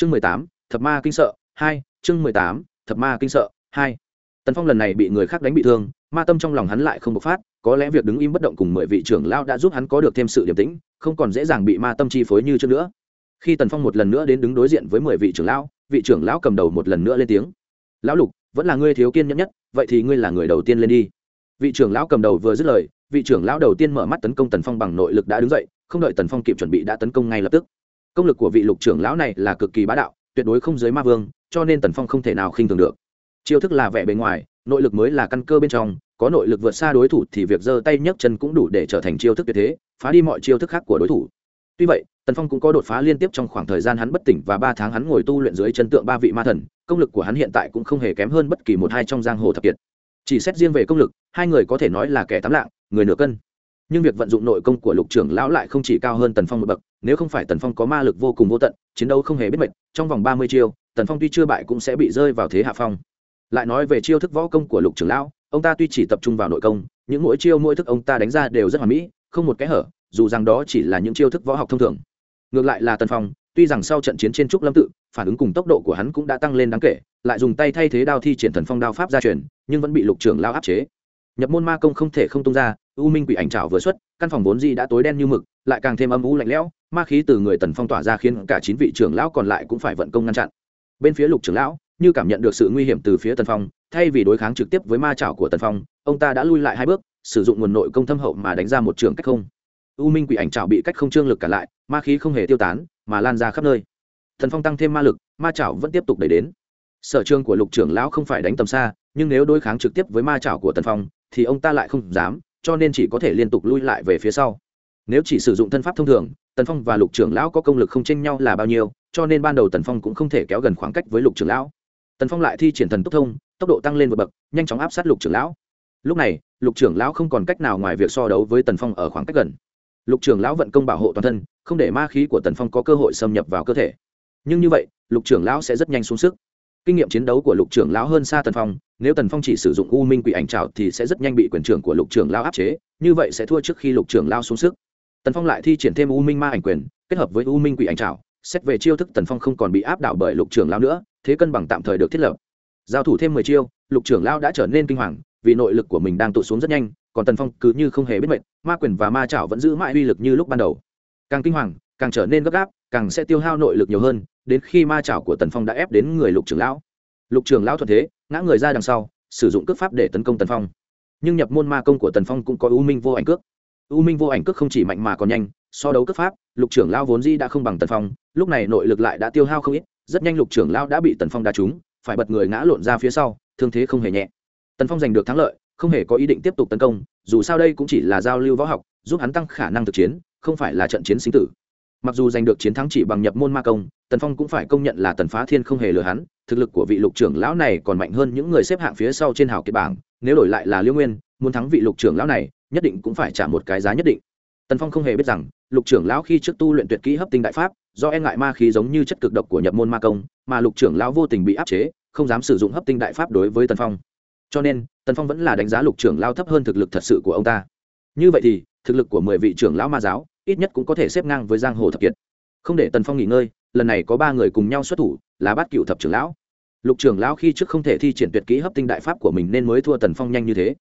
chương mười tám, thập ma kinh sợ, hai, chương mười tám, thập ma kinh sợ, hai. Tần phong lần này bị người khác đánh bị thương, ma tâm trong lòng hắn lại không bộc phát, có lẽ việc đứng im bất động cùng mười vị trưởng lao đã giúp hắn có được thêm sự điềm tĩnh, không còn dễ dàng bị ma tâm chi phối như trước nữa. Khi tần phong một lần nữa đến đứng đối diện với mười vị trưởng lão, vị trưởng lão cầm đầu một lần nữa lên tiếng. Lão lục, vẫn là ngươi thiếu kiên nhẫn nhất, vậy thì ngươi là người đầu tiên lên đi. Vị trưởng lão cầm đầu vừa dứt lời, vị trưởng lão đầu tiên mở mắt tấn công tần phong bằng nội lực đã đứng dậy, không đợi tần phong kịp chuẩn bị đã tấn công ngay lập tức công lực của vị lục trưởng lão này là cực kỳ bá đạo, tuyệt đối không dưới ma vương, cho nên tần phong không thể nào khinh thường được. Chiêu thức là vẻ bề ngoài, nội lực mới là căn cơ bên trong, có nội lực vượt xa đối thủ thì việc giơ tay nhấc chân cũng đủ để trở thành chiêu thức tuyệt thế, phá đi mọi chiêu thức khác của đối thủ. Tuy vậy, tần phong cũng có đột phá liên tiếp trong khoảng thời gian hắn bất tỉnh và ba tháng hắn ngồi tu luyện dưới chân tượng ba vị ma thần, công lực của hắn hiện tại cũng không hề kém hơn bất kỳ một hai trong giang hồ thập kiệt. Chỉ xét riêng về công lực, hai người có thể nói là kẻ tám lạng, người nửa cân nhưng việc vận dụng nội công của lục trưởng lão lại không chỉ cao hơn tần phong một bậc, nếu không phải tần phong có ma lực vô cùng vô tận, chiến đấu không hề biết mệt, trong vòng ba mươi chiêu, tần phong tuy chưa bại cũng sẽ bị rơi vào thế hạ phong. Lại nói về chiêu thức võ công của lục trưởng lão, ông ta tuy chỉ tập trung vào nội công những mỗi chiêu mỗi thức ông ta đánh ra đều rất hoàn mỹ, không một kẽ hở, dù rằng đó chỉ là những chiêu thức võ học thông thường. Ngược lại là tần phong, tuy rằng sau trận chiến trên trúc lâm tự, phản ứng cùng tốc độ của hắn cũng đã tăng lên đáng kể, lại dùng tay thay thế đao thi triển thần phong đao pháp gia truyền, nhưng vẫn bị lục trưởng lao áp chế nhập môn ma công không thể không tung ra, u minh quỷ ảnh trào vừa xuất, căn phòng vốn di đã tối đen như mực, lại càng thêm âm u lạnh lẽo, ma khí từ người tần phong tỏa ra khiến cả chín vị trưởng lão còn lại cũng phải vận công ngăn chặn. Bên phía lục trưởng lão, như cảm nhận được sự nguy hiểm từ phía tần phong, thay vì đối kháng trực tiếp với ma trảo của tần phong, ông ta đã lui lại hai bước, sử dụng nguồn nội công thâm hậu mà đánh ra một trường cách không. U minh quỷ ảnh trảo bị cách không trương lực cả lại, ma khí không hề tiêu tán, mà lan ra khắp nơi. Thần phong tăng thêm ma lực, ma trảo vẫn tiếp tục đẩy đến. Sở trường của lục trưởng lão không phải đánh tầm xa, nhưng nếu đối kháng trực tiếp với ma trảo của tần phong thì ông ta lại không dám, cho nên chỉ có thể liên tục lui lại về phía sau. Nếu chỉ sử dụng thân pháp thông thường, tần phong và lục trưởng lão có công lực không tranh nhau là bao nhiêu, cho nên ban đầu tần phong cũng không thể kéo gần khoảng cách với lục trưởng lão. Tần phong lại thi triển thần tốc thông, tốc độ tăng lên vượt bậc, nhanh chóng áp sát lục trưởng lão. Lúc này, lục trưởng lão không còn cách nào ngoài việc so đấu với tần phong ở khoảng cách gần. Lục trưởng lão vận công bảo hộ toàn thân, không để ma khí của tần phong có cơ hội xâm nhập vào cơ thể. Nhưng như vậy, lục trưởng lão sẽ rất nhanh xuống sức kinh nghiệm chiến đấu của lục trưởng lão hơn xa tần phong, nếu tần phong chỉ sử dụng u minh quỷ ảnh trào thì sẽ rất nhanh bị quyền trưởng của lục trưởng lão áp chế, như vậy sẽ thua trước khi lục trưởng lao xuống sức. Tần phong lại thi triển thêm u minh ma ảnh quyền, kết hợp với u minh quỷ ảnh trào xét về chiêu thức tần phong không còn bị áp đảo bởi lục trưởng lao nữa, thế cân bằng tạm thời được thiết lập. Giao thủ thêm mười chiêu, lục trưởng lao đã trở nên kinh hoàng, vì nội lực của mình đang tụt xuống rất nhanh, còn tần phong cứ như không hề biết mệt, ma quyền và ma trảo vẫn giữ mãi uy lực như lúc ban đầu. Càng kinh hoàng, càng trở nên gấp gáp càng sẽ tiêu hao nội lực nhiều hơn, đến khi ma chảo của tần phong đã ép đến người lục trưởng lão. Lục trưởng lão thuận thế, ngã người ra đằng sau, sử dụng cước pháp để tấn công tần phong. Nhưng nhập môn ma công của tần phong cũng có u minh vô ảnh cước. U minh vô ảnh cước không chỉ mạnh mà còn nhanh, so đấu cước pháp, lục trưởng Lão vốn di đã không bằng tần phong, lúc này nội lực lại đã tiêu hao không ít, rất nhanh lục trưởng Lão đã bị tần phong đá trúng, phải bật người ngã lộn ra phía sau, thương thế không hề nhẹ. Tần phong giành được thắng lợi, không hề có ý định tiếp tục tấn công, dù sao đây cũng chỉ là giao lưu võ học, giúp hắn tăng khả năng thực chiến, không phải là trận chiến sinh tử mặc dù giành được chiến thắng chỉ bằng nhập môn ma công, tần phong cũng phải công nhận là tần phá thiên không hề lừa hắn, thực lực của vị lục trưởng lão này còn mạnh hơn những người xếp hạng phía sau trên hào kiệt bảng, nếu đổi lại là liêu nguyên, muốn thắng vị lục trưởng lão này, nhất định cũng phải trả một cái giá nhất định. Tần phong không hề biết rằng, lục trưởng lão khi trước tu luyện tuyệt kỹ hấp tinh đại pháp, do e ngại ma khí giống như chất cực độc của nhập môn ma công, mà lục trưởng lão vô tình bị áp chế, không dám sử dụng hấp tinh đại pháp đối với tần phong. Cho nên, tần phong vẫn là đánh giá lục trưởng lão thấp hơn thực lực thật sự của ông ta. Như vậy thì, thực lực của mười vị trưởng lão ma giáo ít nhất cũng có thể xếp ngang với giang hồ thập kiệt. Không để tần phong nghỉ ngơi, lần này có ba người cùng nhau xuất thủ, là bát cựu thập trưởng lão. Lục trưởng lão khi trước không thể thi triển tuyệt kỹ hấp tinh đại pháp của mình nên mới thua tần phong nhanh như thế.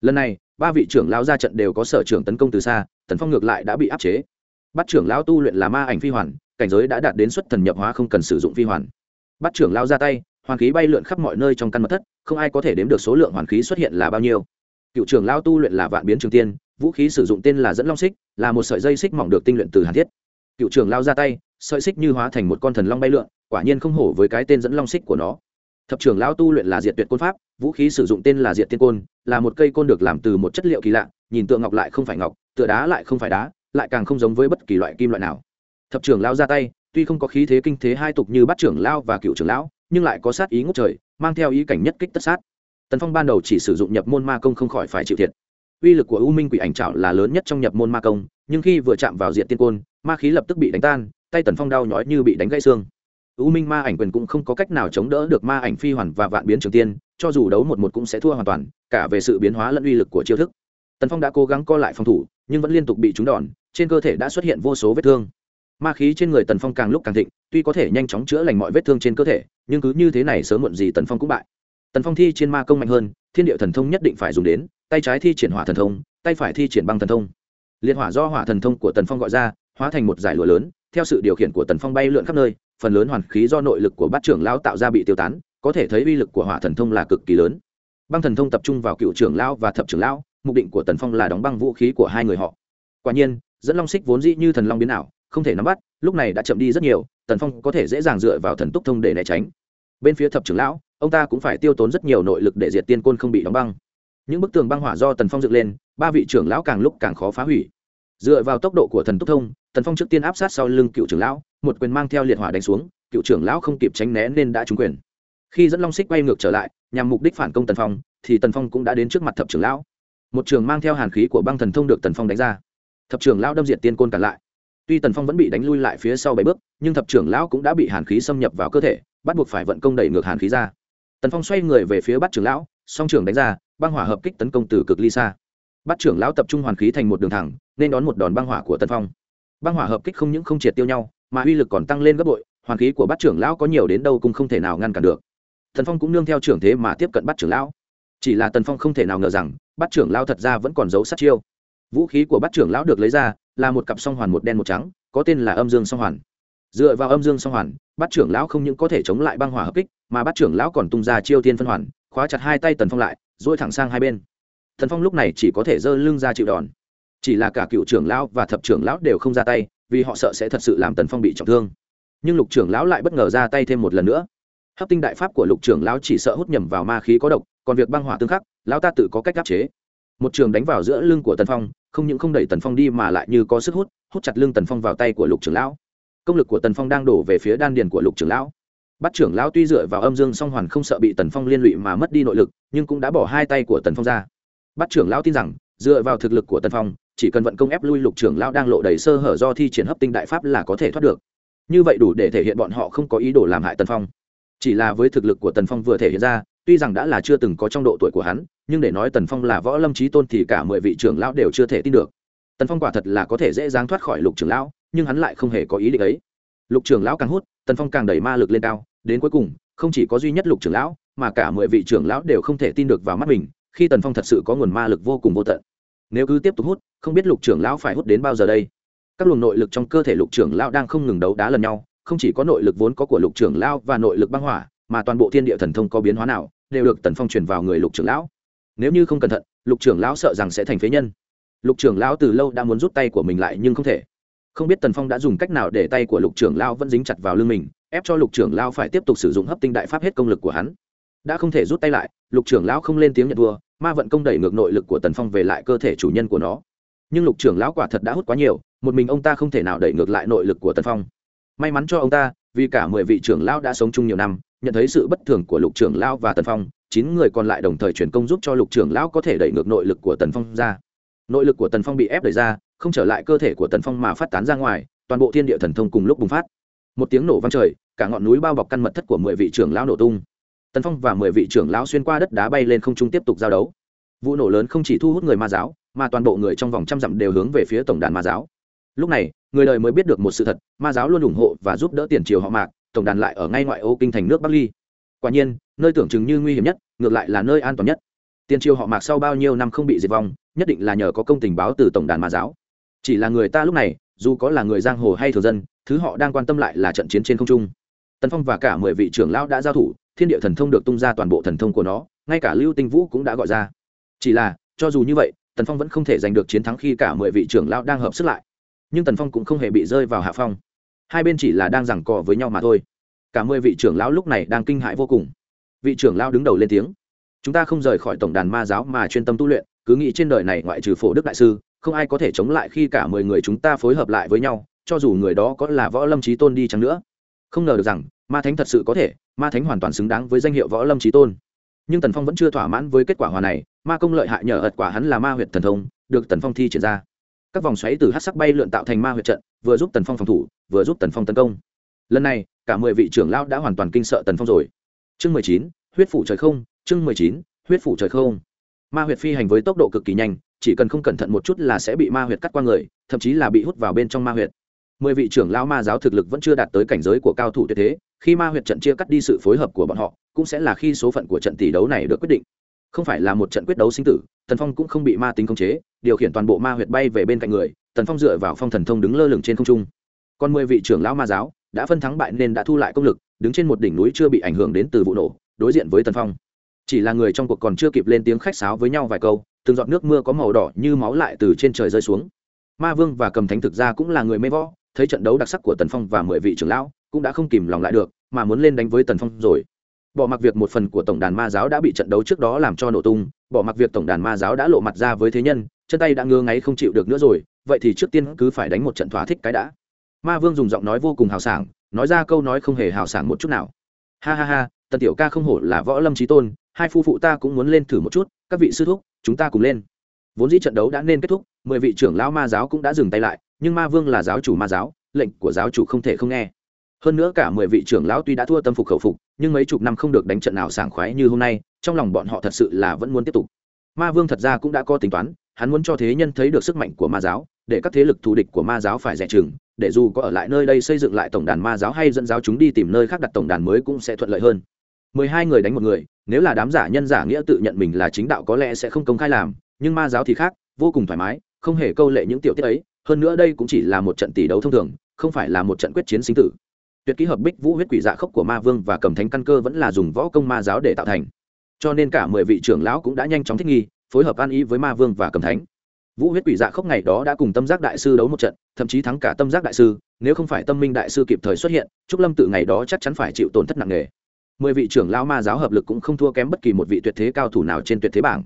Lần này, ba vị trưởng lão ra trận đều có sở trưởng tấn công từ xa, tần phong ngược lại đã bị áp chế. Bắt trưởng lão tu luyện là ma ảnh phi hoàn, cảnh giới đã đạt đến xuất thần nhập hóa không cần sử dụng phi hoàn. Bắt trưởng lão ra tay, hoàn khí bay lượn khắp mọi nơi trong căn mật thất, không ai có thể đếm được số lượng hoàn khí xuất hiện là bao nhiêu. Cựu trưởng lão tu luyện là vạn biến trường tiên vũ khí sử dụng tên là dẫn long xích, là một sợi dây xích mỏng được tinh luyện từ hàn thiết. Cựu trưởng lao ra tay, sợi xích như hóa thành một con thần long bay lượn, quả nhiên không hổ với cái tên dẫn long xích của nó. Thập trưởng lao tu luyện là diệt tuyệt côn pháp, vũ khí sử dụng tên là diệt tiên côn, là một cây côn được làm từ một chất liệu kỳ lạ, nhìn tượng ngọc lại không phải ngọc, tựa đá lại không phải đá, lại càng không giống với bất kỳ loại kim loại nào. Thập trưởng lao ra tay, tuy không có khí thế kinh thế hai tục như bát trưởng lao và cựu trưởng lão, nhưng lại có sát ý ngút trời, mang theo ý cảnh nhất kích tất sát. Tần phong ban đầu chỉ sử dụng nhập môn ma công không khỏi phải chịu thiệt uy lực của u minh quỷ ảnh trảo là lớn nhất trong nhập môn ma công, nhưng khi vừa chạm vào diện tiên côn, ma khí lập tức bị đánh tan, tay tần phong đau nhói như bị đánh gãy xương. U minh ma ảnh quyền cũng không có cách nào chống đỡ được ma ảnh phi hoàn và vạn biến trường tiên, cho dù đấu một một cũng sẽ thua hoàn toàn, cả về sự biến hóa lẫn uy lực của chiêu thức. Tần phong đã cố gắng co lại phòng thủ, nhưng vẫn liên tục bị trúng đòn, trên cơ thể đã xuất hiện vô số vết thương. Ma khí trên người tần phong càng lúc càng thịnh, tuy có thể nhanh chóng chữa lành mọi vết thương trên cơ thể, nhưng cứ như thế này sớm muộn gì tần phong cũng bại. Tần phong thi trên ma công mạnh hơn, thiên địa thần thông nhất định phải dùng đến tay trái thi triển hỏa thần thông, tay phải thi triển băng thần thông. Liệt hỏa do hỏa thần thông của tần phong gọi ra, hóa thành một giải lụa lớn, theo sự điều khiển của tần phong bay lượn khắp nơi, phần lớn hoàn khí do nội lực của bát trưởng lão tạo ra bị tiêu tán, có thể thấy uy lực của hỏa thần thông là cực kỳ lớn. Băng thần thông tập trung vào cựu trưởng lão và thập trưởng lão, mục định của tần phong là đóng băng vũ khí của hai người họ. Quả nhiên, dẫn long xích vốn dĩ như thần long biến ảo, không thể nắm bắt, lúc này đã chậm đi rất nhiều, tần phong có thể dễ dàng dựa vào thần túc thông để né tránh. Bên phía thập trưởng lão, ông ta cũng phải tiêu tốn rất nhiều nội lực để diệt tiên côn không bị đóng băng những bức tường băng hỏa do tần phong dựng lên, ba vị trưởng lão càng lúc càng khó phá hủy. Dựa vào tốc độ của thần túc thông, tần phong trước tiên áp sát sau lưng cựu trưởng lão, một quyền mang theo liệt hỏa đánh xuống, cựu trưởng lão không kịp tránh né nên đã trúng quyền. Khi dẫn long xích quay ngược trở lại, nhằm mục đích phản công tần phong, thì tần phong cũng đã đến trước mặt thập trưởng lão. Một trường mang theo hàn khí của băng thần thông được tần phong đánh ra. Thập trưởng lão đâm diệt tiên côn cản lại. Tuy tần phong vẫn bị đánh lui lại phía sau bảy bước, nhưng thập trưởng lão cũng đã bị hàn khí xâm nhập vào cơ thể, bắt buộc phải vận công đẩy ngược hàn khí ra. Tần phong xoay người về phía bắt trưởng lão, song trưởng đánh ra băng hỏa hợp kích tấn công từ cực ly xa. Bắt trưởng lão tập trung hoàn khí thành một đường thẳng, nên đón một đòn băng hỏa của tân phong. Băng hỏa hợp kích không những không triệt tiêu nhau, mà uy lực còn tăng lên gấp bội, hoàn khí của bắt trưởng lão có nhiều đến đâu cũng không thể nào ngăn cản được. Tần phong cũng nương theo trưởng thế mà tiếp cận bắt trưởng lão. Chỉ là tần phong không thể nào ngờ rằng, bắt trưởng lão thật ra vẫn còn giấu sát chiêu. Vũ khí của bắt trưởng lão được lấy ra, là một cặp song hoàn một đen một trắng, có tên là âm dương song hoàn. Dựa vào âm dương song hoàn, bắt trưởng lão không những có thể chống lại băng hỏa hợp kích, mà bắt trưởng lão còn tung ra chiêu thiên phân hoàn, khóa chặt hai tay tần phong lại dỗi thẳng sang hai bên. Thần phong lúc này chỉ có thể giơ lưng ra chịu đòn. Chỉ là cả cựu trưởng lão và thập trưởng lão đều không ra tay, vì họ sợ sẽ thật sự làm tần phong bị trọng thương. Nhưng lục trưởng lão lại bất ngờ ra tay thêm một lần nữa. Hấp tinh đại pháp của lục trưởng lão chỉ sợ hút nhầm vào ma khí có độc, còn việc băng hỏa tương khắc, lão ta tự có cách áp chế. Một trường đánh vào giữa lưng của tần phong, không những không đẩy tần phong đi mà lại như có sức hút hút chặt lưng tần phong vào tay của lục trưởng lão. Công lực của tần phong đang đổ về phía đan điền của lục trưởng lão bắt trưởng lão tuy dựa vào âm dương song hoàn không sợ bị tần phong liên lụy mà mất đi nội lực, nhưng cũng đã bỏ hai tay của tần phong ra. Bắt trưởng lão tin rằng, dựa vào thực lực của tần phong, chỉ cần vận công ép lui lục trưởng lão đang lộ đầy sơ hở do thi triển hấp tinh đại pháp là có thể thoát được. Như vậy đủ để thể hiện bọn họ không có ý đồ làm hại tần phong. Chỉ là với thực lực của tần phong vừa thể hiện ra, tuy rằng đã là chưa từng có trong độ tuổi của hắn, nhưng để nói tần phong là võ lâm trí tôn thì cả mười vị trưởng lão đều chưa thể tin được. Tần phong quả thật là có thể dễ dàng thoát khỏi lục trưởng lão, nhưng hắn lại không hề có ý định ấy. Lục trưởng lão càng hút, tần phong càng đẩy ma lực lên cao đến cuối cùng, không chỉ có duy nhất lục trưởng lão, mà cả mười vị trưởng lão đều không thể tin được vào mắt mình, khi tần phong thật sự có nguồn ma lực vô cùng vô tận. Nếu cứ tiếp tục hút, không biết lục trưởng lão phải hút đến bao giờ đây. Các luồng nội lực trong cơ thể lục trưởng lão đang không ngừng đấu đá lần nhau, không chỉ có nội lực vốn có của lục trưởng lão và nội lực băng hỏa, mà toàn bộ thiên địa thần thông có biến hóa nào, đều được tần phong truyền vào người lục trưởng lão. Nếu như không cẩn thận, lục trưởng lão sợ rằng sẽ thành phế nhân. Lục trưởng lão từ lâu đã muốn rút tay của mình lại nhưng không thể. Không biết tần phong đã dùng cách nào để tay của lục trưởng lão vẫn dính chặt vào lưng mình ép cho lục trưởng lão phải tiếp tục sử dụng hấp tinh đại pháp hết công lực của hắn. Đã không thể rút tay lại, lục trưởng lão không lên tiếng nhận thua, ma vận công đẩy ngược nội lực của tần phong về lại cơ thể chủ nhân của nó. Nhưng lục trưởng lão quả thật đã hút quá nhiều, một mình ông ta không thể nào đẩy ngược lại nội lực của tần phong. May mắn cho ông ta, vì cả mười vị trưởng lão đã sống chung nhiều năm, nhận thấy sự bất thường của lục trưởng lão và tần phong, chín người còn lại đồng thời chuyển công giúp cho lục trưởng lão có thể đẩy ngược nội lực của tần phong ra. Nội lực của tần phong bị ép đẩy ra, không trở lại cơ thể của tần phong mà phát tán ra ngoài, toàn bộ thiên địa thần thông cùng lúc bùng phát. Một tiếng nổ vang trời cả ngọn núi bao bọc căn mật thất của mười vị trưởng lão nổ tung. Tần phong và mười vị trưởng lão xuyên qua đất đá bay lên không trung tiếp tục giao đấu. Vụ nổ lớn không chỉ thu hút người ma giáo, mà toàn bộ người trong vòng trăm dặm đều hướng về phía tổng đàn ma giáo. Lúc này, người đời mới biết được một sự thật, ma giáo luôn ủng hộ và giúp đỡ tiền triều họ mạc, tổng đàn lại ở ngay ngoại ô kinh thành nước bắc ly. Quả nhiên, nơi tưởng chừng như nguy hiểm nhất, ngược lại là nơi an toàn nhất. Tiền triều họ mạc sau bao nhiêu năm không bị diệt vong, nhất định là nhờ có công tình báo từ tổng đàn ma giáo. Chỉ là người ta lúc này, dù có là người giang hồ hay thường dân, thứ họ đang quan tâm lại là trận chiến trên không trung tần phong và cả mười vị trưởng lão đã giao thủ, thiên địa thần thông được tung ra toàn bộ thần thông của nó, ngay cả lưu tinh vũ cũng đã gọi ra. Chỉ là, cho dù như vậy, tần phong vẫn không thể giành được chiến thắng khi cả mười vị trưởng lão đang hợp sức lại. Nhưng tần phong cũng không hề bị rơi vào hạ phong. Hai bên chỉ là đang giằng cò với nhau mà thôi. Cả mười vị trưởng lão lúc này đang kinh hãi vô cùng. Vị trưởng lão đứng đầu lên tiếng. Chúng ta không rời khỏi tổng đàn ma giáo mà chuyên tâm tu luyện, cứ nghĩ trên đời này ngoại trừ phổ đức đại sư, không ai có thể chống lại khi cả mười người chúng ta phối hợp lại với nhau, cho dù người đó có là võ lâm trí tôn đi chăng nữa không ngờ được rằng, ma thánh thật sự có thể, ma thánh hoàn toàn xứng đáng với danh hiệu võ lâm trí tôn. Nhưng tần phong vẫn chưa thỏa mãn với kết quả hòa này, ma công lợi hại nhờ ật quả hắn là ma huyệt thần thông, được tần phong thi triển ra. Các vòng xoáy từ hát sắc bay lượn tạo thành ma huyệt trận, vừa giúp tần phong phòng thủ, vừa giúp tần phong tấn công. Lần này, cả mười vị trưởng lão đã hoàn toàn kinh sợ tần phong rồi. Chương mười chín, huyết phủ trời không, chương mười chín, huyết phủ trời không. Ma huyệt phi hành với tốc độ cực kỳ nhanh, chỉ cần không cẩn thận một chút là sẽ bị ma huyệt cắt qua người, thậm chí là bị hút vào bên trong ma huyệt mười vị trưởng lao ma giáo thực lực vẫn chưa đạt tới cảnh giới của cao thủ tuyệt thế, khi ma huyệt trận chia cắt đi sự phối hợp của bọn họ, cũng sẽ là khi số phận của trận tỷ đấu này được quyết định. Không phải là một trận quyết đấu sinh tử, tần phong cũng không bị ma tính khống chế, điều khiển toàn bộ ma huyệt bay về bên cạnh người, tần phong dựa vào phong thần thông đứng lơ lửng trên không trung. Còn mười vị trưởng lão ma giáo đã phân thắng bại nên đã thu lại công lực, đứng trên một đỉnh núi chưa bị ảnh hưởng đến từ vụ nổ, đối diện với tần phong. Chỉ là người trong cuộc còn chưa kịp lên tiếng khách sáo với nhau vài câu, từng giọt nước mưa có màu đỏ như máu lại từ trên trời rơi xuống. Ma vương và cầm thánh thực ra cũng là người mê võ thấy trận đấu đặc sắc của tần phong và mười vị trưởng lão, cũng đã không kìm lòng lại được, mà muốn lên đánh với tần phong rồi. Bỏ mặc việc một phần của tổng đàn ma giáo đã bị trận đấu trước đó làm cho nổ tung, bỏ mặc việc tổng đàn ma giáo đã lộ mặt ra với thế nhân, chân tay đã ngơ ngáy không chịu được nữa rồi, vậy thì trước tiên cứ phải đánh một trận thỏa thích cái đã. Ma vương dùng giọng nói vô cùng hào sảng, nói ra câu nói không hề hào sảng một chút nào. Ha ha ha, tần tiểu ca không hổ là võ lâm trí tôn, hai phu phụ ta cũng muốn lên thử một chút, các vị sư thúc, chúng ta cùng lên. Vốn dĩ trận đấu đã nên kết thúc, mười vị trưởng lão ma giáo cũng đã dừng tay lại nhưng ma vương là giáo chủ ma giáo, lệnh của giáo chủ không thể không nghe. Hơn nữa cả mười vị trưởng lão tuy đã thua tâm phục khẩu phục, nhưng mấy chục năm không được đánh trận nào sảng khoái như hôm nay, trong lòng bọn họ thật sự là vẫn muốn tiếp tục. Ma vương thật ra cũng đã có tính toán, hắn muốn cho thế nhân thấy được sức mạnh của ma giáo, để các thế lực thù địch của ma giáo phải rẻ chừng, để dù có ở lại nơi đây xây dựng lại tổng đàn ma giáo hay dẫn giáo chúng đi tìm nơi khác đặt tổng đàn mới cũng sẽ thuận lợi hơn. Mười hai người đánh một người, nếu là đám giả nhân giả nghĩa tự nhận mình là chính đạo có lẽ sẽ không công khai làm, nhưng ma giáo thì khác, vô cùng thoải mái, không hề câu lệ những tiểu tiết ấy hơn nữa đây cũng chỉ là một trận tỷ đấu thông thường, không phải là một trận quyết chiến sinh tử. Tuyệt ký hợp bích vũ huyết quỷ dạ khốc của ma vương và cầm thánh căn cơ vẫn là dùng võ công ma giáo để tạo thành. Cho nên cả mười vị trưởng lão cũng đã nhanh chóng thích nghi, phối hợp an ý với ma vương và cầm thánh. Vũ huyết quỷ dạ khốc ngày đó đã cùng tâm giác đại sư đấu một trận, thậm chí thắng cả tâm giác đại sư, nếu không phải tâm minh đại sư kịp thời xuất hiện, trúc lâm tự ngày đó chắc chắn phải chịu tổn thất nặng nề. Mười vị trưởng lão ma giáo hợp lực cũng không thua kém bất kỳ một vị tuyệt thế cao thủ nào trên tuyệt thế bảng.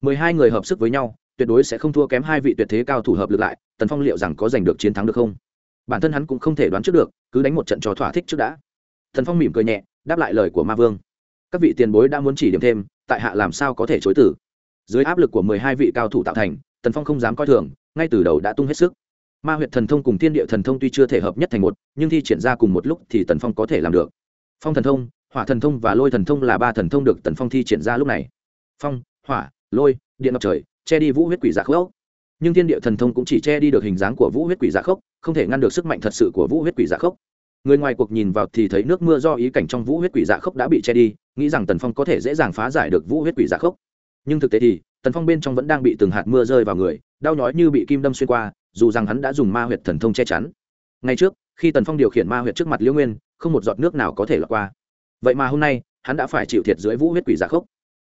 Mười hai người hợp sức với nhau tuyệt đối sẽ không thua kém hai vị tuyệt thế cao thủ hợp lực lại, tần phong liệu rằng có giành được chiến thắng được không? Bản thân hắn cũng không thể đoán trước được, cứ đánh một trận cho thỏa thích trước đã. Thần phong mỉm cười nhẹ, đáp lại lời của ma vương. Các vị tiền bối đã muốn chỉ điểm thêm, tại hạ làm sao có thể chối tử dưới áp lực của mười hai vị cao thủ tạo thành, tần phong không dám coi thường, ngay từ đầu đã tung hết sức. Ma huyệt thần thông cùng thiên địa thần thông tuy chưa thể hợp nhất thành một, nhưng thi triển ra cùng một lúc thì tần phong có thể làm được. Phong thần thông, hỏa thần thông và lôi thần thông là ba thần thông được tần phong thi triển ra lúc này. Phong, hỏa, lôi, điện ngọc trời che đi vũ huyết quỷ giả khốc. Nhưng thiên địa thần thông cũng chỉ che đi được hình dáng của vũ huyết quỷ giả khốc, không thể ngăn được sức mạnh thật sự của vũ huyết quỷ giả khốc. Người ngoài cuộc nhìn vào thì thấy nước mưa do ý cảnh trong vũ huyết quỷ dạ khốc đã bị che đi, nghĩ rằng tần phong có thể dễ dàng phá giải được vũ huyết quỷ dạ khốc. Nhưng thực tế thì, tần phong bên trong vẫn đang bị từng hạt mưa rơi vào người, đau nhói như bị kim đâm xuyên qua, dù rằng hắn đã dùng ma huyệt thần thông che chắn. Ngay trước, khi tần phong điều khiển ma huyệt trước mặt liễu nguyên, không một giọt nước nào có thể lọt qua. Vậy mà hôm nay, hắn đã phải chịu thiệt dưới vũ huyết quỷ dạ khốc.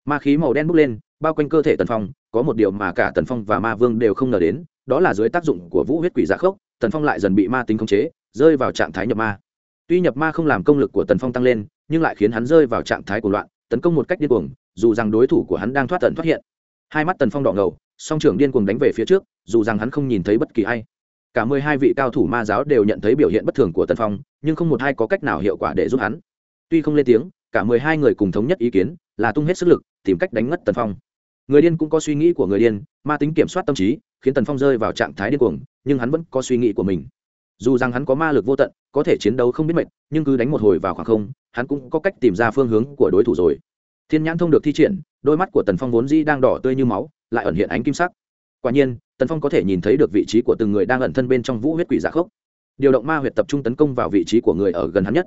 Ma khí màu đen bốc lên, bao quanh cơ thể tần phong có một điều mà cả tần phong và ma vương đều không ngờ đến, đó là dưới tác dụng của vũ huyết quỷ giả khốc, tần phong lại dần bị ma tính khống chế, rơi vào trạng thái nhập ma. Tuy nhập ma không làm công lực của tần phong tăng lên, nhưng lại khiến hắn rơi vào trạng thái của loạn, tấn công một cách điên cuồng, dù rằng đối thủ của hắn đang thoát tận thoát hiện. Hai mắt tần phong đỏ ngầu, song trưởng điên cuồng đánh về phía trước, dù rằng hắn không nhìn thấy bất kỳ ai. Cả mười hai vị cao thủ ma giáo đều nhận thấy biểu hiện bất thường của tần phong, nhưng không một ai có cách nào hiệu quả để giúp hắn. Tuy không lên tiếng, cả mười hai người cùng thống nhất ý kiến, là tung hết sức lực, tìm cách đánh ngất tần phong người điên cũng có suy nghĩ của người điên, ma tính kiểm soát tâm trí, khiến tần phong rơi vào trạng thái điên cuồng, nhưng hắn vẫn có suy nghĩ của mình. Dù rằng hắn có ma lực vô tận, có thể chiến đấu không biết mệt nhưng cứ đánh một hồi vào khoảng không, hắn cũng có cách tìm ra phương hướng của đối thủ rồi. Thiên nhãn thông được thi triển, đôi mắt của tần phong vốn dĩ đang đỏ tươi như máu, lại ẩn hiện ánh kim sắc. Quả nhiên, tần phong có thể nhìn thấy được vị trí của từng người đang ẩn thân bên trong vũ huyết quỷ giả khốc. Điều động ma huyệt tập trung tấn công vào vị trí của người ở gần hắn nhất.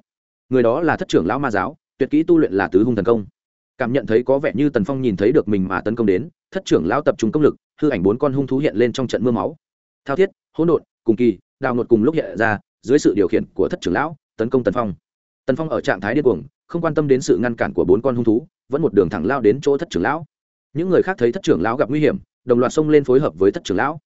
Người đó là thất trưởng lão ma giáo, tuyệt kỹ tu luyện là tứ hung thần công cảm nhận thấy có vẻ như tần phong nhìn thấy được mình mà tấn công đến, thất trưởng lão tập trung công lực, hư ảnh bốn con hung thú hiện lên trong trận mưa máu. Thao thiết, hỗn độn, cùng kỳ, đào ngột cùng lúc hiện ra, dưới sự điều khiển của thất trưởng lão, tấn công tần phong. Tần phong ở trạng thái điên cuồng, không quan tâm đến sự ngăn cản của bốn con hung thú, vẫn một đường thẳng lao đến chỗ thất trưởng lão. Những người khác thấy thất trưởng lão gặp nguy hiểm, đồng loạt xông lên phối hợp với thất trưởng lão.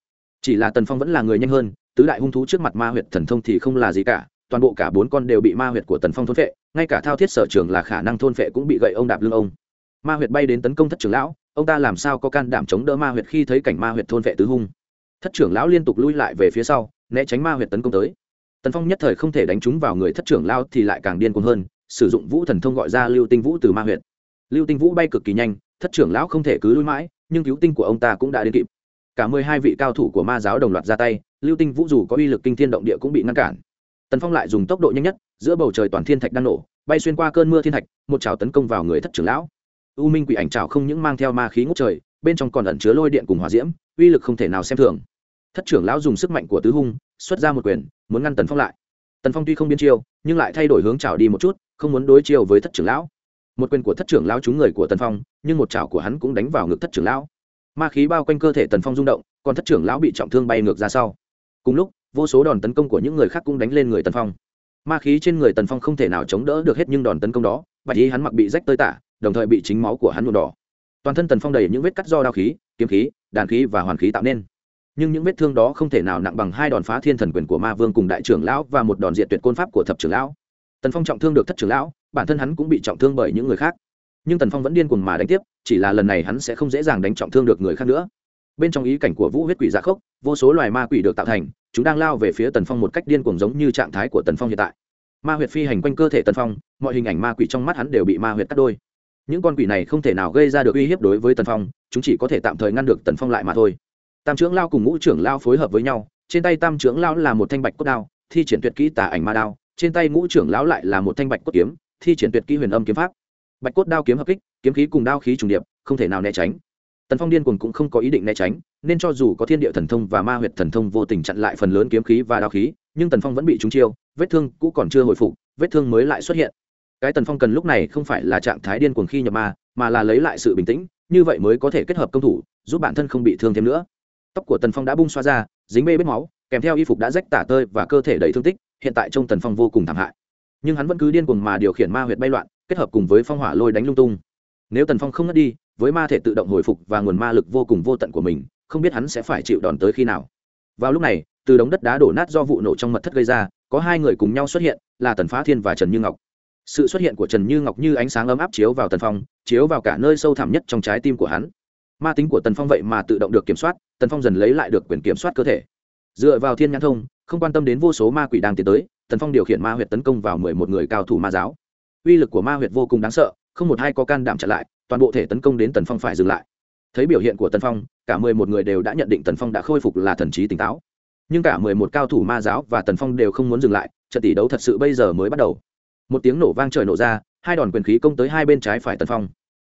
Chỉ là tần phong vẫn là người nhanh hơn, tứ đại hung thú trước mặt ma huyệt thần thông thì không là gì cả, toàn bộ cả bốn con đều bị ma huyệt của tần phong thôn phệ, ngay cả thao thiết sở trường là khả năng thôn phệ cũng bị gậy ông đạp lưng ông ma huyệt bay đến tấn công thất trưởng lão, ông ta làm sao có can đảm chống đỡ ma huyệt khi thấy cảnh ma huyệt thôn vệ tứ hung? Thất trưởng lão liên tục lui lại về phía sau, né tránh ma huyệt tấn công tới. Tần phong nhất thời không thể đánh trúng vào người thất trưởng lao thì lại càng điên cuồng hơn, sử dụng vũ thần thông gọi ra lưu tinh vũ từ ma huyệt. Lưu tinh vũ bay cực kỳ nhanh, thất trưởng lão không thể cứ lui mãi, nhưng cứu tinh của ông ta cũng đã đến kịp. Cả mười hai vị cao thủ của ma giáo đồng loạt ra tay, lưu tinh vũ dù có uy lực kinh thiên động địa cũng bị ngăn cản. Tần phong lại dùng tốc độ nhanh nhất, giữa bầu trời toàn thiên thạch đang nổ, bay xuyên qua cơn mưa thiên thạch, một trào tấn công vào người thất trưởng lão u minh quỷ ảnh trào không những mang theo ma khí ngút trời, bên trong còn ẩn chứa lôi điện cùng hỏa diễm, uy lực không thể nào xem thường. Thất trưởng lão dùng sức mạnh của tứ hung, xuất ra một quyền, muốn ngăn tần phong lại. Tần phong tuy không biến chiêu, nhưng lại thay đổi hướng chảo đi một chút, không muốn đối chiêu với thất trưởng lão. Một quyền của thất trưởng lão trúng người của tần phong, nhưng một chảo của hắn cũng đánh vào ngực thất trưởng lão. Ma khí bao quanh cơ thể tần phong rung động, còn thất trưởng lão bị trọng thương bay ngược ra sau. Cùng lúc, vô số đòn tấn công của những người khác cũng đánh lên người tần phong. Ma khí trên người tần phong không thể nào chống đỡ được hết nhưng đòn tấn công đó bạch ý hắn mặc bị rách tơi tả đồng thời bị chính máu của hắn nhuộm đỏ. Toàn thân tần phong đầy những vết cắt do đao khí, kiếm khí, đàn khí và hoàn khí tạo nên. Nhưng những vết thương đó không thể nào nặng bằng hai đòn phá thiên thần quyền của ma vương cùng đại trưởng lão và một đòn diệt tuyệt côn pháp của thập trưởng lão. Tần phong trọng thương được thất trưởng lão, bản thân hắn cũng bị trọng thương bởi những người khác. Nhưng tần phong vẫn điên cuồng mà đánh tiếp, chỉ là lần này hắn sẽ không dễ dàng đánh trọng thương được người khác nữa. Bên trong ý cảnh của vũ huyết quỷ giả khốc, vô số loài ma quỷ được tạo thành, chúng đang lao về phía tần phong một cách điên cuồng giống như trạng thái của tần phong hiện tại. Ma huyệt phi hành quanh cơ thể tần phong, mọi hình ảnh ma quỷ trong mắt hắn đều bị ma huyệt cắt đôi những con quỷ này không thể nào gây ra được uy hiếp đối với tần phong, chúng chỉ có thể tạm thời ngăn được tần phong lại mà thôi. Tam trưởng lao cùng ngũ trưởng lao phối hợp với nhau, trên tay tam trưởng lao là một thanh bạch cốt đao, thi triển tuyệt kỹ tà ảnh ma đao, trên tay ngũ trưởng lão lại là một thanh bạch cốt kiếm, thi triển tuyệt kỹ huyền âm kiếm pháp. Bạch cốt đao kiếm hợp kích, kiếm khí cùng đao khí trùng điệp, không thể nào né tránh. Tần phong điên cuồng cũng không có ý định né tránh, nên cho dù có thiên địa thần thông và ma huyệt thần thông vô tình chặn lại phần lớn kiếm khí và đao khí, nhưng tần phong vẫn bị trúng chiêu, vết thương cũ còn chưa hồi phục, vết thương mới lại xuất hiện cái tần phong cần lúc này không phải là trạng thái điên cuồng khi nhập ma, mà là lấy lại sự bình tĩnh, như vậy mới có thể kết hợp công thủ, giúp bản thân không bị thương thêm nữa. Tóc của tần phong đã bung xoa ra, dính bê bết máu, kèm theo y phục đã rách tả tơi và cơ thể đầy thương tích, hiện tại trông tần phong vô cùng thảm hại. Nhưng hắn vẫn cứ điên cuồng mà điều khiển ma huyệt bay loạn, kết hợp cùng với phong hỏa lôi đánh lung tung. Nếu tần phong không ngất đi, với ma thể tự động hồi phục và nguồn ma lực vô cùng vô tận của mình, không biết hắn sẽ phải chịu đòn tới khi nào. Vào lúc này, từ đống đất đá đổ nát do vụ nổ trong mật thất gây ra, có hai người cùng nhau xuất hiện, là tần phá thiên và trần như ngọc sự xuất hiện của trần như ngọc như ánh sáng ấm áp chiếu vào tần phong, chiếu vào cả nơi sâu thẳm nhất trong trái tim của hắn. Ma tính của tần phong vậy mà tự động được kiểm soát, tần phong dần lấy lại được quyền kiểm soát cơ thể. Dựa vào thiên nhãn thông, không quan tâm đến vô số ma quỷ đang tiến tới, tần phong điều khiển ma huyệt tấn công vào mười một người cao thủ ma giáo. Uy lực của ma huyệt vô cùng đáng sợ, không một ai có can đảm chặn lại, toàn bộ thể tấn công đến tần phong phải dừng lại. Thấy biểu hiện của tần phong, cả mười một người đều đã nhận định tần phong đã khôi phục là thần trí tỉnh táo. Nhưng cả mười một cao thủ ma giáo và tần phong đều không muốn dừng lại, trận tỷ đấu thật sự bây giờ mới bắt đầu một tiếng nổ vang trời nổ ra, hai đòn quyền khí công tới hai bên trái phải tần phong.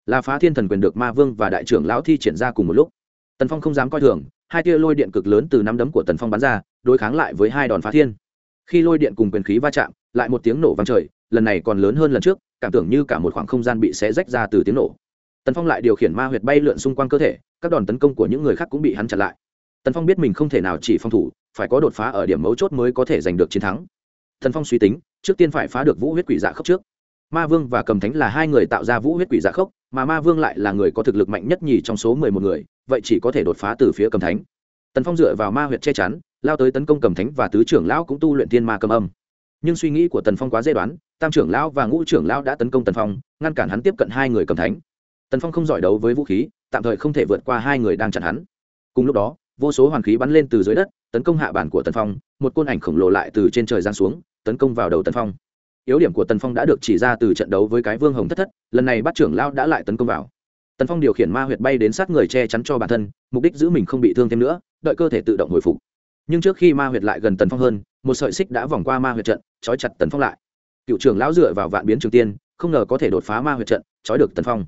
Là phá thiên thần quyền được ma vương và đại trưởng lão thi triển ra cùng một lúc. Tần phong không dám coi thường, hai tia lôi điện cực lớn từ năm đấm của tần phong bắn ra, đối kháng lại với hai đòn phá thiên. Khi lôi điện cùng quyền khí va chạm, lại một tiếng nổ vang trời, lần này còn lớn hơn lần trước, cảm tưởng như cả một khoảng không gian bị xé rách ra từ tiếng nổ. Tần phong lại điều khiển ma huyệt bay lượn xung quanh cơ thể, các đòn tấn công của những người khác cũng bị hắn chặn lại. Tần phong biết mình không thể nào chỉ phòng thủ, phải có đột phá ở điểm mấu chốt mới có thể giành được chiến thắng tần phong suy tính, trước tiên phải phá được vũ huyết quỷ dạ khốc trước. Ma vương và cầm thánh là hai người tạo ra vũ huyết quỷ dạ khốc, mà ma vương lại là người có thực lực mạnh nhất nhì trong số mười một người, vậy chỉ có thể đột phá từ phía cầm thánh. Tần phong dựa vào ma huyệt che chắn, lao tới tấn công cầm thánh và tứ trưởng lão cũng tu luyện thiên ma cầm âm. Nhưng suy nghĩ của tần phong quá dễ đoán, tam trưởng lão và ngũ trưởng lão đã tấn công tần phong, ngăn cản hắn tiếp cận hai người cầm thánh. Tần phong không giỏi đấu với vũ khí, tạm thời không thể vượt qua hai người đang chặn hắn. Cùng lúc đó vô số hoàn khí bắn lên từ dưới đất, tấn công hạ bản của tần phong, một côn ảnh khổng lồ lại từ trên trời giang xuống, tấn công vào đầu tần phong. Yếu điểm của tần phong đã được chỉ ra từ trận đấu với cái vương hồng thất thất, lần này bắt trưởng lão đã lại tấn công vào. Tần phong điều khiển ma huyệt bay đến sát người che chắn cho bản thân, mục đích giữ mình không bị thương thêm nữa, đợi cơ thể tự động hồi phục. Nhưng trước khi ma huyệt lại gần tần phong hơn, một sợi xích đã vòng qua ma huyệt trận, trói chặt tần phong lại. Cựu trưởng lão dựa vào vạn biến trường tiên, không ngờ có thể đột phá ma huyệt trận, trói được tần phong.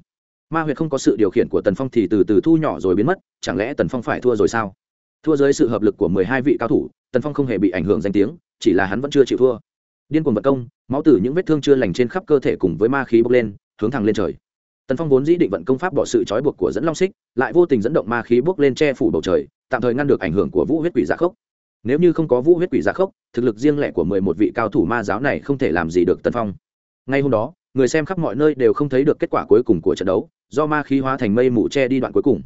Ma huyệt không có sự điều khiển của tần phong thì từ từ thu nhỏ rồi biến mất, chẳng lẽ tần phong phải thua rồi sao? Thua dưới sự hợp lực của mười hai vị cao thủ, tần phong không hề bị ảnh hưởng danh tiếng, chỉ là hắn vẫn chưa chịu thua. Điên cuồng vật công, máu từ những vết thương chưa lành trên khắp cơ thể cùng với ma khí bốc lên, hướng thẳng lên trời. Tần phong vốn dĩ định vận công pháp bỏ sự trói buộc của dẫn long xích lại vô tình dẫn động ma khí bốc lên che phủ bầu trời, tạm thời ngăn được ảnh hưởng của vũ huyết quỷ giả khốc. Nếu như không có vũ huyết quỷ giả khốc, thực lực riêng lẻ của mười một vị cao thủ ma giáo này không thể làm gì được tần phong. Ngay hôm đó, người xem khắp mọi nơi đều không thấy được kết quả cuối cùng của trận đấu, do ma khí hóa thành mây mù che đi đoạn cuối cùng.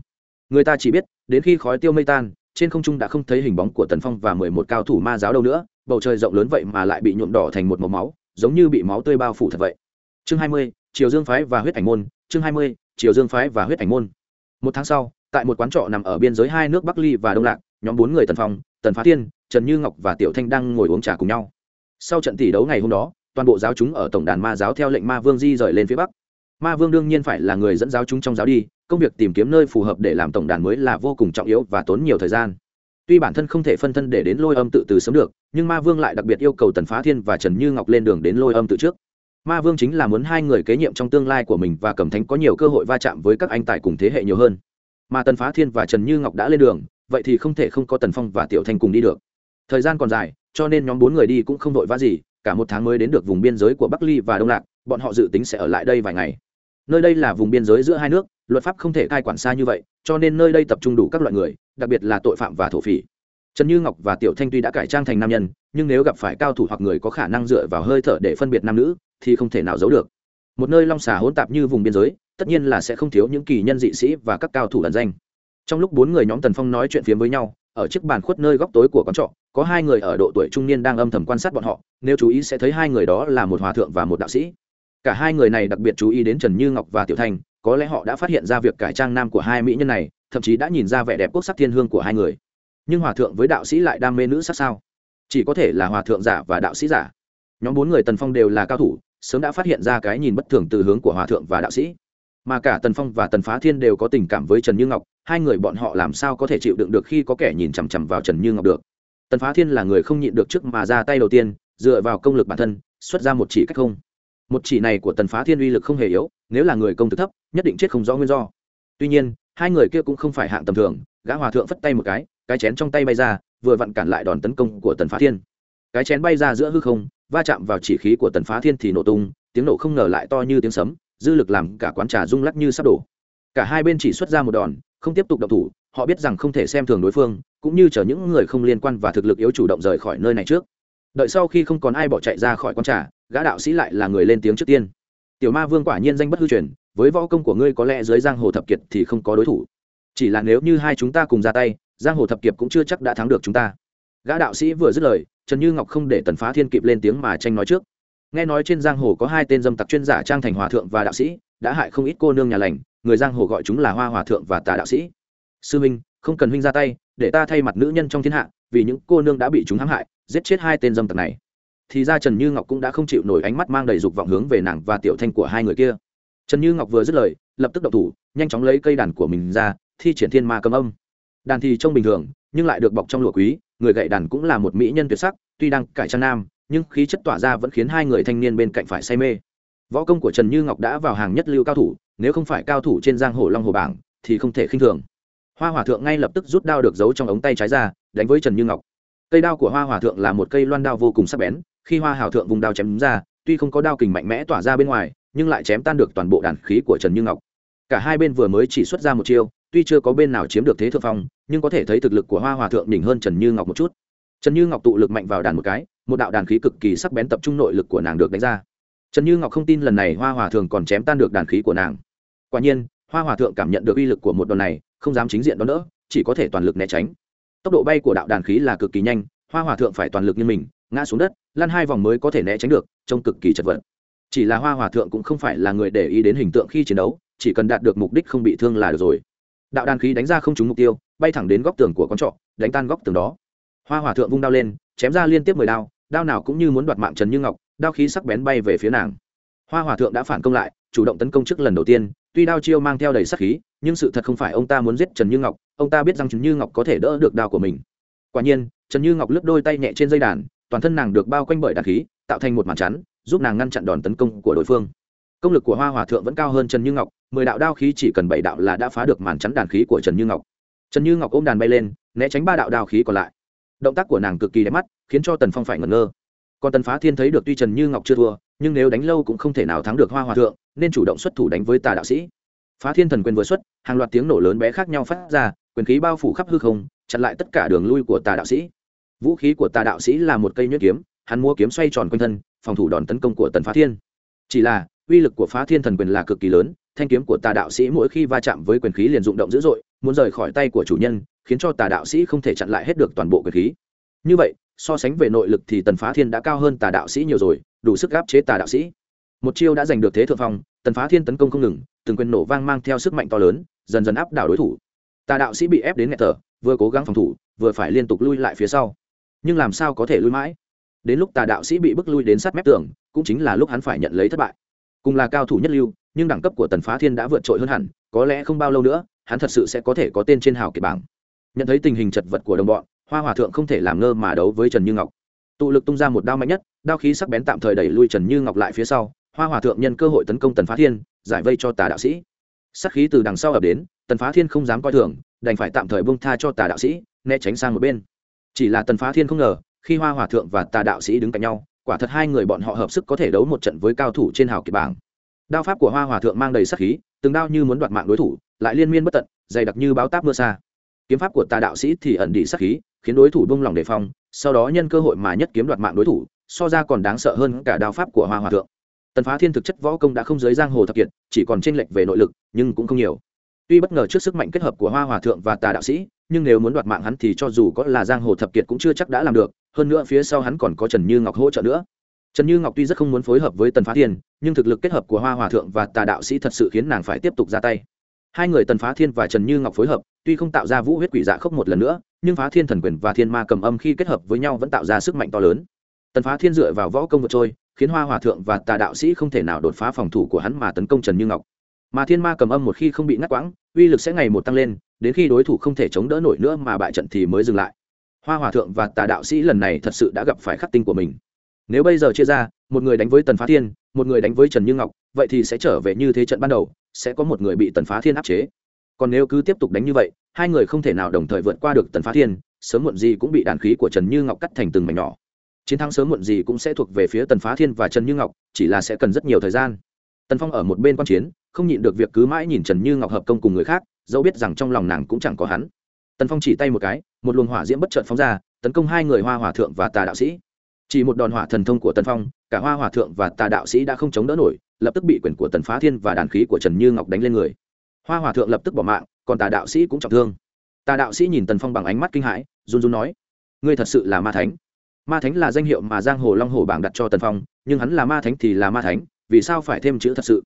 Người ta chỉ biết, đến khi khói tiêu mây tan trên không trung đã không thấy hình bóng của tần phong và mười một cao thủ ma giáo đâu nữa, bầu trời rộng lớn vậy mà lại bị nhuộm đỏ thành một màu máu, giống như bị máu tươi bao phủ thật vậy. Chương hai mươi, triều dương phái và huyết ảnh môn, chương hai mươi, triều dương phái và huyết ảnh môn. Một tháng sau, tại một quán trọ nằm ở biên giới hai nước bắc ly và đông lạc, nhóm bốn người tần phong, tần phá tiên trần như ngọc và tiểu thanh đang ngồi uống trà cùng nhau. Sau trận tỷ đấu ngày hôm đó, toàn bộ giáo chúng ở tổng đàn ma giáo theo lệnh ma vương di rời lên phía bắc. Ma vương đương nhiên phải là người dẫn giáo chúng trong giáo đi công việc tìm kiếm nơi phù hợp để làm tổng đàn mới là vô cùng trọng yếu và tốn nhiều thời gian. Tuy bản thân không thể phân thân để đến lôi âm tự từ sớm được, nhưng ma vương lại đặc biệt yêu cầu tần phá thiên và trần như ngọc lên đường đến lôi âm tự trước. Ma vương chính là muốn hai người kế nhiệm trong tương lai của mình và cẩm thánh có nhiều cơ hội va chạm với các anh tài cùng thế hệ nhiều hơn. Mà tần phá thiên và trần như ngọc đã lên đường, vậy thì không thể không có tần phong và tiểu thanh cùng đi được. Thời gian còn dài, cho nên nhóm bốn người đi cũng không vội vã gì, cả một tháng mới đến được vùng biên giới của bắc ly và đông lạc, bọn họ dự tính sẽ ở lại đây vài ngày nơi đây là vùng biên giới giữa hai nước, luật pháp không thể cai quản xa như vậy, cho nên nơi đây tập trung đủ các loại người, đặc biệt là tội phạm và thổ phỉ. Trần như ngọc và tiểu thanh tuy đã cải trang thành nam nhân, nhưng nếu gặp phải cao thủ hoặc người có khả năng dựa vào hơi thở để phân biệt nam nữ, thì không thể nào giấu được. Một nơi long xà hỗn tạp như vùng biên giới, tất nhiên là sẽ không thiếu những kỳ nhân dị sĩ và các cao thủ ẩn danh. Trong lúc bốn người nhóm tần phong nói chuyện phiếm với nhau, ở chiếc bàn khuất nơi góc tối của quán trọ, có hai người ở độ tuổi trung niên đang âm thầm quan sát bọn họ, nếu chú ý sẽ thấy hai người đó là một hòa thượng và một đạo sĩ cả hai người này đặc biệt chú ý đến trần như ngọc và tiểu thanh có lẽ họ đã phát hiện ra việc cải trang nam của hai mỹ nhân này, thậm chí đã nhìn ra vẻ đẹp quốc sắc thiên hương của hai người. Nhưng hòa thượng với đạo sĩ lại đam mê nữ sắc sao? Chỉ có thể là hòa thượng giả và đạo sĩ giả. Nhóm bốn người tần phong đều là cao thủ, sớm đã phát hiện ra cái nhìn bất thường từ hướng của hòa thượng và đạo sĩ. Mà cả tần phong và tần phá thiên đều có tình cảm với trần như ngọc, hai người bọn họ làm sao có thể chịu đựng được khi có kẻ nhìn chằm chằm vào trần như ngọc được? Tần phá thiên là người không nhịn được trước mà ra tay đầu tiên, dựa vào công lực bản thân, xuất ra một chỉ cách không một chỉ này của tần phá thiên uy lực không hề yếu, nếu là người công thực thấp, nhất định chết không rõ nguyên do. Tuy nhiên, hai người kia cũng không phải hạng tầm thường, gã hòa thượng phất tay một cái cái chén trong tay bay ra, vừa vặn cản lại đòn tấn công của tần phá thiên. Cái chén bay ra giữa hư không, va chạm vào chỉ khí của tần phá thiên thì nổ tung, tiếng nổ không ngờ lại to như tiếng sấm, dư lực làm cả quán trà rung lắc như sắp đổ. Cả hai bên chỉ xuất ra một đòn, không tiếp tục động thủ, họ biết rằng không thể xem thường đối phương, cũng như chờ những người không liên quan và thực lực yếu chủ động rời khỏi nơi này trước. Đợi sau khi không còn ai bỏ chạy ra khỏi quán trà gã đạo sĩ lại là người lên tiếng trước tiên. Tiểu ma vương quả nhiên danh bất hư truyền, với võ công của ngươi có lẽ dưới giang hồ thập kiệt thì không có đối thủ. Chỉ là nếu như hai chúng ta cùng ra tay, giang hồ thập kiệt cũng chưa chắc đã thắng được chúng ta. Gã đạo sĩ vừa dứt lời, trần như ngọc không để tần phá thiên kịp lên tiếng mà tranh nói trước. Nghe nói trên giang hồ có hai tên dâm tặc chuyên giả trang thành hòa thượng và đạo sĩ, đã hại không ít cô nương nhà lành, người giang hồ gọi chúng là hoa hòa thượng và tà đạo sĩ. Sư minh, không cần huynh ra tay, để ta thay mặt nữ nhân trong thiên hạ, vì những cô nương đã bị chúng hãm hại, giết chết hai tên dâm tặc này thì ra trần như ngọc cũng đã không chịu nổi ánh mắt mang đầy dục vọng hướng về nàng và tiểu thanh của hai người kia. Trần như ngọc vừa dứt lời, lập tức động thủ, nhanh chóng lấy cây đàn của mình ra, thi triển thiên ma cầm âm. Đàn thì trông bình thường, nhưng lại được bọc trong lụa quý, người gậy đàn cũng là một mỹ nhân tuyệt sắc, tuy đang cải trang nam, nhưng khí chất tỏa ra vẫn khiến hai người thanh niên bên cạnh phải say mê. Võ công của trần như ngọc đã vào hàng nhất lưu cao thủ, nếu không phải cao thủ trên giang hồ long hồ bảng, thì không thể khinh thường. Hoa hòa thượng ngay lập tức rút đao được giấu trong ống tay trái ra, đánh với trần như ngọc. Cây đao của hoa hòa thượng là một cây loan đao vô cùng sắc bén khi hoa hào thượng vùng đao chém ra tuy không có đao kình mạnh mẽ tỏa ra bên ngoài nhưng lại chém tan được toàn bộ đàn khí của trần như ngọc. Cả hai bên vừa mới chỉ xuất ra một chiêu tuy chưa có bên nào chiếm được thế thượng phong nhưng có thể thấy thực lực của hoa hòa thượng đỉnh hơn trần như ngọc một chút. Trần như ngọc tụ lực mạnh vào đàn một cái một đạo đàn khí cực kỳ sắc bén tập trung nội lực của nàng được đánh ra. Trần như ngọc không tin lần này hoa hòa thượng còn chém tan được đàn khí của nàng. Quả nhiên hoa hòa thượng cảm nhận được uy lực của một đòn này không dám chính diện đó nữa, chỉ có thể toàn lực né tránh. Tốc độ bay của đạo đàn khí là cực kỳ nhanh hoa hòa thượng phải toàn lực như mình ngã xuống đất, lăn hai vòng mới có thể né tránh được, trông cực kỳ chật vật. Chỉ là hoa hòa thượng cũng không phải là người để ý đến hình tượng khi chiến đấu, chỉ cần đạt được mục đích không bị thương là được rồi. Đạo đàn khí đánh ra không trúng mục tiêu, bay thẳng đến góc tường của con trọ, đánh tan góc tường đó. Hoa hòa thượng vung đao lên, chém ra liên tiếp mười đao đao nào cũng như muốn đoạt mạng trần như ngọc, đao khí sắc bén bay về phía nàng. Hoa hòa thượng đã phản công lại, chủ động tấn công trước lần đầu tiên, tuy đao chiêu mang theo đầy sắc khí, nhưng sự thật không phải ông ta muốn giết trần như ngọc, ông ta biết rằng trần như ngọc có thể đỡ được đao của mình. Quả nhiên, trần như ngọc lướt đôi tay nhẹ trên dây đàn toàn thân nàng được bao quanh bởi đàn khí, tạo thành một màn chắn, giúp nàng ngăn chặn đòn tấn công của đối phương. Công lực của hoa hòa thượng vẫn cao hơn trần như ngọc, mười đạo đao khí chỉ cần bảy đạo là đã phá được màn chắn đàn khí của trần như ngọc. Trần như ngọc ôm đàn bay lên, né tránh ba đạo đao khí còn lại. Động tác của nàng cực kỳ đẹp mắt, khiến cho tần phong phải ngẩn ngơ. Còn tần phá thiên thấy được tuy trần như ngọc chưa thua, nhưng nếu đánh lâu cũng không thể nào thắng được hoa hòa thượng, nên chủ động xuất thủ đánh với tà đạo sĩ. Phá thiên thần quyền vừa xuất, hàng loạt tiếng nổ lớn bé khác nhau phát ra, quyền khí bao phủ khắp hư không, chặn lại tất cả đường lui của tà đạo sĩ vũ khí của tà đạo sĩ là một cây nhuyễn kiếm, hắn mua kiếm xoay tròn quanh thân, phòng thủ đòn tấn công của tần phá thiên. Chỉ là, uy lực của phá thiên thần quyền là cực kỳ lớn, thanh kiếm của tà đạo sĩ mỗi khi va chạm với quyền khí liền rụng động dữ dội, muốn rời khỏi tay của chủ nhân, khiến cho tà đạo sĩ không thể chặn lại hết được toàn bộ quyền khí. Như vậy, so sánh về nội lực thì tần phá thiên đã cao hơn tà đạo sĩ nhiều rồi, đủ sức gáp chế tà đạo sĩ. Một chiêu đã giành được thế thượng phong, tần phá thiên tấn công không ngừng, từng quyền nổ vang mang theo sức mạnh to lớn, dần dần áp đảo đối thủ. Tà đạo sĩ bị ép đến nghẹt thở, vừa cố gắng phòng thủ, vừa phải liên tục lui lại phía sau nhưng làm sao có thể lui mãi? Đến lúc tà đạo sĩ bị bức lui đến sát mép tường, cũng chính là lúc hắn phải nhận lấy thất bại. Cùng là cao thủ nhất lưu, nhưng đẳng cấp của tần phá thiên đã vượt trội hơn hẳn, có lẽ không bao lâu nữa, hắn thật sự sẽ có thể có tên trên hào kiệt bảng. Nhận thấy tình hình chật vật của đồng bọn, hoa hòa thượng không thể làm ngơ mà đấu với trần như ngọc. Tụ lực tung ra một đao mạnh nhất, đao khí sắc bén tạm thời đẩy lui trần như ngọc lại phía sau, hoa hòa thượng nhân cơ hội tấn công tần phá thiên, giải vây cho tà đạo sĩ. Sắc khí từ đằng sau ập đến, tần phá thiên không dám coi thường, đành phải tạm thời bông tha cho tà đạo sĩ, né tránh sang một bên chỉ là tần phá thiên không ngờ, khi hoa hòa thượng và tà đạo sĩ đứng cạnh nhau, quả thật hai người bọn họ hợp sức có thể đấu một trận với cao thủ trên hào kiệt bảng. Đao pháp của hoa hòa thượng mang đầy sắc khí, từng đao như muốn đoạt mạng đối thủ, lại liên miên bất tận, dày đặc như báo táp mưa xa. Kiếm pháp của tà đạo sĩ thì ẩn đi sắc khí, khiến đối thủ bông lòng đề phòng, sau đó nhân cơ hội mà nhất kiếm đoạt mạng đối thủ, so ra còn đáng sợ hơn cả đao pháp của hoa hòa thượng. Tần phá thiên thực chất võ công đã không giới giang hồ thập kiệt, chỉ còn tranh lệch về nội lực, nhưng cũng không nhiều. Tuy bất ngờ trước sức mạnh kết hợp của hoa hòa thượng và tà đạo sĩ nhưng nếu muốn đoạt mạng hắn thì cho dù có là giang hồ thập kiệt cũng chưa chắc đã làm được, hơn nữa phía sau hắn còn có trần như ngọc hỗ trợ nữa. Trần như ngọc tuy rất không muốn phối hợp với tần phá thiên, nhưng thực lực kết hợp của hoa hòa thượng và tà đạo sĩ thật sự khiến nàng phải tiếp tục ra tay. Hai người tần phá thiên và trần như ngọc phối hợp, tuy không tạo ra vũ huyết quỷ dạ khốc một lần nữa, nhưng phá thiên thần quyền và thiên ma cầm âm khi kết hợp với nhau vẫn tạo ra sức mạnh to lớn. Tần phá thiên dựa vào võ công vượt trôi khiến hoa hòa thượng và tà đạo sĩ không thể nào đột phá phòng thủ của hắn mà tấn công trần như ngọc. Mà thiên ma cầm âm một khi không bị ngắt quãng uy lực sẽ ngày một tăng lên, đến khi đối thủ không thể chống đỡ nổi nữa mà bại trận thì mới dừng lại. Hoa hòa thượng và tà đạo sĩ lần này thật sự đã gặp phải khắc tinh của mình. Nếu bây giờ chia ra, một người đánh với tần phá thiên, một người đánh với trần như ngọc, vậy thì sẽ trở về như thế trận ban đầu, sẽ có một người bị tần phá thiên áp chế. Còn nếu cứ tiếp tục đánh như vậy, hai người không thể nào đồng thời vượt qua được tần phá thiên, sớm muộn gì cũng bị đàn khí của trần như ngọc cắt thành từng mảnh nhỏ. Chiến thắng sớm muộn gì cũng sẽ thuộc về phía tần phá thiên và trần như ngọc, chỉ là sẽ cần rất nhiều thời gian. Tần phong ở một bên quan chiến không nhịn được việc cứ mãi nhìn trần như ngọc hợp công cùng người khác, dẫu biết rằng trong lòng nàng cũng chẳng có hắn. Tần phong chỉ tay một cái, một luồng hỏa diễm bất chợt phóng ra, tấn công hai người hoa hòa thượng và tà đạo sĩ. Chỉ một đòn hỏa thần thông của tần phong, cả hoa hòa thượng và tà đạo sĩ đã không chống đỡ nổi, lập tức bị quyền của tần phá thiên và đàn khí của trần như ngọc đánh lên người. Hoa hòa thượng lập tức bỏ mạng, còn tà đạo sĩ cũng trọng thương. Tà đạo sĩ nhìn tần phong bằng ánh mắt kinh hãi, run run nói, ngươi thật sự là ma thánh. Ma thánh là danh hiệu mà giang hồ long hồ bảng đặt cho tần phong, nhưng hắn là ma thánh thì là ma thánh, vì sao phải thêm chữ thật sự?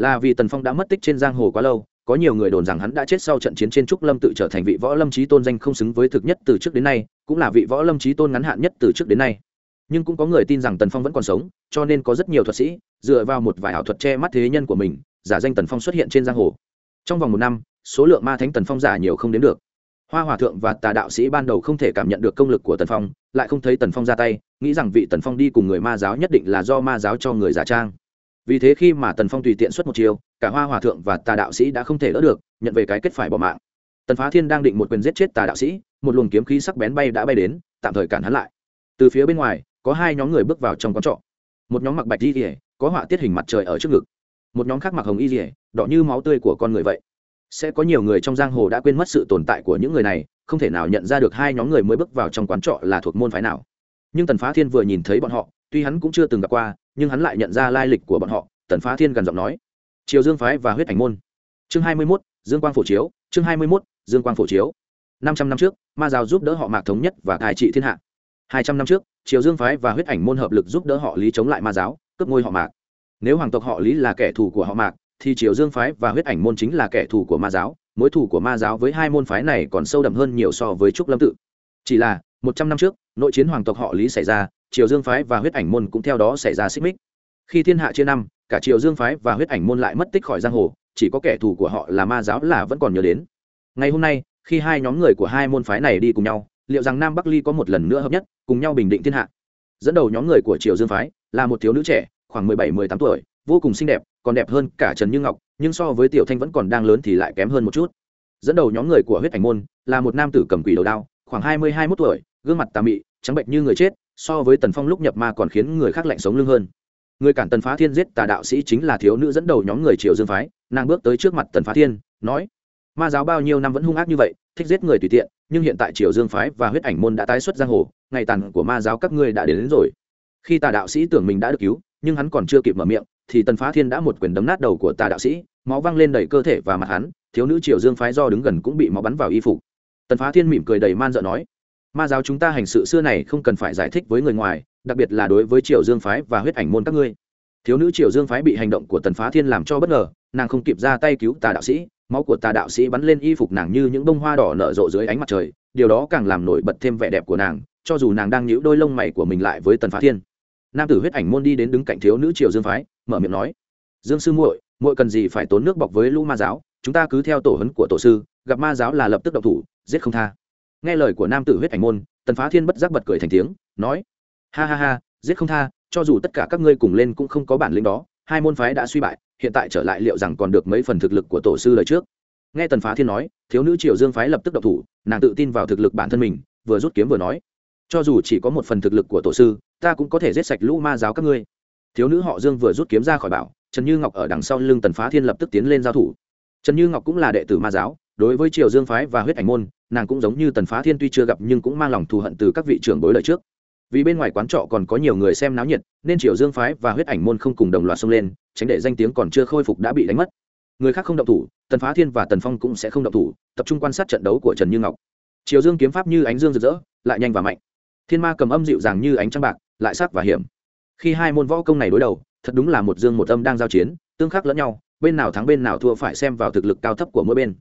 Là vì tần phong đã mất tích trên giang hồ quá lâu, có nhiều người đồn rằng hắn đã chết sau trận chiến trên trúc lâm tự trở thành vị võ lâm trí tôn danh không xứng với thực nhất từ trước đến nay, cũng là vị võ lâm trí tôn ngắn hạn nhất từ trước đến nay. Nhưng cũng có người tin rằng tần phong vẫn còn sống, cho nên có rất nhiều thuật sĩ, dựa vào một vài ảo thuật che mắt thế nhân của mình, giả danh tần phong xuất hiện trên giang hồ. Trong vòng một năm, số lượng ma thánh tần phong giả nhiều không đến được. Hoa hòa thượng và tà đạo sĩ ban đầu không thể cảm nhận được công lực của tần phong, lại không thấy tần phong ra tay, nghĩ rằng vị tần phong đi cùng người ma giáo nhất định là do ma giáo cho người giả trang vì thế khi mà tần phong tùy tiện xuất một chiều cả hoa hòa thượng và tà đạo sĩ đã không thể đỡ được, nhận về cái kết phải bỏ mạng. Tần phá thiên đang định một quyền giết chết tà đạo sĩ, một luồng kiếm khí sắc bén bay đã bay đến, tạm thời cản hắn lại. Từ phía bên ngoài, có hai nhóm người bước vào trong quán trọ. Một nhóm mặc bạch y rỉa có họa tiết hình mặt trời ở trước ngực. Một nhóm khác mặc hồng y rỉa đỏ như máu tươi của con người vậy. Sẽ có nhiều người trong giang hồ đã quên mất sự tồn tại của những người này, không thể nào nhận ra được hai nhóm người mới bước vào trong quán trọ là thuộc môn phái nào. Nhưng tần phá thiên vừa nhìn thấy bọn họ tuy hắn cũng chưa từng gặp qua, nhưng hắn lại nhận ra lai lịch của bọn họ, tần phá thiên gần giọng nói. Triều dương phái và huyết ảnh môn. Chương hai mươi mốt, dương quang phổ chiếu, chương hai mươi mốt, dương quang phổ chiếu. Năm trăm năm trước, ma giáo giúp đỡ họ mạc thống nhất và cai trị thiên hạ. Hai trăm năm trước, triều dương phái và huyết ảnh môn hợp lực giúp đỡ họ lý chống lại ma giáo, cướp ngôi họ mạc. Nếu hoàng tộc họ lý là kẻ thù của họ mạc, thì triều dương phái và huyết ảnh môn chính là kẻ thù của ma giáo. Mối thù của ma giáo với hai môn phái này còn sâu đậm hơn nhiều so với trúc lâm tự. Chỉ là, một trăm năm trước, nội chiến hoàng tộc họ lý xảy ra triều dương phái và huyết ảnh môn cũng theo đó xảy ra xích mích. Khi thiên hạ chia năm, cả triều dương phái và huyết ảnh môn lại mất tích khỏi giang hồ, chỉ có kẻ thù của họ là ma giáo là vẫn còn nhớ đến. Ngày hôm nay, khi hai nhóm người của hai môn phái này đi cùng nhau, liệu rằng nam bắc ly có một lần nữa hợp nhất, cùng nhau bình định thiên hạ? Dẫn đầu nhóm người của triều dương phái là một thiếu nữ trẻ, khoảng mười bảy, mười tám tuổi, vô cùng xinh đẹp, còn đẹp hơn cả trần như ngọc, nhưng so với tiểu thanh vẫn còn đang lớn thì lại kém hơn một chút. Dẫn đầu nhóm người của huyết ảnh môn là một nam tử cầm quỷ đầu đao, khoảng hai mươi, hai mốt tuổi, gương mặt tà mị, trắng bệnh như người chết so với tần phong lúc nhập ma còn khiến người khác lạnh sống lưng hơn. Người cản tần phá thiên giết tà đạo sĩ chính là thiếu nữ dẫn đầu nhóm người triều dương phái nàng bước tới trước mặt tần phá thiên nói ma giáo bao nhiêu năm vẫn hung ác như vậy thích giết người tùy tiện nhưng hiện tại triều dương phái và huyết ảnh môn đã tái xuất giang hồ ngày tàn của ma giáo các ngươi đã đến, đến rồi. Khi tà đạo sĩ tưởng mình đã được cứu nhưng hắn còn chưa kịp mở miệng thì tần phá thiên đã một quyền đấm nát đầu của tà đạo sĩ máu văng lên đầy cơ thể và mặt hắn thiếu nữ triều dương phái do đứng gần cũng bị máu bắn vào y phục. Tần phá thiên mỉm cười đầy man dợ nói ma giáo chúng ta hành sự xưa này không cần phải giải thích với người ngoài, đặc biệt là đối với triều dương phái và huyết ảnh môn các ngươi. Thiếu nữ triều dương phái bị hành động của tần phá thiên làm cho bất ngờ, nàng không kịp ra tay cứu tà đạo sĩ, máu của tà đạo sĩ bắn lên y phục nàng như những bông hoa đỏ nở rộ dưới ánh mặt trời, điều đó càng làm nổi bật thêm vẻ đẹp của nàng, cho dù nàng đang nhíu đôi lông mày của mình lại với tần phá thiên. Nam tử huyết ảnh môn đi đến đứng cạnh thiếu nữ triều dương phái, mở miệng nói, dương sư muội muội cần gì phải tốn nước bọc với lũ ma giáo? Chúng ta cứ theo tổ hấn của tổ sư, gặp ma giáo là lập tức động thủ, giết không tha nghe lời của nam tử huyết ảnh môn, tần phá thiên bất giác bật cười thành tiếng, nói, ha ha ha, giết không tha, cho dù tất cả các ngươi cùng lên cũng không có bản lĩnh đó, hai môn phái đã suy bại, hiện tại trở lại liệu rằng còn được mấy phần thực lực của tổ sư lời trước. Nghe tần phá thiên nói, thiếu nữ triều dương phái lập tức độc thủ, nàng tự tin vào thực lực bản thân mình, vừa rút kiếm vừa nói, cho dù chỉ có một phần thực lực của tổ sư, ta cũng có thể giết sạch lũ ma giáo các ngươi. Thiếu nữ họ dương vừa rút kiếm ra khỏi bảo, trần như ngọc ở đằng sau lưng tần phá thiên lập tức tiến lên giao thủ. Trần như ngọc cũng là đệ tử ma giáo đối với triều dương phái và huyết ảnh môn, nàng cũng giống như tần phá thiên tuy chưa gặp nhưng cũng mang lòng thù hận từ các vị trưởng bối lợi trước. Vì bên ngoài quán trọ còn có nhiều người xem náo nhiệt, nên triều dương phái và huyết ảnh môn không cùng đồng loạt xông lên, tránh để danh tiếng còn chưa khôi phục đã bị đánh mất. Người khác không động thủ, tần phá thiên và tần phong cũng sẽ không động thủ, tập trung quan sát trận đấu của trần như ngọc. Triều dương kiếm pháp như ánh dương rực rỡ, lại nhanh và mạnh. Thiên ma cầm âm dịu dàng như ánh trăng bạc, lại sắc và hiểm. Khi hai môn võ công này đối đầu, thật đúng là một dương một âm đang giao chiến, tương khắc lẫn nhau, bên nào thắng bên nào thua phải xem vào thực lực cao thấp của mỗi bên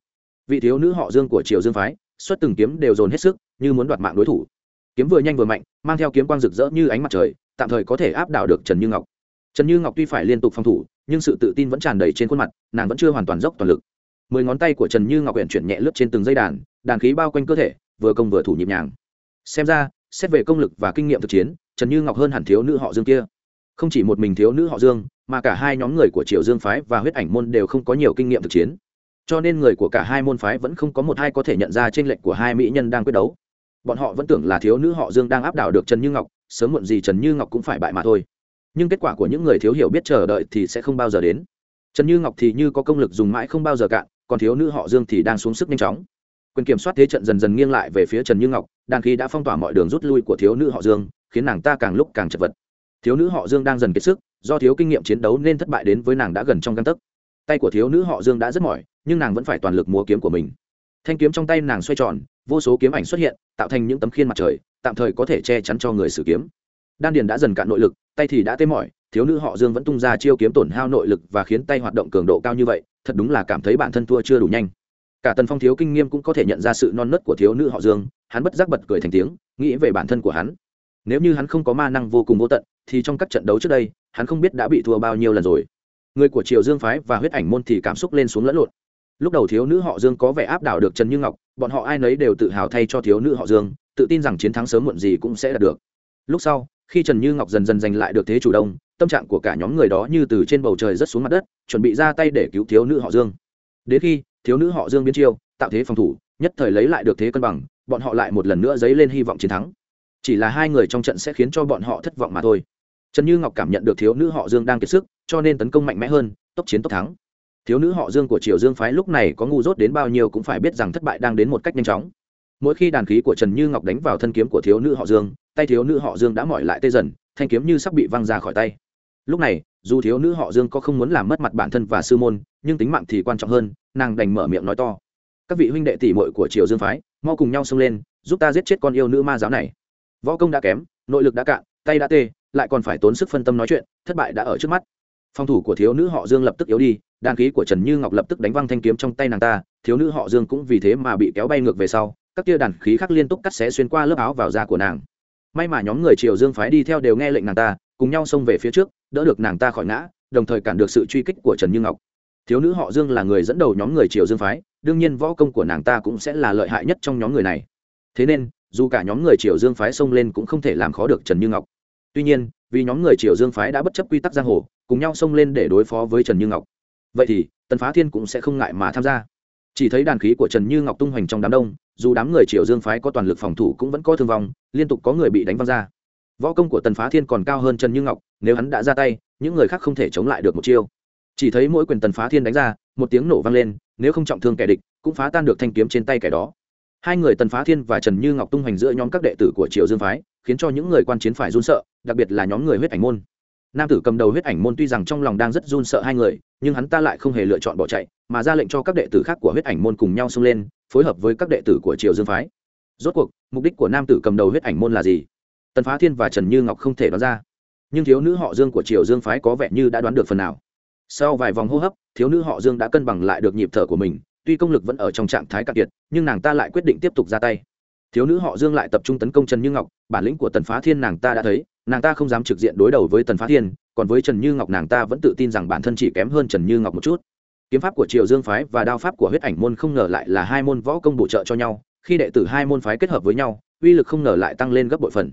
vị thiếu nữ họ dương của triều dương phái, xuất từng kiếm đều dồn hết sức, như muốn đoạt mạng đối thủ. Kiếm vừa nhanh vừa mạnh, mang theo kiếm quang rực rỡ như ánh mặt trời, tạm thời có thể áp đảo được trần như ngọc. Trần như ngọc tuy phải liên tục phòng thủ, nhưng sự tự tin vẫn tràn đầy trên khuôn mặt, nàng vẫn chưa hoàn toàn dốc toàn lực. Mười ngón tay của trần như ngọc huyện chuyển nhẹ lướt trên từng dây đàn đàn khí bao quanh cơ thể, vừa công vừa thủ nhịp nhàng. Xem ra, xét về công lực và kinh nghiệm thực chiến, trần như ngọc hơn hẳn thiếu nữ họ dương kia. Không chỉ một mình thiếu nữ họ dương, mà cả hai nhóm người của triều dương phái và huyết ảnh môn đều không có nhiều kinh nghiệm thực chiến cho nên người của cả hai môn phái vẫn không có một hai có thể nhận ra trên lệnh của hai mỹ nhân đang quyết đấu. Bọn họ vẫn tưởng là thiếu nữ họ dương đang áp đảo được trần như ngọc, sớm muộn gì trần như ngọc cũng phải bại mà thôi. Nhưng kết quả của những người thiếu hiểu biết chờ đợi thì sẽ không bao giờ đến. Trần như ngọc thì như có công lực dùng mãi không bao giờ cạn, còn thiếu nữ họ dương thì đang xuống sức nhanh chóng. Quyền kiểm soát thế trận dần dần nghiêng lại về phía trần như ngọc đàn khi đã phong tỏa mọi đường rút lui của thiếu nữ họ dương, khiến nàng ta càng lúc càng chật vật. Thiếu nữ họ dương đang dần kiệt sức, do thiếu kinh nghiệm chiến đấu nên thất bại đến với nàng đã gần trong găng tấc. Tay của thiếu nữ họ dương đã rất mỏi nhưng nàng vẫn phải toàn lực múa kiếm của mình. Thanh kiếm trong tay nàng xoay tròn, vô số kiếm ảnh xuất hiện, tạo thành những tấm khiên mặt trời, tạm thời có thể che chắn cho người sử kiếm. Đan điền đã dần cạn nội lực, tay thì đã tê mỏi, thiếu nữ họ dương vẫn tung ra chiêu kiếm tổn hao nội lực và khiến tay hoạt động cường độ cao như vậy, thật đúng là cảm thấy bản thân thua chưa đủ nhanh. Cả tần phong thiếu kinh nghiêm cũng có thể nhận ra sự non nớt của thiếu nữ họ dương, hắn bất giác bật cười thành tiếng, nghĩ về bản thân của hắn. Nếu như hắn không có ma năng vô cùng vô tận, thì trong các trận đấu trước đây, hắn không biết đã bị thua bao nhiêu lần rồi. Người của triều dương phái và huyết ảnh môn thì cảm xúc lên xuống lẫn lộn lúc đầu thiếu nữ họ dương có vẻ áp đảo được trần như ngọc, bọn họ ai nấy đều tự hào thay cho thiếu nữ họ dương, tự tin rằng chiến thắng sớm muộn gì cũng sẽ đạt được. Lúc sau, khi trần như ngọc dần dần giành lại được thế chủ động tâm trạng của cả nhóm người đó như từ trên bầu trời rất xuống mặt đất, chuẩn bị ra tay để cứu thiếu nữ họ dương. Đến khi thiếu nữ họ dương biến chiêu, tạo thế phòng thủ, nhất thời lấy lại được thế cân bằng, bọn họ lại một lần nữa dấy lên hy vọng chiến thắng. Chỉ là hai người trong trận sẽ khiến cho bọn họ thất vọng mà thôi. Trần như ngọc cảm nhận được thiếu nữ họ dương đang kiệt sức, cho nên tấn công mạnh mẽ hơn, tốc chiến tốc thắng thiếu nữ họ dương của triều dương phái lúc này có ngu dốt đến bao nhiêu cũng phải biết rằng thất bại đang đến một cách nhanh chóng. Mỗi khi đàn khí của trần như ngọc đánh vào thân kiếm của thiếu nữ họ dương, tay thiếu nữ họ dương đã mỏi lại tê dần, thanh kiếm như sắp bị văng ra khỏi tay. Lúc này, dù thiếu nữ họ dương có không muốn làm mất mặt bản thân và sư môn, nhưng tính mạng thì quan trọng hơn, nàng đành mở miệng nói to. Các vị huynh đệ tỷ muội của triều dương phái, mau cùng nhau xông lên, giúp ta giết chết con yêu nữ ma giáo này. Võ công đã kém, nội lực đã cạn, tay đã tê, lại còn phải tốn sức phân tâm nói chuyện, thất bại đã ở trước mắt phòng thủ của thiếu nữ họ dương lập tức yếu đi, đàn khí của trần như ngọc lập tức đánh văng thanh kiếm trong tay nàng ta, thiếu nữ họ dương cũng vì thế mà bị kéo bay ngược về sau, các tia đàn khí khác liên tục cắt xé xuyên qua lớp áo vào da của nàng. May mà nhóm người triều dương phái đi theo đều nghe lệnh nàng ta, cùng nhau xông về phía trước, đỡ được nàng ta khỏi ngã, đồng thời cản được sự truy kích của trần như ngọc. Thiếu nữ họ dương là người dẫn đầu nhóm người triều dương phái, đương nhiên võ công của nàng ta cũng sẽ là lợi hại nhất trong nhóm người này. Thế nên, dù cả nhóm người triều dương phái xông lên cũng không thể làm khó được trần như ngọc. Tuy nhiên vì nhóm người triều dương phái đã bất chấp quy tắc giang hồ, cùng nhau xông lên để đối phó với trần như ngọc. Vậy thì, tần phá thiên cũng sẽ không ngại mà tham gia. Chỉ thấy đàn khí của trần như ngọc tung hoành trong đám đông, dù đám người triều dương phái có toàn lực phòng thủ cũng vẫn có thương vong, liên tục có người bị đánh văng ra. Võ công của tần phá thiên còn cao hơn trần như ngọc, nếu hắn đã ra tay, những người khác không thể chống lại được một chiêu. Chỉ thấy mỗi quyền tần phá thiên đánh ra, một tiếng nổ vang lên, nếu không trọng thương kẻ địch, cũng phá tan được thanh kiếm trên tay kẻ đó. Hai người tần phá thiên và trần như ngọc tung hoành giữa nhóm các đệ tử của triều dương phái, khiến cho những người quan chiến phải run sợ đặc biệt là nhóm người huyết ảnh môn. Nam tử cầm đầu huyết ảnh môn tuy rằng trong lòng đang rất run sợ hai người, nhưng hắn ta lại không hề lựa chọn bỏ chạy, mà ra lệnh cho các đệ tử khác của huyết ảnh môn cùng nhau xông lên, phối hợp với các đệ tử của triều dương phái. Rốt cuộc, mục đích của nam tử cầm đầu huyết ảnh môn là gì? Tần phá thiên và trần như ngọc không thể đoán ra. Nhưng thiếu nữ họ dương của triều dương phái có vẻ như đã đoán được phần nào. Sau vài vòng hô hấp, thiếu nữ họ dương đã cân bằng lại được nhịp thở của mình, tuy công lực vẫn ở trong trạng thái cạn kiệt, nhưng nàng ta lại quyết định tiếp tục ra tay. Thiếu nữ họ dương lại tập trung tấn công trần như ngọc, bản lĩnh của tần phá thiên nàng ta đã thấy nàng ta không dám trực diện đối đầu với tần phá thiên, còn với trần như ngọc nàng ta vẫn tự tin rằng bản thân chỉ kém hơn trần như ngọc một chút. Kiếm pháp của triều dương phái và đao pháp của huyết ảnh môn không ngờ lại là hai môn võ công bổ trợ cho nhau, khi đệ tử hai môn phái kết hợp với nhau, uy lực không ngờ lại tăng lên gấp bội phần.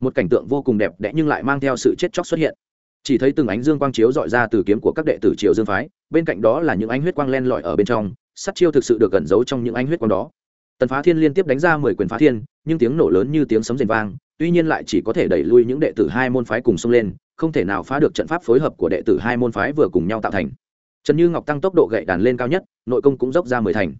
Một cảnh tượng vô cùng đẹp đẽ nhưng lại mang theo sự chết chóc xuất hiện. Chỉ thấy từng ánh dương quang chiếu dọi ra từ kiếm của các đệ tử triều dương phái, bên cạnh đó là những ánh huyết quang len lỏi ở bên trong sắt chiêu thực sự được gần giấu trong những ánh huyết quang đó. Tần phá thiên liên tiếp đánh ra mười quyền phá thiên, nhưng tiếng nổ lớn như tiếng sấm rền vang tuy nhiên lại chỉ có thể đẩy lui những đệ tử hai môn phái cùng xông lên, không thể nào phá được trận pháp phối hợp của đệ tử hai môn phái vừa cùng nhau tạo thành. Trần như ngọc tăng tốc độ gậy đàn lên cao nhất, nội công cũng dốc ra mười thành.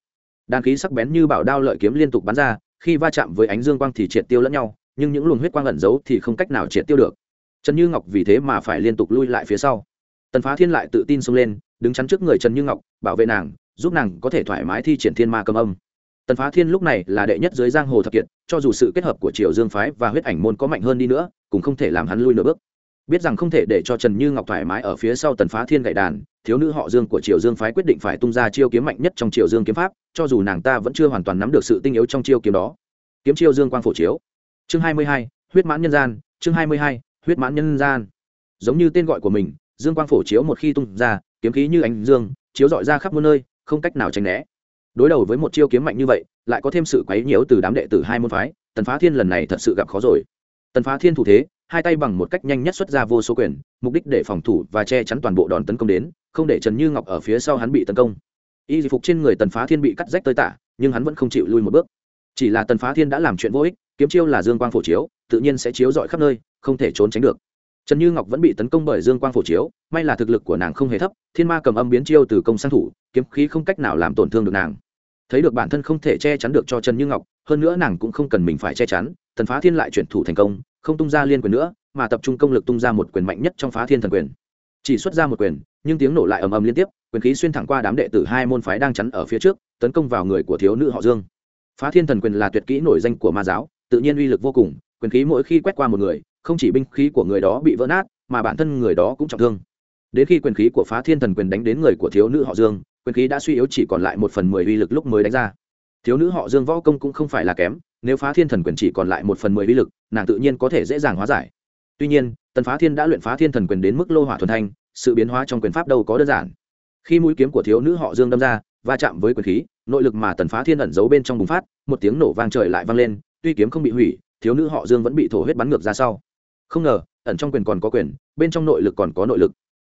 Đàn khí sắc bén như bảo đao lợi kiếm liên tục bắn ra, khi va chạm với ánh dương quang thì triệt tiêu lẫn nhau, nhưng những luồng huyết quang ẩn giấu thì không cách nào triệt tiêu được. Trần như ngọc vì thế mà phải liên tục lui lại phía sau. Tần phá thiên lại tự tin xông lên, đứng chắn trước người trần như ngọc, bảo vệ nàng, giúp nàng có thể thoải mái thi triển thiên ma cầm âm. Tần phá thiên lúc này là đệ nhất dưới giang hồ thập kiệt cho dù sự kết hợp của triều dương phái và huyết ảnh môn có mạnh hơn đi nữa, cũng không thể làm hắn lui nửa bước. Biết rằng không thể để cho trần như ngọc thoải mái ở phía sau tần phá thiên gậy đàn, thiếu nữ họ dương của triều dương phái quyết định phải tung ra chiêu kiếm mạnh nhất trong triều dương kiếm pháp, cho dù nàng ta vẫn chưa hoàn toàn nắm được sự tinh yếu trong chiêu kiếm đó. Kiếm chiêu dương quang phổ chiếu. Chương hai mươi hai, huyết mãn nhân gian, chương hai mươi hai, huyết mãn nhân gian. Giống như tên gọi của mình, dương quang phổ chiếu một khi tung ra, kiếm khí như ánh dương, chiếu dọi ra khắp muôn nơi, không cách nào tránh né. Đối đầu với một chiêu kiếm mạnh như vậy lại có thêm sự quấy nhiễu từ đám đệ tử hai môn phái, tần phá thiên lần này thật sự gặp khó rồi. Tần phá thiên thủ thế, hai tay bằng một cách nhanh nhất xuất ra vô số quyền, mục đích để phòng thủ và che chắn toàn bộ đòn tấn công đến, không để trần như ngọc ở phía sau hắn bị tấn công. Y phục trên người tần phá thiên bị cắt rách tơi tả, nhưng hắn vẫn không chịu lui một bước. Chỉ là tần phá thiên đã làm chuyện vô ích, kiếm chiêu là dương quang phổ chiếu, tự nhiên sẽ chiếu rọi khắp nơi, không thể trốn tránh được. Trần như ngọc vẫn bị tấn công bởi dương quang phổ chiếu, may là thực lực của nàng không hề thấp, thiên ma cầm âm biến chiêu từ công sang thủ, kiếm khí không cách nào làm tổn thương được nàng thấy được bản thân không thể che chắn được cho trần như ngọc, hơn nữa nàng cũng không cần mình phải che chắn, tần phá thiên lại chuyển thủ thành công, không tung ra liên quyền nữa, mà tập trung công lực tung ra một quyền mạnh nhất trong phá thiên thần quyền. Chỉ xuất ra một quyền, nhưng tiếng nổ lại ầm ầm liên tiếp, quyền khí xuyên thẳng qua đám đệ tử hai môn phái đang chắn ở phía trước, tấn công vào người của thiếu nữ họ dương. Phá thiên thần quyền là tuyệt kỹ nổi danh của ma giáo, tự nhiên uy lực vô cùng, quyền khí mỗi khi quét qua một người, không chỉ binh khí của người đó bị vỡ nát, mà bản thân người đó cũng trọng thương. Đến khi quyền khí của phá thiên thần quyền đánh đến người của thiếu nữ họ dương quyền khí đã suy yếu chỉ còn lại một phần mười uy lực lúc mới đánh ra. Thiếu nữ họ dương võ công cũng không phải là kém, nếu phá thiên thần quyền chỉ còn lại một phần mười uy lực, nàng tự nhiên có thể dễ dàng hóa giải. Tuy nhiên, tần phá thiên đã luyện phá thiên thần quyền đến mức lô hỏa thuần thanh, sự biến hóa trong quyền pháp đâu có đơn giản. Khi mũi kiếm của thiếu nữ họ dương đâm ra, va chạm với quyền khí, nội lực mà tần phá thiên ẩn giấu bên trong bùng phát, một tiếng nổ vang trời lại vang lên, tuy kiếm không bị hủy, thiếu nữ họ dương vẫn bị thổ huyết bắn ngược ra sau. Không ngờ, ẩn trong quyền còn có quyền, bên trong nội lực còn có nội lực.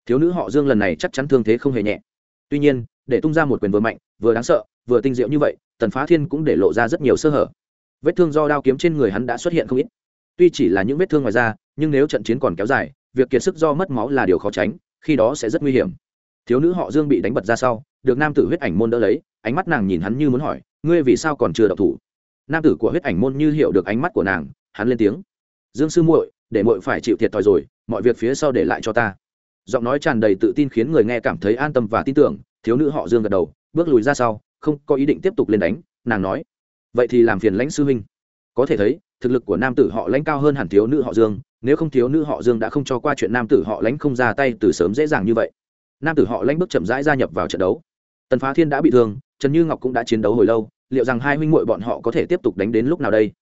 Thiếu nữ họ dương lần này chắc chắn thương thế không hề nhẹ tuy nhiên, để tung ra một quyền vừa mạnh, vừa đáng sợ, vừa tinh diệu như vậy, tần phá thiên cũng để lộ ra rất nhiều sơ hở. Vết thương do đao kiếm trên người hắn đã xuất hiện không ít. Tuy chỉ là những vết thương ngoài da, nhưng nếu trận chiến còn kéo dài, việc kiệt sức do mất máu là điều khó tránh, khi đó sẽ rất nguy hiểm. Thiếu nữ họ dương bị đánh bật ra sau, được nam tử huyết ảnh môn đỡ lấy, ánh mắt nàng nhìn hắn như muốn hỏi, ngươi vì sao còn chưa đậu thủ? Nam tử của huyết ảnh môn như hiểu được ánh mắt của nàng, hắn lên tiếng, dương sư muội, để muội phải chịu thiệt thòi rồi, mọi việc phía sau để lại cho ta giọng nói tràn đầy tự tin khiến người nghe cảm thấy an tâm và tin tưởng, thiếu nữ họ dương gật đầu, bước lùi ra sau, không có ý định tiếp tục lên đánh, nàng nói, vậy thì làm phiền lãnh sư huynh. Có thể thấy, thực lực của nam tử họ lãnh cao hơn hẳn thiếu nữ họ dương, nếu không thiếu nữ họ dương đã không cho qua chuyện nam tử họ lãnh không ra tay từ sớm dễ dàng như vậy. Nam tử họ lãnh bước chậm rãi gia nhập vào trận đấu. Tần phá thiên đã bị thương, trần như ngọc cũng đã chiến đấu hồi lâu, liệu rằng hai huynh muội bọn họ có thể tiếp tục đánh đến lúc nào đây?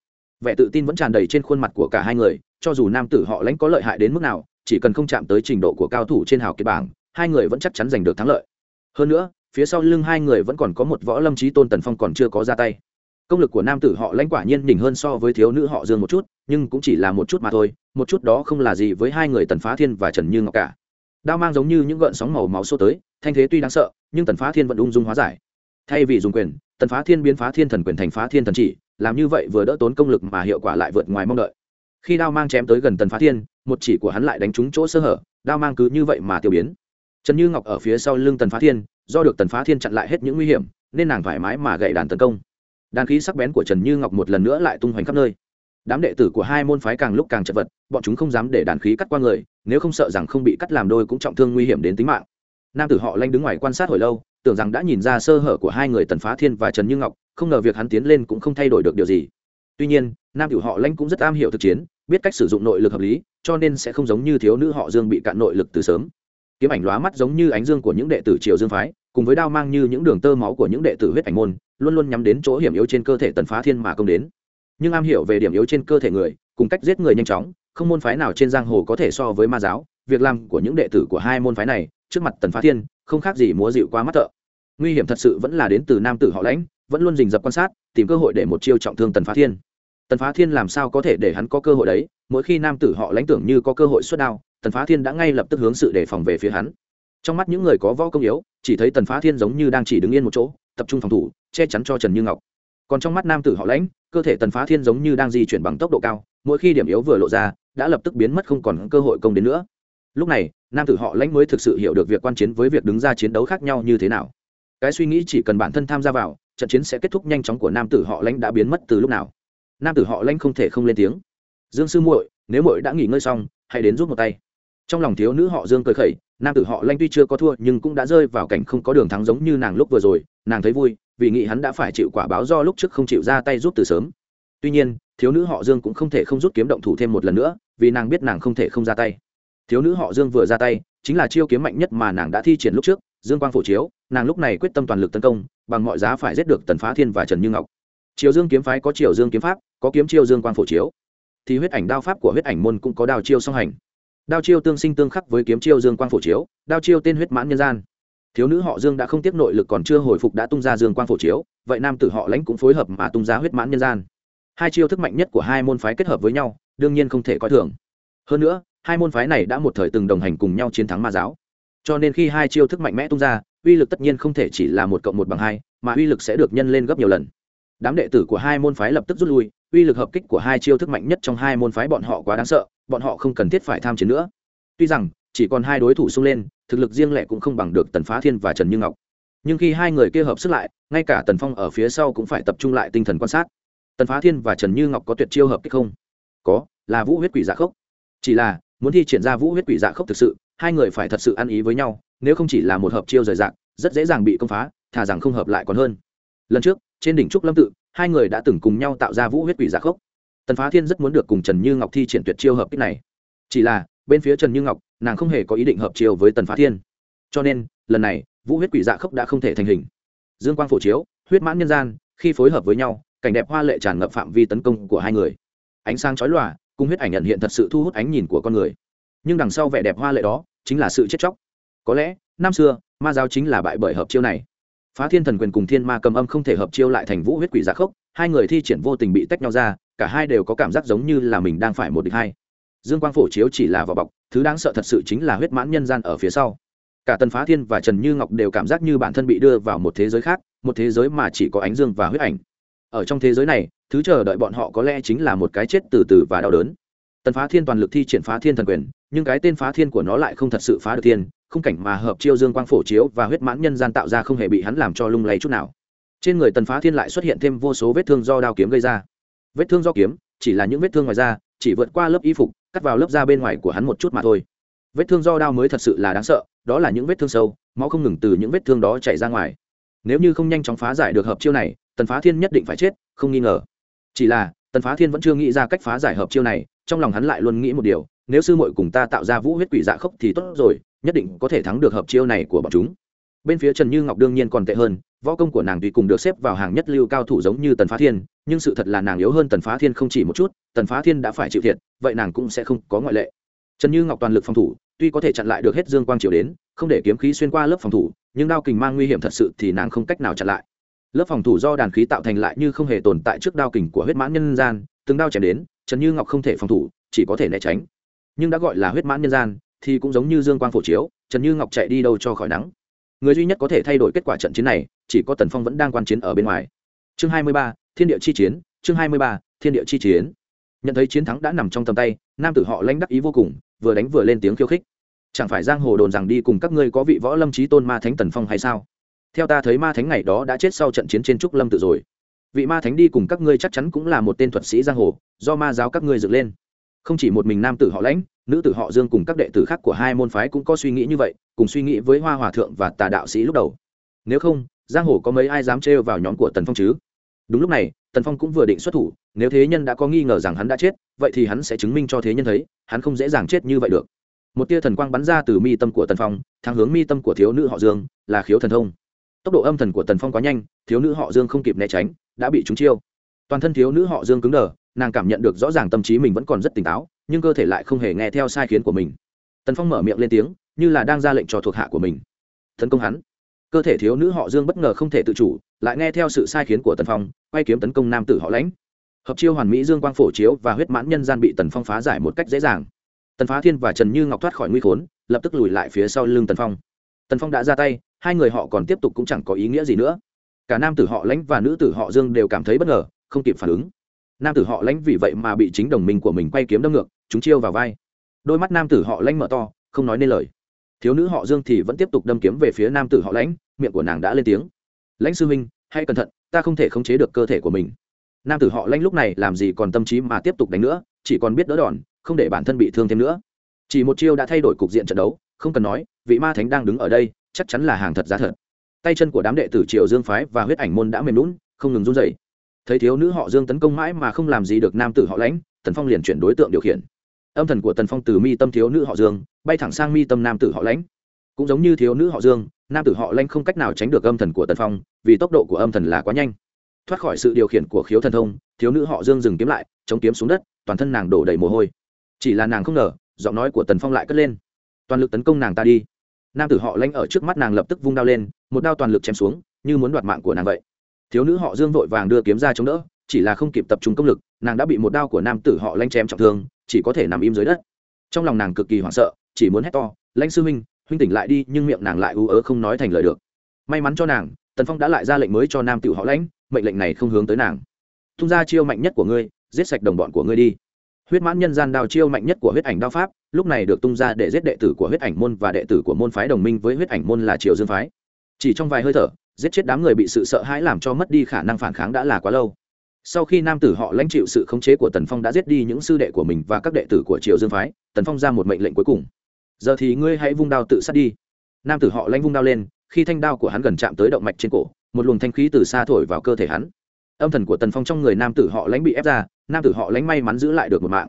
Vẻ tự tin vẫn tràn đầy trên khuôn mặt của cả hai người, cho dù nam tử họ lãnh có lợi hại đến mức nào chỉ cần không chạm tới trình độ của cao thủ trên hào kiệt bảng, hai người vẫn chắc chắn giành được thắng lợi. Hơn nữa, phía sau lưng hai người vẫn còn có một võ lâm trí tôn tần phong còn chưa có ra tay. Công lực của nam tử họ lãnh quả nhiên đỉnh hơn so với thiếu nữ họ dương một chút, nhưng cũng chỉ là một chút mà thôi, một chút đó không là gì với hai người tần phá thiên và trần như ngọc cả. Đao mang giống như những gợn sóng màu máu xô tới, thanh thế tuy đáng sợ, nhưng tần phá thiên vẫn ung dung hóa giải. Thay vì dùng quyền, tần phá thiên biến phá thiên thần quyền thành phá thiên thần chỉ, làm như vậy vừa đỡ tốn công lực mà hiệu quả lại vượt ngoài mong đợi khi đao mang chém tới gần tần phá thiên, một chỉ của hắn lại đánh trúng chỗ sơ hở, đao mang cứ như vậy mà tiêu biến. Trần như ngọc ở phía sau lưng tần phá thiên, do được tần phá thiên chặn lại hết những nguy hiểm, nên nàng thoải mái mà gậy đàn tấn công. Đàn khí sắc bén của trần như ngọc một lần nữa lại tung hoành khắp nơi. Đám đệ tử của hai môn phái càng lúc càng chật vật, bọn chúng không dám để đàn khí cắt qua người, nếu không sợ rằng không bị cắt làm đôi cũng trọng thương nguy hiểm đến tính mạng. Nam tử họ lanh đứng ngoài quan sát hồi lâu, tưởng rằng đã nhìn ra sơ hở của hai người tần phá thiên và trần như ngọc, không ngờ việc hắn tiến lên cũng không thay đổi được điều gì. Tuy nhiên, nam tử họ lanh cũng rất am hiểu thực chiến biết cách sử dụng nội lực hợp lý, cho nên sẽ không giống như thiếu nữ họ dương bị cạn nội lực từ sớm. Kiếm ảnh lóa mắt giống như ánh dương của những đệ tử triều dương phái, cùng với đao mang như những đường tơ máu của những đệ tử huyết ảnh môn, luôn luôn nhắm đến chỗ hiểm yếu trên cơ thể tần phá thiên mà công đến. Nhưng am hiểu về điểm yếu trên cơ thể người, cùng cách giết người nhanh chóng, không môn phái nào trên giang hồ có thể so với ma giáo. Việc làm của những đệ tử của hai môn phái này, trước mặt tần phá thiên, không khác gì múa dịu qua mắt thợ. Nguy hiểm thật sự vẫn là đến từ nam tử họ lãnh, vẫn luôn rình rập quan sát, tìm cơ hội để một chiêu trọng thương tần phá thiên tần phá thiên làm sao có thể để hắn có cơ hội đấy? Mỗi khi nam tử họ lãnh tưởng như có cơ hội xuất đao, tần phá thiên đã ngay lập tức hướng sự đề phòng về phía hắn. Trong mắt những người có võ công yếu, chỉ thấy tần phá thiên giống như đang chỉ đứng yên một chỗ, tập trung phòng thủ, che chắn cho trần như ngọc. Còn trong mắt nam tử họ lãnh, cơ thể tần phá thiên giống như đang di chuyển bằng tốc độ cao, mỗi khi điểm yếu vừa lộ ra, đã lập tức biến mất không còn cơ hội công đến nữa. Lúc này, nam tử họ lãnh mới thực sự hiểu được việc quan chiến với việc đứng ra chiến đấu khác nhau như thế nào. Cái suy nghĩ chỉ cần bản thân tham gia vào, trận chiến sẽ kết thúc nhanh chóng của nam tử họ lãnh đã biến mất từ lúc nào nam tử họ lanh không thể không lên tiếng. Dương sư muội, nếu muội đã nghỉ ngơi xong, hãy đến giúp một tay. Trong lòng thiếu nữ họ dương cười khẩy, nam tử họ lanh tuy chưa có thua nhưng cũng đã rơi vào cảnh không có đường thắng giống như nàng lúc vừa rồi, nàng thấy vui, vì nghĩ hắn đã phải chịu quả báo do lúc trước không chịu ra tay giúp từ sớm. Tuy nhiên, thiếu nữ họ dương cũng không thể không rút kiếm động thủ thêm một lần nữa, vì nàng biết nàng không thể không ra tay. Thiếu nữ họ dương vừa ra tay, chính là chiêu kiếm mạnh nhất mà nàng đã thi triển lúc trước, dương quang phổ chiếu, nàng lúc này quyết tâm toàn lực tấn công, bằng mọi giá phải giết được tần phá thiên và trần như ngọc triều dương kiếm phái có triều dương kiếm pháp, có kiếm chiêu dương quang phổ chiếu. Thì huyết ảnh đao pháp của huyết ảnh môn cũng có đao chiêu song hành. Đao chiêu tương sinh tương khắc với kiếm chiêu dương quang phổ chiếu, đao chiêu tên huyết mãn nhân gian. Thiếu nữ họ dương đã không tiếc nội lực còn chưa hồi phục đã tung ra dương quang phổ chiếu, vậy nam tử họ lãnh cũng phối hợp mà tung ra huyết mãn nhân gian. Hai chiêu thức mạnh nhất của hai môn phái kết hợp với nhau, đương nhiên không thể coi thường. Hơn nữa, hai môn phái này đã một thời từng đồng hành cùng nhau chiến thắng ma giáo. Cho nên khi hai chiêu thức mạnh mẽ tung ra, uy lực tất nhiên không thể chỉ là một cộng một bằng hai, mà uy lực sẽ được nhân lên gấp nhiều lần đám đệ tử của hai môn phái lập tức rút lui, uy lực hợp kích của hai chiêu thức mạnh nhất trong hai môn phái bọn họ quá đáng sợ, bọn họ không cần thiết phải tham chiến nữa. Tuy rằng, chỉ còn hai đối thủ xung lên, thực lực riêng lẻ cũng không bằng được tần phá thiên và trần như ngọc. Nhưng khi hai người kia hợp sức lại, ngay cả tần phong ở phía sau cũng phải tập trung lại tinh thần quan sát. Tần phá thiên và trần như ngọc có tuyệt chiêu hợp kích không? Có, là vũ huyết quỷ dạ khốc. Chỉ là, muốn thi triển ra vũ huyết quỷ dạ khốc thực sự, hai người phải thật sự ăn ý với nhau, nếu không chỉ là một hợp chiêu rời dạng rất dễ dàng bị công phá, thà rằng không hợp lại còn hơn. Lần trước trên đỉnh trúc lâm tự, hai người đã từng cùng nhau tạo ra vũ huyết quỷ dạ khốc. Tần phá thiên rất muốn được cùng trần như ngọc thi triển tuyệt chiêu hợp kích này. Chỉ là, bên phía trần như ngọc, nàng không hề có ý định hợp chiêu với tần phá thiên. Cho nên, lần này, vũ huyết quỷ dạ khốc đã không thể thành hình. Dương quang phổ chiếu, huyết mãn nhân gian, khi phối hợp với nhau, cảnh đẹp hoa lệ tràn ngập phạm vi tấn công của hai người. Ánh sáng chói lòa, cùng huyết ảnh nhận hiện thật sự thu hút ánh nhìn của con người. Nhưng đằng sau vẻ đẹp hoa lệ đó, chính là sự chết chóc. Có lẽ, năm xưa, ma giáo chính là bại bởi hợp chiêu này phá thiên thần quyền cùng thiên ma cầm âm không thể hợp chiêu lại thành vũ huyết quỷ giả khốc, hai người thi triển vô tình bị tách nhau ra, cả hai đều có cảm giác giống như là mình đang phải một địch hai. Dương quang phổ chiếu chỉ là vỏ bọc, thứ đáng sợ thật sự chính là huyết mãn nhân gian ở phía sau. Cả tần phá thiên và trần như ngọc đều cảm giác như bản thân bị đưa vào một thế giới khác, một thế giới mà chỉ có ánh dương và huyết ảnh. Ở trong thế giới này, thứ chờ đợi bọn họ có lẽ chính là một cái chết từ từ và đau đớn. Tần phá thiên toàn lực thi triển phá thiên thần quyền, nhưng cái tên phá thiên của nó lại không thật sự phá được thiên khung cảnh mà hợp chiêu dương quang phổ chiếu và huyết mãn nhân gian tạo ra không hề bị hắn làm cho lung lay chút nào. Trên người tần phá thiên lại xuất hiện thêm vô số vết thương do đao kiếm gây ra. Vết thương do kiếm, chỉ là những vết thương ngoài da, chỉ vượt qua lớp y phục, cắt vào lớp da bên ngoài của hắn một chút mà thôi. Vết thương do đao mới thật sự là đáng sợ, đó là những vết thương sâu, máu không ngừng từ những vết thương đó chảy ra ngoài. Nếu như không nhanh chóng phá giải được hợp chiêu này, tần phá thiên nhất định phải chết, không nghi ngờ. Chỉ là, tần phá thiên vẫn chưa nghĩ ra cách phá giải hợp chiêu này, trong lòng hắn lại luôn nghĩ một điều, nếu sư muội cùng ta tạo ra vũ huyết quỷ dạ khốc thì tốt rồi nhất định có thể thắng được hợp chiêu này của bọn chúng. Bên phía trần như ngọc đương nhiên còn tệ hơn, võ công của nàng tuy cùng được xếp vào hàng nhất lưu cao thủ giống như tần phá thiên, nhưng sự thật là nàng yếu hơn tần phá thiên không chỉ một chút, tần phá thiên đã phải chịu thiệt, vậy nàng cũng sẽ không có ngoại lệ. Trần như ngọc toàn lực phòng thủ, tuy có thể chặn lại được hết dương quang triều đến, không để kiếm khí xuyên qua lớp phòng thủ, nhưng đao kình mang nguy hiểm thật sự thì nàng không cách nào chặn lại. Lớp phòng thủ do đàn khí tạo thành lại như không hề tồn tại trước đao kình của huyết mãn nhân gian, từng đao chém đến, trần như ngọc không thể phòng thủ, chỉ có thể né tránh. Nhưng đã gọi là huyết mãn nhân gian thì cũng giống như dương quang phổ chiếu, trần như ngọc chạy đi đâu cho khỏi nắng. Người duy nhất có thể thay đổi kết quả trận chiến này, chỉ có tần phong vẫn đang quan chiến ở bên ngoài. Chương hai mươi ba, thiên địa chi chiến, chương hai mươi ba, thiên địa chi chiến. Nhận thấy chiến thắng đã nằm trong tầm tay, nam tử họ lãnh đắc ý vô cùng, vừa đánh vừa lên tiếng khiêu khích. Chẳng phải giang hồ đồn rằng đi cùng các ngươi có vị võ lâm trí tôn ma thánh tần phong hay sao? Theo ta thấy ma thánh ngày đó đã chết sau trận chiến trên trúc lâm tự rồi. Vị ma thánh đi cùng các ngươi chắc chắn cũng là một tên thuật sĩ giang hồ, do ma giáo các ngươi dựng lên không chỉ một mình nam tử họ lãnh, nữ tử họ dương cùng các đệ tử khác của hai môn phái cũng có suy nghĩ như vậy, cùng suy nghĩ với hoa hòa thượng và tà đạo sĩ lúc đầu. Nếu không, giang hồ có mấy ai dám trêu vào nhóm của tần phong chứ? Đúng lúc này, tần phong cũng vừa định xuất thủ, nếu thế nhân đã có nghi ngờ rằng hắn đã chết, vậy thì hắn sẽ chứng minh cho thế nhân thấy, hắn không dễ dàng chết như vậy được. Một tia thần quang bắn ra từ mi tâm của tần phong thang hướng mi tâm của thiếu nữ họ dương, là khiếu thần thông. Tốc độ âm thần của tần phong quá nhanh, thiếu nữ họ dương không kịp né tránh, đã bị trúng chiêu. Toàn thân thiếu nữ họ dương cứng đờ nàng cảm nhận được rõ ràng tâm trí mình vẫn còn rất tỉnh táo, nhưng cơ thể lại không hề nghe theo sai khiến của mình. Tần phong mở miệng lên tiếng, như là đang ra lệnh cho thuộc hạ của mình. Tấn công hắn. Cơ thể thiếu nữ họ dương bất ngờ không thể tự chủ, lại nghe theo sự sai khiến của tần phong, quay kiếm tấn công nam tử họ lãnh. Hợp chiêu hoàn mỹ dương quang phổ chiếu và huyết mãn nhân gian bị tần phong phá giải một cách dễ dàng. Tần phá thiên và trần như ngọc thoát khỏi nguy khốn, lập tức lùi lại phía sau lưng tần phong. Tần phong đã ra tay, hai người họ còn tiếp tục cũng chẳng có ý nghĩa gì nữa. Cả nam tử họ lãnh và nữ tử họ dương đều cảm thấy bất ngờ, không kịp phản ứng nam tử họ lãnh vì vậy mà bị chính đồng minh của mình quay kiếm đâm ngược, chúng chiêu vào vai. Đôi mắt nam tử họ lãnh mở to, không nói nên lời. Thiếu nữ họ dương thì vẫn tiếp tục đâm kiếm về phía nam tử họ lãnh, miệng của nàng đã lên tiếng. Lãnh sư huynh, hãy cẩn thận, ta không thể khống chế được cơ thể của mình. Nam tử họ lãnh lúc này làm gì còn tâm trí mà tiếp tục đánh nữa, chỉ còn biết đỡ đòn, không để bản thân bị thương thêm nữa. Chỉ một chiêu đã thay đổi cục diện trận đấu, không cần nói, vị ma thánh đang đứng ở đây, chắc chắn là hàng thật giá thật. Tay chân của đám đệ tử triều dương phái và huyết ảnh môn đã mềm lún không ngừng run rẩy thấy thiếu nữ họ dương tấn công mãi mà không làm gì được nam tử họ lãnh, tần phong liền chuyển đối tượng điều khiển. Âm thần của tần phong từ mi tâm thiếu nữ họ dương, bay thẳng sang mi tâm nam tử họ lãnh. Cũng giống như thiếu nữ họ dương, nam tử họ lãnh không cách nào tránh được âm thần của tần phong, vì tốc độ của âm thần là quá nhanh. Thoát khỏi sự điều khiển của khiếu thần thông, thiếu nữ họ dương dừng kiếm lại, chống kiếm xuống đất, toàn thân nàng đổ đầy mồ hôi. Chỉ là nàng không ngờ, giọng nói của tần phong lại cất lên. Toàn lực tấn công nàng ta đi. Nam tử họ lãnh ở trước mắt nàng lập tức vung đao lên, một đao toàn lực chém xuống, như muốn đoạt mạng của nàng vậy thiếu nữ họ dương vội vàng đưa kiếm ra chống đỡ, chỉ là không kịp tập trung công lực, nàng đã bị một đao của nam tử họ Lanh chém trọng thương, chỉ có thể nằm im dưới đất. Trong lòng nàng cực kỳ hoảng sợ, chỉ muốn hét to Lanh sư huynh huynh tỉnh lại đi, nhưng miệng nàng lại ú ớ không nói thành lời được. May mắn cho nàng, tần phong đã lại ra lệnh mới cho nam tử họ lãnh, mệnh lệnh này không hướng tới nàng. Tung ra chiêu mạnh nhất của ngươi, giết sạch đồng bọn của ngươi đi. Huyết mãn nhân gian đao chiêu mạnh nhất của huyết ảnh đao pháp, lúc này được tung ra để giết đệ tử của huyết ảnh môn và đệ tử của môn phái đồng minh với huyết ảnh môn là triều dương phái. Chỉ trong vài hơi thở giết chết đám người bị sự sợ hãi làm cho mất đi khả năng phản kháng đã là quá lâu. Sau khi nam tử họ lãnh chịu sự khống chế của tần phong đã giết đi những sư đệ của mình và các đệ tử của triều dương phái, tần phong ra một mệnh lệnh cuối cùng. Giờ thì ngươi hãy vung đao tự sát đi. Nam tử họ lãnh vung đao lên, khi thanh đao của hắn gần chạm tới động mạch trên cổ, một luồng thanh khí từ xa thổi vào cơ thể hắn. Âm thần của tần phong trong người nam tử họ lãnh bị ép ra, nam tử họ lãnh may mắn giữ lại được một mạng.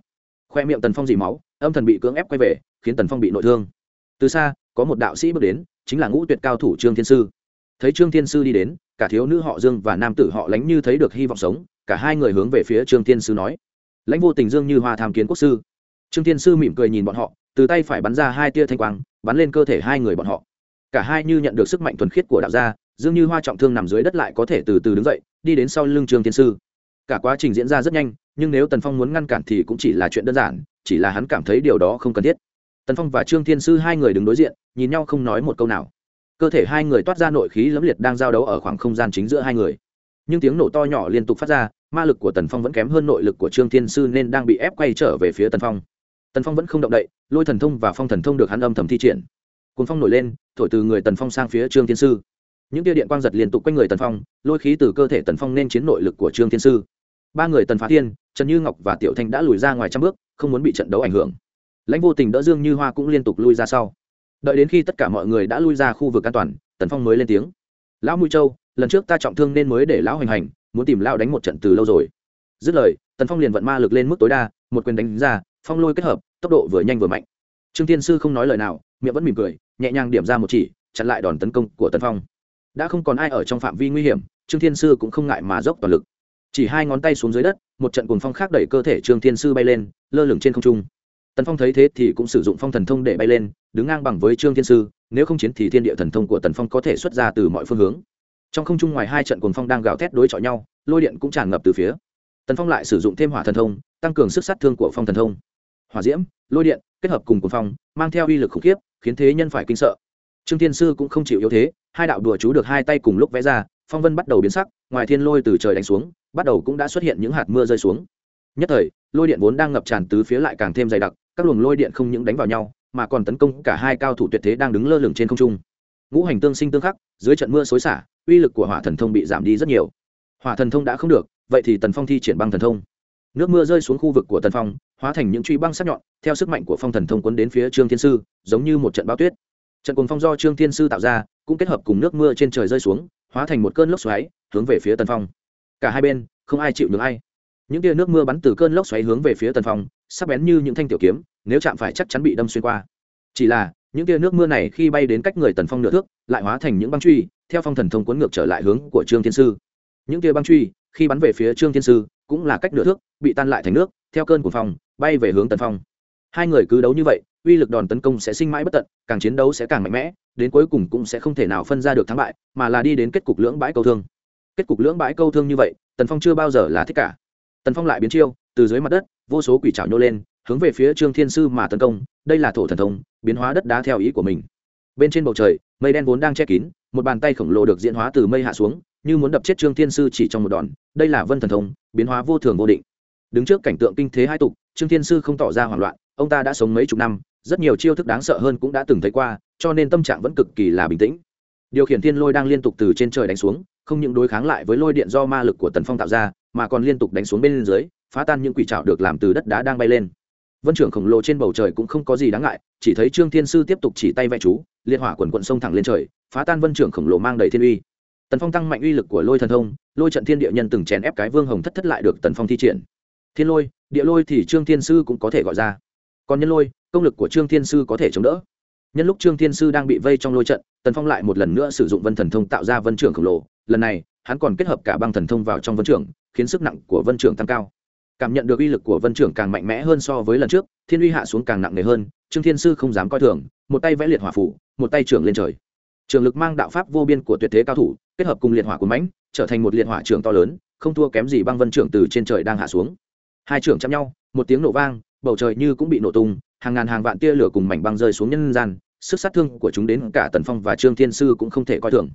Khoe miệng tần phong dì máu, âm thần bị cưỡng ép quay về, khiến tần phong bị nội thương. Từ xa, có một đạo sĩ bước đến, chính là ngũ tuyệt cao thủ trương thiên sư thấy trương thiên sư đi đến, cả thiếu nữ họ dương và nam tử họ lãnh như thấy được hy vọng sống, cả hai người hướng về phía trương thiên sư nói. Lãnh vô tình dương như hoa tham kiến quốc sư. Trương thiên sư mỉm cười nhìn bọn họ, từ tay phải bắn ra hai tia thanh quang, bắn lên cơ thể hai người bọn họ. Cả hai như nhận được sức mạnh thuần khiết của đạo gia, dương như hoa trọng thương nằm dưới đất lại có thể từ từ đứng dậy, đi đến sau lưng trương thiên sư. Cả quá trình diễn ra rất nhanh, nhưng nếu tần phong muốn ngăn cản thì cũng chỉ là chuyện đơn giản, chỉ là hắn cảm thấy điều đó không cần thiết. Tần phong và trương thiên sư hai người đứng đối diện, nhìn nhau không nói một câu nào cơ thể hai người toát ra nội khí lẫm liệt đang giao đấu ở khoảng không gian chính giữa hai người. Nhưng tiếng nổ to nhỏ liên tục phát ra, ma lực của tần phong vẫn kém hơn nội lực của trương thiên sư nên đang bị ép quay trở về phía tần phong. Tần phong vẫn không động đậy, lôi thần thông và phong thần thông được hắn âm thầm thi triển. Cuốn phong nổi lên, thổi từ người tần phong sang phía trương thiên sư. Những tia điện quang giật liên tục quanh người tần phong, lôi khí từ cơ thể tần phong nên chiến nội lực của trương thiên sư. Ba người tần phá thiên, trần như ngọc và tiểu thanh đã lùi ra ngoài trăm bước, không muốn bị trận đấu ảnh hưởng. Lãnh vô tình đỡ dương như hoa cũng liên tục lui ra sau đợi đến khi tất cả mọi người đã lui ra khu vực an toàn, tần phong mới lên tiếng. Lão mũi châu, lần trước ta trọng thương nên mới để lão hành hành, muốn tìm lão đánh một trận từ lâu rồi. Dứt lời, tần phong liền vận ma lực lên mức tối đa, một quyền đánh ra, phong lôi kết hợp, tốc độ vừa nhanh vừa mạnh. Trương thiên sư không nói lời nào, miệng vẫn mỉm cười, nhẹ nhàng điểm ra một chỉ, chặn lại đòn tấn công của tần phong. Đã không còn ai ở trong phạm vi nguy hiểm, trương thiên sư cũng không ngại mà dốc toàn lực. Chỉ hai ngón tay xuống dưới đất, một trận cuồng phong khác đẩy cơ thể trương thiên sư bay lên, lơ lửng trên không trung tần phong thấy thế thì cũng sử dụng phong thần thông để bay lên, đứng ngang bằng với trương thiên sư, nếu không chiến thì thiên địa thần thông của tần phong có thể xuất ra từ mọi phương hướng. Trong không trung ngoài hai trận cuồng phong đang gào thét đối chọi nhau, lôi điện cũng tràn ngập từ phía. Tần phong lại sử dụng thêm hỏa thần thông, tăng cường sức sát thương của phong thần thông. Hỏa diễm, lôi điện, kết hợp cùng cuồng phong, mang theo uy lực khủng khiếp, khiến thế nhân phải kinh sợ. Trương thiên sư cũng không chịu yếu thế, hai đạo đùa chú được hai tay cùng lúc vẽ ra, phong vân bắt đầu biến sắc, ngoài thiên lôi từ trời đánh xuống, bắt đầu cũng đã xuất hiện những hạt mưa rơi xuống. Nhất thời, lôi điện vốn đang ngập tràn tứ phía lại càng thêm dày đặc các luồng lôi điện không những đánh vào nhau, mà còn tấn công cả hai cao thủ tuyệt thế đang đứng lơ lửng trên không trung. Ngũ hành tương sinh tương khắc, dưới trận mưa xối xả, uy lực của hỏa thần thông bị giảm đi rất nhiều. Hỏa thần thông đã không được, vậy thì tần phong thi triển băng thần thông. Nước mưa rơi xuống khu vực của tần phong, hóa thành những truy băng sắc nhọn, theo sức mạnh của phong thần thông quấn đến phía trương thiên sư, giống như một trận bao tuyết. Trận cuồng phong do trương thiên sư tạo ra, cũng kết hợp cùng nước mưa trên trời rơi xuống, hóa thành một cơn lốc xoáy, hướng về phía tần phong. Cả hai bên, không ai chịu được ai. Những tia nước mưa bắn từ cơn lốc xoáy hướng về phía tần phong sắc bén như những thanh tiểu kiếm, nếu chạm phải chắc chắn bị đâm xuyên qua. Chỉ là, những tia nước mưa này khi bay đến cách người tần phong nửa thước, lại hóa thành những băng truy, theo phong thần thông cuốn ngược trở lại hướng của trương thiên sư. Những tia băng truy, khi bắn về phía trương thiên sư, cũng là cách nửa thước, bị tan lại thành nước, theo cơn của phong, bay về hướng tần phong. Hai người cứ đấu như vậy, uy lực đòn tấn công sẽ sinh mãi bất tận, càng chiến đấu sẽ càng mạnh mẽ, đến cuối cùng cũng sẽ không thể nào phân ra được thắng bại, mà là đi đến kết cục lưỡng bãi câu thương. Kết cục lưỡng bãi câu thương như vậy, tần phong chưa bao giờ là thích cả. Tần phong lại biến chiêu, từ dưới mặt đất vô số quỷ trảo nhô lên, hướng về phía trương thiên sư mà tấn công, đây là thổ thần thông, biến hóa đất đá theo ý của mình. Bên trên bầu trời, mây đen vốn đang che kín, một bàn tay khổng lồ được diễn hóa từ mây hạ xuống, như muốn đập chết trương thiên sư chỉ trong một đòn, đây là vân thần thông, biến hóa vô thường vô định. Đứng trước cảnh tượng kinh thế hai tục, trương thiên sư không tỏ ra hoảng loạn, ông ta đã sống mấy chục năm, rất nhiều chiêu thức đáng sợ hơn cũng đã từng thấy qua, cho nên tâm trạng vẫn cực kỳ là bình tĩnh. Điều khiển thiên lôi đang liên tục từ trên trời đánh xuống, không những đối kháng lại với lôi điện do ma lực của tần phong tạo ra mà còn liên tục đánh xuống bên dưới, phá tan những quỷ trạo được làm từ đất đá đang bay lên. Vân trưởng khổng lồ trên bầu trời cũng không có gì đáng ngại, chỉ thấy trương thiên sư tiếp tục chỉ tay vẽ chú liên hỏa quần quận sông thẳng lên trời, phá tan vân trưởng khổng lồ mang đầy thiên uy. Tần phong tăng mạnh uy lực của lôi thần thông, lôi trận thiên địa nhân từng chèn ép cái vương hồng thất thất lại được tần phong thi triển. Thiên lôi, địa lôi thì trương thiên sư cũng có thể gọi ra. Còn nhân lôi, công lực của trương thiên sư có thể chống đỡ. Nhân lúc trương thiên sư đang bị vây trong lôi trận, tần phong lại một lần nữa sử dụng vân thần thông tạo ra vân trưởng khổng lồ. Lần này hắn còn kết hợp cả băng thần thông vào trong vân trưởng, khiến sức nặng của vân trưởng tăng cao. Cảm nhận được uy lực của vân trưởng càng mạnh mẽ hơn so với lần trước, thiên uy hạ xuống càng nặng nề hơn, trương thiên sư không dám coi thường, một tay vẽ liệt hỏa phủ, một tay trưởng lên trời. Trường lực mang đạo pháp vô biên của tuyệt thế cao thủ, kết hợp cùng liệt hỏa của mãnh, trở thành một liệt hỏa trưởng to lớn, không thua kém gì băng vân trưởng từ trên trời đang hạ xuống. Hai trưởng chạm nhau, một tiếng nổ vang, bầu trời như cũng bị nổ tung, hàng ngàn hàng vạn tia lửa cùng mảnh băng rơi xuống nhân gian, sức sát thương của chúng đến cả tần phong và trương thiên sư cũng không thể coi thường.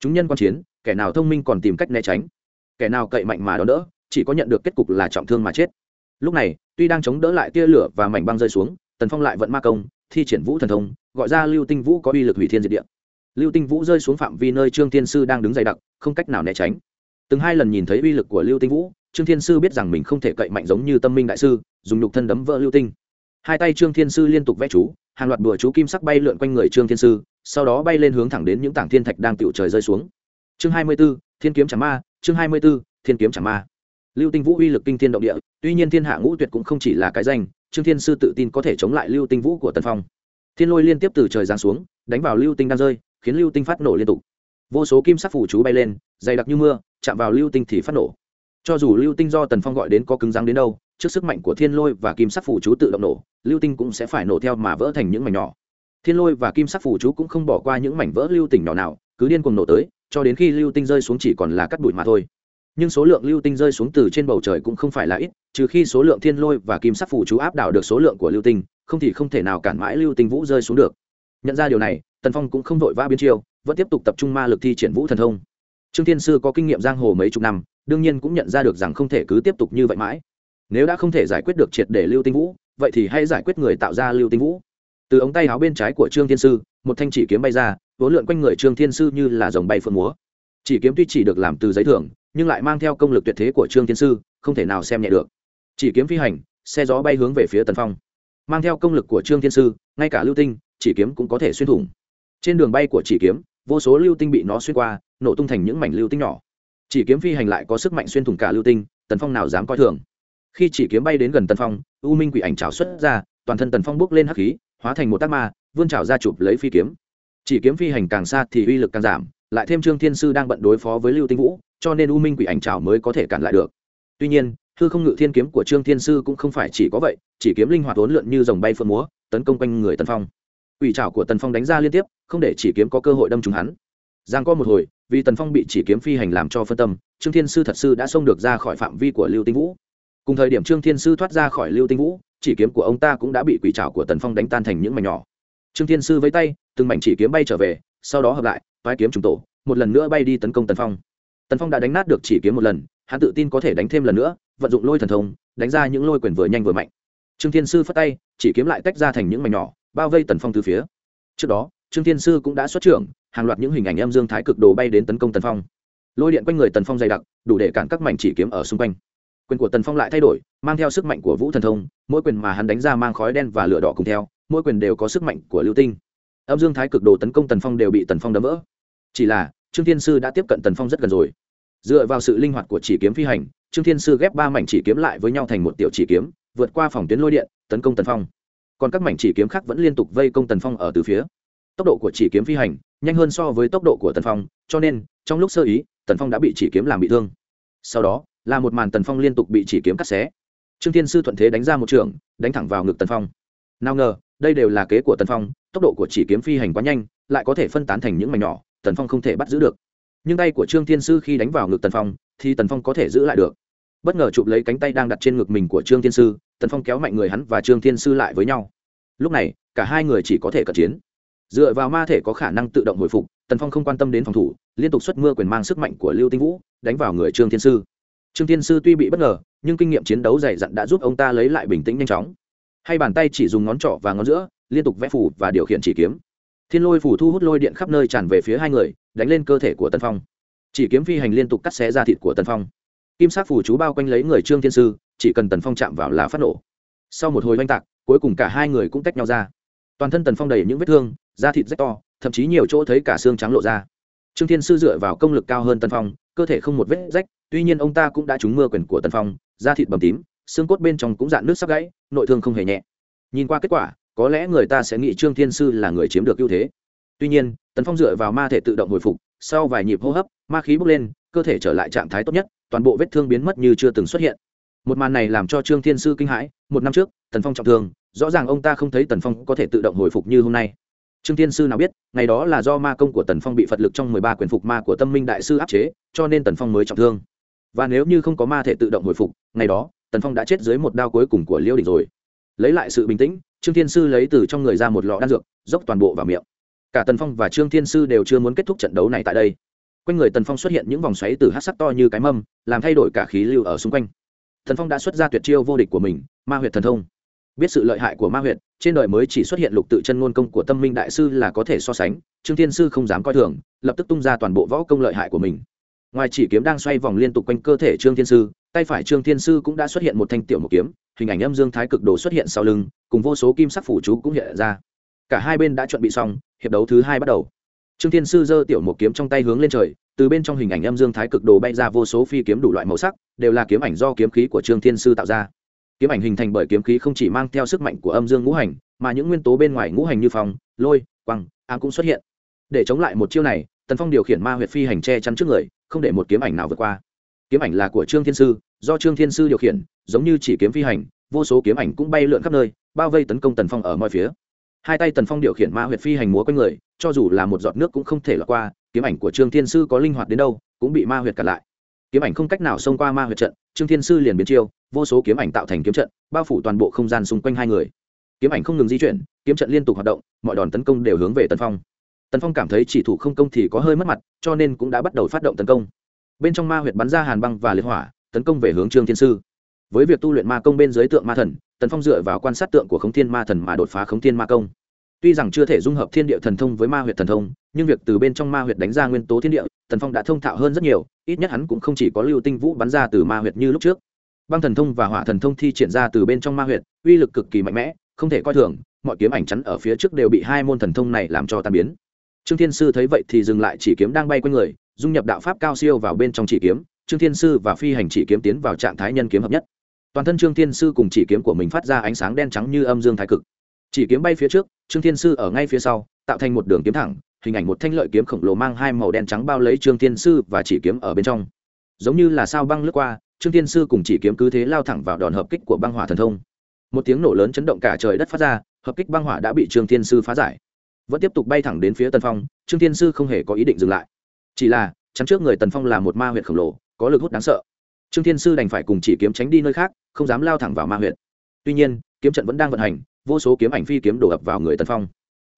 Chúng nhân quan chiến kẻ nào thông minh còn tìm cách né tránh, kẻ nào cậy mạnh mà đón đỡ, chỉ có nhận được kết cục là trọng thương mà chết. Lúc này, tuy đang chống đỡ lại tia lửa và mảnh băng rơi xuống, tần phong lại vận ma công, thi triển vũ thần thông, gọi ra lưu tinh vũ có uy lực hủy thiên diệt địa. Lưu tinh vũ rơi xuống phạm vi nơi trương thiên sư đang đứng dày đặc, không cách nào né tránh. Từng hai lần nhìn thấy uy lực của lưu tinh vũ, trương thiên sư biết rằng mình không thể cậy mạnh giống như tâm minh đại sư, dùng nhục thân đấm vỡ lưu tinh. Hai tay trương thiên sư liên tục vẽ chú, hàng loạt bùa chú kim sắc bay lượn quanh người trương thiên sư, sau đó bay lên hướng thẳng đến những tảng thiên thạch đang tựu trời rơi xuống chương hai mươi b ố thiên kiếm chẳng ma, chương hai mươi b ố thiên kiếm chẳng ma. Lưu tinh vũ uy lực kinh thiên động địa, tuy nhiên thiên hạ ngũ tuyệt cũng không chỉ là cái danh, trương thiên sư tự tin có thể chống lại lưu tinh vũ của tần phong. Thiên lôi liên tiếp từ trời giáng xuống, đánh vào lưu tinh đang rơi, khiến lưu tinh phát nổ liên tục. Vô số kim sắc phủ chú bay lên, dày đặc như mưa, chạm vào lưu tinh thì phát nổ. Cho dù lưu tinh do tần phong gọi đến có cứng rắn đến đâu, trước sức mạnh của thiên lôi và kim sắc phủ chú tự động nổ, lưu tinh cũng sẽ phải nổ theo mà vỡ thành những mảnh nhỏ. Thiên lôi và kim sắc phủ chú cũng không bỏ qua những mảnh vỡ lưu tinh nhỏ nào, cứ điên cuồng nổ tới cho đến khi lưu tinh rơi xuống chỉ còn là cắt bụi mà thôi. Nhưng số lượng lưu tinh rơi xuống từ trên bầu trời cũng không phải là ít, trừ khi số lượng thiên lôi và kim sắc phủ chú áp đảo được số lượng của lưu tinh, không thì không thể nào cản mãi lưu tinh vũ rơi xuống được. Nhận ra điều này, tần phong cũng không vội vã biến chiêu, vẫn tiếp tục tập trung ma lực thi triển vũ thần thông. Trương thiên sư có kinh nghiệm giang hồ mấy chục năm, đương nhiên cũng nhận ra được rằng không thể cứ tiếp tục như vậy mãi. Nếu đã không thể giải quyết được triệt để lưu tinh vũ, vậy thì hãy giải quyết người tạo ra lưu tinh vũ. Từ ống tay áo bên trái của trương thiên sư, một thanh chỉ kiếm bay ra vốn lượn quanh người trương thiên sư như là dòng bay phượng múa. Chỉ kiếm tuy chỉ được làm từ giấy thưởng, nhưng lại mang theo công lực tuyệt thế của trương thiên sư, không thể nào xem nhẹ được. Chỉ kiếm phi hành, xe gió bay hướng về phía tần phong. Mang theo công lực của trương thiên sư, ngay cả lưu tinh, chỉ kiếm cũng có thể xuyên thủng. Trên đường bay của chỉ kiếm, vô số lưu tinh bị nó xuyên qua, nổ tung thành những mảnh lưu tinh nhỏ. Chỉ kiếm phi hành lại có sức mạnh xuyên thủng cả lưu tinh, tần phong nào dám coi thường. Khi chỉ kiếm bay đến gần tần phong, u minh quỷ ảnh trào xuất ra, toàn thân tần phong bước lên hắc khí, hóa thành một tác ma, vươn trào ra chụp lấy phi kiếm chỉ kiếm phi hành càng xa thì uy lực càng giảm, lại thêm trương thiên sư đang bận đối phó với lưu tinh vũ, cho nên u minh quỷ ảnh trào mới có thể cản lại được. Tuy nhiên, hư không ngự thiên kiếm của trương thiên sư cũng không phải chỉ có vậy, chỉ kiếm linh hoạt hỗn lượn như dòng bay phượng múa, tấn công quanh người tần phong. Quỷ trào của tần phong đánh ra liên tiếp, không để chỉ kiếm có cơ hội đâm trúng hắn. Giang có một hồi, vì tần phong bị chỉ kiếm phi hành làm cho phân tâm, trương thiên sư thật sự đã xông được ra khỏi phạm vi của lưu tinh vũ. Cùng thời điểm trương thiên sư thoát ra khỏi lưu tinh vũ, chỉ kiếm của ông ta cũng đã bị quỷ trào của tần phong đánh tan thành những mảnh nhỏ. Trương thiên sư với tay từng mảnh chỉ kiếm bay trở về, sau đó hợp lại, toái kiếm trùng tổ, một lần nữa bay đi tấn công tần phong. Tần phong đã đánh nát được chỉ kiếm một lần, hắn tự tin có thể đánh thêm lần nữa, vận dụng lôi thần thông, đánh ra những lôi quyền vừa nhanh vừa mạnh. Trương thiên sư phất tay, chỉ kiếm lại tách ra thành những mảnh nhỏ, bao vây tần phong từ phía. Trước đó, trương thiên sư cũng đã xuất trưởng, hàng loạt những hình ảnh âm dương thái cực đồ bay đến tấn công tần phong. Lôi điện quanh người tần phong dày đặc, đủ để cản các mảnh chỉ kiếm ở xung quanh. Quyền của tần phong lại thay đổi, mang theo sức mạnh của vũ thần thông, mỗi quyền mà hắn đánh ra mang khói đen và lửa đỏ cùng theo, mỗi quyền đều có sức mạnh của lưu tinh âm dương thái cực đồ tấn công tần phong đều bị tần phong đấm vỡ. Chỉ là, trương thiên sư đã tiếp cận tần phong rất gần rồi. Dựa vào sự linh hoạt của chỉ kiếm phi hành, trương thiên sư ghép ba mảnh chỉ kiếm lại với nhau thành một tiểu chỉ kiếm, vượt qua phòng tuyến lôi điện, tấn công tần phong. Còn các mảnh chỉ kiếm khác vẫn liên tục vây công tần phong ở từ phía. Tốc độ của chỉ kiếm phi hành nhanh hơn so với tốc độ của tần phong, cho nên, trong lúc sơ ý, tần phong đã bị chỉ kiếm làm bị thương. Sau đó, là một màn tần phong liên tục bị chỉ kiếm cắt xé. Trương thiên sư thuận thế đánh ra một trường, đánh thẳng vào ngực tần phong. Nào ngờ, đây đều là kế của tần phong tốc độ của chỉ kiếm phi hành quá nhanh, lại có thể phân tán thành những mảnh nhỏ, tần phong không thể bắt giữ được. Nhưng tay của trương thiên sư khi đánh vào ngực tần phong, thì tần phong có thể giữ lại được. Bất ngờ chụp lấy cánh tay đang đặt trên ngực mình của trương thiên sư, tần phong kéo mạnh người hắn và trương thiên sư lại với nhau. Lúc này, cả hai người chỉ có thể cận chiến. Dựa vào ma thể có khả năng tự động hồi phục, tần phong không quan tâm đến phòng thủ, liên tục xuất mưa quyền mang sức mạnh của lưu tinh vũ, đánh vào người trương thiên sư. Trương thiên sư tuy bị bất ngờ, nhưng kinh nghiệm chiến đấu dày dặn đã giúp ông ta lấy lại bình tĩnh nhanh chóng. Hay bàn tay chỉ dùng ngón trỏ và ngón giữa liên tục vẽ phủ và điều khiển chỉ kiếm. Thiên lôi phủ thu hút lôi điện khắp nơi tràn về phía hai người, đánh lên cơ thể của tân phong. Chỉ kiếm phi hành liên tục cắt xé ra thịt của tân phong. Kim sát phủ chú bao quanh lấy người trương thiên sư, chỉ cần tần phong chạm vào là phát nổ. Sau một hồi oanh tạc, cuối cùng cả hai người cũng tách nhau ra. Toàn thân tần phong đầy những vết thương, da thịt rách to, thậm chí nhiều chỗ thấy cả xương trắng lộ ra. Trương thiên sư dựa vào công lực cao hơn tần phong, cơ thể không một vết rách, tuy nhiên ông ta cũng đã trúng mưa quyền của tần phong, da thịt bầm tím, xương cốt bên trong cũng dạn nước sắp gãy, nội thương không hề nhẹ. Nhìn qua kết quả có lẽ người ta sẽ nghĩ trương thiên sư là người chiếm được ưu thế. Tuy nhiên, tần phong dựa vào ma thể tự động hồi phục, sau vài nhịp hô hấp, ma khí bốc lên, cơ thể trở lại trạng thái tốt nhất, toàn bộ vết thương biến mất như chưa từng xuất hiện. Một màn này làm cho trương thiên sư kinh hãi, một năm trước, tần phong trọng thương, rõ ràng ông ta không thấy tần phong có thể tự động hồi phục như hôm nay. Trương thiên sư nào biết, ngày đó là do ma công của tần phong bị phật lực trong mười ba quyền phục ma của tâm minh đại sư áp chế, cho nên tần phong mới trọng thương. Và nếu như không có ma thể tự động hồi phục, ngày đó, tần phong đã chết dưới một đao cuối cùng của liêu đình rồi lấy lại sự bình tĩnh, trương thiên sư lấy từ trong người ra một lọ đan dược, dốc toàn bộ vào miệng. Cả tần phong và trương thiên sư đều chưa muốn kết thúc trận đấu này tại đây. Quanh người tần phong xuất hiện những vòng xoáy từ hát sắc to như cái mâm, làm thay đổi cả khí lưu ở xung quanh. Tần phong đã xuất ra tuyệt chiêu vô địch của mình, ma huyệt thần thông. Biết sự lợi hại của ma huyệt, trên đời mới chỉ xuất hiện lục tự chân ngôn công của tâm minh đại sư là có thể so sánh, trương thiên sư không dám coi thường, lập tức tung ra toàn bộ võ công lợi hại của mình. Ngoài chỉ kiếm đang xoay vòng liên tục quanh cơ thể trương thiên sư, tay phải trương thiên sư cũng đã xuất hiện một thanh tiểu một kiếm hình ảnh âm dương thái cực đồ xuất hiện sau lưng, cùng vô số kim sắc phủ chú cũng hiện ra. Cả hai bên đã chuẩn bị xong, hiệp đấu thứ hai bắt đầu. Trương thiên sư giơ tiểu một kiếm trong tay hướng lên trời, từ bên trong hình ảnh âm dương thái cực đồ bay ra vô số phi kiếm đủ loại màu sắc, đều là kiếm ảnh do kiếm khí của trương thiên sư tạo ra. Kiếm ảnh hình thành bởi kiếm khí không chỉ mang theo sức mạnh của âm dương ngũ hành, mà những nguyên tố bên ngoài ngũ hành như phong, lôi quăng ám cũng xuất hiện. Để chống lại một chiêu này, tần phong điều khiển ma huyệt phi hành che chắn trước người, không để một kiếm ảnh nào vượt qua. Kiếm ảnh là của trương thiên sư do trương thiên sư điều khiển, giống như chỉ kiếm phi hành, vô số kiếm ảnh cũng bay lượn khắp nơi, bao vây tấn công tần phong ở mọi phía. Hai tay tần phong điều khiển ma huyệt phi hành múa quanh người, cho dù là một giọt nước cũng không thể lọt qua, kiếm ảnh của trương thiên sư có linh hoạt đến đâu, cũng bị ma huyệt cản lại. Kiếm ảnh không cách nào xông qua ma huyệt trận, trương thiên sư liền biến chiêu, vô số kiếm ảnh tạo thành kiếm trận, bao phủ toàn bộ không gian xung quanh hai người. Kiếm ảnh không ngừng di chuyển, kiếm trận liên tục hoạt động, mọi đòn tấn công đều hướng về tần phong. Tần phong cảm thấy chỉ thủ không công thì có hơi mất mặt, cho nên cũng đã bắt đầu phát động tấn công. Bên trong ma huyệt bắn ra hàn băng và liệt hỏa tấn công về hướng trương thiên sư. Với việc tu luyện ma công bên dưới tượng ma thần, tần phong dựa vào quan sát tượng của khống thiên ma thần mà đột phá khống thiên ma công. Tuy rằng chưa thể dung hợp thiên địa thần thông với ma huyệt thần thông, nhưng việc từ bên trong ma huyệt đánh ra nguyên tố thiên địa, tần phong đã thông thạo hơn rất nhiều, ít nhất hắn cũng không chỉ có lưu tinh vũ bắn ra từ ma huyệt như lúc trước. Băng thần thông và hỏa thần thông thi triển ra từ bên trong ma huyệt, uy lực cực kỳ mạnh mẽ, không thể coi thường, mọi kiếm ảnh chắn ở phía trước đều bị hai môn thần thông này làm cho tan biến. Trương thiên sư thấy vậy thì dừng lại chỉ kiếm đang bay quanh người, dung nhập đạo pháp cao siêu vào bên trong chỉ kiếm trương thiên sư và phi hành chỉ kiếm tiến vào trạng thái nhân kiếm hợp nhất. Toàn thân trương thiên sư cùng chỉ kiếm của mình phát ra ánh sáng đen trắng như âm dương thái cực. Chỉ kiếm bay phía trước, trương thiên sư ở ngay phía sau, tạo thành một đường kiếm thẳng, hình ảnh một thanh lợi kiếm khổng lồ mang hai màu đen trắng bao lấy trương thiên sư và chỉ kiếm ở bên trong. Giống như là sao băng lướt qua, trương thiên sư cùng chỉ kiếm cứ thế lao thẳng vào đòn hợp kích của băng hỏa thần thông. Một tiếng nổ lớn chấn động cả trời đất phát ra, hợp kích băng hỏa đã bị trương thiên sư phá giải. Vẫn tiếp tục bay thẳng đến phía Tần phong, trương thiên sư không hề có ý định dừng lại. Chỉ là, chắn trước người tần phong là một ma huyệt khổng lồ có lực hút đáng sợ. Trương thiên sư đành phải cùng chỉ kiếm tránh đi nơi khác, không dám lao thẳng vào ma huyệt. Tuy nhiên, kiếm trận vẫn đang vận hành, vô số kiếm ảnh phi kiếm đổ ập vào người tần phong.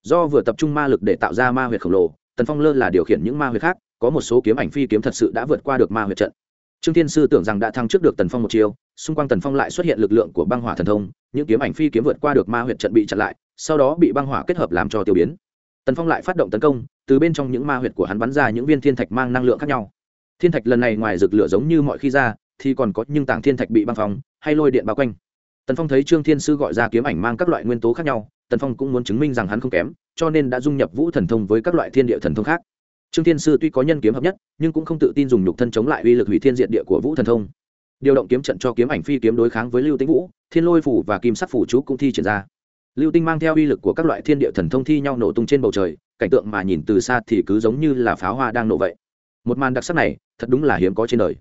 Do vừa tập trung ma lực để tạo ra ma huyệt khổng lồ, tần phong lơ là điều khiển những ma huyệt khác, có một số kiếm ảnh phi kiếm thật sự đã vượt qua được ma huyệt trận. Trương thiên sư tưởng rằng đã thăng trước được tần phong một chiều xung quanh tần phong lại xuất hiện lực lượng của băng hỏa thần thông, những kiếm ảnh phi kiếm vượt qua được ma huyệt trận bị chặn lại, sau đó bị băng hỏa kết hợp làm cho tiêu biến. Tần phong lại phát động tấn công, từ bên trong những ma huyệt của hắn bắn ra những viên thiên thạch mang năng lượng khác nhau thiên thạch lần này ngoài rực lửa giống như mọi khi ra, thì còn có những tảng thiên thạch bị băng phong, hay lôi điện bao quanh. Tần phong thấy trương thiên sư gọi ra kiếm ảnh mang các loại nguyên tố khác nhau, tần phong cũng muốn chứng minh rằng hắn không kém, cho nên đã dung nhập vũ thần thông với các loại thiên địa thần thông khác. Trương thiên sư tuy có nhân kiếm hợp nhất, nhưng cũng không tự tin dùng nhục thân chống lại uy lực hủy thiên diện địa của vũ thần thông. Điều động kiếm trận cho kiếm ảnh phi kiếm đối kháng với lưu tĩnh vũ, thiên lôi phủ và kim sắc phủ chú cũng thi triển ra. Lưu tinh mang theo uy lực của các loại thiên địa thần thông thi nhau nổ tung trên bầu trời, cảnh tượng mà nhìn từ xa thì cứ giống như là pháo hoa đang nổ vậy một màn đặc sắc này, thật đúng là hiếm có trên đời.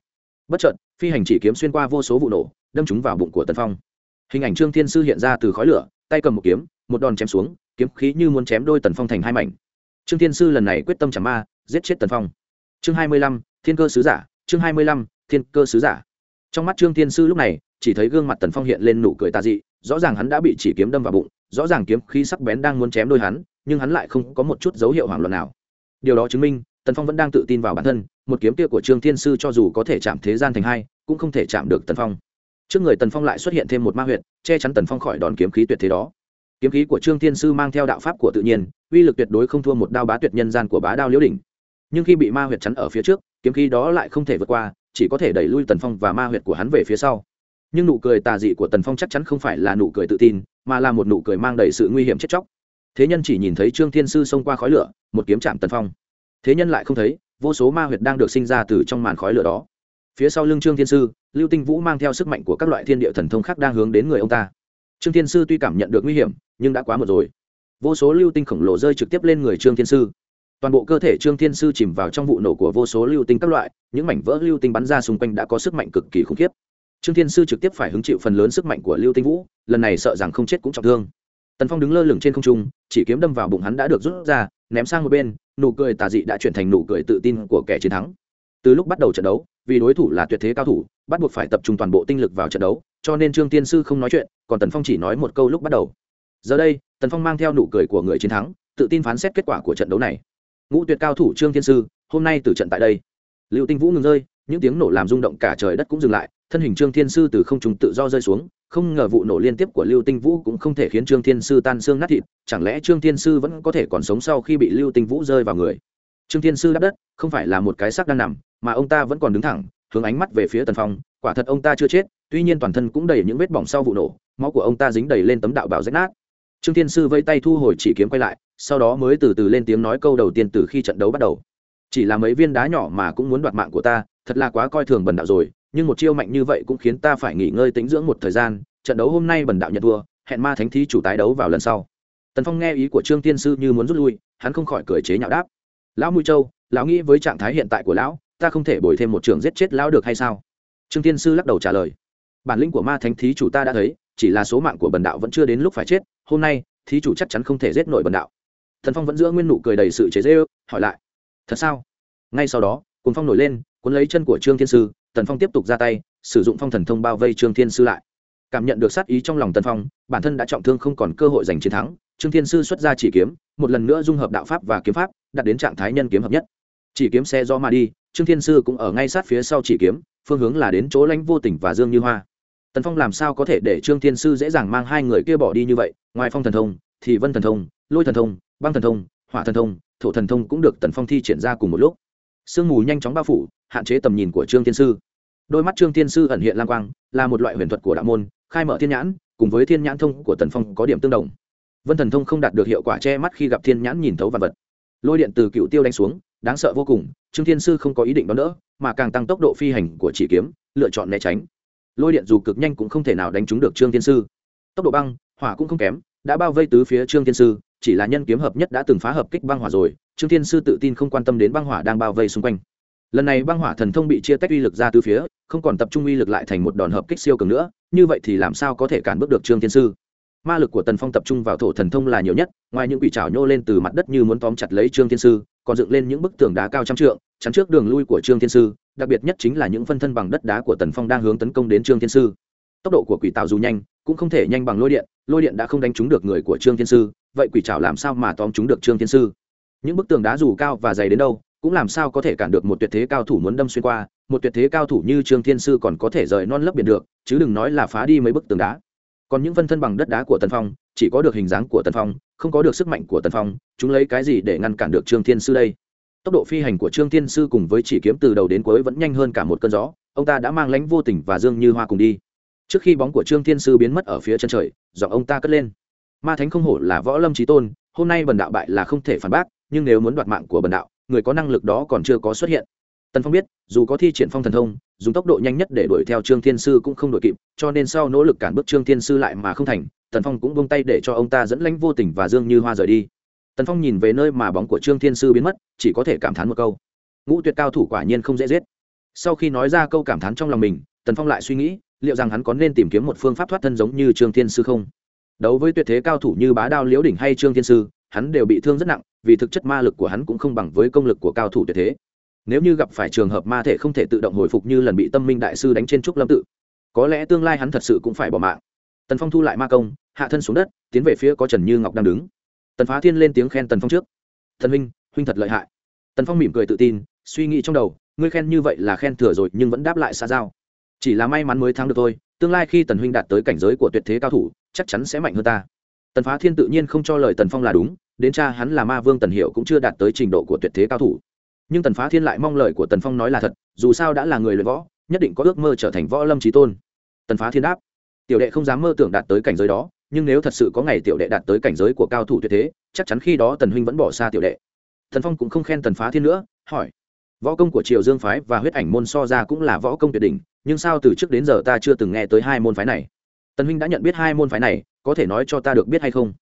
Bất chợt, phi hành chỉ kiếm xuyên qua vô số vụ nổ, đâm chúng vào bụng của tân phong. Hình ảnh trương thiên sư hiện ra từ khói lửa, tay cầm một kiếm, một đòn chém xuống, kiếm khí như muốn chém đôi tần phong thành hai mảnh. Trương thiên sư lần này quyết tâm trả ma, giết chết tần phong. Chương hai mươi lăm, thiên cơ sứ giả, chương hai mươi lăm, thiên cơ sứ giả. Trong mắt trương thiên sư lúc này, chỉ thấy gương mặt tần phong hiện lên nụ cười tà dị, rõ ràng hắn đã bị chỉ kiếm đâm vào bụng, rõ ràng kiếm khí sắc bén đang muốn chém đôi hắn, nhưng hắn lại không có một chút dấu hiệu hoảng loạn nào. Điều đó chứng minh tần phong vẫn đang tự tin vào bản thân, một kiếm kia của trương thiên sư cho dù có thể chạm thế gian thành hai, cũng không thể chạm được tần phong. Trước người tần phong lại xuất hiện thêm một ma huyệt, che chắn tần phong khỏi đòn kiếm khí tuyệt thế đó. Kiếm khí của trương thiên sư mang theo đạo pháp của tự nhiên, uy lực tuyệt đối không thua một đao bá tuyệt nhân gian của bá đao liễu đỉnh. Nhưng khi bị ma huyệt chắn ở phía trước, kiếm khí đó lại không thể vượt qua, chỉ có thể đẩy lui tần phong và ma huyệt của hắn về phía sau. Nhưng nụ cười tà dị của tần phong chắc chắn không phải là nụ cười tự tin, mà là một nụ cười mang đầy sự nguy hiểm chết chóc. Thế nhân chỉ nhìn thấy trương thiên sư xông qua khói lửa, một kiếm chạm tần phong thế nhân lại không thấy, vô số ma huyệt đang được sinh ra từ trong màn khói lửa đó. Phía sau lưng trương thiên sư, lưu tinh vũ mang theo sức mạnh của các loại thiên địa thần thông khác đang hướng đến người ông ta. Trương thiên sư tuy cảm nhận được nguy hiểm, nhưng đã quá một rồi. Vô số lưu tinh khổng lồ rơi trực tiếp lên người trương thiên sư. Toàn bộ cơ thể trương thiên sư chìm vào trong vụ nổ của vô số lưu tinh các loại, những mảnh vỡ lưu tinh bắn ra xung quanh đã có sức mạnh cực kỳ khủng khiếp. Trương thiên sư trực tiếp phải hứng chịu phần lớn sức mạnh của lưu tinh vũ, lần này sợ rằng không chết cũng trọng thương tần phong đứng lơ lửng trên không trung, chỉ kiếm đâm vào bụng hắn đã được rút ra, ném sang một bên, nụ cười tà dị đã chuyển thành nụ cười tự tin của kẻ chiến thắng. Từ lúc bắt đầu trận đấu, vì đối thủ là tuyệt thế cao thủ, bắt buộc phải tập trung toàn bộ tinh lực vào trận đấu, cho nên trương tiên sư không nói chuyện, còn tần phong chỉ nói một câu lúc bắt đầu. Giờ đây, tần phong mang theo nụ cười của người chiến thắng, tự tin phán xét kết quả của trận đấu này. Ngũ tuyệt cao thủ trương tiên sư, hôm nay từ trận tại đây. Liệu tinh vũ ngừng rơi, những tiếng nổ làm rung động cả trời đất cũng dừng lại thân hình trương thiên sư từ không trùng tự do rơi xuống, không ngờ vụ nổ liên tiếp của lưu tinh vũ cũng không thể khiến trương thiên sư tan xương nát thịt, chẳng lẽ trương thiên sư vẫn có thể còn sống sau khi bị lưu tinh vũ rơi vào người? Trương thiên sư đáp đất, không phải là một cái xác đang nằm, mà ông ta vẫn còn đứng thẳng, hướng ánh mắt về phía tần phong, quả thật ông ta chưa chết, tuy nhiên toàn thân cũng đầy những vết bỏng sau vụ nổ, máu của ông ta dính đầy lên tấm đạo bảo rách nát. Trương thiên sư vây tay thu hồi chỉ kiếm quay lại, sau đó mới từ từ lên tiếng nói câu đầu tiên từ khi trận đấu bắt đầu. Chỉ là mấy viên đá nhỏ mà cũng muốn đoạt mạng của ta, thật là quá coi thường bần đạo rồi nhưng một chiêu mạnh như vậy cũng khiến ta phải nghỉ ngơi tính dưỡng một thời gian, trận đấu hôm nay bần đạo nhận thua, hẹn ma thánh thí chủ tái đấu vào lần sau. Tần phong nghe ý của trương tiên sư như muốn rút lui, hắn không khỏi cười chế nhạo đáp. Lão mũi châu, lão nghĩ với trạng thái hiện tại của lão, ta không thể bồi thêm một trường giết chết lão được hay sao? Trương tiên sư lắc đầu trả lời. Bản lĩnh của ma thánh thí chủ ta đã thấy, chỉ là số mạng của bần đạo vẫn chưa đến lúc phải chết, hôm nay, thí chủ chắc chắn không thể giết nổi bần đạo. Thần phong vẫn giữ nguyên nụ cười đầy sự chế dễ hỏi lại. Thật sao? Ngay sau đó cuốn phong nổi lên, cuốn lấy chân của trương thiên sư tần phong tiếp tục ra tay, sử dụng phong thần thông bao vây trương thiên sư lại. Cảm nhận được sát ý trong lòng tần phong, bản thân đã trọng thương không còn cơ hội giành chiến thắng. Trương thiên sư xuất ra chỉ kiếm, một lần nữa dung hợp đạo pháp và kiếm pháp, đạt đến trạng thái nhân kiếm hợp nhất. Chỉ kiếm xe do mà đi, trương thiên sư cũng ở ngay sát phía sau chỉ kiếm, phương hướng là đến chỗ lãnh vô tình và dương như hoa. Tần phong làm sao có thể để trương thiên sư dễ dàng mang hai người kia bỏ đi như vậy? Ngoài phong thần thông, thì vân thần thông, lôi thần thông, băng thần thông, hỏa thần thông, thổ thần thông cũng được tần phong thi triển ra cùng một lúc. Sương mù nhanh chóng bao phủ, hạn chế tầm nhìn của trương thiên sư đôi mắt trương thiên sư ẩn hiện lang quang, là một loại huyền thuật của đạo môn, khai mở thiên nhãn, cùng với thiên nhãn thông của tần phong có điểm tương đồng. Vân thần thông không đạt được hiệu quả che mắt khi gặp thiên nhãn nhìn thấu vật vật. Lôi điện từ cựu tiêu đánh xuống, đáng sợ vô cùng, trương thiên sư không có ý định đón đỡ, mà càng tăng tốc độ phi hành của chỉ kiếm, lựa chọn né tránh. Lôi điện dù cực nhanh cũng không thể nào đánh trúng được trương thiên sư. Tốc độ băng, hỏa cũng không kém, đã bao vây tứ phía trương thiên sư, chỉ là nhân kiếm hợp nhất đã từng phá hợp kích băng hỏa rồi, trương thiên sư tự tin không quan tâm đến băng hỏa đang bao vây xung quanh lần này băng hỏa thần thông bị chia tách uy lực ra từ phía, không còn tập trung uy lực lại thành một đòn hợp kích siêu cường nữa, như vậy thì làm sao có thể cản bước được trương thiên sư? Ma lực của tần phong tập trung vào thổ thần thông là nhiều nhất, ngoài những quỷ trào nhô lên từ mặt đất như muốn tóm chặt lấy trương thiên sư, còn dựng lên những bức tường đá cao trăm trượng, chắn trước đường lui của trương thiên sư, đặc biệt nhất chính là những phân thân bằng đất đá của tần phong đang hướng tấn công đến trương thiên sư. Tốc độ của quỷ tạo dù nhanh, cũng không thể nhanh bằng lôi điện lôi điện đã không đánh trúng được người của trương thiên sư, vậy quỷ trào làm sao mà tóm trúng được trương thiên sư? Những bức tường đá dù cao và dày đến đâu cũng làm sao có thể cản được một tuyệt thế cao thủ muốn đâm xuyên qua, một tuyệt thế cao thủ như trương thiên sư còn có thể rời non lấp biển được, chứ đừng nói là phá đi mấy bức tường đá. Còn những phân thân bằng đất đá của tần phong, chỉ có được hình dáng của tần phong, không có được sức mạnh của tần phong, chúng lấy cái gì để ngăn cản được trương thiên sư đây? Tốc độ phi hành của trương thiên sư cùng với chỉ kiếm từ đầu đến cuối vẫn nhanh hơn cả một cơn gió, ông ta đã mang lãnh vô tình và dương như hoa cùng đi. Trước khi bóng của trương thiên sư biến mất ở phía chân trời, giọng ông ta cất lên. Ma thánh không hổ là võ lâm trí tôn, hôm nay bần đạo bại là không thể phản bác, nhưng nếu muốn đoạt mạng của bần đạo người có năng lực đó còn chưa có xuất hiện. Tần phong biết, dù có thi triển phong thần thông, dùng tốc độ nhanh nhất để đuổi theo trương thiên sư cũng không đuổi kịp, cho nên sau nỗ lực cản bước trương thiên sư lại mà không thành, tần phong cũng buông tay để cho ông ta dẫn lãnh vô tình và dương như hoa rời đi. Tần phong nhìn về nơi mà bóng của trương thiên sư biến mất, chỉ có thể cảm thán một câu. Ngũ tuyệt cao thủ quả nhiên không dễ giết. Sau khi nói ra câu cảm thán trong lòng mình, tần phong lại suy nghĩ, liệu rằng hắn có nên tìm kiếm một phương pháp thoát thân giống như trương thiên sư không? Đấu với tuyệt thế cao thủ như bá đao, liễu đỉnh hay trương thiên sư, hắn đều bị thương rất nặng vì thực chất ma lực của hắn cũng không bằng với công lực của cao thủ tuyệt thế. Nếu như gặp phải trường hợp ma thể không thể tự động hồi phục như lần bị tâm minh đại sư đánh trên trúc lâm tự, có lẽ tương lai hắn thật sự cũng phải bỏ mạng. Tần phong thu lại ma công, hạ thân xuống đất, tiến về phía có trần như ngọc đang đứng. Tần phá thiên lên tiếng khen tần phong trước. Thần huynh huynh thật lợi hại. Tần phong mỉm cười tự tin, suy nghĩ trong đầu, ngươi khen như vậy là khen thừa rồi, nhưng vẫn đáp lại xa giao. Chỉ là may mắn mới thắng được thôi, tương lai khi tần huynh đạt tới cảnh giới của tuyệt thế cao thủ, chắc chắn sẽ mạnh hơn ta. Tần phá thiên tự nhiên không cho lời tần phong là đúng đến cha hắn là ma vương tần hiệu cũng chưa đạt tới trình độ của tuyệt thế cao thủ. Nhưng tần phá thiên lại mong lời của tần phong nói là thật, dù sao đã là người luyện võ, nhất định có ước mơ trở thành võ lâm trí tôn. Tần phá thiên đáp, tiểu đệ không dám mơ tưởng đạt tới cảnh giới đó, nhưng nếu thật sự có ngày tiểu đệ đạt tới cảnh giới của cao thủ tuyệt thế, chắc chắn khi đó tần huynh vẫn bỏ xa tiểu đệ. Tần phong cũng không khen tần phá thiên nữa, hỏi, võ công của triều dương phái và huyết ảnh môn so ra cũng là võ công tuyệt đỉnh, nhưng sao từ trước đến giờ ta chưa từng nghe tới hai môn phái này? Tần huynh đã nhận biết hai môn phái này, có thể nói cho ta được biết hay không?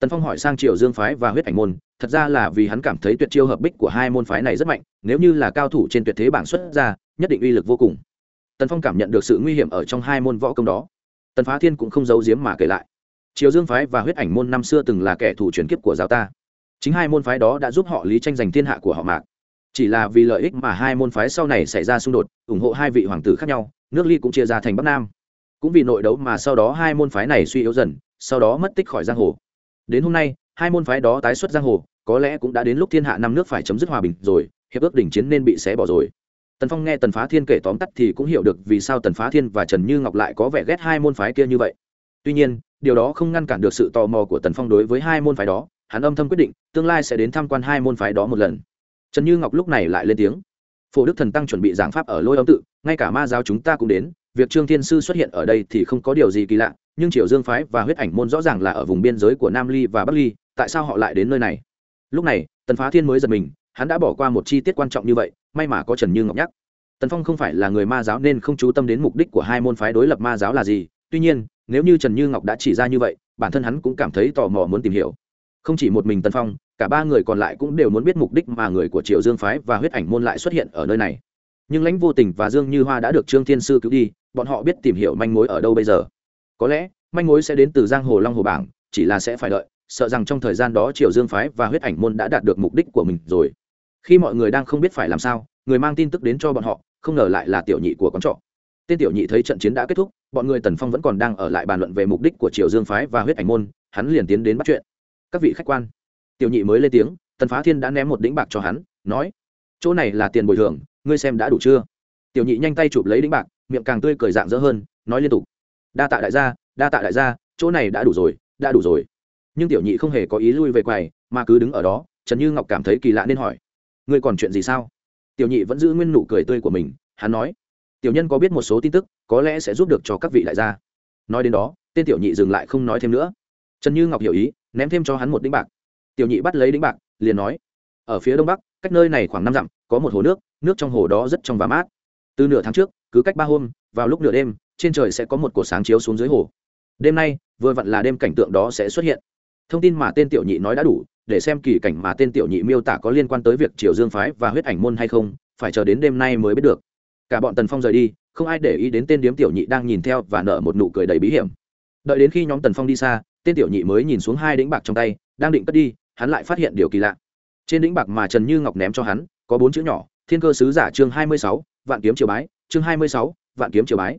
Tần phong hỏi sang triều dương phái và huyết ảnh môn, thật ra là vì hắn cảm thấy tuyệt chiêu hợp bích của hai môn phái này rất mạnh, nếu như là cao thủ trên tuyệt thế bảng xuất ra, nhất định uy lực vô cùng. Tần phong cảm nhận được sự nguy hiểm ở trong hai môn võ công đó. Tần phá thiên cũng không giấu giếm mà kể lại. Triều dương phái và huyết ảnh môn năm xưa từng là kẻ thù truyền kiếp của giáo ta. Chính hai môn phái đó đã giúp họ lý tranh giành thiên hạ của họ mạc. Chỉ là vì lợi ích mà hai môn phái sau này xảy ra xung đột, ủng hộ hai vị hoàng tử khác nhau, nước ly cũng chia ra thành bắc nam. Cũng vì nội đấu mà sau đó hai môn phái này suy yếu dần, sau đó mất tích khỏi giang hồ đến hôm nay, hai môn phái đó tái xuất giang hồ, có lẽ cũng đã đến lúc thiên hạ năm nước phải chấm dứt hòa bình rồi, hiệp ước đỉnh chiến nên bị xé bỏ rồi. Tần phong nghe tần phá thiên kể tóm tắt thì cũng hiểu được vì sao tần phá thiên và trần như ngọc lại có vẻ ghét hai môn phái kia như vậy. Tuy nhiên, điều đó không ngăn cản được sự tò mò của tần phong đối với hai môn phái đó, hắn âm thầm quyết định, tương lai sẽ đến tham quan hai môn phái đó một lần. Trần như ngọc lúc này lại lên tiếng. Phổ đức thần tăng chuẩn bị giảng pháp ở lôi âm tự, ngay cả ma giáo chúng ta cũng đến, việc trương thiên sư xuất hiện ở đây thì không có điều gì kỳ lạ nhưng triều dương phái và huyết ảnh môn rõ ràng là ở vùng biên giới của nam ly và bắc ly, tại sao họ lại đến nơi này? Lúc này, tần phá thiên mới giật mình, hắn đã bỏ qua một chi tiết quan trọng như vậy, may mà có trần như ngọc nhắc. Tần phong không phải là người ma giáo nên không chú tâm đến mục đích của hai môn phái đối lập ma giáo là gì, tuy nhiên, nếu như trần như ngọc đã chỉ ra như vậy, bản thân hắn cũng cảm thấy tò mò muốn tìm hiểu. Không chỉ một mình tần phong, cả ba người còn lại cũng đều muốn biết mục đích mà người của triều dương phái và huyết ảnh môn lại xuất hiện ở nơi này. Nhưng lãnh vô tình và dương như hoa đã được trương thiên sư cứu đi, bọn họ biết tìm hiểu manh mối ở đâu bây giờ có lẽ, manh mối sẽ đến từ giang hồ long hồ bảng, chỉ là sẽ phải đợi, sợ rằng trong thời gian đó triều dương phái và huyết ảnh môn đã đạt được mục đích của mình rồi. Khi mọi người đang không biết phải làm sao, người mang tin tức đến cho bọn họ, không ngờ lại là tiểu nhị của quán trọ. Tên tiểu nhị thấy trận chiến đã kết thúc, bọn người tần phong vẫn còn đang ở lại bàn luận về mục đích của triều dương phái và huyết ảnh môn, hắn liền tiến đến bắt chuyện. Các vị khách quan. Tiểu nhị mới lên tiếng, tần phá thiên đã ném một đĩnh bạc cho hắn, nói, chỗ này là tiền bồi thường, ngươi xem đã đủ chưa? Tiểu nhị nhanh tay chụp lấy đĩnh bạc, miệng càng tươi cười dạng dỡ hơn, nói liên tục đa tạ đại gia, đa tạ đại gia, chỗ này đã đủ rồi, đã đủ rồi. Nhưng tiểu nhị không hề có ý lui về quầy, mà cứ đứng ở đó, trần như ngọc cảm thấy kỳ lạ nên hỏi, ngươi còn chuyện gì sao? Tiểu nhị vẫn giữ nguyên nụ cười tươi của mình, hắn nói, tiểu nhân có biết một số tin tức, có lẽ sẽ giúp được cho các vị đại gia. Nói đến đó, tên tiểu nhị dừng lại không nói thêm nữa. Trần như ngọc hiểu ý, ném thêm cho hắn một đĩnh bạc. Tiểu nhị bắt lấy đĩnh bạc, liền nói, ở phía đông bắc, cách nơi này khoảng năm dặm, có một hồ nước nước trong hồ đó rất trong và mát. Từ nửa tháng trước, cứ cách ba hôm, vào lúc nửa đêm trên trời sẽ có một cột sáng chiếu xuống dưới hồ. Đêm nay, vừa vặn là đêm cảnh tượng đó sẽ xuất hiện. Thông tin mà tên tiểu nhị nói đã đủ, để xem kỳ cảnh mà tên tiểu nhị miêu tả có liên quan tới việc triều dương phái và huyết ảnh môn hay không, phải chờ đến đêm nay mới biết được. Cả bọn tần phong rời đi, không ai để ý đến tên điếm tiểu nhị đang nhìn theo và nở một nụ cười đầy bí hiểm. Đợi đến khi nhóm tần phong đi xa, tên tiểu nhị mới nhìn xuống hai đĩnh bạc trong tay, đang định cất đi, hắn lại phát hiện điều kỳ lạ. Trên đĩnh bạc mà trần như ngọc ném cho hắn, có bốn chữ nhỏ, thiên cơ sứ giả chương hai mươi sáu, vạn kiếm triều bái, chương hai mươi sáu, vạn kiếm triều bái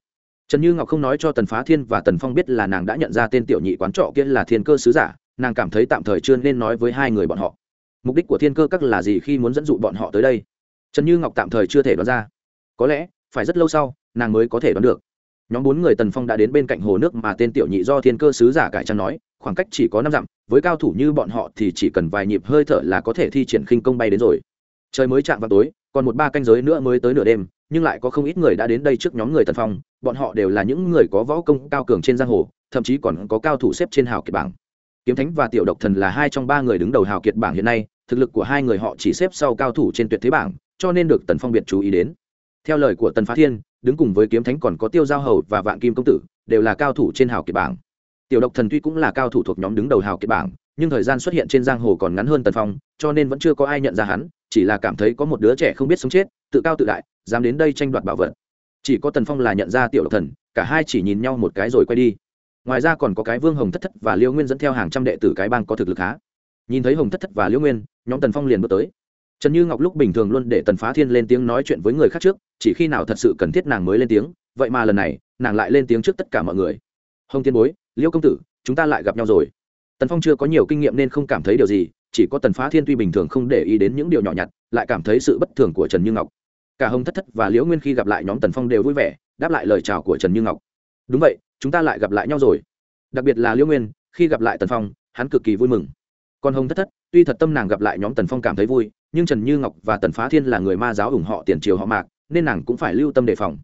trần như ngọc không nói cho tần phá thiên và tần phong biết là nàng đã nhận ra tên tiểu nhị quán trọ kia là thiên cơ sứ giả, nàng cảm thấy tạm thời chưa nên nói với hai người bọn họ. Mục đích của thiên cơ các là gì khi muốn dẫn dụ bọn họ tới đây? Trần như ngọc tạm thời chưa thể đoán ra. Có lẽ, phải rất lâu sau, nàng mới có thể đoán được. Nhóm bốn người tần phong đã đến bên cạnh hồ nước mà tên tiểu nhị do thiên cơ sứ giả cải trang nói, khoảng cách chỉ có năm dặm, với cao thủ như bọn họ thì chỉ cần vài nhịp hơi thở là có thể thi triển khinh công bay đến rồi. Trời mới chạm vào tối, còn một ba canh giới nữa mới tới nửa đêm nhưng lại có không ít người đã đến đây trước nhóm người tần phong, bọn họ đều là những người có võ công cao cường trên giang hồ, thậm chí còn có cao thủ xếp trên hào kiệt bảng. Kiếm thánh và tiểu độc thần là hai trong ba người đứng đầu hào kiệt bảng hiện nay, thực lực của hai người họ chỉ xếp sau cao thủ trên tuyệt thế bảng, cho nên được tần phong biệt chú ý đến. Theo lời của tần phá thiên, đứng cùng với kiếm thánh còn có tiêu giao hầu và vạn kim công tử, đều là cao thủ trên hào kiệt bảng. Tiểu độc thần tuy cũng là cao thủ thuộc nhóm đứng đầu hào kiệt bảng, nhưng thời gian xuất hiện trên giang hồ còn ngắn hơn tần phong, cho nên vẫn chưa có ai nhận ra hắn, chỉ là cảm thấy có một đứa trẻ không biết sống chết, tự cao tự đại dám đến đây tranh đoạt bảo vật. Chỉ có tần phong là nhận ra tiểu độc thần, cả hai chỉ nhìn nhau một cái rồi quay đi. Ngoài ra còn có cái vương hồng thất thất và liêu nguyên dẫn theo hàng trăm đệ tử cái bang có thực lực khá. Nhìn thấy hồng thất thất và liêu nguyên, nhóm tần phong liền bước tới. Trần như ngọc lúc bình thường luôn để tần phá thiên lên tiếng nói chuyện với người khác trước, chỉ khi nào thật sự cần thiết nàng mới lên tiếng, vậy mà lần này, nàng lại lên tiếng trước tất cả mọi người. Hồng tiên bối liễu công tử, chúng ta lại gặp nhau rồi. Tần phong chưa có nhiều kinh nghiệm nên không cảm thấy điều gì, chỉ có tần phá thiên tuy bình thường không để ý đến những điều nhỏ nhặt, lại cảm thấy sự bất thường của trần như ngọc cả hồng thất thất và liễu nguyên khi gặp lại nhóm tần phong đều vui vẻ, đáp lại lời chào của trần như ngọc. Đúng vậy, chúng ta lại gặp lại nhau rồi. Đặc biệt là liễu nguyên, khi gặp lại tần phong, hắn cực kỳ vui mừng. Còn hồng thất thất, tuy thật tâm nàng gặp lại nhóm tần phong cảm thấy vui, nhưng trần như ngọc và tần phá thiên là người ma giáo ủng họ tiền triều họ mạc, nên nàng cũng phải lưu tâm đề phòng.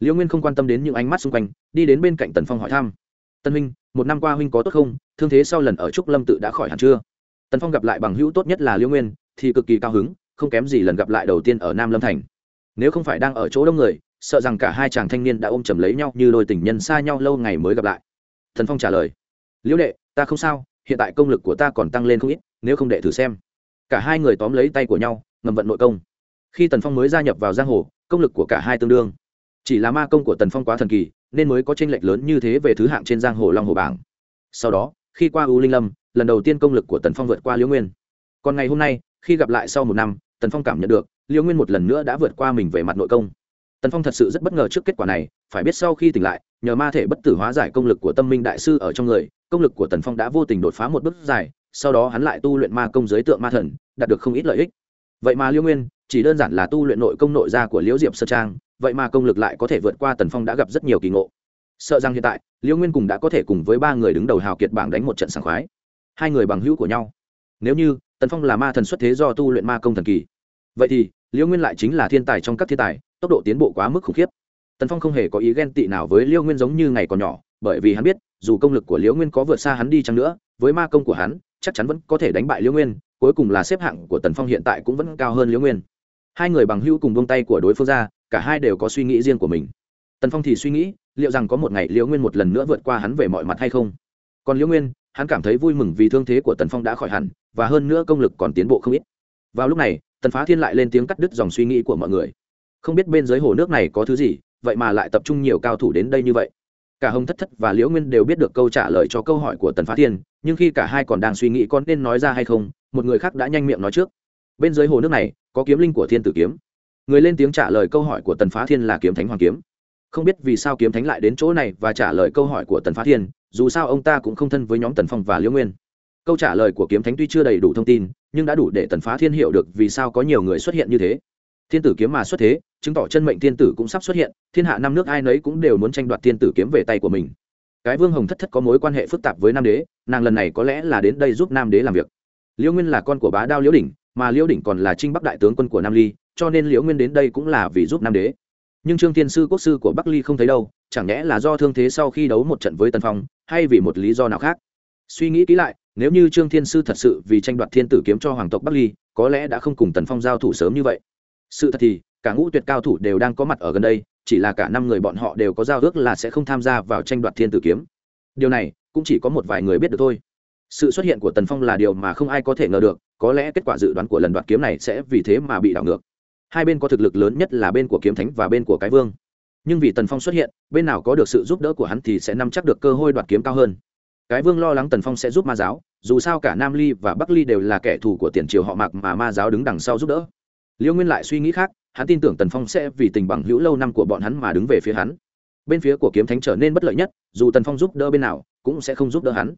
Liễu nguyên không quan tâm đến những ánh mắt xung quanh, đi đến bên cạnh tần phong hỏi thăm. Tân huynh, một năm qua huynh có tốt không? Thương thế sau lần ở trúc lâm tự đã khỏi hẳn chưa? Tần phong gặp lại bằng hữu tốt nhất là liễu nguyên, thì cực kỳ cao hứng, không kém gì lần gặp lại đầu tiên ở nam lâm thành nếu không phải đang ở chỗ đông người, sợ rằng cả hai chàng thanh niên đã ôm chầm lấy nhau như đôi tình nhân xa nhau lâu ngày mới gặp lại. Thần phong trả lời, liễu đệ, ta không sao, hiện tại công lực của ta còn tăng lên không ít, nếu không đệ thử xem. Cả hai người tóm lấy tay của nhau, ngầm vận nội công. Khi tần phong mới gia nhập vào giang hồ, công lực của cả hai tương đương. Chỉ là ma công của tần phong quá thần kỳ, nên mới có tranh lệch lớn như thế về thứ hạng trên giang hồ long hồ bảng. Sau đó, khi qua u linh lâm, lần đầu tiên công lực của tần phong vượt qua liễu nguyên. Còn ngày hôm nay, khi gặp lại sau một năm tần phong cảm nhận được liễu nguyên một lần nữa đã vượt qua mình về mặt nội công. Tần phong thật sự rất bất ngờ trước kết quả này, phải biết sau khi tỉnh lại, nhờ ma thể bất tử hóa giải công lực của tâm minh đại sư ở trong người, công lực của tần phong đã vô tình đột phá một bước dài, sau đó hắn lại tu luyện ma công giới tượng ma thần, đạt được không ít lợi ích. Vậy mà liễu nguyên, chỉ đơn giản là tu luyện nội công nội gia của liễu diệp sơ trang, vậy mà công lực lại có thể vượt qua tần phong đã gặp rất nhiều kỳ ngộ. Sợ rằng hiện tại liễu nguyên cùng đã có thể cùng với ba người đứng đầu hào kiệt bảng đánh một trận sảng khoái. Hai người bằng hữu của nhau. Nếu như tần phong là ma thần xuất thế do tu luyện ma công thần kỳ. Vậy thì liễu nguyên lại chính là thiên tài trong các thiên tài, tốc độ tiến bộ quá mức khủng khiếp. Tần phong không hề có ý ghen tị nào với liễu nguyên giống như ngày còn nhỏ, bởi vì hắn biết, dù công lực của liễu nguyên có vượt xa hắn đi chăng nữa, với ma công của hắn, chắc chắn vẫn có thể đánh bại liễu nguyên, cuối cùng là xếp hạng của tần phong hiện tại cũng vẫn cao hơn liễu nguyên. Hai người bằng hữu cùng vung tay của đối phương ra, cả hai đều có suy nghĩ riêng của mình. Tần phong thì suy nghĩ, liệu rằng có một ngày liễu nguyên một lần nữa vượt qua hắn về mọi mặt hay không? Còn liễu nguyên hắn cảm thấy vui mừng vì thương thế của tần phong đã khỏi hẳn, và hơn nữa công lực còn tiến bộ không ít. Vào lúc này, tần phá thiên lại lên tiếng cắt đứt dòng suy nghĩ của mọi người. Không biết bên dưới hồ nước này có thứ gì, vậy mà lại tập trung nhiều cao thủ đến đây như vậy. Cả hồng thất thất và liễu nguyên đều biết được câu trả lời cho câu hỏi của tần phá thiên, nhưng khi cả hai còn đang suy nghĩ con nên nói ra hay không, một người khác đã nhanh miệng nói trước. Bên dưới hồ nước này, có kiếm linh của thiên tử kiếm. Người lên tiếng trả lời câu hỏi của tần phá thiên là kiếm thánh hoàng kiếm. Không biết vì sao kiếm thánh lại đến chỗ này và trả lời câu hỏi của tần phá thiên dù sao ông ta cũng không thân với nhóm tần phong và liễu nguyên. Câu trả lời của kiếm thánh tuy chưa đầy đủ thông tin, nhưng đã đủ để tần phá thiên hiểu được vì sao có nhiều người xuất hiện như thế. Thiên tử kiếm mà xuất thế, chứng tỏ chân mệnh thiên tử cũng sắp xuất hiện, thiên hạ năm nước ai nấy cũng đều muốn tranh đoạt thiên tử kiếm về tay của mình. Cái vương hồng thất thất có mối quan hệ phức tạp với nam đế, nàng lần này có lẽ là đến đây giúp nam đế làm việc. Liễu nguyên là con của bá đao liễu đỉnh, mà liễu đỉnh còn là trinh bắc đại tướng quân của nam ly, cho nên liễu nguyên đến đây cũng là vì giúp nam đế. Nhưng trương thiên sư quốc sư của bắc ly không thấy đâu, chẳng nhẽ là do thương thế sau khi đấu một trận với tần phong hay vì một lý do nào khác? Suy nghĩ kỹ lại, nếu như trương thiên sư thật sự vì tranh đoạt thiên tử kiếm cho hoàng tộc bắc ly, có lẽ đã không cùng tần phong giao thủ sớm như vậy. Sự thật thì, cả ngũ tuyệt cao thủ đều đang có mặt ở gần đây, chỉ là cả năm người bọn họ đều có giao ước là sẽ không tham gia vào tranh đoạt thiên tử kiếm. Điều này, cũng chỉ có một vài người biết được thôi. Sự xuất hiện của tần phong là điều mà không ai có thể ngờ được, có lẽ kết quả dự đoán của lần đoạt kiếm này sẽ vì thế mà bị đảo ngược. Hai bên có thực lực lớn nhất là bên của kiếm thánh và bên của cái vương nhưng vì tần phong xuất hiện, bên nào có được sự giúp đỡ của hắn thì sẽ nắm chắc được cơ hội đoạt kiếm cao hơn. Cái vương lo lắng tần phong sẽ giúp ma giáo, dù sao cả nam ly và bắc ly đều là kẻ thù của tiền triều họ mạc mà ma giáo đứng đằng sau giúp đỡ. Liêu nguyên lại suy nghĩ khác, hắn tin tưởng tần phong sẽ vì tình bằng hữu lâu năm của bọn hắn mà đứng về phía hắn. Bên phía của kiếm thánh trở nên bất lợi nhất, dù tần phong giúp đỡ bên nào, cũng sẽ không giúp đỡ hắn.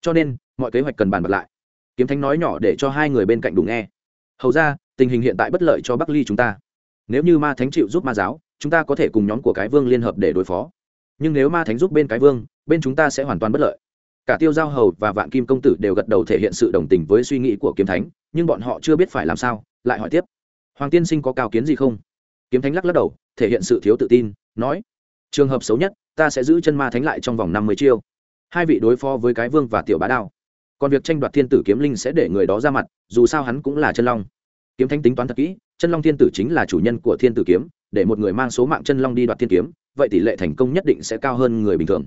Cho nên, mọi kế hoạch cần bàn bật lại. Kiếm thánh nói nhỏ để cho hai người bên cạnh đủ nghe. Hầu ra tình hình hiện tại bất lợi cho bắc ly chúng ta. Nếu như ma thánh chịu giúp ma giáo chúng ta có thể cùng nhóm của cái vương liên hợp để đối phó. Nhưng nếu ma thánh giúp bên cái vương, bên chúng ta sẽ hoàn toàn bất lợi. Cả tiêu giao hầu và vạn kim công tử đều gật đầu thể hiện sự đồng tình với suy nghĩ của kiếm thánh, nhưng bọn họ chưa biết phải làm sao, lại hỏi tiếp. Hoàng tiên sinh có cao kiến gì không? Kiếm thánh lắc lắc đầu, thể hiện sự thiếu tự tin, nói, trường hợp xấu nhất, ta sẽ giữ chân ma thánh lại trong vòng năm mươi chiêu. Hai vị đối phó với cái vương và tiểu bá đao. Còn việc tranh đoạt thiên tử kiếm linh sẽ để người đó ra mặt, dù sao hắn cũng là chân long. Kiếm thánh tính toán thật kỹ, chân long thiên tử chính là chủ nhân của thiên tử kiếm để một người mang số mạng chân long đi đoạt thiên kiếm, vậy tỷ lệ thành công nhất định sẽ cao hơn người bình thường.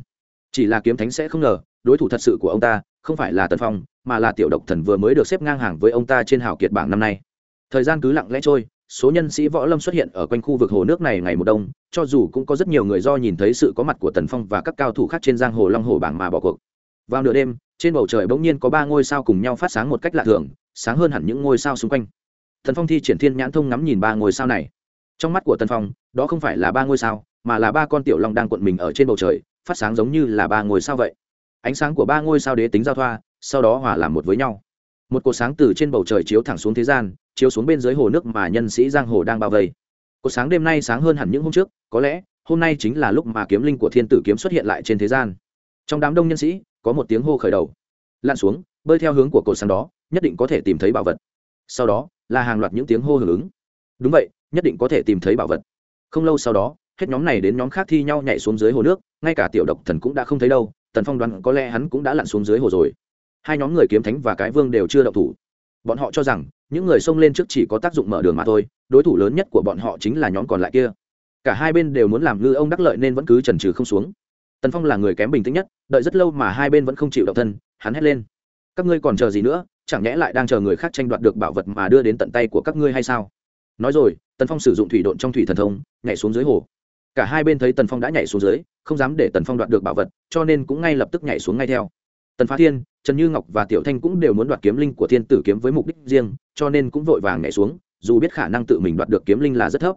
Chỉ là kiếm thánh sẽ không ngờ, đối thủ thật sự của ông ta không phải là tần phong, mà là tiểu độc thần vừa mới được xếp ngang hàng với ông ta trên hào kiệt bảng năm nay. Thời gian cứ lặng lẽ trôi, số nhân sĩ võ lâm xuất hiện ở quanh khu vực hồ nước này ngày một đông, cho dù cũng có rất nhiều người do nhìn thấy sự có mặt của tần phong và các cao thủ khác trên giang hồ long hồ bảng mà bỏ cuộc. Vào nửa đêm, trên bầu trời bỗng nhiên có ba ngôi sao cùng nhau phát sáng một cách lạ thường, sáng hơn hẳn những ngôi sao xung quanh. Thần phong thi triển thiên nhãn thông ngắm nhìn ba ngôi sao này trong mắt của tần phong, đó không phải là ba ngôi sao, mà là ba con tiểu long đang cuộn mình ở trên bầu trời, phát sáng giống như là ba ngôi sao vậy. Ánh sáng của ba ngôi sao đế tính giao thoa, sau đó hòa làm một với nhau. Một cột sáng từ trên bầu trời chiếu thẳng xuống thế gian, chiếu xuống bên dưới hồ nước mà nhân sĩ giang hồ đang bao vây. Cột sáng đêm nay sáng hơn hẳn những hôm trước, có lẽ, hôm nay chính là lúc mà kiếm linh của thiên tử kiếm xuất hiện lại trên thế gian. Trong đám đông nhân sĩ, có một tiếng hô khởi đầu. Lặn xuống, bơi theo hướng của cột sáng đó, nhất định có thể tìm thấy bảo vật. Sau đó, là hàng loạt những tiếng hô hưởng ứng. Đúng vậy nhất định có thể tìm thấy bảo vật. Không lâu sau đó, hết nhóm này đến nhóm khác thi nhau nhảy xuống dưới hồ nước, ngay cả tiểu độc thần cũng đã không thấy đâu, tần phong đoán có lẽ hắn cũng đã lặn xuống dưới hồ rồi. Hai nhóm người kiếm thánh và cái vương đều chưa động thủ. Bọn họ cho rằng, những người xông lên trước chỉ có tác dụng mở đường mà thôi, đối thủ lớn nhất của bọn họ chính là nhóm còn lại kia. Cả hai bên đều muốn làm ngư ông đắc lợi nên vẫn cứ trần trừ không xuống. Tần phong là người kém bình tĩnh nhất, đợi rất lâu mà hai bên vẫn không chịu động thân, hắn hét lên. Các ngươi còn chờ gì nữa? Chẳng nhẽ lại đang chờ người khác tranh đoạt được bảo vật mà đưa đến tận tay của các ngươi hay sao? Nói rồi, tần phong sử dụng thủy độn trong thủy thần thông, nhảy xuống dưới hồ. Cả hai bên thấy tần phong đã nhảy xuống dưới, không dám để tần phong đoạt được bảo vật, cho nên cũng ngay lập tức nhảy xuống ngay theo. Tần phá thiên, trần như ngọc và tiểu thanh cũng đều muốn đoạt kiếm linh của thiên tử kiếm với mục đích riêng, cho nên cũng vội vàng nhảy xuống, dù biết khả năng tự mình đoạt được kiếm linh là rất thấp.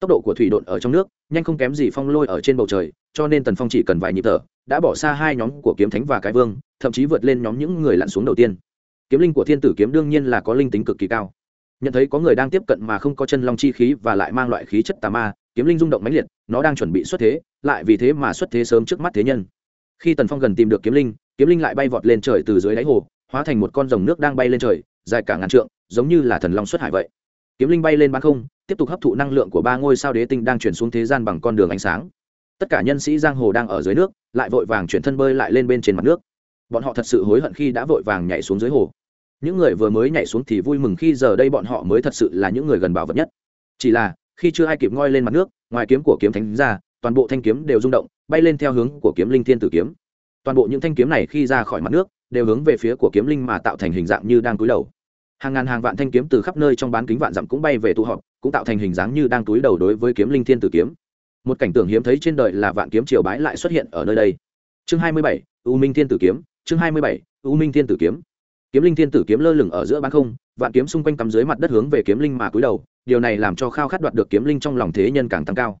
Tốc độ của thủy độn ở trong nước, nhanh không kém gì phong lôi ở trên bầu trời, cho nên tần phong chỉ cần vài nhịp thở, đã bỏ xa hai nhóm của kiếm thánh và cái vương, thậm chí vượt lên nhóm những người lặn xuống đầu tiên. Kiếm linh của thiên tử kiếm đương nhiên là có linh tính cực kỳ cao nhận thấy có người đang tiếp cận mà không có chân long chi khí và lại mang loại khí chất tà ma, kiếm linh rung động mãnh liệt, nó đang chuẩn bị xuất thế, lại vì thế mà xuất thế sớm trước mắt thế nhân. Khi tần phong gần tìm được kiếm linh kiếm linh lại bay vọt lên trời từ dưới đáy hồ, hóa thành một con rồng nước đang bay lên trời, dài cả ngàn trượng, giống như là thần long xuất hải vậy. Kiếm linh bay lên bán không, tiếp tục hấp thụ năng lượng của ba ngôi sao đế tinh đang chuyển xuống thế gian bằng con đường ánh sáng. Tất cả nhân sĩ giang hồ đang ở dưới nước, lại vội vàng chuyển thân bơi lại lên bên trên mặt nước. Bọn họ thật sự hối hận khi đã vội vàng nhảy xuống dưới hồ những người vừa mới nhảy xuống thì vui mừng khi giờ đây bọn họ mới thật sự là những người gần bảo vật nhất. Chỉ là, khi chưa ai kịp ngoi lên mặt nước, ngoài kiếm của kiếm thánh ra, toàn bộ thanh kiếm đều rung động, bay lên theo hướng của kiếm linh thiên tử kiếm. Toàn bộ những thanh kiếm này khi ra khỏi mặt nước, đều hướng về phía của kiếm linh mà tạo thành hình dạng như đang cúi đầu. Hàng ngàn hàng vạn thanh kiếm từ khắp nơi trong bán kính vạn dặm cũng bay về tụ họp, cũng tạo thành hình dáng như đang túi đầu đối với kiếm linh thiên tử kiếm. Một cảnh tượng hiếm thấy trên đời là vạn kiếm triều bái lại xuất hiện ở nơi đây. Chương hai mươi bảy, u minh thiên tử kiếm. Chương hai mươi bảy, u minh thiên tử kiếm kiếm linh thiên tử kiếm lơ lửng ở giữa bán không, vạn kiếm xung quanh cắm dưới mặt đất hướng về kiếm linh mà cúi đầu, điều này làm cho khao khát đoạt được kiếm linh trong lòng thế nhân càng tăng cao.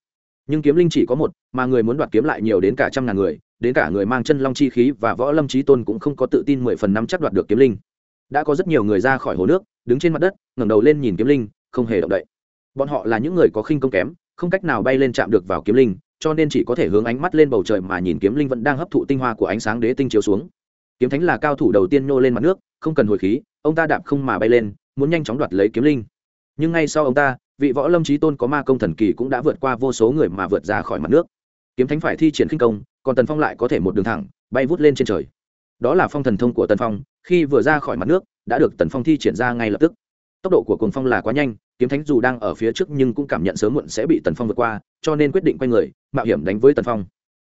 Nhưng kiếm linh chỉ có một, mà người muốn đoạt kiếm lại nhiều đến cả trăm ngàn người, đến cả người mang chân long chi khí và võ lâm trí tôn cũng không có tự tin mười phần năm chắc đoạt được kiếm linh. Đã có rất nhiều người ra khỏi hồ nước, đứng trên mặt đất, ngẩng đầu lên nhìn kiếm linh, không hề động đậy. Bọn họ là những người có khinh công kém, không cách nào bay lên chạm được vào kiếm linh, cho nên chỉ có thể hướng ánh mắt lên bầu trời mà nhìn kiếm linh vẫn đang hấp thụ tinh hoa của ánh sáng đế tinh chiếu xuống. Kiếm thánh là cao thủ đầu tiên nhô lên mặt nước không cần hồi khí, ông ta đạp không mà bay lên, muốn nhanh chóng đoạt lấy kiếm linh. Nhưng ngay sau ông ta, vị võ lâm trí tôn có ma công thần kỳ cũng đã vượt qua vô số người mà vượt ra khỏi mặt nước. Kiếm thánh phải thi triển khinh công, còn tần phong lại có thể một đường thẳng, bay vút lên trên trời. Đó là phong thần thông của tần phong, khi vừa ra khỏi mặt nước, đã được tần phong thi triển ra ngay lập tức. Tốc độ của cồn phong là quá nhanh, kiếm thánh dù đang ở phía trước nhưng cũng cảm nhận sớm muộn sẽ bị tần phong vượt qua, cho nên quyết định quay người, mạo hiểm đánh với tần phong.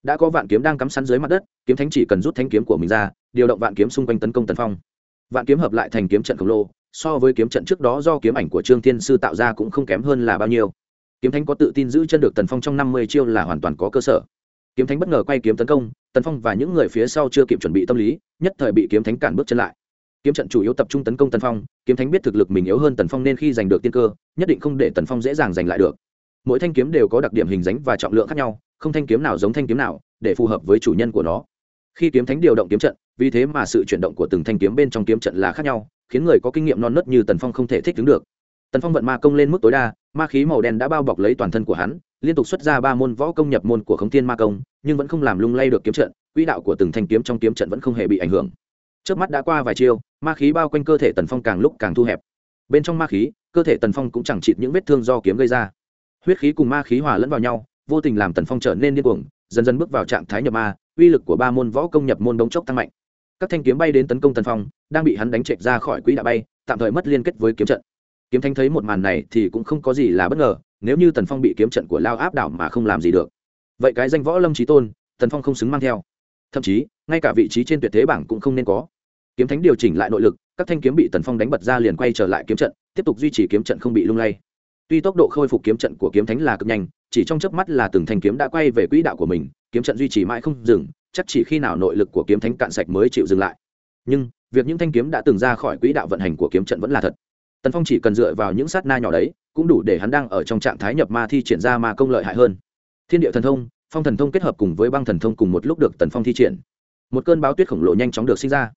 Đã có vạn kiếm đang cắm sắn dưới mặt đất, kiếm thánh chỉ cần rút thanh kiếm của mình ra, điều động vạn kiếm xung quanh tấn công tần phong vạn kiếm hợp lại thành kiếm trận khổng lồ, so với kiếm trận trước đó do kiếm ảnh của trương thiên sư tạo ra cũng không kém hơn là bao nhiêu. Kiếm thánh có tự tin giữ chân được tần phong trong năm mươi chiêu là hoàn toàn có cơ sở. Kiếm thánh bất ngờ quay kiếm tấn công, tần phong và những người phía sau chưa kịp chuẩn bị tâm lý, nhất thời bị kiếm thánh cản bước chân lại. Kiếm trận chủ yếu tập trung tấn công tần phong, kiếm thánh biết thực lực mình yếu hơn tần phong nên khi giành được tiên cơ, nhất định không để tần phong dễ dàng giành lại được. Mỗi thanh kiếm đều có đặc điểm hình dáng và trọng lượng khác nhau, không thanh kiếm nào giống thanh kiếm nào, để phù hợp với chủ nhân của nó. Khi kiếm thánh điều động kiếm trận vì thế mà sự chuyển động của từng thanh kiếm bên trong kiếm trận là khác nhau, khiến người có kinh nghiệm non nớt như tần phong không thể thích ứng được. Tần phong vận ma công lên mức tối đa, ma khí màu đen đã bao bọc lấy toàn thân của hắn, liên tục xuất ra ba môn võ công nhập môn của khống thiên ma công, nhưng vẫn không làm lung lay được kiếm trận, quỹ đạo của từng thanh kiếm trong kiếm trận vẫn không hề bị ảnh hưởng. Trước mắt đã qua vài chiêu, ma khí bao quanh cơ thể tần phong càng lúc càng thu hẹp. Bên trong ma khí, cơ thể tần phong cũng chẳng chịt những vết thương do kiếm gây ra. Huyết khí cùng ma khí hòa lẫn vào nhau, vô tình làm tần phong trở nên điên cuồng, dần dần bước vào trạng thái nhập ma, uy lực của ba môn võ công nhập môn đống chốc tăng mạnh các thanh kiếm bay đến tấn công tần phong, đang bị hắn đánh chệch ra khỏi quỹ đạo bay, tạm thời mất liên kết với kiếm trận. Kiếm thanh thấy một màn này thì cũng không có gì là bất ngờ, nếu như tần phong bị kiếm trận của lao áp đảo mà không làm gì được. Vậy cái danh võ lâm trí tôn, tần phong không xứng mang theo. Thậm chí, ngay cả vị trí trên tuyệt thế bảng cũng không nên có. Kiếm thánh điều chỉnh lại nội lực, các thanh kiếm bị tần phong đánh bật ra liền quay trở lại kiếm trận, tiếp tục duy trì kiếm trận không bị lung lay. Tuy tốc độ khôi phục kiếm trận của kiếm thánh là cực nhanh, chỉ trong chớp mắt là từng thanh kiếm đã quay về quỹ đạo của mình, kiếm trận duy trì mãi không dừng chắc chỉ khi nào nội lực của kiếm thánh cạn sạch mới chịu dừng lại. Nhưng, việc những thanh kiếm đã từng ra khỏi quỹ đạo vận hành của kiếm trận vẫn là thật. Tần phong chỉ cần dựa vào những sát na nhỏ đấy, cũng đủ để hắn đang ở trong trạng thái nhập ma thi triển ra ma công lợi hại hơn. Thiên địa thần thông, phong thần thông kết hợp cùng với băng thần thông cùng một lúc được tần phong thi triển. Một cơn báo tuyết khổng lồ nhanh chóng được sinh ra.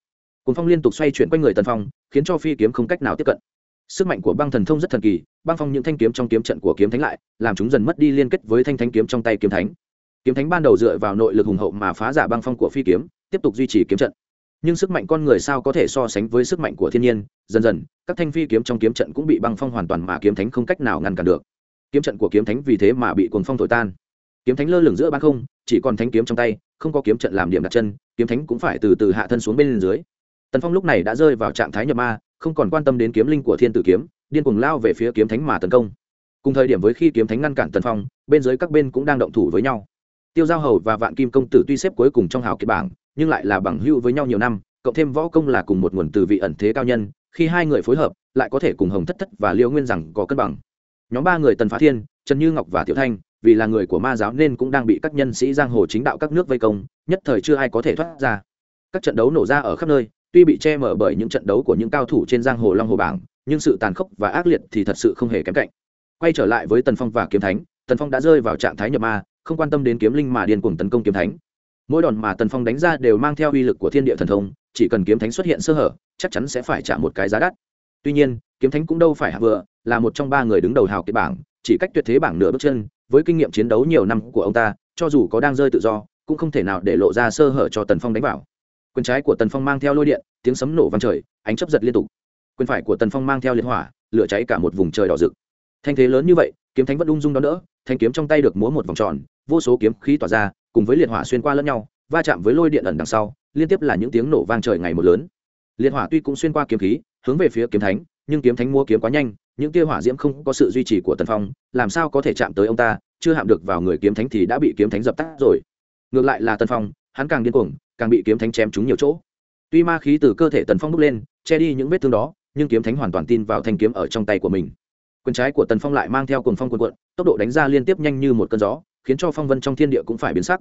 Cùng phong liên tục xoay chuyển quanh người tần phong, khiến cho phi kiếm không cách nào tiếp cận. Sức mạnh của băng thần thông rất thần kỳ, băng phong những thanh kiếm trong kiếm trận của kiếm thánh lại, làm chúng dần mất đi liên kết với thanh thanh kiếm trong tay kiếm thánh kiếm thánh ban đầu dựa vào nội lực hùng hậu mà phá giả băng phong của phi kiếm, tiếp tục duy trì kiếm trận. Nhưng sức mạnh con người sao có thể so sánh với sức mạnh của thiên nhiên? Dần dần, các thanh phi kiếm trong kiếm trận cũng bị băng phong hoàn toàn mà kiếm thánh không cách nào ngăn cản được. Kiếm trận của kiếm thánh vì thế mà bị cuồng phong thổi tan. Kiếm thánh lơ lửng giữa ban không, chỉ còn thanh kiếm trong tay, không có kiếm trận làm điểm đặt chân, kiếm thánh cũng phải từ từ hạ thân xuống bên dưới. Tần phong lúc này đã rơi vào trạng thái nhập ma, không còn quan tâm đến kiếm linh của thiên tử kiếm, điên cuồng lao về phía kiếm thánh mà tấn công. Cùng thời điểm với khi kiếm thánh ngăn cản tần phong, bên dưới các bên cũng đang động thủ với nhau tiêu giao hầu và vạn kim công tử tuy xếp cuối cùng trong hào kiệt bảng, nhưng lại là bằng hữu với nhau nhiều năm, cộng thêm võ công là cùng một nguồn từ vị ẩn thế cao nhân, khi hai người phối hợp, lại có thể cùng hồng thất thất và liêu nguyên rằng có cân bằng. Nhóm ba người tần phá thiên, trần như ngọc và tiểu thanh, vì là người của ma giáo nên cũng đang bị các nhân sĩ giang hồ chính đạo các nước vây công, nhất thời chưa ai có thể thoát ra. Các trận đấu nổ ra ở khắp nơi, tuy bị che mở bởi những trận đấu của những cao thủ trên giang hồ long hồ bảng, nhưng sự tàn khốc và ác liệt thì thật sự không hề kém cạnh. Quay trở lại với tần phong và kiếm thánh, tần phong đã rơi vào trạng thái nhập ma không quan tâm đến kiếm linh mà điên cuồng tấn công kiếm thánh. Mỗi đòn mà tần phong đánh ra đều mang theo uy lực của thiên địa thần thông chỉ cần kiếm thánh xuất hiện sơ hở chắc chắn sẽ phải trả một cái giá đắt. Tuy nhiên kiếm thánh cũng đâu phải hạ vừa là một trong ba người đứng đầu hào kiệt bảng chỉ cách tuyệt thế bảng nửa bước chân với kinh nghiệm chiến đấu nhiều năm của ông ta cho dù có đang rơi tự do cũng không thể nào để lộ ra sơ hở cho tần phong đánh vào. Quyền trái của tần phong mang theo lôi điện tiếng sấm nổ vang trời ánh chấp giật liên tục. Quyền phải của tần phong mang theo liệt hỏa lửa cháy cả một vùng trời đỏ rực. Thanh thế lớn như vậy kiếm thánh vẫn ung dung đón đỡ, thanh kiếm trong tay được múa một vòng tròn vô số kiếm khí tỏa ra, cùng với liệt hỏa xuyên qua lẫn nhau, va chạm với lôi điện ẩn đằng sau, liên tiếp là những tiếng nổ vang trời ngày một lớn. Liệt hỏa tuy cũng xuyên qua kiếm khí, hướng về phía kiếm thánh, nhưng kiếm thánh mua kiếm quá nhanh, những tia hỏa diễm không có sự duy trì của tần phong, làm sao có thể chạm tới ông ta, chưa hạm được vào người kiếm thánh thì đã bị kiếm thánh dập tắt rồi. Ngược lại là tần phong, hắn càng điên cuồng, càng bị kiếm thánh chém trúng nhiều chỗ. Tuy ma khí từ cơ thể tần phong bốc lên, che đi những vết thương đó, nhưng kiếm thánh hoàn toàn tin vào thanh kiếm ở trong tay của mình. Quyền trái của tần phong lại mang theo cuồng phong cuồn cuộn, tốc độ đánh ra liên tiếp nhanh như một cơn gió khiến cho phong vân trong thiên địa cũng phải biến sắc.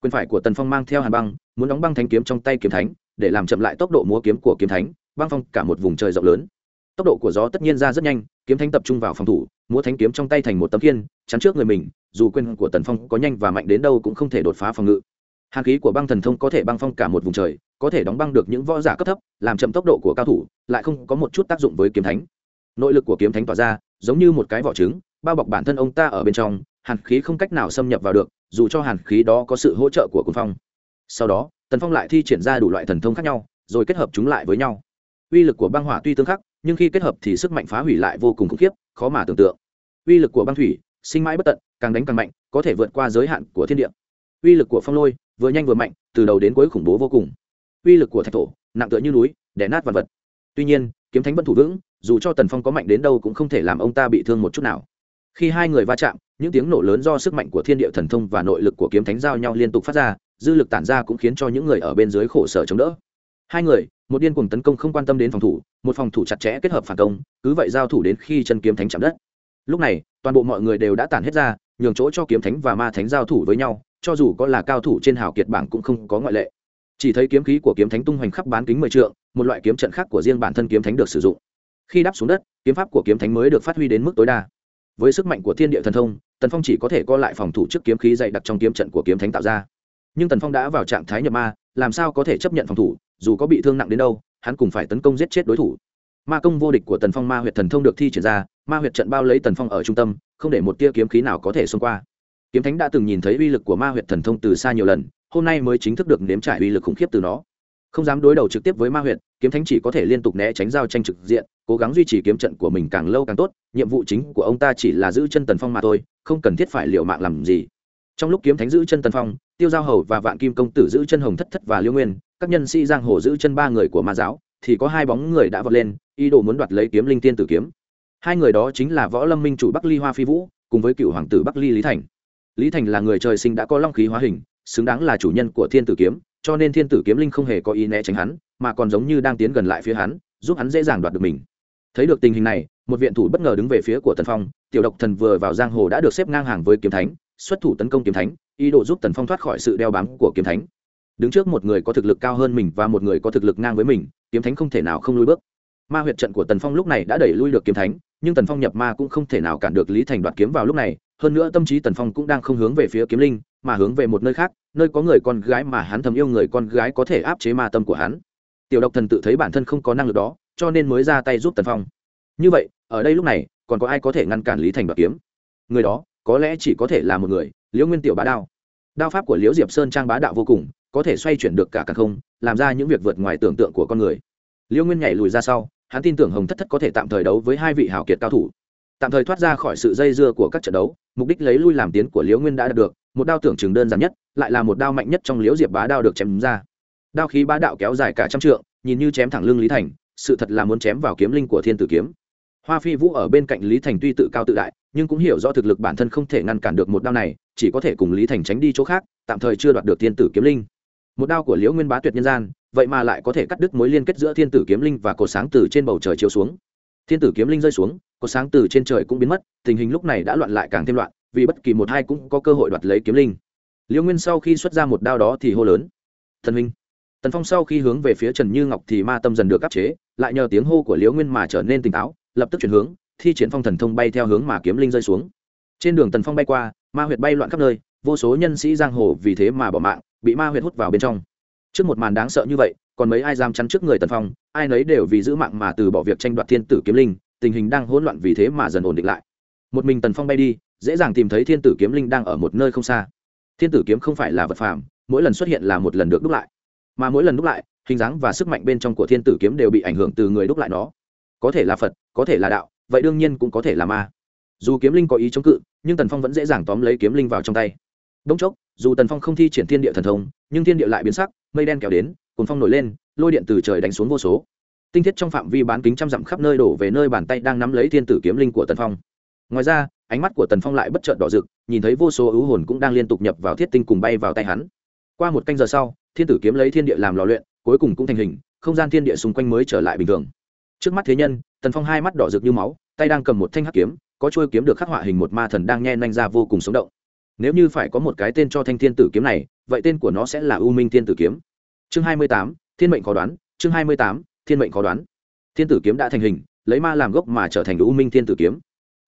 Quyền phải của tần phong mang theo hàn băng, muốn đóng băng thanh kiếm trong tay kiếm thánh, để làm chậm lại tốc độ múa kiếm của kiếm thánh, băng phong cả một vùng trời rộng lớn. Tốc độ của gió tất nhiên ra rất nhanh, kiếm thánh tập trung vào phòng thủ, múa thanh kiếm trong tay thành một tấm kiên chắn trước người mình, dù quyền của tần phong có nhanh và mạnh đến đâu cũng không thể đột phá phòng ngự. Hàn khí của băng thần thông có thể băng phong cả một vùng trời, có thể đóng băng được những võ giả cấp thấp, làm chậm tốc độ của cao thủ, lại không có một chút tác dụng với kiếm thánh. Nội lực của kiếm thánh tỏa ra, giống như một cái vỏ trứng, bao bọc bản thân ông ta ở bên trong hàn khí không cách nào xâm nhập vào được, dù cho hàn khí đó có sự hỗ trợ của cuồng phong. Sau đó, tần phong lại thi triển ra đủ loại thần thông khác nhau, rồi kết hợp chúng lại với nhau. Uy lực của băng hỏa tuy tương khắc, nhưng khi kết hợp thì sức mạnh phá hủy lại vô cùng khủng khiếp, khó mà tưởng tượng. Uy lực của băng thủy, sinh mãi bất tận, càng đánh càng mạnh, có thể vượt qua giới hạn của thiên địa. Uy lực của phong lôi, vừa nhanh vừa mạnh, từ đầu đến cuối khủng bố vô cùng. Uy lực của thạch thổ, nặng tựa như núi, đè nát vật vật. Tuy nhiên, kiếm thánh vẫn thủ vững, dù cho tần phong có mạnh đến đâu cũng không thể làm ông ta bị thương một chút nào khi hai người va chạm, những tiếng nổ lớn do sức mạnh của thiên địa thần thông và nội lực của kiếm thánh giao nhau liên tục phát ra, dư lực tản ra cũng khiến cho những người ở bên dưới khổ sở chống đỡ. Hai người, một điên cuồng tấn công không quan tâm đến phòng thủ, một phòng thủ chặt chẽ kết hợp phản công, cứ vậy giao thủ đến khi chân kiếm thánh chạm đất. Lúc này, toàn bộ mọi người đều đã tản hết ra, nhường chỗ cho kiếm thánh và ma thánh giao thủ với nhau, cho dù có là cao thủ trên hào kiệt bảng cũng không có ngoại lệ. Chỉ thấy kiếm khí của kiếm thánh tung hoành khắp bán kính mười trượng, một loại kiếm trận khác của riêng bản thân kiếm thánh được sử dụng. Khi đáp xuống đất, kiếm pháp của kiếm thánh mới được phát huy đến mức tối đa với sức mạnh của thiên địa thần thông, tần phong chỉ có thể co lại phòng thủ trước kiếm khí dày đặc trong kiếm trận của kiếm thánh tạo ra. Nhưng tần phong đã vào trạng thái nhập ma, làm sao có thể chấp nhận phòng thủ, dù có bị thương nặng đến đâu, hắn cũng phải tấn công giết chết đối thủ. Ma công vô địch của tần phong ma huyệt thần thông được thi triển ra, ma huyệt trận bao lấy tần phong ở trung tâm, không để một tia kiếm khí nào có thể xông qua. Kiếm thánh đã từng nhìn thấy uy lực của ma huyệt thần thông từ xa nhiều lần, hôm nay mới chính thức được nếm trải uy lực khủng khiếp từ nó không dám đối đầu trực tiếp với ma huyện kiếm thánh chỉ có thể liên tục né tránh giao tranh trực diện, cố gắng duy trì kiếm trận của mình càng lâu càng tốt, nhiệm vụ chính của ông ta chỉ là giữ chân tần phong mà thôi, không cần thiết phải liệu mạng làm gì. Trong lúc kiếm thánh giữ chân tần phong, tiêu giao hầu và vạn kim công tử giữ chân hồng thất thất và liêu nguyên, các nhân sĩ giang hồ giữ chân ba người của ma giáo, thì có hai bóng người đã vọt lên, ý đồ muốn đoạt lấy kiếm linh tiên tử kiếm. Hai người đó chính là võ lâm minh chủ bắc ly hoa phi vũ, cùng với cựu hoàng tử bắc ly lý thành. Lý thành là người trời sinh đã có long khí hóa hình, xứng đáng là chủ nhân của thiên tử kiếm cho nên thiên tử kiếm linh không hề có ý né tránh hắn, mà còn giống như đang tiến gần lại phía hắn, giúp hắn dễ dàng đoạt được mình. Thấy được tình hình này, một viện thủ bất ngờ đứng về phía của tần phong, tiểu độc thần vừa vào giang hồ đã được xếp ngang hàng với kiếm thánh, xuất thủ tấn công kiếm thánh, ý đồ giúp tần phong thoát khỏi sự đeo bám của kiếm thánh. Đứng trước một người có thực lực cao hơn mình và một người có thực lực ngang với mình, kiếm thánh không thể nào không lui bước. Ma huyệt trận của tần phong lúc này đã đẩy lui được kiếm thánh, nhưng tần phong nhập ma cũng không thể nào cản được lý thành đoạt kiếm vào lúc này, hơn nữa tâm trí tần phong cũng đang không hướng về phía kiếm linh mà hướng về một nơi khác, nơi có người con gái mà hắn thầm yêu người con gái có thể áp chế ma tâm của hắn. Tiểu độc thần tự thấy bản thân không có năng lực đó, cho nên mới ra tay giúp tần phong. Như vậy, ở đây lúc này, còn có ai có thể ngăn cản lý thành đoạt kiếm? Người đó, có lẽ chỉ có thể là một người, liễu nguyên tiểu bá đao. Đao pháp của liễu diệp sơn trang bá đạo vô cùng, có thể xoay chuyển được cả cả không, làm ra những việc vượt ngoài tưởng tượng của con người. Liễu nguyên nhảy lùi ra sau, hắn tin tưởng hồng thất thất có thể tạm thời đấu với hai vị hào kiệt cao thủ. Tạm thời thoát ra khỏi sự dây dưa của các trận đấu, mục đích lấy lui làm tiến của liễu nguyên đã đạt được một đao tưởng chừng đơn giản nhất, lại là một đao mạnh nhất trong liễu diệp bá đao được chém ra. Đao khí bá đạo kéo dài cả trăm trượng, nhìn như chém thẳng lưng lý thành, sự thật là muốn chém vào kiếm linh của thiên tử kiếm. Hoa phi vũ ở bên cạnh lý thành tuy tự cao tự đại, nhưng cũng hiểu rõ thực lực bản thân không thể ngăn cản được một đao này, chỉ có thể cùng lý thành tránh đi chỗ khác, tạm thời chưa đoạt được thiên tử kiếm linh. Một đao của liễu nguyên bá tuyệt nhân gian, vậy mà lại có thể cắt đứt mối liên kết giữa thiên tử kiếm linh và cột sáng từ trên bầu trời chiếu xuống. Thiên tử kiếm linh rơi xuống, cột sáng từ trên trời cũng biến mất, tình hình lúc này đã loạn lại càng thêm loạn vì bất kỳ một hai cũng có cơ hội đoạt lấy kiếm linh. Liễu nguyên sau khi xuất ra một đao đó thì hô lớn, thần minh tần phong sau khi hướng về phía trần như ngọc thì ma tâm dần được áp chế, lại nhờ tiếng hô của liễu nguyên mà trở nên tỉnh táo, lập tức chuyển hướng, thi triển phong thần thông bay theo hướng mà kiếm linh rơi xuống. Trên đường tần phong bay qua, ma huyệt bay loạn khắp nơi, vô số nhân sĩ giang hồ vì thế mà bỏ mạng, bị ma huyệt hút vào bên trong. Trước một màn đáng sợ như vậy, còn mấy ai dám chắn trước người tần phong, ai nấy đều vì giữ mạng mà từ bỏ việc tranh đoạt thiên tử kiếm linh, tình hình đang hỗn loạn vì thế mà dần ổn định lại. Một mình tần phong bay đi dễ dàng tìm thấy thiên tử kiếm linh đang ở một nơi không xa. Thiên tử kiếm không phải là vật phàm, mỗi lần xuất hiện là một lần được đúc lại. Mà mỗi lần đúc lại, hình dáng và sức mạnh bên trong của thiên tử kiếm đều bị ảnh hưởng từ người đúc lại nó. Có thể là phật, có thể là đạo, vậy đương nhiên cũng có thể là ma. Dù kiếm linh có ý chống cự, nhưng tần phong vẫn dễ dàng tóm lấy kiếm linh vào trong tay. Đông chốc, dù tần phong không thi triển thiên địa thần thông, nhưng thiên địa lại biến sắc, mây đen kéo đến cồn phong nổi lên, lôi điện từ trời đánh xuống vô số. Tinh thiết trong phạm vi bán kính trăm dặm khắp nơi đổ về nơi bàn tay đang nắm lấy thiên tử kiếm linh của tần phong ngoài ra, ánh mắt của tần phong lại bất chợt đỏ rực, nhìn thấy vô số ưu hồn cũng đang liên tục nhập vào thiết tinh cùng bay vào tay hắn. Qua một canh giờ sau, thiên tử kiếm lấy thiên địa làm lò luyện, cuối cùng cũng thành hình, không gian thiên địa xung quanh mới trở lại bình thường. Trước mắt thế nhân, tần phong hai mắt đỏ rực như máu, tay đang cầm một thanh hắc kiếm, có trôi kiếm được khắc họa hình một ma thần đang nhen nhanh ra vô cùng sống động. Nếu như phải có một cái tên cho thanh thiên tử kiếm này, vậy tên của nó sẽ là u minh thiên tử kiếm. Chương hai mươi tám, thiên mệnh khó đoán, chương hai mươi tám, thiên mệnh khó đoán. Thiên tử kiếm đã thành hình, lấy ma làm gốc mà trở thành u minh thiên tử kiếm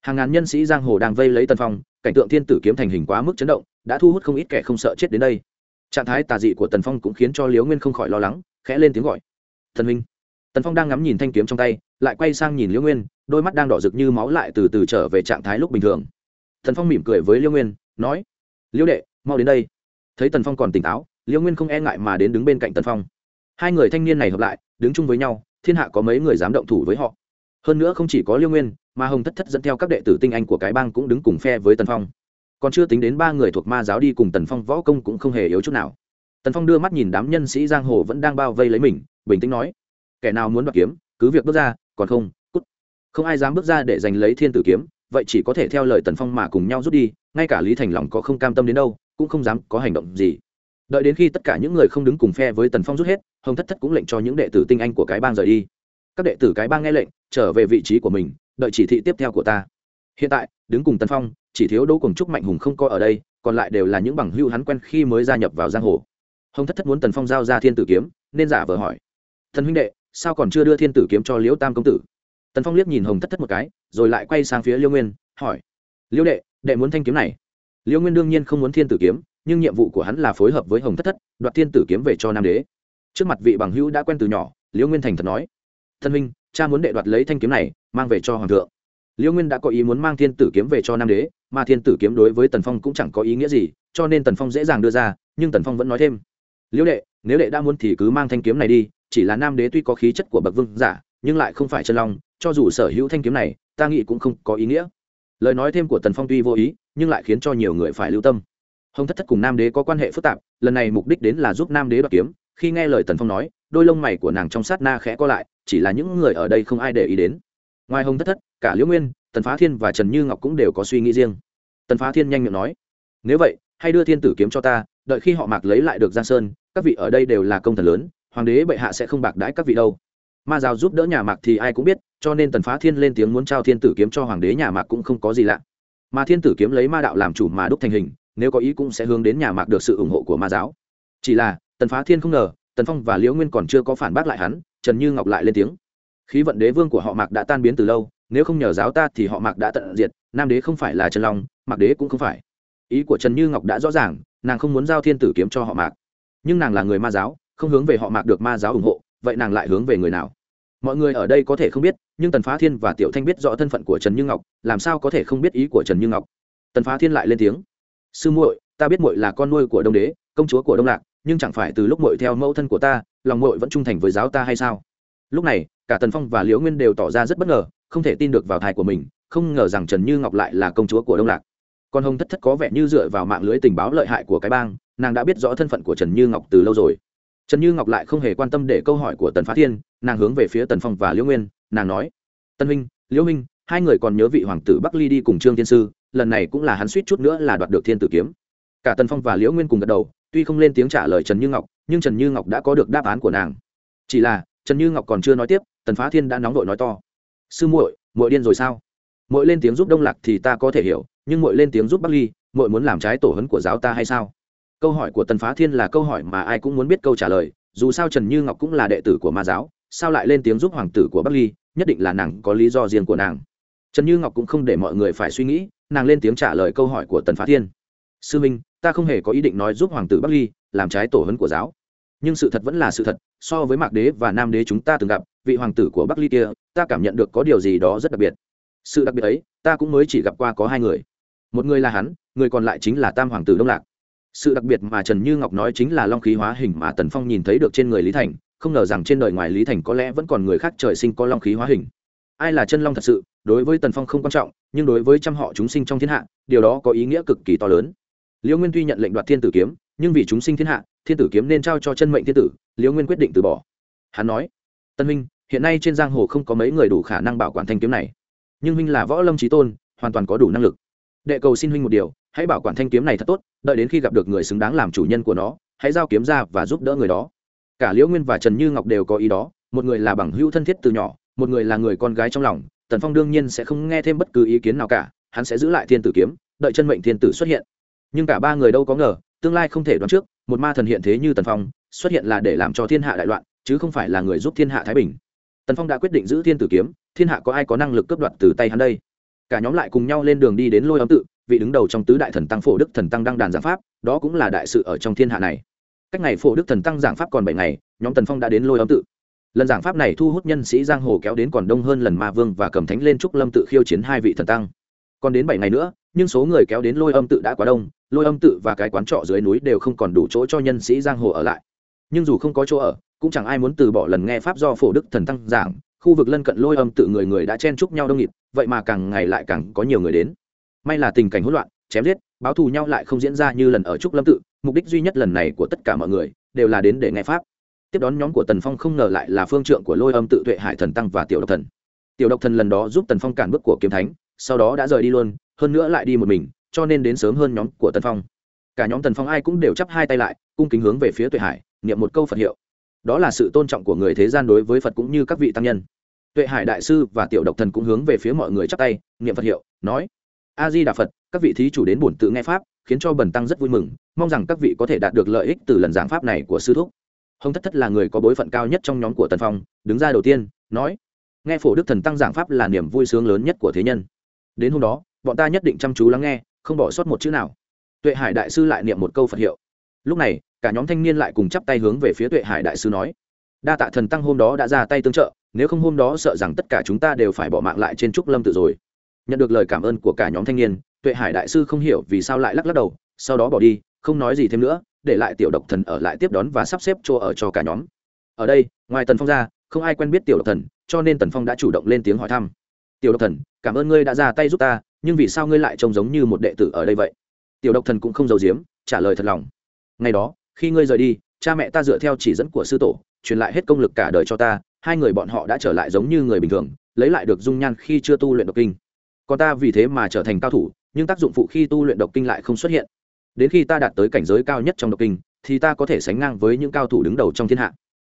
hàng ngàn nhân sĩ giang hồ đang vây lấy tần phong, cảnh tượng thiên tử kiếm thành hình quá mức chấn động, đã thu hút không ít kẻ không sợ chết đến đây. Trạng thái tà dị của tần phong cũng khiến cho liều nguyên không khỏi lo lắng, khẽ lên tiếng gọi. Thần minh tần phong đang ngắm nhìn thanh kiếm trong tay, lại quay sang nhìn liễu nguyên, đôi mắt đang đỏ rực như máu lại từ từ trở về trạng thái lúc bình thường. Tần phong mỉm cười với liễu nguyên, nói, liễu đệ, mau đến đây. Thấy tần phong còn tỉnh táo, liễu nguyên không e ngại mà đến đứng bên cạnh tần phong. Hai người thanh niên này hợp lại, đứng chung với nhau, thiên hạ có mấy người dám động thủ với họ. Hơn nữa không chỉ có liễu nguyên mà hồng thất thất dẫn theo các đệ tử tinh anh của cái bang cũng đứng cùng phe với tần phong. Còn chưa tính đến ba người thuộc ma giáo đi cùng tần phong võ công cũng không hề yếu chút nào. Tần phong đưa mắt nhìn đám nhân sĩ giang hồ vẫn đang bao vây lấy mình, bình tĩnh nói, kẻ nào muốn đoạt kiếm, cứ việc bước ra, còn không, cút. Không ai dám bước ra để giành lấy thiên tử kiếm, vậy chỉ có thể theo lời tần phong mà cùng nhau rút đi, ngay cả lý thành lòng có không cam tâm đến đâu, cũng không dám có hành động gì. Đợi đến khi tất cả những người không đứng cùng phe với tần phong rút hết, hồng thất thất cũng lệnh cho những đệ tử tinh anh của cái bang rời đi. Các đệ tử cái bang nghe lệnh, trở về vị trí của mình đợi chỉ thị tiếp theo của ta. Hiện tại, đứng cùng tần phong, chỉ thiếu đỗ cùng trúc mạnh hùng không có ở đây, còn lại đều là những bằng hưu hắn quen khi mới gia nhập vào giang hồ. Hồng thất thất muốn tần phong giao ra thiên tử kiếm, nên giả vờ hỏi. Thần huynh đệ, sao còn chưa đưa thiên tử kiếm cho liễu tam công tử? Tần phong liếc nhìn hồng thất thất một cái, rồi lại quay sang phía liêu nguyên, hỏi. Liễu đệ đệ muốn thanh kiếm này? Liễu nguyên đương nhiên không muốn thiên tử kiếm, nhưng nhiệm vụ của hắn là phối hợp với hồng thất thất, đoạt thiên tử kiếm về cho nam đế. Trước mặt vị bằng hữu đã quen từ nhỏ liễu nguyên thành thật nói. Thân huynh, cha muốn đệ đoạt lấy thanh kiếm này mang về cho hoàng thượng. Liễu nguyên đã có ý muốn mang thiên tử kiếm về cho nam đế, mà thiên tử kiếm đối với tần phong cũng chẳng có ý nghĩa gì, cho nên tần phong dễ dàng đưa ra, nhưng tần phong vẫn nói thêm. Liễu đệ, nếu đệ đã muốn thì cứ mang thanh kiếm này đi, chỉ là nam đế tuy có khí chất của bậc vương giả, nhưng lại không phải chân long, cho dù sở hữu thanh kiếm này, ta nghĩ cũng không có ý nghĩa. Lời nói thêm của tần phong tuy vô ý, nhưng lại khiến cho nhiều người phải lưu tâm. Hồng thất thất cùng nam đế có quan hệ phức tạp, lần này mục đích đến là giúp nam đế đoạt kiếm, khi nghe lời tần phong nói, đôi lông mày của nàng trong sát na khẽ co lại, chỉ là những người ở đây không ai để ý đến ngoài hồng thất thất, cả liễu nguyên, tần phá thiên và trần như ngọc cũng đều có suy nghĩ riêng. Tần phá thiên nhanh miệng nói, nếu vậy, hãy đưa thiên tử kiếm cho ta, đợi khi họ mạc lấy lại được giang sơn, các vị ở đây đều là công thần lớn, hoàng đế bệ hạ sẽ không bạc đãi các vị đâu. Ma giáo giúp đỡ nhà mạc thì ai cũng biết, cho nên tần phá thiên lên tiếng muốn trao thiên tử kiếm cho hoàng đế nhà mạc cũng không có gì lạ. Mà thiên tử kiếm lấy ma đạo làm chủ mà đúc thành hình, nếu có ý cũng sẽ hướng đến nhà mạc được sự ủng hộ của ma giáo. Chỉ là, tần phá thiên không ngờ, tần phong và liễu nguyên còn chưa có phản bác lại hắn, trần như ngọc lại lên tiếng khí vận đế vương của họ mạc đã tan biến từ lâu, nếu không nhờ giáo ta thì họ mạc đã tận diệt, nam đế không phải là trần long, mạc đế cũng không phải. Ý của trần như ngọc đã rõ ràng, nàng không muốn giao thiên tử kiếm cho họ mạc. Nhưng nàng là người ma giáo, không hướng về họ mạc được ma giáo ủng hộ, vậy nàng lại hướng về người nào? Mọi người ở đây có thể không biết, nhưng tần phá thiên và tiểu thanh biết rõ thân phận của trần như ngọc, làm sao có thể không biết ý của trần như ngọc? Tần phá thiên lại lên tiếng. Sư muội, ta biết muội là con nuôi của đông đế, công chúa của đông lạc, nhưng chẳng phải từ lúc muội theo mẫu thân của ta, lòng muội vẫn trung thành với giáo ta hay sao? Lúc này, cả tần phong và liễu nguyên đều tỏ ra rất bất ngờ, không thể tin được vào thai của mình, không ngờ rằng trần như ngọc lại là công chúa của đông lạc. Còn hồng thất thất có vẻ như dựa vào mạng lưới tình báo lợi hại của cái bang, nàng đã biết rõ thân phận của trần như ngọc từ lâu rồi. Trần như ngọc lại không hề quan tâm để câu hỏi của tần phá thiên, nàng hướng về phía tần phong và liễu nguyên, nàng nói, tân huynh, liễu huynh, hai người còn nhớ vị hoàng tử bắc ly đi cùng trương thiên sư, lần này cũng là hắn suýt chút nữa là đoạt được thiên tử kiếm. Cả tần phong và liễu nguyên cùng gật đầu, tuy không lên tiếng trả lời trần như ngọc, nhưng trần như ngọc đã có được đáp án của nàng. Chỉ là trần như ngọc còn chưa nói tiếp, tần phá thiên đã nóng vội nói to. Sư muội muội điên rồi sao? Muội lên tiếng giúp đông lạc thì ta có thể hiểu, nhưng muội lên tiếng giúp bắc ly, muội muốn làm trái tổ hấn của giáo ta hay sao? Câu hỏi của tần phá thiên là câu hỏi mà ai cũng muốn biết câu trả lời, dù sao trần như ngọc cũng là đệ tử của ma giáo, sao lại lên tiếng giúp hoàng tử của bắc ly, nhất định là nàng có lý do riêng của nàng. Trần như ngọc cũng không để mọi người phải suy nghĩ, nàng lên tiếng trả lời câu hỏi của tần phá thiên. Sư minh, ta không hề có ý định nói giúp hoàng tử bắc ly, làm trái tổ hấn của giáo nhưng sự thật vẫn là sự thật, so với mạc đế và nam đế chúng ta từng gặp, vị hoàng tử của bắc ly kia, ta cảm nhận được có điều gì đó rất đặc biệt. Sự đặc biệt ấy, ta cũng mới chỉ gặp qua có hai người. Một người là hắn, người còn lại chính là tam hoàng tử đông lạc. Sự đặc biệt mà trần như ngọc nói chính là long khí hóa hình mà tần phong nhìn thấy được trên người lý thành, không ngờ rằng trên đời ngoài lý thành có lẽ vẫn còn người khác trời sinh có long khí hóa hình. Ai là chân long thật sự, đối với tần phong không quan trọng, nhưng đối với trăm họ chúng sinh trong thiên hạ, điều đó có ý nghĩa cực kỳ to lớn. Liễu nguyên tuy nhận lệnh đoạt thiên tử kiếm, nhưng vì chúng sinh thiên hạ thiên tử kiếm nên trao cho chân mệnh thiên tử liễu nguyên quyết định từ bỏ. Hắn nói, tân huynh, hiện nay trên giang hồ không có mấy người đủ khả năng bảo quản thanh kiếm này. Nhưng huynh là võ lâm trí tôn, hoàn toàn có đủ năng lực. Đệ cầu xin huynh một điều, hãy bảo quản thanh kiếm này thật tốt, đợi đến khi gặp được người xứng đáng làm chủ nhân của nó, hãy giao kiếm ra và giúp đỡ người đó. Cả liễu nguyên và trần như ngọc đều có ý đó, một người là bằng hữu thân thiết từ nhỏ, một người là người con gái trong lòng, tần phong đương nhiên sẽ không nghe thêm bất cứ ý kiến nào cả, hắn sẽ giữ lại thiên tử kiếm, đợi chân mệnh thiên tử xuất hiện. Nhưng cả ba người đâu có ngờ, tương lai không thể đoán trước một ma thần hiện thế như tần phong, xuất hiện là để làm cho thiên hạ đại loạn, chứ không phải là người giúp thiên hạ thái bình. Tần phong đã quyết định giữ thiên tử kiếm, thiên hạ có ai có năng lực cướp đoạt từ tay hắn đây? Cả nhóm lại cùng nhau lên đường đi đến lôi âm tự, vị đứng đầu trong tứ đại thần tăng phổ đức thần tăng đăng đàn giảng pháp, đó cũng là đại sự ở trong thiên hạ này. Cách ngày phổ đức thần tăng giảng pháp còn bảy ngày, nhóm tần phong đã đến lôi âm tự. Lần giảng pháp này thu hút nhân sĩ giang hồ kéo đến còn đông hơn lần ma vương và cầm thánh lên trúc lâm tự khiêu chiến hai vị thần tăng. Còn đến bảy ngày nữa, nhưng số người kéo đến lôi âm tự đã quá đông lôi âm tự và cái quán trọ dưới núi đều không còn đủ chỗ cho nhân sĩ giang hồ ở lại. Nhưng dù không có chỗ ở, cũng chẳng ai muốn từ bỏ lần nghe pháp do phổ đức thần tăng giảng, khu vực lân cận lôi âm tự người người đã chen chúc nhau đông nghịt, vậy mà càng ngày lại càng có nhiều người đến. May là tình cảnh hỗn loạn, chém giết, báo thù nhau lại không diễn ra như lần ở trúc lâm tự, mục đích duy nhất lần này của tất cả mọi người, đều là đến để nghe pháp. Tiếp đón nhóm của tần phong không ngờ lại là phương trượng của lôi âm tự tuệ hải thần tăng và tiểu độc thần. Tiểu độc thần lần đó giúp tần phong cản bước của kiếm thánh, sau đó đã rời đi luôn, hơn nữa lại đi một mình cho nên đến sớm hơn nhóm của tần phong. Cả nhóm tần phong ai cũng đều chắp hai tay lại, cung kính hướng về phía tuệ hải, niệm một câu phật hiệu. Đó là sự tôn trọng của người thế gian đối với phật cũng như các vị tăng nhân. Tuệ hải đại sư và tiểu độc thần cũng hướng về phía mọi người chắp tay, niệm phật hiệu, nói a di đà phật, các vị thí chủ đến bổn tự nghe pháp, khiến cho bần tăng rất vui mừng, mong rằng các vị có thể đạt được lợi ích từ lần giảng pháp này của sư thúc. Hồng thất thất là người có bối phận cao nhất trong nhóm của tần phong, đứng ra đầu tiên, nói nghe phổ đức thần tăng giảng pháp là niềm vui sướng lớn nhất của thế nhân. Đến hôm đó, bọn ta nhất định chăm chú lắng nghe không bỏ sót một chữ nào. Tuệ hải đại sư lại niệm một câu phật hiệu. Lúc này, cả nhóm thanh niên lại cùng chắp tay hướng về phía tuệ hải đại sư nói, đa tạ thần tăng hôm đó đã ra tay tương trợ, nếu không hôm đó sợ rằng tất cả chúng ta đều phải bỏ mạng lại trên trúc lâm tự rồi. Nhận được lời cảm ơn của cả nhóm thanh niên, tuệ hải đại sư không hiểu vì sao lại lắc lắc đầu, sau đó bỏ đi, không nói gì thêm nữa, để lại tiểu độc thần ở lại tiếp đón và sắp xếp chỗ ở cho cả nhóm. Ở đây, ngoài tần phong ra, không ai quen biết tiểu độc thần, cho nên tần phong đã chủ động lên tiếng hỏi thăm. Tiểu độc thần, cảm ơn ngươi đã ra tay giúp ta nhưng vì sao ngươi lại trông giống như một đệ tử ở đây vậy? Tiểu độc thần cũng không giấu giếm, trả lời thật lòng. Ngày đó, khi ngươi rời đi, cha mẹ ta dựa theo chỉ dẫn của sư tổ, truyền lại hết công lực cả đời cho ta, hai người bọn họ đã trở lại giống như người bình thường, lấy lại được dung nhan khi chưa tu luyện độc kinh. Còn ta vì thế mà trở thành cao thủ, nhưng tác dụng phụ khi tu luyện độc kinh lại không xuất hiện. Đến khi ta đạt tới cảnh giới cao nhất trong độc kinh, thì ta có thể sánh ngang với những cao thủ đứng đầu trong thiên hạ.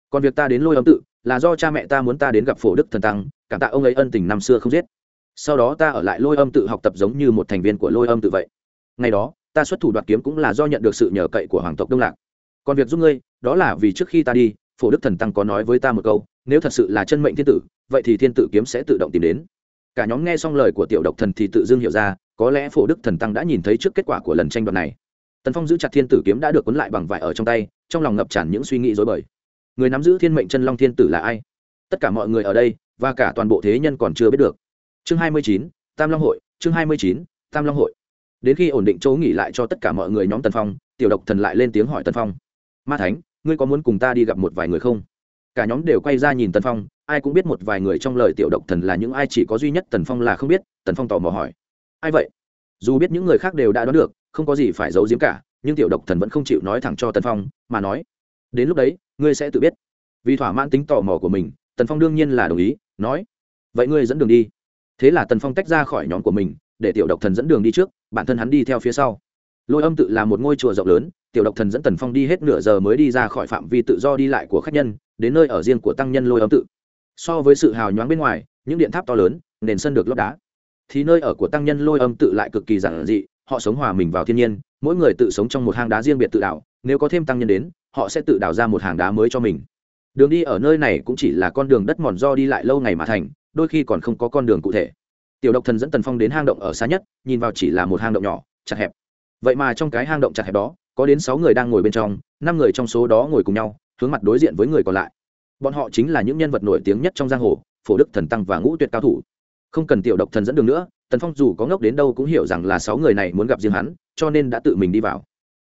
Còn việc ta đến lôi âm tự, là do cha mẹ ta muốn ta đến gặp phổ đức thần tăng, cảm tạ ông ấy ân tình năm xưa không giết sau đó ta ở lại lôi âm tự học tập giống như một thành viên của lôi âm tự vậy. Ngày đó, ta xuất thủ đoạt kiếm cũng là do nhận được sự nhờ cậy của hoàng tộc đông lạc. Còn việc giúp ngươi, đó là vì trước khi ta đi, phổ đức thần tăng có nói với ta một câu, nếu thật sự là chân mệnh thiên tử, vậy thì thiên tử kiếm sẽ tự động tìm đến. Cả nhóm nghe xong lời của tiểu độc thần thì tự dưng hiểu ra, có lẽ phổ đức thần tăng đã nhìn thấy trước kết quả của lần tranh đoạt này. Tần phong giữ chặt thiên tử kiếm đã được cuốn lại bằng vải ở trong tay, trong lòng ngập tràn những suy nghĩ dối bời. Người nắm giữ thiên mệnh chân long thiên tử là ai? Tất cả mọi người ở đây, và cả toàn bộ thế nhân còn chưa biết được chương hai mươi chín, tam long hội, chương hai mươi chín, tam long hội. Đến khi ổn định chỗ nghỉ lại cho tất cả mọi người nhóm tần phong, tiểu độc thần lại lên tiếng hỏi tần phong. Ma thánh, ngươi có muốn cùng ta đi gặp một vài người không? Cả nhóm đều quay ra nhìn tần phong, ai cũng biết một vài người trong lời tiểu độc thần là những ai, chỉ có duy nhất tần phong là không biết, tần phong tò mò hỏi. Ai vậy? Dù biết những người khác đều đã đoán được, không có gì phải giấu giếm cả, nhưng tiểu độc thần vẫn không chịu nói thẳng cho tần phong, mà nói, đến lúc đấy, ngươi sẽ tự biết. Vì thỏa mãn tính tò mò của mình, tần phong đương nhiên là đồng ý, nói, vậy ngươi dẫn đường đi thế là tần phong tách ra khỏi nhóm của mình, để tiểu độc thần dẫn đường đi trước, bản thân hắn đi theo phía sau. Lôi âm tự là một ngôi chùa rộng lớn, tiểu độc thần dẫn tần phong đi hết nửa giờ mới đi ra khỏi phạm vi tự do đi lại của khách nhân, đến nơi ở riêng của tăng nhân lôi âm tự. So với sự hào nhoáng bên ngoài, những điện tháp to lớn, nền sân được lót đá. Thì nơi ở của tăng nhân lôi âm tự lại cực kỳ giản dị, họ sống hòa mình vào thiên nhiên, mỗi người tự sống trong một hang đá riêng biệt tự đảo, nếu có thêm tăng nhân đến, họ sẽ tự đào ra một hàng đá mới cho mình. Đường đi ở nơi này cũng chỉ là con đường đất mòn do đi lại lâu ngày mà thành đôi khi còn không có con đường cụ thể. Tiểu độc thần dẫn tần phong đến hang động ở xa nhất, nhìn vào chỉ là một hang động nhỏ chặt hẹp. Vậy mà trong cái hang động chặt hẹp đó, có đến sáu người đang ngồi bên trong, năm người trong số đó ngồi cùng nhau, hướng mặt đối diện với người còn lại. Bọn họ chính là những nhân vật nổi tiếng nhất trong giang hồ, phổ đức thần tăng và ngũ tuyệt cao thủ. Không cần tiểu độc thần dẫn đường nữa, tần phong dù có ngốc đến đâu cũng hiểu rằng là sáu người này muốn gặp riêng hắn, cho nên đã tự mình đi vào.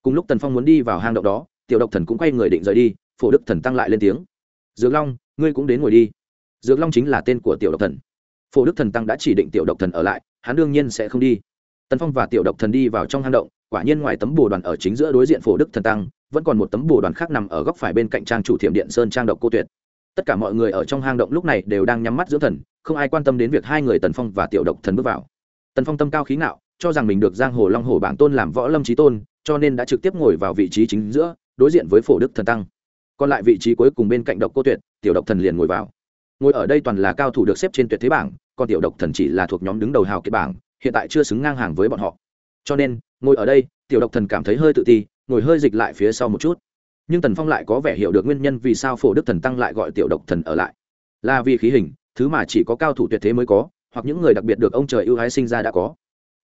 Cùng lúc tần phong muốn đi vào hang động đó, tiểu độc thần cũng quay người định rời đi, phổ đức thần tăng lại lên tiếng. Dược long, ngươi cũng đến ngồi đi dược long chính là tên của tiểu độc thần. Phổ đức thần tăng đã chỉ định tiểu độc thần ở lại, hắn đương nhiên sẽ không đi. Tần phong và tiểu độc thần đi vào trong hang động, quả nhiên ngoài tấm bồ đoàn ở chính giữa đối diện phổ đức thần tăng, vẫn còn một tấm bồ đoàn khác nằm ở góc phải bên cạnh trang chủ thiểm điện sơn trang độc cô tuyệt. Tất cả mọi người ở trong hang động lúc này đều đang nhắm mắt dưỡng thần, không ai quan tâm đến việc hai người tần phong và tiểu độc thần bước vào. Tần phong tâm cao khí ngạo, cho rằng mình được giang hồ long hồ bảng tôn làm võ lâm trí tôn, cho nên đã trực tiếp ngồi vào vị trí chính giữa, đối diện với phổ đức thần tăng. Còn lại vị trí cuối cùng bên cạnh độc cô tuyệt, tiểu độc thần liền ngồi vào ngồi ở đây toàn là cao thủ được xếp trên tuyệt thế bảng, còn tiểu độc thần chỉ là thuộc nhóm đứng đầu hào kiệt bảng, hiện tại chưa xứng ngang hàng với bọn họ. Cho nên, ngồi ở đây, tiểu độc thần cảm thấy hơi tự ti, ngồi hơi dịch lại phía sau một chút. Nhưng tần phong lại có vẻ hiểu được nguyên nhân vì sao phổ đức thần tăng lại gọi tiểu độc thần ở lại. Là vì khí hình, thứ mà chỉ có cao thủ tuyệt thế mới có, hoặc những người đặc biệt được ông trời ưu ái sinh ra đã có.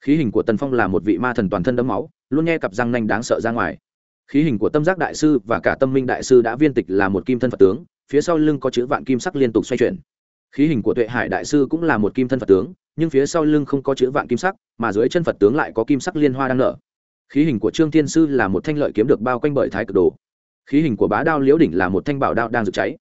Khí hình của tần phong là một vị ma thần toàn thân đấm máu, luôn nghe cặp răng nanh đáng sợ ra ngoài. Khí hình của tâm giác đại sư và cả tâm minh đại sư đã viên tịch là một kim thân phật tướng phía sau lưng có chữ vạn kim sắc liên tục xoay chuyển. Khí hình của tuệ hải đại sư cũng là một kim thân phật tướng, nhưng phía sau lưng không có chữ vạn kim sắc, mà dưới chân phật tướng lại có kim sắc liên hoa đang nở. Khí hình của trương thiên sư là một thanh lợi kiếm được bao quanh bởi thái cực đồ. Khí hình của bá đao liễu đỉnh là một thanh bảo đao đang rực cháy.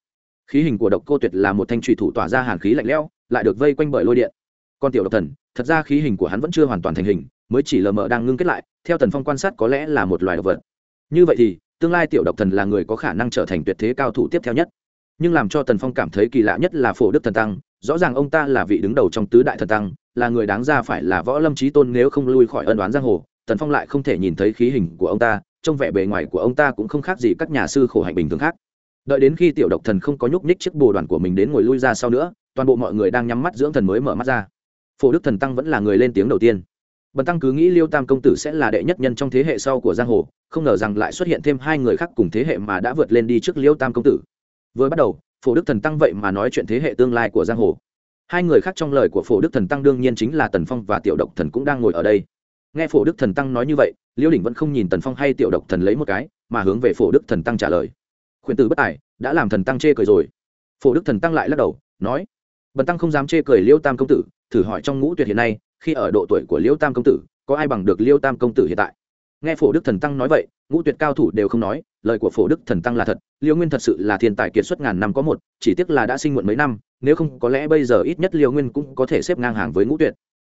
Khí hình của độc cô tuyệt là một thanh trùy thủ tỏa ra hàn khí lạnh lẽo, lại được vây quanh bởi lôi điện. Còn tiểu độc thần, thật ra khí hình của hắn vẫn chưa hoàn toàn thành hình, mới chỉ lờ mờ đang ngưng kết lại, theo thần phong quan sát có lẽ là một loài độc vật. Như vậy thì, tương lai tiểu độc thần là người có khả năng trở thành tuyệt thế cao thủ tiếp theo nhất nhưng làm cho tần phong cảm thấy kỳ lạ nhất là phổ đức thần tăng, rõ ràng ông ta là vị đứng đầu trong tứ đại thần tăng, là người đáng ra phải là võ lâm trí tôn nếu không lui khỏi ân đoán giang hồ, tần phong lại không thể nhìn thấy khí hình của ông ta, trông vẻ bề ngoài của ông ta cũng không khác gì các nhà sư khổ hạnh bình thường khác. Đợi đến khi tiểu độc thần không có nhúc nhích chiếc bồ đoàn của mình đến ngồi lui ra sau nữa, toàn bộ mọi người đang nhắm mắt dưỡng thần mới mở mắt ra. Phổ đức thần tăng vẫn là người lên tiếng đầu tiên. Bần tăng cứ nghĩ liêu tam công tử sẽ là đệ nhất nhân trong thế hệ sau của giang hồ, không ngờ rằng lại xuất hiện thêm hai người khác cùng thế hệ mà đã vượt lên đi trước liêu tam công tử vừa bắt đầu, phổ đức thần tăng vậy mà nói chuyện thế hệ tương lai của giang hồ. Hai người khác trong lời của phổ đức thần tăng đương nhiên chính là tần phong và tiểu độc thần cũng đang ngồi ở đây. Nghe phổ đức thần tăng nói như vậy, liêu đỉnh vẫn không nhìn tần phong hay tiểu độc thần lấy một cái, mà hướng về phổ đức thần tăng trả lời. Khuyên tử bất tài, đã làm thần tăng chê cười rồi. Phổ đức thần tăng lại lắc đầu, nói, bần tăng không dám chê cười liêu tam công tử, thử hỏi trong ngũ tuyệt hiện nay, khi ở độ tuổi của liêu tam công tử, có ai bằng được liêu tam công tử hiện tại? Nghe phổ đức thần tăng nói vậy, ngũ tuyệt cao thủ đều không nói, lời của phổ đức thần tăng là thật, liêu nguyên thật sự là thiên tài kiệt xuất ngàn năm có một, chỉ tiếc là đã sinh muộn mấy năm, nếu không có lẽ bây giờ ít nhất liêu nguyên cũng có thể xếp ngang hàng với ngũ tuyệt.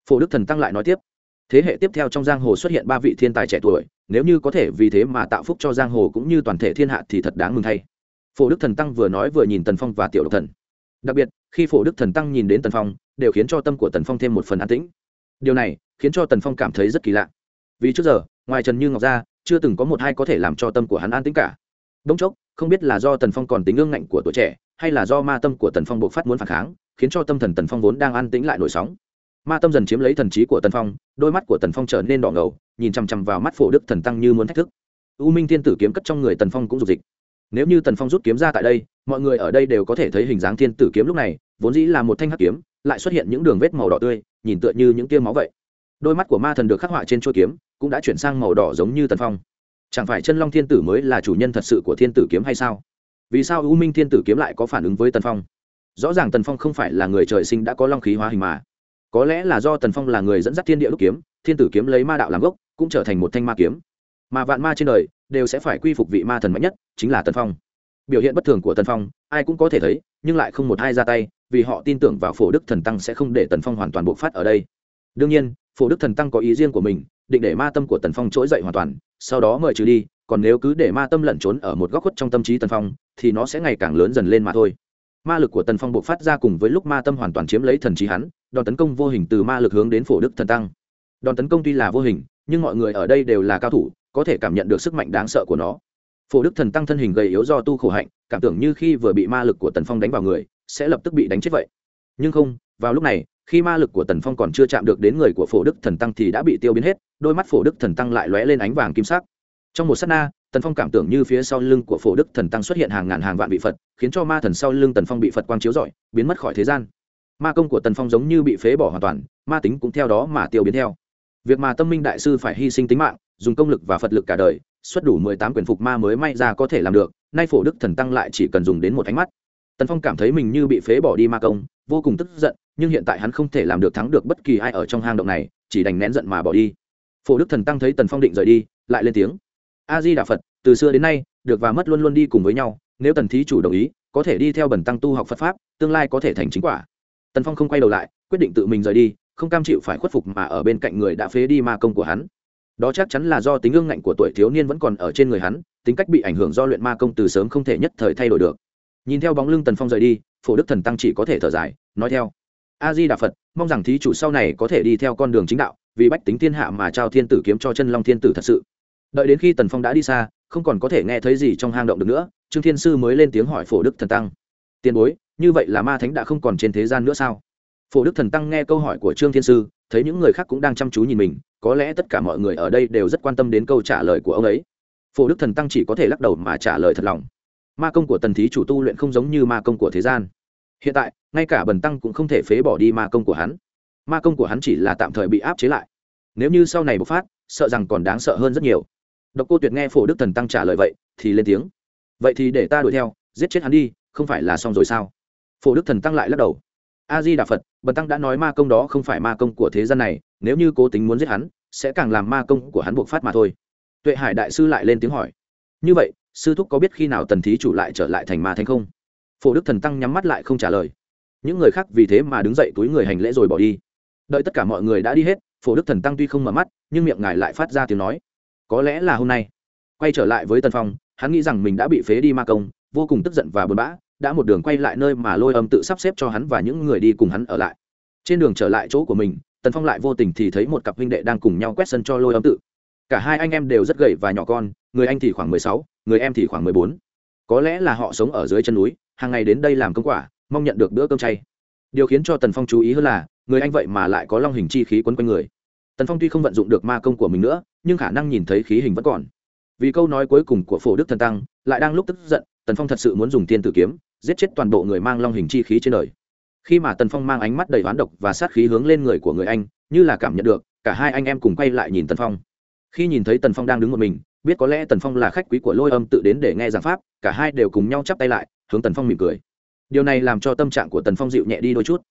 Phổ đức thần tăng lại nói tiếp, thế hệ tiếp theo trong giang hồ xuất hiện ba vị thiên tài trẻ tuổi, nếu như có thể vì thế mà tạo phúc cho giang hồ cũng như toàn thể thiên hạ thì thật đáng mừng thay. Phổ đức thần tăng vừa nói vừa nhìn tần phong và tiểu độc thần. Đặc biệt, khi phổ đức thần tăng nhìn đến tần phong, đều khiến cho tâm của tần phong thêm một phần an tĩnh. Điều này khiến cho tần phong cảm thấy rất kỳ lạ. Vì trước giờ ngoài trần như ngọc ra, chưa từng có một hai có thể làm cho tâm của hắn an tĩnh cả. Bỗng chốc, không biết là do tần phong còn tính ương ngạnh của tuổi trẻ, hay là do ma tâm của tần phong buộc phát muốn phản kháng, khiến cho tâm thần tần phong vốn đang an tĩnh lại nổi sóng. Ma tâm dần chiếm lấy thần trí của tần phong, đôi mắt của tần phong trở nên đỏ ngầu, nhìn chằm chằm vào mắt phổ đức thần tăng như muốn thách thức. U minh thiên tử kiếm cất trong người tần phong cũng dục dịch. Nếu như tần phong rút kiếm ra tại đây, mọi người ở đây đều có thể thấy hình dáng thiên tử kiếm lúc này, vốn dĩ là một thanh hắc kiếm, lại xuất hiện những đường vết màu đỏ tươi, nhìn tựa như những tia máu vậy đôi mắt của ma thần được khắc họa trên chuôi kiếm, cũng đã chuyển sang màu đỏ giống như tần phong. Chẳng phải chân long thiên tử mới là chủ nhân thật sự của thiên tử kiếm hay sao? Vì sao u minh thiên tử kiếm lại có phản ứng với tần phong? Rõ ràng tần phong không phải là người trời sinh đã có long khí hóa hình mà. Có lẽ là do tần phong là người dẫn dắt thiên địa đúc kiếm, thiên tử kiếm lấy ma đạo làm gốc, cũng trở thành một thanh ma kiếm. Mà vạn ma trên đời đều sẽ phải quy phục vị ma thần mạnh nhất, chính là tần phong. Biểu hiện bất thường của tần phong, ai cũng có thể thấy, nhưng lại không một ai ra tay, vì họ tin tưởng vào phổ đức thần tăng sẽ không để tần phong hoàn toàn bộc phát ở đây đương nhiên, phổ đức thần tăng có ý riêng của mình, định để ma tâm của tần phong trỗi dậy hoàn toàn, sau đó mời trừ đi, còn nếu cứ để ma tâm lẩn trốn ở một góc khuất trong tâm trí tần phong, thì nó sẽ ngày càng lớn dần lên mà thôi. Ma lực của tần phong bộc phát ra cùng với lúc ma tâm hoàn toàn chiếm lấy thần trí hắn, đòn tấn công vô hình từ ma lực hướng đến phổ đức thần tăng. Đòn tấn công tuy là vô hình, nhưng mọi người ở đây đều là cao thủ, có thể cảm nhận được sức mạnh đáng sợ của nó. Phổ đức thần tăng thân hình gầy yếu do tu khổ hạnh, cảm tưởng như khi vừa bị ma lực của tần phong đánh vào người, sẽ lập tức bị đánh chết vậy. Nhưng không, vào lúc này khi ma lực của tần phong còn chưa chạm được đến người của phổ đức thần tăng thì đã bị tiêu biến hết, đôi mắt phổ đức thần tăng lại lóe lên ánh vàng kim sắc. Trong một s á t na, tần phong cảm tưởng như phía sau lưng của phổ đức thần tăng xuất hiện hàng ngàn hàng vạn vị phật, khiến cho ma thần sau lưng tần phong bị phật quang chiếu rọi, biến mất khỏi thế gian. Ma công của tần phong giống như bị phế bỏ hoàn toàn, ma tính cũng theo đó mà tiêu biến theo. Việc mà tâm minh đại sư phải hy sinh tính mạng, dùng công lực và phật lực cả đời, xuất đủ mười tám quyền phục ma mới may ra có thể làm được, nay phổ đức thần tăng lại chỉ cần dùng đến một ánh mắt tần phong cảm thấy mình như bị phế bỏ đi ma công, vô cùng tức giận, nhưng hiện tại hắn không thể làm được thắng được bất kỳ ai ở trong hang động này, chỉ đành nén giận mà bỏ đi. Phổ đức thần tăng thấy tần phong định rời đi, lại lên tiếng. A di đà phật, từ xưa đến nay, được và mất luôn luôn đi cùng với nhau, nếu tần thí chủ đồng ý, có thể đi theo bần tăng tu học phật pháp, tương lai có thể thành chính quả. Tần phong không quay đầu lại, quyết định tự mình rời đi, không cam chịu phải khuất phục mà ở bên cạnh người đã phế đi ma công của hắn. Đó chắc chắn là do tính ương ngạnh của tuổi thiếu niên vẫn còn ở trên người hắn, tính cách bị ảnh hưởng do luyện ma công từ sớm không thể nhất thời thay đổi được nhìn theo bóng lưng tần phong rời đi, phổ đức thần tăng chỉ có thể thở dài, nói theo. A di đà phật, mong rằng thí chủ sau này có thể đi theo con đường chính đạo, vì bách tính thiên hạ mà trao thiên tử kiếm cho chân long thiên tử thật sự. Đợi đến khi tần phong đã đi xa, không còn có thể nghe thấy gì trong hang động được nữa, trương thiên sư mới lên tiếng hỏi phổ đức thần tăng. Tiền bối, như vậy là ma thánh đã không còn trên thế gian nữa sao? Phổ đức thần tăng nghe câu hỏi của trương thiên sư, thấy những người khác cũng đang chăm chú nhìn mình, có lẽ tất cả mọi người ở đây đều rất quan tâm đến câu trả lời của ông ấy. Phổ đức thần tăng chỉ có thể lắc đầu mà trả lời thật lòng ma công của tần thí chủ tu luyện không giống như ma công của thế gian. Hiện tại, ngay cả bần tăng cũng không thể phế bỏ đi ma công của hắn. Ma công của hắn chỉ là tạm thời bị áp chế lại. Nếu như sau này bộc phát, sợ rằng còn đáng sợ hơn rất nhiều. Độc cô tuyệt nghe phổ đức thần tăng trả lời vậy, thì lên tiếng. Vậy thì để ta đuổi theo, giết chết hắn đi, không phải là xong rồi sao? Phổ đức thần tăng lại lắc đầu. A di đà phật bần tăng đã nói ma công đó không phải ma công của thế gian này, nếu như cố tính muốn giết hắn, sẽ càng làm ma công của hắn buộc phát mà thôi. Tuệ hải đại sư lại lên tiếng hỏi. Như vậy sư thúc có biết khi nào tần thí chủ lại trở lại thành ma thánh không? Phổ đức thần tăng nhắm mắt lại không trả lời. Những người khác vì thế mà đứng dậy túi người hành lễ rồi bỏ đi. Đợi tất cả mọi người đã đi hết, phổ đức thần tăng tuy không mở mắt, nhưng miệng ngài lại phát ra tiếng nói. Có lẽ là hôm nay. Quay trở lại với tần phong, hắn nghĩ rằng mình đã bị phế đi ma công, vô cùng tức giận và buồn bã, đã một đường quay lại nơi mà lôi âm tự sắp xếp cho hắn và những người đi cùng hắn ở lại. Trên đường trở lại chỗ của mình, tần phong lại vô tình thì thấy một cặp huynh đệ đang cùng nhau quét sân cho lôi âm tự cả hai anh em đều rất gầy và nhỏ con, người anh thì khoảng mười sáu, người em thì khoảng mười bốn. Có lẽ là họ sống ở dưới chân núi, hàng ngày đến đây làm công quả, mong nhận được bữa cơm chay. Điều khiến cho tần phong chú ý hơn là, người anh vậy mà lại có long hình chi khí quấn quanh người. Tần phong tuy không vận dụng được ma công của mình nữa, nhưng khả năng nhìn thấy khí hình vẫn còn. Vì câu nói cuối cùng của phổ đức thần tăng, lại đang lúc tức giận, tần phong thật sự muốn dùng tiên tử kiếm, giết chết toàn bộ người mang long hình chi khí trên đời. Khi mà tần phong mang ánh mắt đầy oán độc và sát khí hướng lên người của người anh, như là cảm nhận được, cả hai anh em cùng quay lại nhìn tần phong khi nhìn thấy tần phong đang đứng một mình, biết có lẽ tần phong là khách quý của lôi âm tự đến để nghe giảng pháp, cả hai đều cùng nhau chắp tay lại, hướng tần phong mỉm cười. Điều này làm cho tâm trạng của tần phong dịu nhẹ đi đôi chút.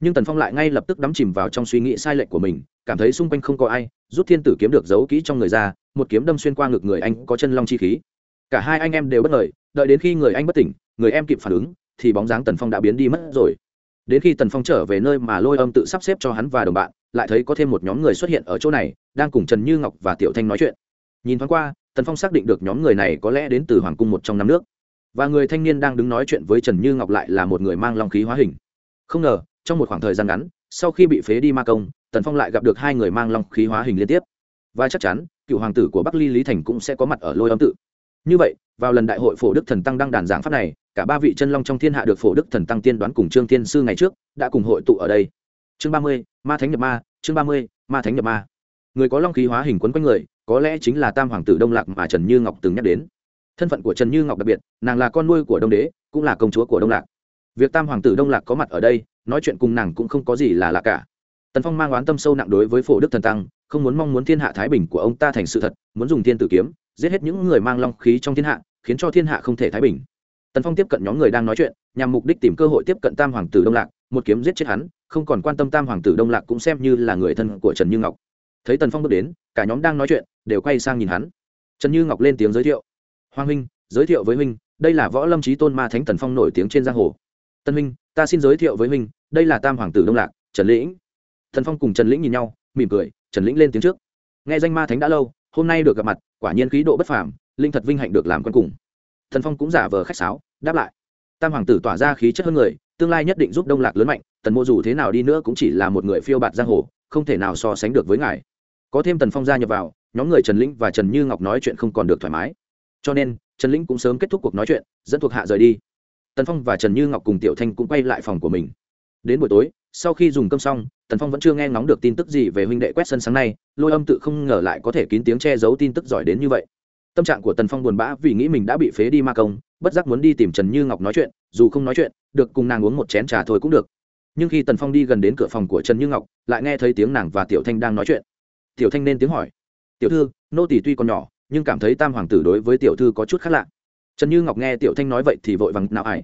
Nhưng tần phong lại ngay lập tức đắm chìm vào trong suy nghĩ sai lệch của mình, cảm thấy xung quanh không có ai, rút thiên tử kiếm được giấu kỹ trong người ra, một kiếm đâm xuyên qua ngực người anh có chân long chi khí. Cả hai anh em đều bất ngờ, đợi đến khi người anh bất tỉnh, người em kịp phản ứng, thì bóng dáng tần phong đã biến đi mất rồi đến khi tần phong trở về nơi mà lôi âm tự sắp xếp cho hắn và đồng bạn, lại thấy có thêm một nhóm người xuất hiện ở chỗ này, đang cùng trần như ngọc và tiểu thanh nói chuyện. Nhìn thoáng qua, tần phong xác định được nhóm người này có lẽ đến từ hoàng cung một trong năm nước. Và người thanh niên đang đứng nói chuyện với trần như ngọc lại là một người mang long khí hóa hình. Không ngờ, trong một khoảng thời gian ngắn, sau khi bị phế đi ma công, tần phong lại gặp được hai người mang long khí hóa hình liên tiếp. Và chắc chắn, cựu hoàng tử của bắc ly lý thành cũng sẽ có mặt ở lôi âm tự. Như vậy, vào lần đại hội phổ đức thần tăng đăng đàn giảng pháp này cả ba vị chân long trong thiên hạ được phổ đức thần tăng tiên đoán cùng trương thiên sư ngày trước, đã cùng hội tụ ở đây. Chương ba mươi, ma thánh nhập ma, chương ba mươi, ma thánh nhập ma. Người có long khí hóa hình quấn quanh người, có lẽ chính là tam hoàng tử đông lạc mà trần như ngọc từng nhắc đến. Thân phận của trần như ngọc đặc biệt, nàng là con nuôi của đông đế, cũng là công chúa của đông lạc. Việc tam hoàng tử đông lạc có mặt ở đây, nói chuyện cùng nàng cũng không có gì là lạ cả. Tần phong mang oán tâm sâu nặng đối với phổ đức thần tăng, không muốn mong muốn thiên hạ thái bình của ông ta thành sự thật, muốn dùng thiên tử kiếm, giết hết những người mang long khí trong thiên hạ, khiến cho thiên hạ không thể thái bình tần phong tiếp cận nhóm người đang nói chuyện, nhằm mục đích tìm cơ hội tiếp cận tam hoàng tử đông lạc, một kiếm giết chết hắn, không còn quan tâm tam hoàng tử đông lạc cũng xem như là người thân của trần như ngọc. Thấy tần phong bước đến, cả nhóm đang nói chuyện, đều quay sang nhìn hắn. Trần như ngọc lên tiếng giới thiệu. Hoàng huynh, giới thiệu với huynh, đây là võ lâm trí tôn ma thánh tần phong nổi tiếng trên giang hồ. Tân huynh, ta xin giới thiệu với huynh, đây là tam hoàng tử đông lạc, trần lĩnh. Tần phong cùng trần lĩnh nhìn nhau, mỉm cười, trần lĩnh lên tiếng trước. Nghe danh ma thánh đã lâu, hôm nay được gặp mặt, quả nhiên khí độ bất phàm, linh thật vinh hạnh được làm quân cùng thần phong cũng giả vờ khách sáo, đáp lại. Tam hoàng tử tỏa ra khí chất hơn người, tương lai nhất định giúp đông lạc lớn mạnh, tần mô dù thế nào đi nữa cũng chỉ là một người phiêu bạt giang hồ, không thể nào so sánh được với ngài. Có thêm tần phong gia nhập vào, nhóm người trần lĩnh và trần như ngọc nói chuyện không còn được thoải mái. Cho nên, trần lĩnh cũng sớm kết thúc cuộc nói chuyện, dẫn thuộc hạ rời đi. Tần phong và trần như ngọc cùng tiểu thanh cũng quay lại phòng của mình. Đến buổi tối, sau khi dùng cơm xong, tần phong vẫn chưa nghe ngóng được tin tức gì về huynh đệ quét sân sáng nay, lôi âm tự không ngờ lại có thể kín tiếng che giấu tin tức giỏi đến như vậy tâm trạng của tần phong buồn bã vì nghĩ mình đã bị phế đi ma công, bất giác muốn đi tìm trần như ngọc nói chuyện, dù không nói chuyện, được cùng nàng uống một chén trà thôi cũng được. Nhưng khi tần phong đi gần đến cửa phòng của trần như ngọc, lại nghe thấy tiếng nàng và tiểu thanh đang nói chuyện. Tiểu thanh nên tiếng hỏi. Tiểu thư, nô tỷ tuy còn nhỏ, nhưng cảm thấy tam hoàng tử đối với tiểu thư có chút khác lạ. Trần như ngọc nghe tiểu thanh nói vậy thì vội vàng nào ải.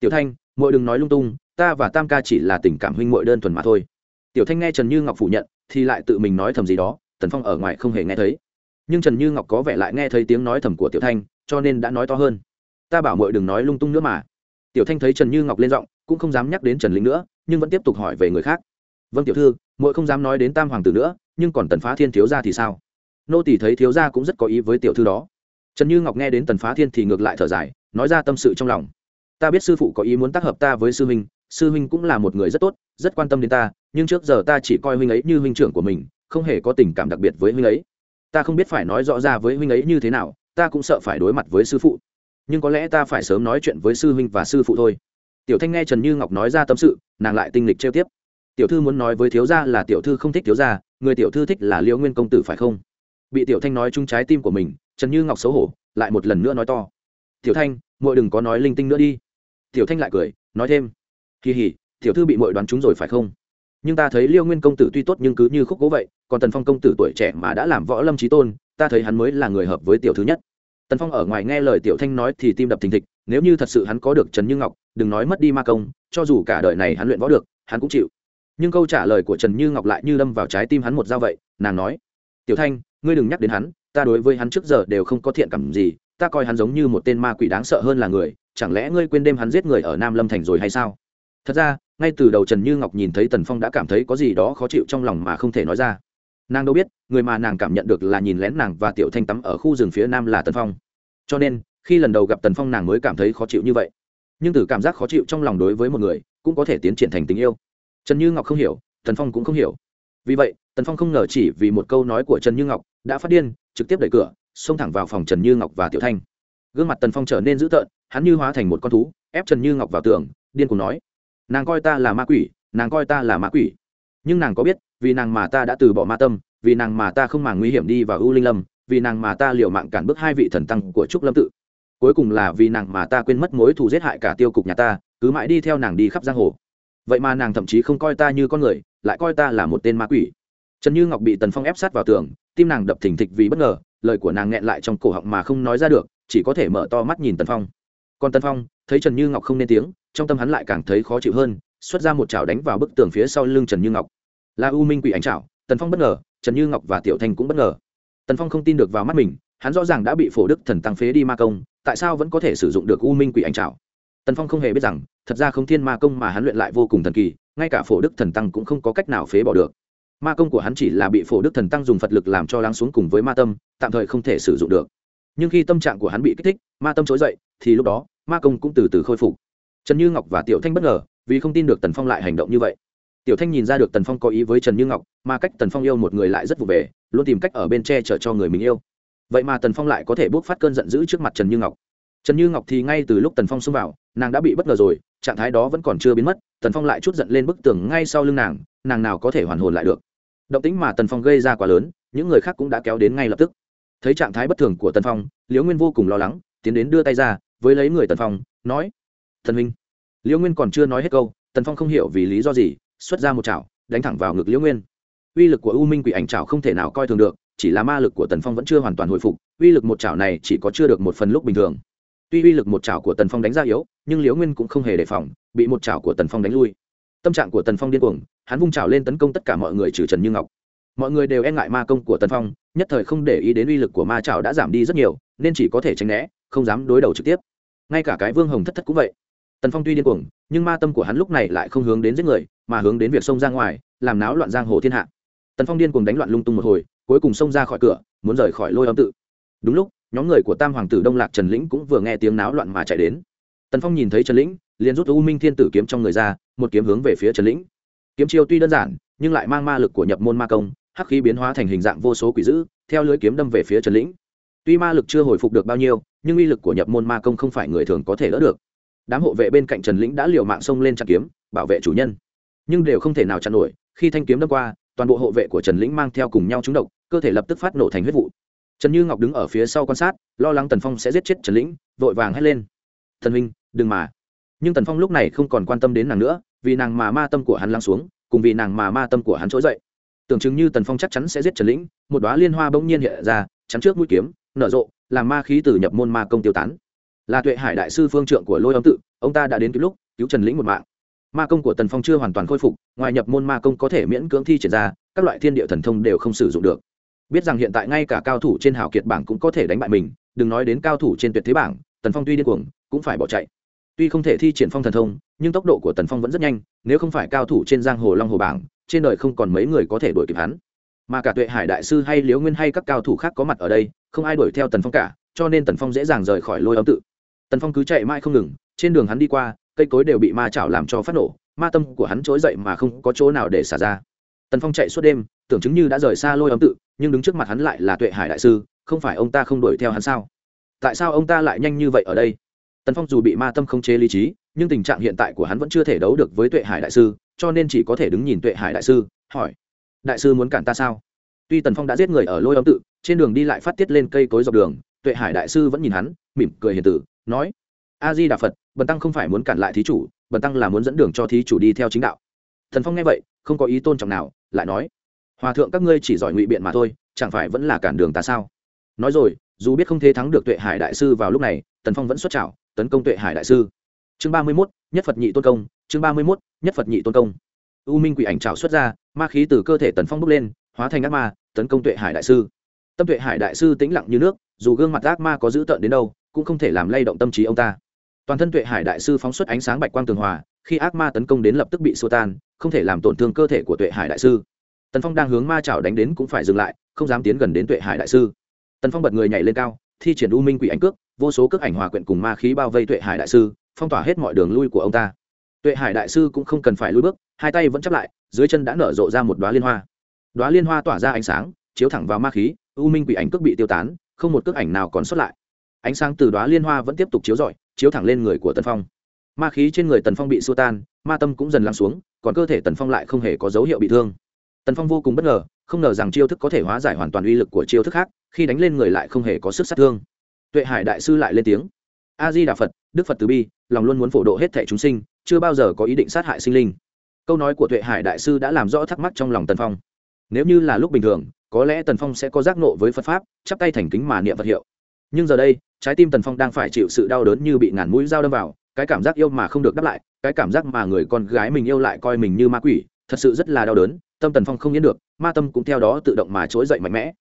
Tiểu thanh mỗi đừng nói lung tung, ta và tam ca chỉ là tình cảm huynh muội đơn thuần mà thôi. Tiểu thanh nghe trần như ngọc phủ nhận, thì lại tự mình nói thầm gì đó, tần phong ở ngoài không hề nghe thấy nhưng trần như ngọc có vẻ lại nghe thấy tiếng nói thầm của tiểu thanh, cho nên đã nói to hơn. Ta bảo muội đừng nói lung tung nữa mà. Tiểu thanh thấy trần như ngọc lên giọng, cũng không dám nhắc đến trần linh nữa, nhưng vẫn tiếp tục hỏi về người khác. Vâng tiểu thư, muội không dám nói đến tam hoàng tử nữa, nhưng còn tần phá thiên thiếu gia thì sao? Nô tỷ thấy thiếu gia cũng rất có ý với tiểu thư đó. Trần như ngọc nghe đến tần phá thiên thì ngược lại thở dài, nói ra tâm sự trong lòng. Ta biết sư phụ có ý muốn tác hợp ta với sư huynh sư huynh cũng là một người rất tốt, rất quan tâm đến ta, nhưng trước giờ ta chỉ coi huynh ấy như huynh trưởng của mình, không hề có tình cảm đặc biệt với huynh ấy ta không biết phải nói rõ ra với huynh ấy như thế nào, ta cũng sợ phải đối mặt với sư phụ. Nhưng có lẽ ta phải sớm nói chuyện với sư huynh và sư phụ thôi. Tiểu thanh nghe trần như ngọc nói ra tâm sự, nàng lại tinh lịch trêu tiếp. Tiểu thư muốn nói với thiếu gia là tiểu thư không thích thiếu gia, người tiểu thư thích là liễu nguyên công tử phải không? Bị tiểu thanh nói chung trái tim của mình, trần như ngọc xấu hổ, lại một lần nữa nói to. Tiểu thanh, muội đừng có nói linh tinh nữa đi. Tiểu thanh lại cười, nói thêm. Kỳ hỉ, tiểu thư bị muội đoán trúng rồi phải không? Nhưng ta thấy liêu nguyên công tử tuy tốt nhưng cứ như khúc cố vậy, còn tần phong công tử tuổi trẻ mà đã làm võ lâm trí tôn, ta thấy hắn mới là người hợp với tiểu thứ nhất. Tần phong ở ngoài nghe lời tiểu thanh nói thì tim đập thình thịch, nếu như thật sự hắn có được trần như ngọc, đừng nói mất đi ma công, cho dù cả đời này hắn luyện võ được, hắn cũng chịu. Nhưng câu trả lời của trần như ngọc lại như đâm vào trái tim hắn một dao vậy, nàng nói, tiểu thanh, ngươi đừng nhắc đến hắn, ta đối với hắn trước giờ đều không có thiện cảm gì, ta coi hắn giống như một tên ma quỷ đáng sợ hơn là người, chẳng lẽ ngươi quên đêm hắn giết người ở nam lâm thành rồi hay sao? Thật ra ngay từ đầu trần như ngọc nhìn thấy tần phong đã cảm thấy có gì đó khó chịu trong lòng mà không thể nói ra. Nàng đâu biết, người mà nàng cảm nhận được là nhìn lén nàng và tiểu thanh tắm ở khu rừng phía nam là tần phong. Cho nên, khi lần đầu gặp tần phong nàng mới cảm thấy khó chịu như vậy. Nhưng từ cảm giác khó chịu trong lòng đối với một người, cũng có thể tiến triển thành tình yêu. Trần như ngọc không hiểu, tần phong cũng không hiểu. Vì vậy, tần phong không ngờ chỉ vì một câu nói của trần như ngọc, đã phát điên, trực tiếp đẩy cửa, xông thẳng vào phòng trần như ngọc và tiểu thanh. Gương mặt tần phong trở nên dữ tợn, hắn như hóa thành một con thú, ép trần như ngọc vào tường, điên cùng nói nàng coi ta là ma quỷ, nàng coi ta là ma quỷ. Nhưng nàng có biết, vì nàng mà ta đã từ bỏ ma tâm, vì nàng mà ta không màng nguy hiểm đi vào ưu linh lâm, vì nàng mà ta liều mạng cản bước hai vị thần tăng của trúc lâm tự. Cuối cùng là vì nàng mà ta quên mất mối thù giết hại cả tiêu cục nhà ta, cứ mãi đi theo nàng đi khắp giang hồ. Vậy mà nàng thậm chí không coi ta như con người, lại coi ta là một tên ma quỷ. Trần như ngọc bị tần phong ép sát vào tường, tim nàng đập thình thịch vì bất ngờ, lời của nàng nghẹn lại trong cổ họng mà không nói ra được, chỉ có thể mở to mắt nhìn tần phong. Còn tần phong thấy trần như ngọc không nên tiếng, trong tâm hắn lại càng thấy khó chịu hơn, xuất ra một chảo đánh vào bức tường phía sau lưng trần như ngọc. Là u minh quỷ ánh chảo, tần phong bất ngờ, trần như ngọc và tiểu thanh cũng bất ngờ. Tần phong không tin được vào mắt mình, hắn rõ ràng đã bị phổ đức thần tăng phế đi ma công, tại sao vẫn có thể sử dụng được u minh quỷ ánh chảo? Tần phong không hề biết rằng, thật ra không thiên ma công mà hắn luyện lại vô cùng thần kỳ, ngay cả phổ đức thần tăng cũng không có cách nào phế bỏ được. Ma công của hắn chỉ là bị phổ đức thần tăng dùng phật lực làm cho lắng xuống cùng với ma tâm, tạm thời không thể sử dụng được. Nhưng khi tâm trạng của hắn bị kích thích, ma tâm trỗi dậy, thì lúc đó ma công cũng từ từ khôi phục. Trần như ngọc và tiểu thanh bất ngờ, vì không tin được tần phong lại hành động như vậy. Tiểu thanh nhìn ra được tần phong có ý với trần như ngọc, mà cách tần phong yêu một người lại rất vụ về, luôn tìm cách ở bên che chở cho người mình yêu. Vậy mà tần phong lại có thể bốc phát cơn giận dữ trước mặt trần như ngọc. Trần như ngọc thì ngay từ lúc tần phong xông vào, nàng đã bị bất ngờ rồi, trạng thái đó vẫn còn chưa biến mất, tần phong lại chút giận lên bức tường ngay sau lưng nàng nàng nào có thể hoàn hồn lại được. Động tính mà tần phong gây ra quá lớn, những người khác cũng đã kéo đến ngay lập tức. Thấy trạng thái bất thường của tần phong, liễu nguyên vô cùng lo lắng, tiến đến đưa tay ra với lấy người tần phong, nói, thần minh liễu nguyên còn chưa nói hết câu, tần phong không hiểu vì lý do gì, xuất ra một chảo, đánh thẳng vào ngực liễu nguyên. Uy lực của u minh quỷ ảnh chảo không thể nào coi thường được, chỉ là ma lực của tần phong vẫn chưa hoàn toàn hồi phục, uy lực một chảo này chỉ có chưa được một phần lúc bình thường. Tuy uy lực một chảo của tần phong đánh ra yếu, nhưng liễu nguyên cũng không hề đề phòng, bị một chảo của tần phong đánh lui. Tâm trạng của tần phong điên cuồng, hắn vung chảo lên tấn công tất cả mọi người trừ trần như ngọc. Mọi người đều e ngại ma công của tần phong, nhất thời không để ý đến uy lực của ma chảo đã giảm đi rất nhiều, nên chỉ có thể tránh né, không dám đối đầu trực tiếp ngay cả cái vương hồng thất thất cũng vậy. Tần phong tuy điên cuồng, nhưng ma tâm của hắn lúc này lại không hướng đến giết người, mà hướng đến việc xông ra ngoài, làm náo loạn giang hồ thiên hạ. Tần phong điên cuồng đánh loạn lung tung một hồi, cuối cùng xông ra khỏi cửa, muốn rời khỏi lôi âm tự. Đúng lúc, nhóm người của tam hoàng tử đông lạc trần lĩnh cũng vừa nghe tiếng náo loạn mà chạy đến. Tần phong nhìn thấy trần lĩnh, liền rút u minh thiên tử kiếm trong người ra, một kiếm hướng về phía trần lĩnh. Kiếm chiêu tuy đơn giản, nhưng lại mang ma lực của nhập môn ma công, hắc khí biến hóa thành hình dạng vô số quỷ dữ, theo lưới kiếm đâm về phía trần lĩnh tuy ma lực chưa hồi phục được bao nhiêu, nhưng uy lực của nhập môn ma công không phải người thường có thể đỡ được. Đám hộ vệ bên cạnh trần lĩnh đã liều mạng xông lên chặn kiếm, bảo vệ chủ nhân. Nhưng đều không thể nào chặn nổi, khi thanh kiếm đâm qua, toàn bộ hộ vệ của trần lĩnh mang theo cùng nhau trúng độc, cơ thể lập tức phát nổ thành huyết vụ. Trần như ngọc đứng ở phía sau quan sát, lo lắng tần phong sẽ giết chết trần lĩnh, vội vàng hét lên. Thần huynh, đừng mà. Nhưng tần phong lúc này không còn quan tâm đến nàng nữa, vì nàng mà ma tâm của hắn lăng xuống, cùng vì nàng mà ma tâm của hắn trỗi dậy. Tưởng chừng như tần phong chắc chắn sẽ giết trần lĩnh, một đoá liên hoa bỗng nhiên hiện ra, chắn trước mũi kiếm nở rộ, làm ma khí từ nhập môn ma công tiêu tán. Là tuệ hải đại sư phương trượng của lôi âm tự, ông ta đã đến kịp lúc, cứu trần lĩnh một mạng. Ma công của tần phong chưa hoàn toàn khôi phục, ngoài nhập môn ma công có thể miễn cưỡng thi triển ra, các loại thiên địa thần thông đều không sử dụng được. Biết rằng hiện tại ngay cả cao thủ trên hào kiệt bảng cũng có thể đánh bại mình, đừng nói đến cao thủ trên tuyệt thế bảng, tần phong tuy điên cuồng, cũng phải bỏ chạy. Tuy không thể thi triển phong thần thông, nhưng tốc độ của tần phong vẫn rất nhanh, nếu không phải cao thủ trên giang hồ long hồ bảng, trên đời không còn mấy người có thể đuổi kịp hắn mà cả tuệ hải đại sư hay liễu nguyên hay các cao thủ khác có mặt ở đây, không ai đuổi theo tần phong cả, cho nên tần phong dễ dàng rời khỏi lôi âm tự. Tần phong cứ chạy mãi không ngừng, trên đường hắn đi qua, cây cối đều bị ma chảo làm cho phát nổ, ma tâm của hắn trỗi dậy mà không có chỗ nào để xả ra. Tần phong chạy suốt đêm, tưởng chứng như đã rời xa lôi âm tự, nhưng đứng trước mặt hắn lại là tuệ hải đại sư, không phải ông ta không đuổi theo hắn sao? Tại sao ông ta lại nhanh như vậy ở đây? Tần phong dù bị ma tâm không chế lý trí, nhưng tình trạng hiện tại của hắn vẫn chưa thể đấu được với tuệ hải đại sư, cho nên chỉ có thể đứng nhìn tuệ hải đại sư, hỏi đại sư muốn cản ta sao? Tuy tần phong đã giết người ở lôi âm tự, trên đường đi lại phát tiết lên cây cối dọc đường, tuệ hải đại sư vẫn nhìn hắn, mỉm cười hiền tử, nói, a di đà phật, bần tăng không phải muốn cản lại thí chủ, bần tăng là muốn dẫn đường cho thí chủ đi theo chính đạo. Thần phong nghe vậy, không có ý tôn trọng nào, lại nói, hòa thượng các ngươi chỉ giỏi ngụy biện mà thôi, chẳng phải vẫn là cản đường ta sao? Nói rồi, dù biết không thể thắng được tuệ hải đại sư vào lúc này, tần phong vẫn xuất trảo, tấn công tuệ hải đại sư. Chương ba mươi mốt, nhất phật nhị tôn công, chương ba mươi mốt, nhất phật nhị tôn công. U minh quỷ ảnh trào xuất ra ma khí từ cơ thể tần phong bốc lên, hóa thành ác ma, tấn công tuệ hải đại sư. Tâm tuệ hải đại sư tĩnh lặng như nước, dù gương mặt ác ma có dữ tợn đến đâu, cũng không thể làm lay động tâm trí ông ta. Toàn thân tuệ hải đại sư phóng xuất ánh sáng bạch quang tường hòa, khi ác ma tấn công đến lập tức bị xô tan, không thể làm tổn thương cơ thể của tuệ hải đại sư. Tần phong đang hướng ma chảo đánh đến cũng phải dừng lại, không dám tiến gần đến tuệ hải đại sư. Tần phong bật người nhảy lên cao, thi triển u minh quỷ ảnh cước, vô số cước ảnh hòa quyện cùng ma khí bao vây tuệ hải đại sư, phong tỏa hết mọi đường lui của ông ta tuệ hải đại sư cũng không cần phải lui bước, hai tay vẫn chắp lại, dưới chân đã nở rộ ra một đoá liên hoa. Đoá liên hoa tỏa ra ánh sáng, chiếu thẳng vào ma khí, u minh quỷ ảnh cước bị tiêu tán, không một cước ảnh nào còn xuất lại. Ánh sáng từ đoá liên hoa vẫn tiếp tục chiếu rọi, chiếu thẳng lên người của tần phong. Ma khí trên người tần phong bị xua tan, ma tâm cũng dần lắng xuống, còn cơ thể tần phong lại không hề có dấu hiệu bị thương. Tần phong vô cùng bất ngờ, không ngờ rằng chiêu thức có thể hóa giải hoàn toàn uy lực của chiêu thức khác, khi đánh lên người lại không hề có sức sát thương. Tuệ hải đại sư lại lên tiếng. A di đà phật, đức phật từ bi, lòng luôn muốn phổ độ hết thẻ chúng sinh chưa bao giờ có ý định sát hại sinh linh. Câu nói của tuệ hải đại sư đã làm rõ thắc mắc trong lòng tần phong. Nếu như là lúc bình thường, có lẽ tần phong sẽ có giác nộ với phật pháp, chắp tay thành kính mà niệm vật hiệu. Nhưng giờ đây, trái tim tần phong đang phải chịu sự đau đớn như bị ngàn mũi dao đâm vào, cái cảm giác yêu mà không được đáp lại, cái cảm giác mà người con gái mình yêu lại coi mình như ma quỷ, thật sự rất là đau đớn, tâm tần phong không yên được, ma tâm cũng theo đó tự động mà trỗi dậy mạnh mẽ.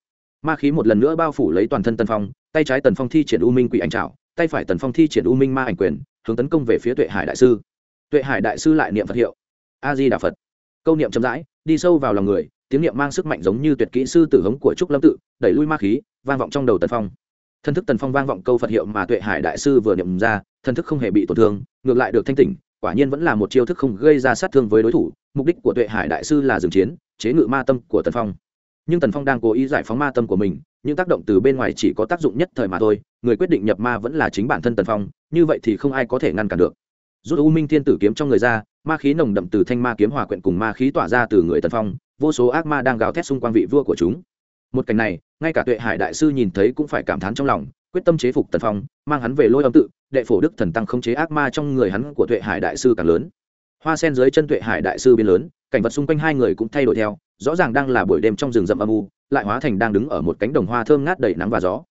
Ma khí một lần nữa bao phủ lấy toàn thân tần phong, tay trái tần phong thi triển u minh quỷ ảnh trảo, tay phải tần phong thi triển u minh ma ảnh quyền, hướng tấn công về phía tuệ hải đại sư tuệ hải đại sư lại niệm phật hiệu. A di đà phật. Câu niệm chậm rãi, đi sâu vào lòng người, tiếng niệm mang sức mạnh giống như tuyệt kỹ sư tử hống của trúc lâm tự, đẩy lui ma khí, vang vọng trong đầu tần phong. Thân thức tần phong vang vọng câu phật hiệu mà tuệ hải đại sư vừa niệm ra thân thức không hề bị tổn thương, ngược lại được thanh tỉnh, quả nhiên vẫn là một chiêu thức không gây ra sát thương với đối thủ, mục đích của tuệ hải đại sư là dừng chiến, chế ngự ma tâm của tần phong. Nhưng tần phong đang cố ý giải phóng ma tâm của mình, những tác động từ bên ngoài chỉ có tác dụng nhất thời mà thôi, người quyết định nhập ma vẫn là chính bản thân tần phong, như vậy thì không ai có thể ngăn cản được rút u minh thiên tử kiếm trong người ra, ma khí nồng đậm từ thanh ma kiếm hòa quyện cùng ma khí tỏa ra từ người tần phong, vô số ác ma đang gào thét xung quanh vị vua của chúng. Một cảnh này, ngay cả tuệ hải đại sư nhìn thấy cũng phải cảm thán trong lòng, quyết tâm chế phục tần phong, mang hắn về lôi âm tự, đệ phổ đức thần tăng không chế ác ma trong người hắn của tuệ hải đại sư càng lớn. Hoa sen dưới chân tuệ hải đại sư biến lớn, cảnh vật xung quanh hai người cũng thay đổi theo, rõ ràng đang là buổi đêm trong rừng rậm âm u, lại hóa thành đang đứng ở một cánh đồng hoa thơm ngát đầy nắng và gió.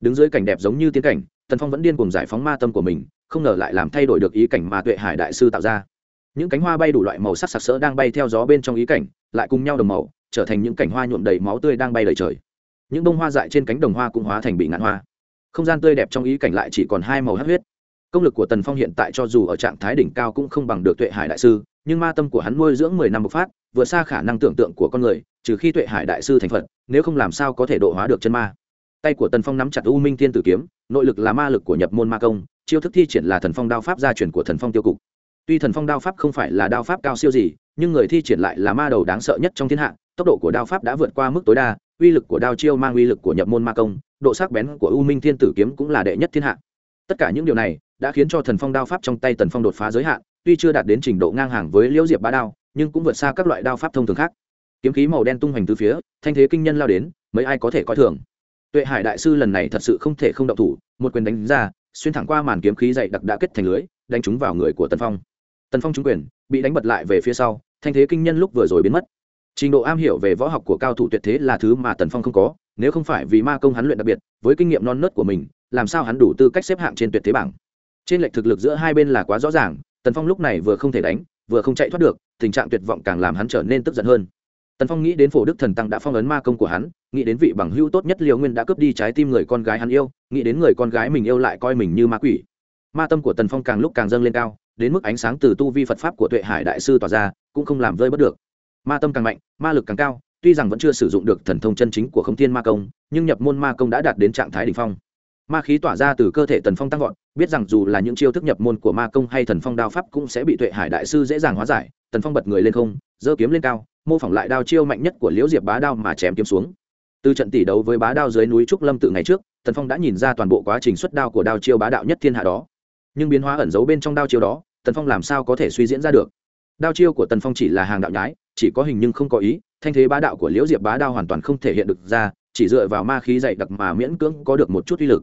Đứng dưới cảnh đẹp giống như tiến cảnh, tần phong vẫn điên cùng giải phóng ma tâm của mình không ngờ lại làm thay đổi được ý cảnh mà tuệ hải đại sư tạo ra. Những cánh hoa bay đủ loại màu sắc sặc sỡ đang bay theo gió bên trong ý cảnh, lại cùng nhau đồng màu, trở thành những cảnh hoa nhuộm đầy máu tươi đang bay đầy trời. Những bông hoa dại trên cánh đồng hoa cũng hóa thành bị ngạn hoa. Không gian tươi đẹp trong ý cảnh lại chỉ còn hai màu hát huyết. Công lực của tần phong hiện tại cho dù ở trạng thái đỉnh cao cũng không bằng được tuệ hải đại sư, nhưng ma tâm của hắn nuôi dưỡng mười năm bộc phát, vượt xa khả năng tưởng tượng của con người, trừ khi tuệ hải đại sư thành phật, nếu không làm sao có thể độ hóa được chân ma. Tay của tần phong nắm chặt u minh thiên tử kiếm, nội lực là ma lực của nhập môn ma công chiêu thức thi triển là thần phong đao pháp gia truyền của thần phong tiêu cục. Tuy thần phong đao pháp không phải là đao pháp cao siêu gì, nhưng người thi triển lại là ma đầu đáng sợ nhất trong thiên hạ, tốc độ của đao pháp đã vượt qua mức tối đa, uy lực của đao chiêu mang uy lực của nhập môn ma công, độ sắc bén của u minh thiên tử kiếm cũng là đệ nhất thiên hạ. Tất cả những điều này đã khiến cho thần phong đao pháp trong tay tần phong đột phá giới hạn, tuy chưa đạt đến trình độ ngang hàng với liễu diệp bá đao, nhưng cũng vượt xa các loại đao pháp thông thường khác. Kiếm khí màu đen tung hoành từ phía, thanh thế kinh nhân lao đến, mấy ai có thể coi thường. Tuệ hải đại sư lần này thật sự không thể không động thủ, một quyền đánh ra xuyên thẳng qua màn kiếm khí dày đặc đã kết thành lưới, đánh trúng vào người của tần phong. Tần phong trúng quyền, bị đánh bật lại về phía sau, thanh thế kinh nhân lúc vừa rồi biến mất. Trình độ am hiểu về võ học của cao thủ tuyệt thế là thứ mà tần phong không có, nếu không phải vì ma công hắn luyện đặc biệt, với kinh nghiệm non nớt của mình, làm sao hắn đủ tư cách xếp hạng trên tuyệt thế bảng? Trên lệch thực lực giữa hai bên là quá rõ ràng, tần phong lúc này vừa không thể đánh, vừa không chạy thoát được, tình trạng tuyệt vọng càng làm hắn trở nên tức giận hơn tần phong nghĩ đến phổ đức thần tăng đã phong ấn ma công của hắn, nghĩ đến vị bằng hữu tốt nhất liều nguyên đã cướp đi trái tim người con gái hắn yêu, nghĩ đến người con gái mình yêu lại coi mình như ma quỷ. Ma tâm của tần phong càng lúc càng dâng lên cao, đến mức ánh sáng từ tu vi phật pháp của tuệ hải đại sư tỏa ra, cũng không làm rơi bất được. Ma tâm càng mạnh, ma lực càng cao, tuy rằng vẫn chưa sử dụng được thần thông chân chính của không thiên ma công, nhưng nhập môn ma công đã đạt đến trạng thái đ ỉ n h phong. Ma khí tỏa ra từ cơ thể tần phong tăng vọt, biết rằng dù là những chiêu thức nhập môn của ma công hay thần phong đao pháp cũng sẽ bị tuệ hải đại sư dễ dàng hóa giải, tần phong bật người lên không, giơ kiếm lên cao mô phỏng lại đao chiêu mạnh nhất của liễu diệp bá đao mà chém kiếm xuống. Từ trận tỷ đấu với bá đao dưới núi trúc lâm tự ngày trước, tần phong đã nhìn ra toàn bộ quá trình xuất đao của đao chiêu bá đạo nhất thiên hạ đó. Nhưng biến hóa ẩn giấu bên trong đao chiêu đó, tần phong làm sao có thể suy diễn ra được? Đao chiêu của tần phong chỉ là hàng đạo nhái, chỉ có hình nhưng không có ý, thanh thế bá đạo của liễu diệp bá đao hoàn toàn không thể hiện được ra, chỉ dựa vào ma khí dày đặc mà miễn cưỡng có được một chút uy lực.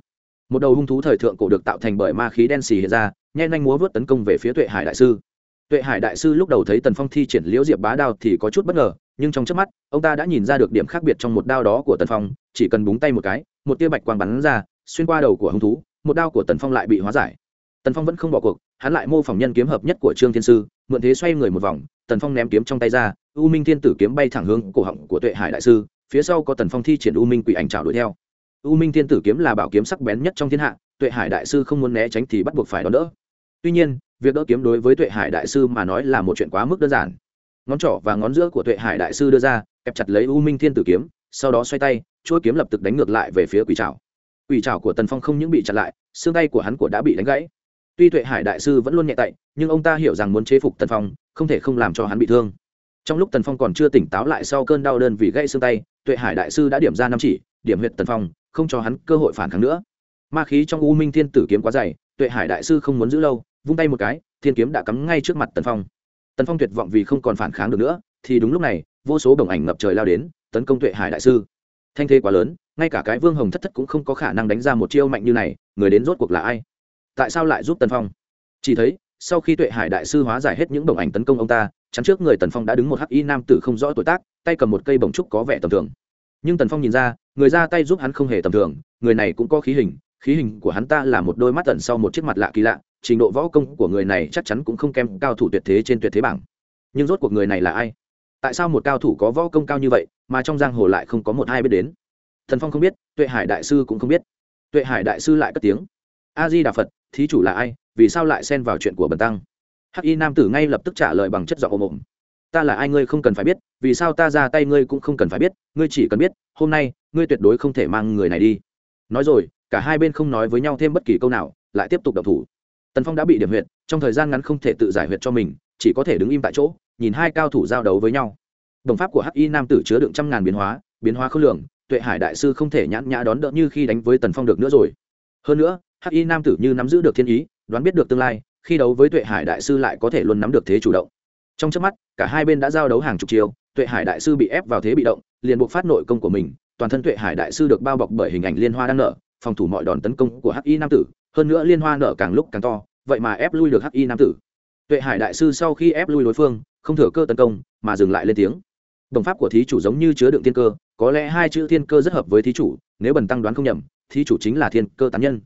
Một đầu hung thú thời thượng cổ được tạo thành bởi ma khí đen xì hiện ra, nhen nhanh múa vớt tấn công về phía tuệ hải đại sư tuệ hải đại sư lúc đầu thấy tần phong thi triển liễu diệp bá đao thì có chút bất ngờ, nhưng trong trước mắt, ông ta đã nhìn ra được điểm khác biệt trong một đao đó của tần phong, chỉ cần búng tay một cái, một tia bạch quang bắn ra, xuyên qua đầu của hung thú, một đao của tần phong lại bị hóa giải. Tần phong vẫn không bỏ cuộc, hắn lại mô phỏng nhân kiếm hợp nhất của trương thiên sư, mượn thế xoay người một vòng, tần phong ném kiếm trong tay ra, u minh thiên tử kiếm bay thẳng hướng cổ họng của tuệ hải đại sư, phía sau có tần phong thi triển u minh quỷ ảnh trào đuổi theo. U minh thiên tử kiếm là bảo kiếm sắc bén nhất trong thiên hạ, tuệ hải đại sư không muốn né tránh thì bắt buộc phải đón đỡ. Tuy nhiên việc đỡ kiếm đối với tuệ hải đại sư mà nói là một chuyện quá mức đơn giản. Ngón trỏ và ngón giữa của tuệ hải đại sư đưa ra, kẹp chặt lấy u minh thiên tử kiếm, sau đó xoay tay chuỗi kiếm lập tức đánh ngược lại về phía quỷ trào quỷ trào của tần phong không những bị chặt lại, xương tay của hắn của đã bị đánh gãy. Tuy tuệ hải đại sư vẫn luôn nhẹ tay, nhưng ông ta hiểu rằng muốn chế phục tần phong, không thể không làm cho hắn bị thương. Trong lúc tần phong còn chưa tỉnh táo lại sau cơn đau đơn vì gãy xương tay, tuệ hải đại sư đã điểm ra năm chỉ, điểm huyệt tần phong, không cho hắn cơ hội phản kháng nữa. Ma khí trong u minh thiên tử kiếm quá dày, tuệ hải đại sư không muốn giữ lâu vung tay một cái, thiên kiếm đã cắm ngay trước mặt tần phong. Tần phong tuyệt vọng vì không còn phản kháng được nữa, thì đúng lúc này, vô số đồng ảnh ngập trời lao đến, tấn công tuệ hải đại sư. Thanh thế quá lớn, ngay cả cái vương hồng thất thất cũng không có khả năng đánh ra một chiêu mạnh như này, người đến rốt cuộc là ai? Tại sao lại giúp tần phong? Chỉ thấy, sau khi tuệ hải đại sư hóa giải hết những đồng ảnh tấn công ông ta, chắn trước người tần phong đã đứng một hắc y nam tử không rõ tuổi tác, tay cầm một cây bồng trúc có vẻ tầm thường. Nhưng tần phong nhìn ra, người ra tay giúp hắn không hề tầm thường, người này cũng có khí hình khí hình của hắn ta là một đôi mắt tần sau một chiếc mặt lạ kỳ lạ trình độ võ công của người này chắc chắn cũng không kém cao thủ tuyệt thế trên tuyệt thế bảng. Nhưng rốt cuộc người này là ai? Tại sao một cao thủ có võ công cao như vậy, mà trong giang hồ lại không có một ai biết đến? Thần phong không biết, tuệ hải đại sư cũng không biết. Tuệ hải đại sư lại cất tiếng. A di đà phật, thí chủ là ai? Vì sao lại xen vào chuyện của bần tăng? Hắc y nam tử ngay lập tức trả lời bằng chất giọng ồm ồm. Ta là ai ngươi không cần phải biết, vì sao ta ra tay ngươi cũng không cần phải biết, ngươi chỉ cần biết, hôm nay, ngươi tuyệt đối không thể mang người này đi. Nói rồi, cả hai bên không nói với nhau thêm bất kỳ câu nào, lại tiếp tục đập thủ tần phong đã bị điểm huyệt, trong thời gian ngắn không thể tự giải huyệt cho mình, chỉ có thể đứng im tại chỗ, nhìn hai cao thủ giao đấu với nhau. Đồng pháp của hắc y nam tử chứa đựng trăm ngàn biến hóa biến hóa khối lượng tuệ hải đại sư không thể nhãn nhã đón đỡ như khi đánh với tần phong được nữa rồi. Hơn nữa, hắc y nam tử như nắm giữ được thiên ý, đoán biết được tương lai, khi đấu với tuệ hải đại sư lại có thể luôn nắm được thế chủ động. Trong trước mắt, cả hai bên đã giao đấu hàng chục chiều tuệ hải đại sư bị ép vào thế bị động, liền buộc phát nội công của mình, toàn thân tuệ hải đại sư được bao bọc bởi hình ảnh liên hoa đang nở, phòng thủ mọi đòn tấn công của hắc y nam tử, hơn nữa liên hoa nở càng lúc càng to vậy mà ép lui được hắc y nam tử. Tuệ hải đại sư sau khi ép lui đối phương, không thừa cơ tấn công, mà dừng lại lên tiếng. Đồng pháp của thí chủ giống như chứa đựng thiên cơ, có lẽ hai chữ thiên cơ rất hợp với thí chủ, nếu bần tăng đoán không nhầm, thí chủ chính là thiên cơ tán nhân.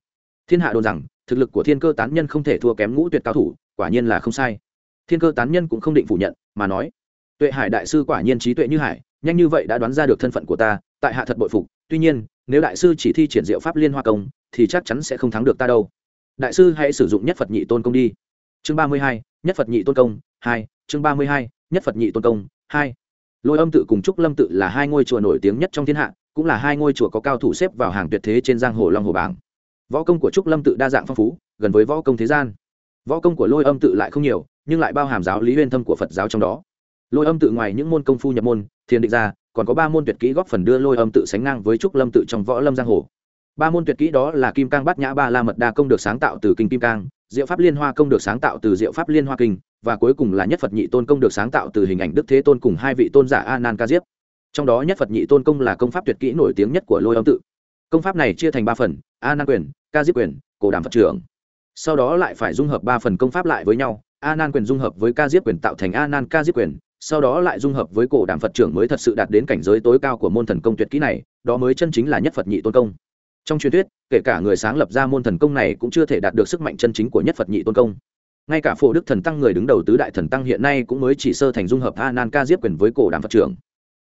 Thiên hạ đồn rằng, thực lực của thiên cơ tán nhân không thể thua kém ngũ tuyệt cao thủ, quả nhiên là không sai. Thiên cơ tán nhân cũng không định phủ nhận, mà nói, tuệ hải đại sư quả nhiên trí tuệ như hải, nhanh như vậy đã đoán ra được thân phận của ta, tại hạ thật bội phục, tuy nhiên, nếu đại sư chỉ thi triển diệu pháp liên hoa công, thì chắc chắn sẽ không thắng được ta đâu đại sư hãy sử dụng nhất phật nhị tôn công đi chương ba mươi hai nhất phật nhị tôn công hai chương ba mươi hai nhất phật nhị tôn công hai lôi âm tự cùng trúc lâm tự là hai ngôi chùa nổi tiếng nhất trong thiên hạ cũng là hai ngôi chùa có cao thủ xếp vào hàng tuyệt thế trên giang hồ long hồ bảng võ công của trúc lâm tự đa dạng phong phú gần với võ công thế gian võ công của lôi âm tự lại không nhiều nhưng lại bao hàm giáo lý huyên thâm của phật giáo trong đó lôi âm tự ngoài những môn công phu nhập môn thiền định ra còn có ba môn tuyệt kỹ góp phần đưa lôi âm tự sánh ngang với trúc lâm tự trong võ lâm giang hồ ba môn tuyệt kỹ đó là kim cang bát nhã ba la mật đa công được sáng tạo từ kinh kim cang, diệu pháp liên hoa công được sáng tạo từ diệu pháp liên hoa kinh, và cuối cùng là nhất phật nhị tôn công được sáng tạo từ hình ảnh đức thế tôn cùng hai vị tôn giả a nan ca diếp trong đó nhất phật nhị tôn công là công pháp tuyệt kỹ nổi tiếng nhất của lôi âm tự. Công pháp này chia thành ba phần a nan quyền ca diếp quyền cổ đàm phật trưởng sau đó lại phải dung hợp ba phần công pháp lại với nhau a nan quyền dung hợp với ca diếp quyền tạo thành a nan ca diếp quyền sau đó lại dung hợp với cổ đàm phật trưởng mới thật sự đạt đến cảnh giới tối cao của môn thần công tuyệt kỹ này, đó mới chân chính là nhất phật nhị tôn công trong truyền thuyết, kể cả người sáng lập ra môn thần công này cũng chưa thể đạt được sức mạnh chân chính của nhất phật nhị tôn công. Ngay cả phổ đức thần tăng người đứng đầu tứ đại thần tăng hiện nay cũng mới chỉ sơ thành dung hợp a nan ca diếp quyền với cổ đàm phật trưởng.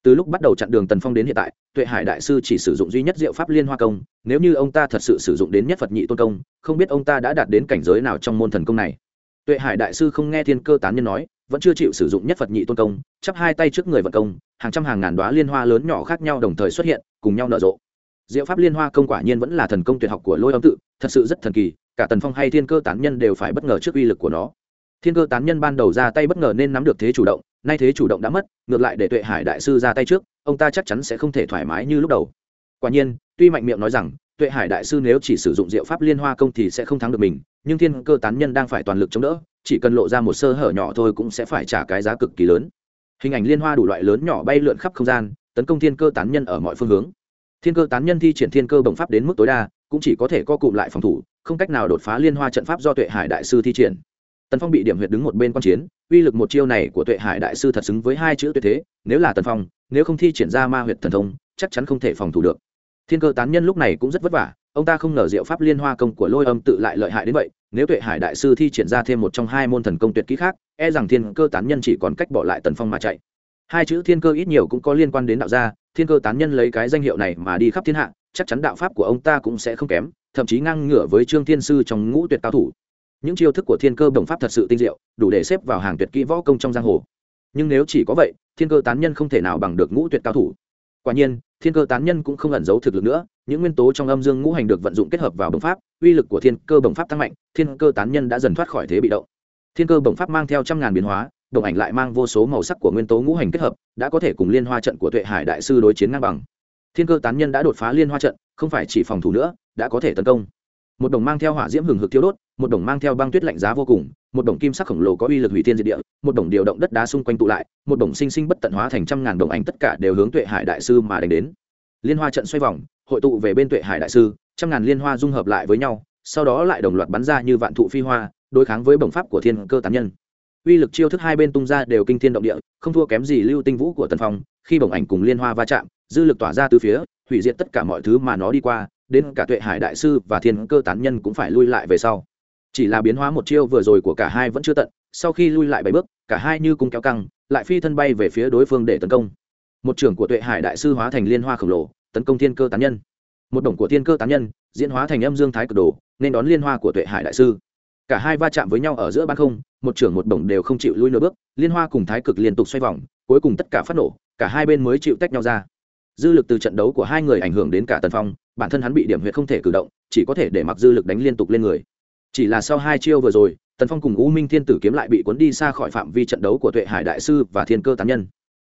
Từ lúc bắt đầu chặn đường tần phong đến hiện tại, tuệ hải đại sư chỉ sử dụng duy nhất diệu pháp liên hoa công, nếu như ông ta thật sự sử dụng đến nhất phật nhị tôn công, không biết ông ta đã đạt đến cảnh giới nào trong môn thần công này. Tuệ hải đại sư không nghe thiên cơ tán nhân nói, vẫn chưa chịu sử dụng nhất phật nhị tôn công, chắp hai tay trước người vận công, hàng trăm hàng ngàn đoá liên hoa lớn nhỏ khác nhau đồng thời xuất hiện, cùng nhau nở rộ diệu pháp liên hoa công quả nhiên vẫn là thần công tuyệt học của lôi âm tự, thật sự rất thần kỳ, cả tần phong hay thiên cơ tán nhân đều phải bất ngờ trước uy lực của nó. Thiên cơ tán nhân ban đầu ra tay bất ngờ nên nắm được thế chủ động, nay thế chủ động đã mất, ngược lại để tuệ hải đại sư ra tay trước, ông ta chắc chắn sẽ không thể thoải mái như lúc đầu. Quả nhiên, tuy mạnh miệng nói rằng, tuệ hải đại sư nếu chỉ sử dụng diệu pháp liên hoa công thì sẽ không thắng được mình, nhưng thiên cơ tán nhân đang phải toàn lực chống đỡ, chỉ cần lộ ra một sơ hở nhỏ thôi cũng sẽ phải trả cái giá cực kỳ lớn. Hình ảnh liên hoa đủ loại lớn nhỏ bay lượn khắp không gian, tấn công thiên cơ tán nhân ở mọi phương hướng thiên cơ tán nhân thi triển thiên cơ bồng pháp đến mức tối đa, cũng chỉ có thể co cụm lại phòng thủ, không cách nào đột phá liên hoa trận pháp do tuệ hải đại sư thi triển. Tần phong bị điểm huyệt đứng một bên q u a n chiến, uy lực một chiêu này của tuệ hải đại sư thật xứng với hai chữ tuyệt thế, nếu là tần phong, nếu không thi triển ra ma huyệt thần thông, chắc chắn không thể phòng thủ được. Thiên cơ tán nhân lúc này cũng rất vất vả, ông ta không ngờ diệu pháp liên hoa công của lôi âm tự lại lợi hại đến vậy, nếu tuệ hải đại sư thi triển ra thêm một trong hai môn thần công tuyệt kỹ khác e rằng thiên cơ tán nhân chỉ còn cách bỏ lại tần phong mà chạy hai chữ thiên cơ ít nhiều cũng có liên quan đến đạo gia, thiên cơ tán nhân lấy cái danh hiệu này mà đi khắp thiên hạ, chắc chắn đạo pháp của ông ta cũng sẽ không kém, thậm chí ngang ngửa với trương thiên sư trong ngũ tuyệt cao thủ. Những chiêu thức của thiên cơ đồng pháp thật sự tinh diệu, đủ để xếp vào hàng tuyệt kỹ võ công trong giang hồ. Nhưng nếu chỉ có vậy, thiên cơ tán nhân không thể nào bằng được ngũ tuyệt cao thủ. Quả nhiên, thiên cơ tán nhân cũng không ẩn giấu thực lực nữa, những nguyên tố trong âm dương ngũ hành được vận dụng kết hợp vào đồng pháp, uy lực của thiên cơ đồng pháp tăng mạnh, thiên cơ tán nhân đã dần thoát khỏi thế bị động. Thiên cơ đồng pháp mang theo trăm ngàn biến hóa đồng ảnh lại mang vô số màu sắc của nguyên tố ngũ hành kết hợp, đã có thể cùng liên hoa trận của tuệ hải đại sư đối chiến ngang bằng. Thiên cơ tán nhân đã đột phá liên hoa trận, không phải chỉ phòng thủ nữa, đã có thể tấn công. Một đồng mang theo hỏa diễm hừng hực thiêu đốt, một đồng mang theo băng tuyết lạnh giá vô cùng, một đồng kim sắc khổng lồ có uy lực hủy thiên diệt địa, một đồng điều động đất đá xung quanh tụ lại, một đồng sinh sinh bất tận hóa thành trăm ngàn đồng ảnh tất cả đều hướng tuệ hải đại sư mà đánh đến. Liên hoa trận xoay vòng, hội tụ về bên tuệ hải đại sư, trăm ngàn liên hoa dung hợp lại với nhau, sau đó lại đồng loạt bắn ra như vạn thụ phi hoa, đối kháng với bổng pháp của thiên cơ tán nhân uy lực chiêu thức hai bên tung ra đều kinh thiên động địa, không thua kém gì lưu tinh vũ của tần phong, khi bổng ảnh cùng liên hoa va chạm, dư lực tỏa ra từ phía, hủy diệt tất cả mọi thứ mà nó đi qua, đến cả tuệ hải đại sư và thiên cơ tán nhân cũng phải lui lại về sau. Chỉ là biến hóa một chiêu vừa rồi của cả hai vẫn chưa tận, sau khi lui lại bảy bước, cả hai như cung kéo căng, lại phi thân bay về phía đối phương để tấn công. Một trưởng của tuệ hải đại sư hóa thành liên hoa khổng lồ, tấn công thiên cơ tán nhân. Một đồng của thiên cơ tán nhân, diễn hóa thành âm dương thái cực đồ, nên đón liên hoa của tuệ hải đại sư cả hai va chạm với nhau ở giữa ban không, một trưởng một bổng đều không chịu lui nửa bước, liên hoa cùng thái cực liên tục xoay vòng, cuối cùng tất cả phát nổ, cả hai bên mới chịu tách nhau ra. Dư lực từ trận đấu của hai người ảnh hưởng đến cả tần phong, bản thân hắn bị điểm huyệt không thể cử động, chỉ có thể để mặc dư lực đánh liên tục lên người. Chỉ là sau hai chiêu vừa rồi, tần phong cùng u minh thiên tử kiếm lại bị cuốn đi xa khỏi phạm vi trận đấu của tuệ hải đại sư và thiên cơ tán nhân.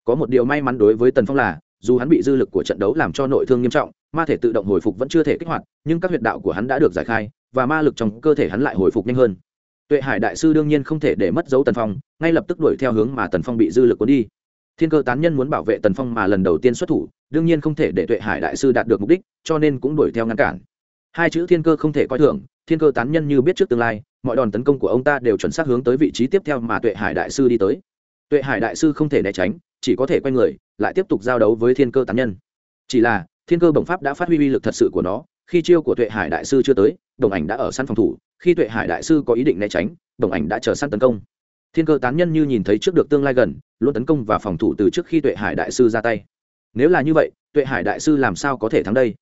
Có một điều may mắn đối với tần phong là, dù hắn bị dư lực của trận đấu làm cho nội thương nghiêm trọng, ma thể tự động hồi phục vẫn chưa thể kích hoạt, nhưng các huyệt đạo của hắn đã được giải khai và ma lực trong cơ thể hắn lại hồi phục nhanh hơn. Tuệ hải đại sư đương nhiên không thể để mất dấu tần phong, ngay lập tức đuổi theo hướng mà tần phong bị dư lực cuốn đi. Thiên cơ tán nhân muốn bảo vệ tần phong mà lần đầu tiên xuất thủ, đương nhiên không thể để tuệ hải đại sư đạt được mục đích, cho nên cũng đuổi theo ngăn cản. Hai chữ thiên cơ không thể coi thường, thiên cơ tán nhân như biết trước tương lai, mọi đòn tấn công của ông ta đều chuẩn xác hướng tới vị trí tiếp theo mà tuệ hải đại sư đi tới. Tuệ hải đại sư không thể né tránh, chỉ có thể quay người, lại tiếp tục giao đấu với thiên cơ tán nhân. Chỉ là, thiên cơ bổng pháp đã phát huy uy lực thật sự của nó khi chiêu của tuệ hải đại sư chưa tới, đồng ảnh đã ở săn phòng thủ, khi tuệ hải đại sư có ý định né tránh, đồng ảnh đã chờ săn tấn công. Thiên cơ tán nhân như nhìn thấy trước được tương lai gần, luôn tấn công và phòng thủ từ trước khi tuệ hải đại sư ra tay. Nếu là như vậy, tuệ hải đại sư làm sao có thể thắng đây?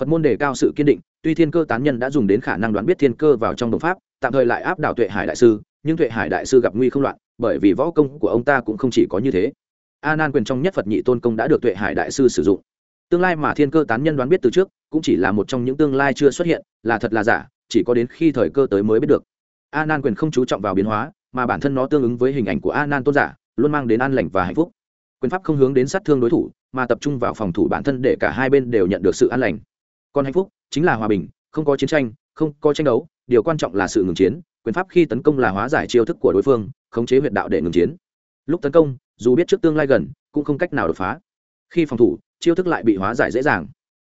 Phật môn đề cao sự kiên định, tuy thiên cơ tán nhân đã dùng đến khả năng đoán biết thiên cơ vào trong đồng pháp, tạm thời lại áp đảo tuệ hải đại sư, nhưng tuệ hải đại sư gặp nguy không loạn, bởi vì võ công của ông ta cũng không chỉ có như thế. A nan quyền trong nhất phật nhị tôn công đã được tuệ hải đại sư sử dụng tương lai mà thiên cơ tán nhân đoán biết từ trước, cũng chỉ là một trong những tương lai chưa xuất hiện, là thật là giả, chỉ có đến khi thời cơ tới mới biết được. A nan quyền không chú trọng vào biến hóa, mà bản thân nó tương ứng với hình ảnh của a nan tôn giả, luôn mang đến an lành và hạnh phúc. Quyền pháp không hướng đến sát thương đối thủ, mà tập trung vào phòng thủ bản thân để cả hai bên đều nhận được sự an lành. Còn hạnh phúc chính là hòa bình, không có chiến tranh, không có tranh đấu, điều quan trọng là sự ngừng chiến. Quyền pháp khi tấn công là hóa giải chiêu thức của đối phương, khống chế huyệt đạo để ngừng chiến. Lúc tấn công, dù biết trước tương lai gần, cũng không cách nào đột phá. Khi phòng thủ chiêu thức lại bị hóa giải dễ dàng.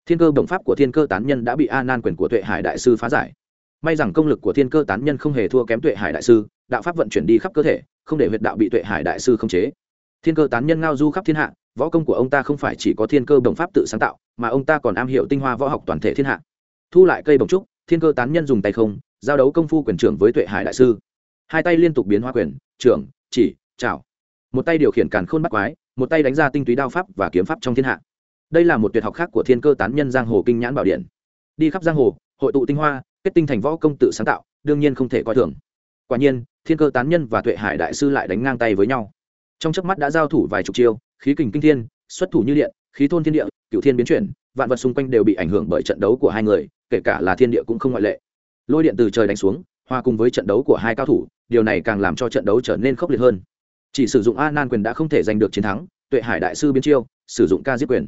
Thiên cơ đồng pháp của thiên cơ tán nhân đã bị a nan quyền của tuệ hải đại sư phá giải. May rằng công lực của thiên cơ tán nhân không hề thua kém tuệ hải đại sư, đạo pháp vận chuyển đi khắp cơ thể, không để huyệt đạo bị tuệ hải đại sư khống chế. Thiên cơ tán nhân ngao du khắp thiên hạ, võ công của ông ta không phải chỉ có thiên cơ đồng pháp tự sáng tạo, mà ông ta còn am hiểu tinh hoa võ học toàn thể thiên hạ. Thu lại cây bồng trúc, thiên cơ tán nhân dùng tay không, giao đấu công phu quyền trưởng với tuệ hải đại sư. Hai tay liên tục biến hóa quyền, trưởng, chỉ, chảo. Một tay điều khiển càn khôn bắt quái, một tay đánh ra tinh túy đao pháp và kiếm pháp trong thiên hạ đây là một tuyệt học khác của thiên cơ tán nhân giang hồ kinh nhãn bảo điện. Đi khắp giang hồ, hội tụ tinh hoa, kết tinh thành võ công tự sáng tạo, đương nhiên không thể coi thường. Quả nhiên, thiên cơ tán nhân và tuệ hải đại sư lại đánh ngang tay với nhau. Trong chớp mắt đã giao thủ vài chục chiêu, khí kình kinh thiên, xuất thủ như điện, khí thôn thiên địa cựu thiên biến chuyển, vạn vật xung quanh đều bị ảnh hưởng bởi trận đấu của hai người, kể cả là thiên địa cũng không ngoại lệ. Lôi điện từ trời đánh xuống, hòa cùng với trận đấu của hai cao thủ, điều này càng làm cho trận đấu trở nên khốc liệt hơn. Chỉ sử dụng a nan quyền đã không thể giành được chiến thắng, tuệ hải đại sư biến chiêu, sử dụng ca diết quyền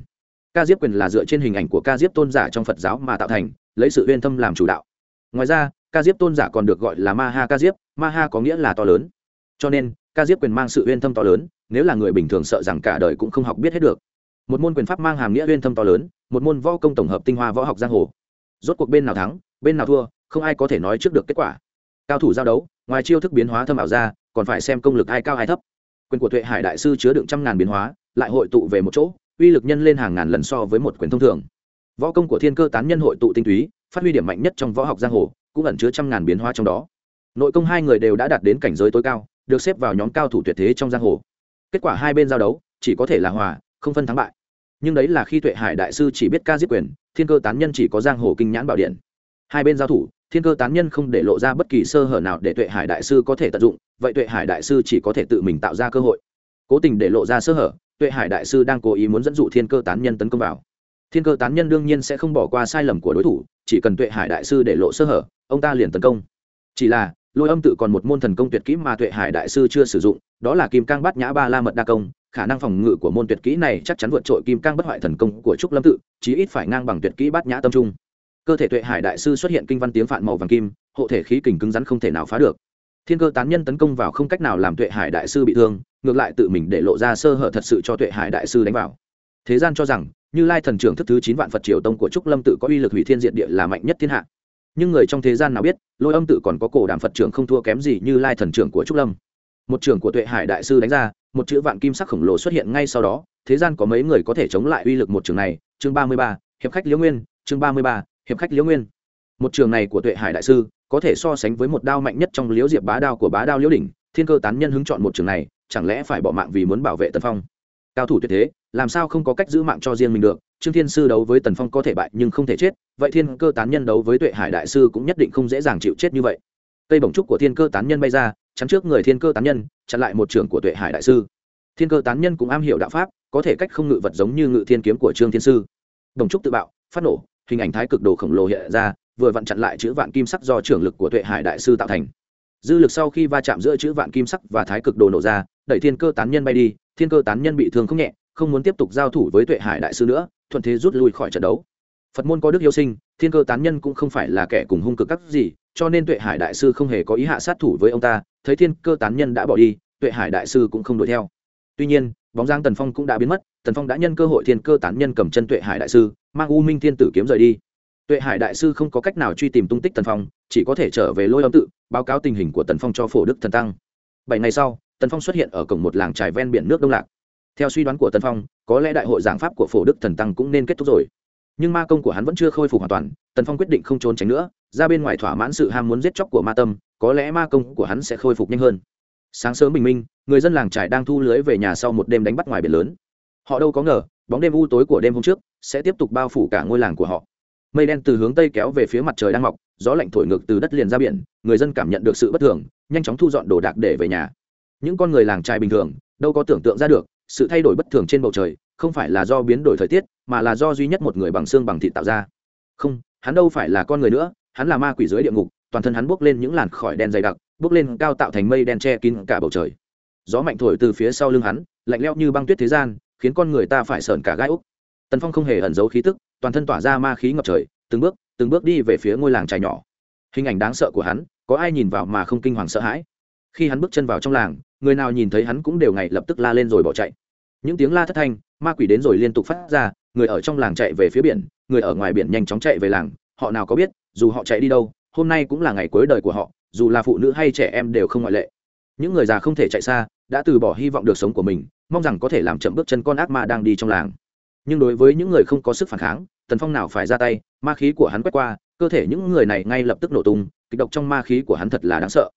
ca diếp quyền là dựa trên hình ảnh của ca diếp tôn giả trong phật giáo mà tạo thành, lấy sự uyên thâm làm chủ đạo. Ngoài ra, ca diếp tôn giả còn được gọi là ma ha ca diếp, ma ha có nghĩa là to lớn. Cho nên, ca diếp quyền mang sự uyên thâm to lớn, nếu là người bình thường sợ rằng cả đời cũng không học biết hết được. Một môn quyền pháp mang hàm nghĩa uyên thâm to lớn, một môn võ công tổng hợp tinh hoa võ học giang hồ. Rốt cuộc bên nào thắng, bên nào thua, không ai có thể nói trước được kết quả. Cao thủ giao đấu, ngoài chiêu thức biến hóa thâm ảo ra, còn phải xem công lực ai cao ai thấp. Quyền của tuệ hải đại sư chứa đựng trăm ngàn biến hóa, lại hội tụ về một chỗ uy lực nhân lên hàng ngàn lần so với một quyền thông thường. Võ công của thiên cơ tán nhân hội tụ tinh túy, phát huy điểm mạnh nhất trong võ học giang hồ, cũng ẩn chứa trăm ngàn biến hóa trong đó. Nội công hai người đều đã đạt đến cảnh giới tối cao, được xếp vào nhóm cao thủ tuyệt thế trong giang hồ. Kết quả hai bên giao đấu, chỉ có thể là hòa, không phân thắng bại. Nhưng đấy là khi tuệ hải đại sư chỉ biết ca giết quyền, thiên cơ tán nhân chỉ có giang hồ kinh nhãn bảo điện. Hai bên giao thủ, thiên cơ tán nhân không để lộ ra bất kỳ sơ hở nào để tuệ hải đại sư có thể tận dụng, vậy tuệ hải đại sư chỉ có thể tự mình tạo ra cơ hội. Cố tình để lộ ra sơ hở tuệ hải đại sư đang cố ý muốn dẫn dụ thiên cơ tán nhân tấn công vào. Thiên cơ tán nhân đương nhiên sẽ không bỏ qua sai lầm của đối thủ, chỉ cần tuệ hải đại sư để lộ sơ hở, ông ta liền tấn công. Chỉ là, lôi âm tự còn một môn thần công tuyệt kỹ mà tuệ hải đại sư chưa sử dụng, đó là kim cang bát nhã ba la mật đa công, khả năng phòng ngự của môn tuyệt kỹ này chắc chắn vượt trội kim cang bất hoại thần công của trúc lâm tự, chí ít phải ngang bằng tuyệt kỹ bát nhã tâm trung. Cơ thể tuệ hải đại sư xuất hiện kinh văn tiếng phạn màu vàng kim, hộ thể khí kình cứng rắn không thể nào phá được. Thiên cơ tán nhân tấn công vào không cách nào làm tuệ hải đại sư bị thương ngược lại tự mình để lộ ra sơ hở thật sự cho tuệ hải đại sư đánh vào. Thế gian cho rằng, như lai thần trưởng thức thứ chín vạn phật triều tông của trúc lâm tự có uy lực hủy thiên diện địa là mạnh nhất thiên hạ. Nhưng người trong thế gian nào biết, lôi âm tự còn có cổ đàm phật trưởng không thua kém gì như lai thần trưởng của trúc lâm. Một trưởng của tuệ hải đại sư đánh ra, một chữ vạn kim sắc khổng lồ xuất hiện ngay sau đó, thế gian có mấy người có thể chống lại uy lực một trường này? Chương ba mươi ba, hiệp khách liễu nguyên, chương ba mươi ba, hiệp khách liễu nguyên. Một trường này của tuệ hải đại sư, có thể so sánh với một đao mạnh nhất trong liễu diệp bá đao của bá đao liễu đỉnh, thiên cơ tán nhân hứng chọn một trường này chẳng lẽ phải bỏ mạng vì muốn bảo vệ tần phong? Cao thủ tuyệt thế, làm sao không có cách giữ mạng cho riêng mình được? Trương thiên sư đấu với tần phong có thể bại nhưng không thể chết, vậy thiên cơ tán nhân đấu với tuệ hải đại sư cũng nhất định không dễ dàng chịu chết như vậy. Cây bổng trúc của thiên cơ tán nhân bay ra, chắn trước người thiên cơ tán nhân, chặn lại một trường của tuệ hải đại sư. Thiên cơ tán nhân cũng am hiểu đạo pháp, có thể cách không ngự vật giống như ngự thiên kiếm của trương thiên sư. Đồng trúc tự bạo, phát nổ, hình ảnh thái cực đồ khổng lồ hiện ra, vừa vặn chặn lại chữ vạn kim sắc do trưởng lực của tuệ hải đại sư tạo thành. Dư lực sau khi va chạm giữa chữ vạn kim sắc và thái cực đồ nổ ra đẩy thiên cơ tán nhân bay đi, thiên cơ tán nhân bị thương không nhẹ, không muốn tiếp tục giao thủ với tuệ hải đại sư nữa, thuận thế rút lui khỏi trận đấu. Phật môn có đức yêu sinh, thiên cơ tán nhân cũng không phải là kẻ cùng hung cực các gì, cho nên tuệ hải đại sư không hề có ý hạ sát thủ với ông ta, thấy thiên cơ tán nhân đã bỏ đi, tuệ hải đại sư cũng không đuổi theo. Tuy nhiên, bóng giang tần phong cũng đã biến mất, tần phong đã nhân cơ hội thiên cơ tán nhân cầm chân tuệ hải đại sư, mang u minh thiên tử kiếm rời đi. Tuệ hải đại sư không có cách nào truy tìm tung tích tần phong, chỉ có thể trở về lôi âm tự, báo cáo tình hình của tần phong cho phổ đức thần tăng. Bảy ngày sau tần phong xuất hiện ở cổng một làng trài ven biển nước đông lạc. Theo suy đoán của tần phong, có lẽ đại hội giảng pháp của phổ đức thần tăng cũng nên kết thúc rồi. Nhưng ma công của hắn vẫn chưa khôi phục hoàn toàn, tần phong quyết định không trốn tránh nữa, ra bên ngoài thỏa mãn sự ham muốn giết chóc của ma tâm, có lẽ ma công của hắn sẽ khôi phục nhanh hơn. Sáng sớm bình minh, người dân làng trải đang thu lưới về nhà sau một đêm đánh bắt ngoài biển lớn. Họ đâu có ngờ, bóng đêm u tối của đêm hôm trước sẽ tiếp tục bao phủ cả ngôi làng của họ. Mây đen từ hướng tây kéo về phía mặt trời đang mọc, gió lạnh thổi ngược từ đất liền ra biển, người dân cảm nhận được sự bất thường, nhanh chóng thu dọn đồ đạc để về nhà những con người làng trại bình thường, đâu có tưởng tượng ra được, sự thay đổi bất thường trên bầu trời không phải là do biến đổi thời tiết, mà là do duy nhất một người bằng xương bằng thịt tạo ra. Không, hắn đâu phải là con người nữa, hắn là ma quỷ dưới địa ngục, toàn thân hắn bốc lên những làn khói đen dày đặc bốc lên cao tạo thành mây đen che kín cả bầu trời. Gió mạnh thổi từ phía sau lưng hắn, lạnh lẽo như băng tuyết thế gian, khiến con người ta phải sợn cả gai úc tần phong không hề ẩn giấu khí tức, toàn thân tỏa ra ma khí ngập trời, từng bước từng bước đi về phía ngôi làng trài nhỏ. Hình ảnh đáng sợ của hắn, có ai nhìn vào mà không kinh hoàng sợ hãi? Khi hắn bước chân vào trong làng, người nào nhìn thấy hắn cũng đều ngày lập tức la lên rồi bỏ chạy. Những tiếng la thất thanh, ma quỷ đến rồi liên tục phát ra, người ở trong làng chạy về phía biển, người ở ngoài biển nhanh chóng chạy về làng. Họ nào có biết, dù họ chạy đi đâu, hôm nay cũng là ngày cuối đời của họ, dù là phụ nữ hay trẻ em đều không ngoại lệ. Những người già không thể chạy xa, đã từ bỏ hy vọng được sống của mình, mong rằng có thể làm chậm bước chân con ác ma đang đi trong làng. Nhưng đối với những người không có sức phản kháng, tần phong nào phải ra tay, ma khí của hắn quét qua, cơ thể những người này ngay lập tức nổ tung, kịch độc trong ma khí của hắn thật là đáng sợ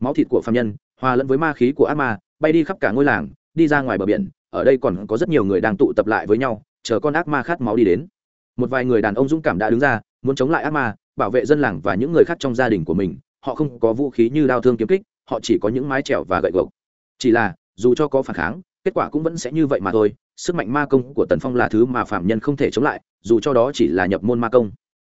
máu thịt của phạm nhân, hòa lẫn với ma khí của ác ma, bay đi khắp cả ngôi làng, đi ra ngoài bờ biển, ở đây còn có rất nhiều người đang tụ tập lại với nhau, chờ con ác ma khát máu đi đến. Một vài người đàn ông dũng cảm đã đứng ra, muốn chống lại ác ma, bảo vệ dân làng và những người khác trong gia đình của mình. Họ không có vũ khí như đao thương kiếm kích, họ chỉ có những mái trèo và gậy gộc. Chỉ là, dù cho có phản kháng, kết quả cũng vẫn sẽ như vậy mà thôi. Sức mạnh ma công của tần phong là thứ mà phạm nhân không thể chống lại, dù cho đó chỉ là nhập môn ma công.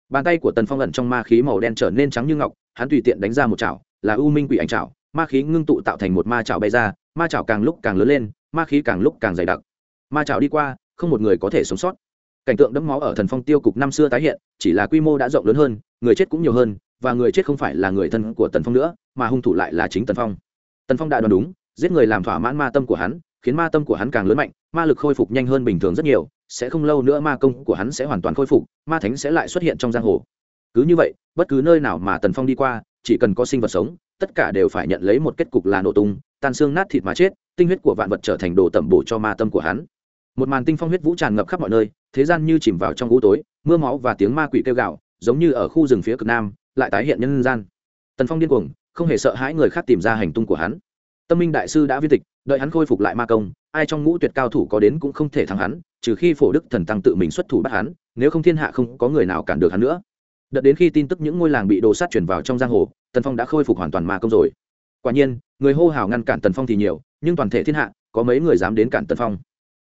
Bàn tay của tần phong ẩn trong ma khí màu đen trở nên trắng như ngọc, hắn tùy tiện đánh ra một chảo là u minh quỷ ảnh chảo ma khí ngưng tụ tạo thành một ma chảo bay ra, ma chảo càng lúc càng lớn lên, ma khí càng lúc càng dày đặc. Ma chảo đi qua, không một người có thể sống sót. Cảnh tượng đẫm máu ở thần phong tiêu cục năm xưa tái hiện, chỉ là quy mô đã rộng lớn hơn, người chết cũng nhiều hơn, và người chết không phải là người thân của tần phong nữa, mà hung thủ lại là chính tần phong. Tần phong đã đoán đúng, giết người làm thỏa mãn ma tâm của hắn, khiến ma tâm của hắn càng lớn mạnh, ma lực khôi phục nhanh hơn bình thường rất nhiều, sẽ không lâu nữa ma công của hắn sẽ hoàn toàn khôi phục, ma thánh sẽ lại xuất hiện trong giang hồ. Cứ như vậy, bất cứ nơi nào mà tần phong đi qua chỉ cần có sinh vật sống, tất cả đều phải nhận lấy một kết cục là nổ tung, tan xương nát thịt mà chết, tinh huyết của vạn vật trở thành đồ tẩm bổ cho ma tâm của hắn. Một màn tinh phong huyết vũ tràn ngập khắp mọi nơi, thế gian như chìm vào trong u tối, mưa máu và tiếng ma quỷ kêu gạo giống như ở khu rừng phía cực nam, lại tái hiện nhân gian. Tần phong điên cuồng, không hề sợ hãi người khác tìm ra hành tung của hắn. Tâm minh đại sư đã viên tịch, đợi hắn khôi phục lại ma công, ai trong ngũ tuyệt cao thủ có đến cũng không thể thắng hắn, trừ khi phổ đức thần tăng tự mình xuất thủ bắt hắn, nếu không thiên hạ không có người nào cản được hắn nữa đợi đến khi tin tức những ngôi làng bị đồ sát chuyển vào trong giang hồ, tần phong đã khôi phục hoàn toàn ma công rồi. Quả nhiên, người hô hào ngăn cản tần phong thì nhiều, nhưng toàn thể thiên hạ, có mấy người dám đến cản tần phong.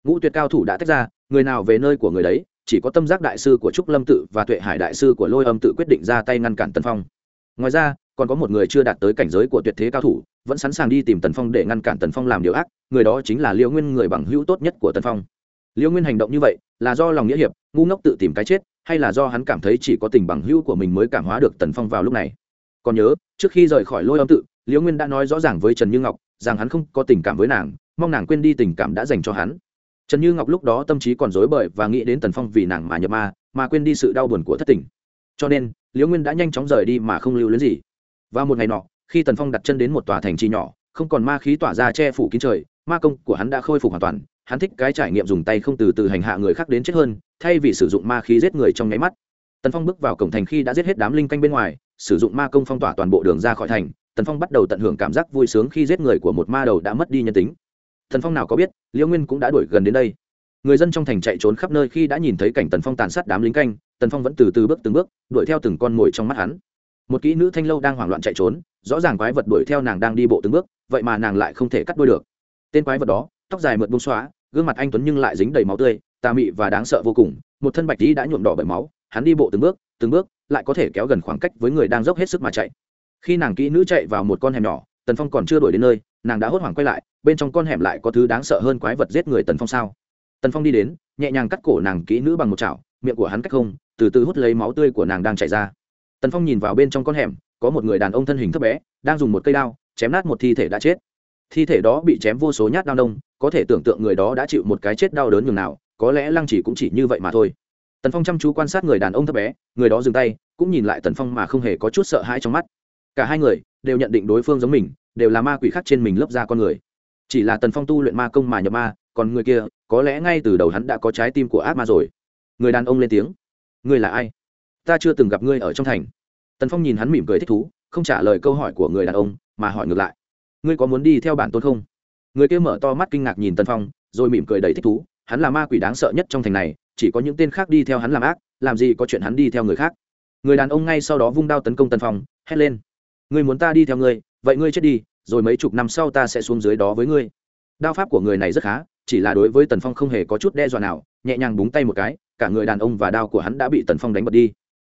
Ngũ tuyệt cao thủ đã tách ra, người nào về nơi của người đấy, chỉ có tâm giác đại sư của trúc lâm tự và tuệ hải đại sư của lôi âm tự quyết định ra tay ngăn cản tần phong. Ngoài ra, còn có một người chưa đạt tới cảnh giới của tuyệt thế cao thủ, vẫn sẵn sàng đi tìm tần phong để ngăn cản tần phong làm điều ác, người đó chính là liễu nguyên, người bằng hữu tốt nhất của tần phong. Liễu nguyên hành động như vậy, là do lòng nghĩa hiệp, ngu ngốc tự tìm cái chết hay là do hắn cảm thấy chỉ có tình bằng hữu của mình mới cảm hóa được tần phong vào lúc này? Còn nhớ, trước khi rời khỏi lôi âm tự, liễu nguyên đã nói rõ ràng với trần như ngọc rằng hắn không có tình cảm với nàng, mong nàng quên đi tình cảm đã dành cho hắn. Trần như ngọc lúc đó tâm trí còn dối bời và nghĩ đến tần phong vì nàng mà nhập ma, mà quên đi sự đau buồn của thất tình. Cho nên, liễu nguyên đã nhanh chóng rời đi mà không lưu luyến gì. Và một ngày nọ, khi tần phong đặt chân đến một tòa thành trì nhỏ, không còn ma khí tỏa ra che phủ kín trời, ma công của hắn đã khôi phục hoàn toàn hắn thích cái trải nghiệm dùng tay không từ từ hành hạ người khác đến chết hơn, thay vì sử dụng ma khí giết người trong nháy mắt. Tần phong bước vào cổng thành khi đã giết hết đám linh canh bên ngoài, sử dụng ma công phong tỏa toàn bộ đường ra khỏi thành, tần phong bắt đầu tận hưởng cảm giác vui sướng khi giết người của một ma đầu đã mất đi nhân tính. Tần phong nào có biết, liễu nguyên cũng đã đuổi gần đến đây. Người dân trong thành chạy trốn khắp nơi khi đã nhìn thấy cảnh tần phong tàn sát đám lính canh, tần phong vẫn từ từ bước từng bước, đuổi theo từng con mồi trong mắt hắn. Một kỹ nữ thanh lâu đang hoảng loạn chạy trốn, rõ ràng quái vật đuổi theo nàng đang đi bộ từng bước, vậy mà nàng lại không thể cắt đuôi được. Tên quái vật đó, tóc dài mượt bông xóa gương mặt anh tuấn nhưng lại dính đầy máu tươi, tà mị và đáng sợ vô cùng. Một thân bạch tí đã nhuộm đỏ bởi máu, hắn đi bộ từng bước từng bước, lại có thể kéo gần khoảng cách với người đang dốc hết sức mà chạy. Khi nàng kỹ nữ chạy vào một con hẻm nhỏ, tần phong còn chưa đuổi đến nơi, nàng đã hốt hoảng quay lại, bên trong con hẻm lại có thứ đáng sợ hơn quái vật giết người tần phong sao? Tần phong đi đến, nhẹ nhàng cắt cổ nàng kỹ nữ bằng một chảo, miệng của hắn cách không, từ từ hút lấy máu tươi của nàng đang chảy ra. Tần phong nhìn vào bên trong con hẻm, có một người đàn ông thân hình thấp bé, đang dùng một cây đao, chém nát một thi thể đã chết thi thể đó bị chém vô số nhát đau nông, có thể tưởng tượng người đó đã chịu một cái chết đau đớn nhường nào, có lẽ lăng chỉ cũng chỉ như vậy mà thôi. Tần phong chăm chú quan sát người đàn ông thấp bé, người đó dừng tay, cũng nhìn lại tần phong mà không hề có chút sợ hãi trong mắt. Cả hai người đều nhận định đối phương giống mình, đều là ma quỷ khác trên mình lớp ra con người. Chỉ là tần phong tu luyện ma công mà nhập ma, còn người kia, có lẽ ngay từ đầu hắn đã có trái tim của ác ma rồi. Người đàn ông lên tiếng, ngươi là ai? Ta chưa từng gặp ngươi ở trong thành. Tần phong nhìn hắn mỉm cười thích thú, không trả lời câu hỏi của người đàn ông, mà hỏi ngược lại ngươi có muốn đi theo bản tôn không? Người kia mở to mắt kinh ngạc nhìn tần phong, rồi mỉm cười đầy thích thú, hắn là ma quỷ đáng sợ nhất trong thành này, chỉ có những tên khác đi theo hắn làm ác, làm gì có chuyện hắn đi theo người khác. Người đàn ông ngay sau đó vung đao tấn công tần phong, hét lên. Ngươi muốn ta đi theo ngươi, vậy ngươi chết đi, rồi mấy chục năm sau ta sẽ xuống dưới đó với ngươi. Đao pháp của người này rất khá, chỉ là đối với tần phong không hề có chút đe dọa nào, nhẹ nhàng búng tay một cái, cả người đàn ông và đao của hắn đã bị tần phong đánh bật đi.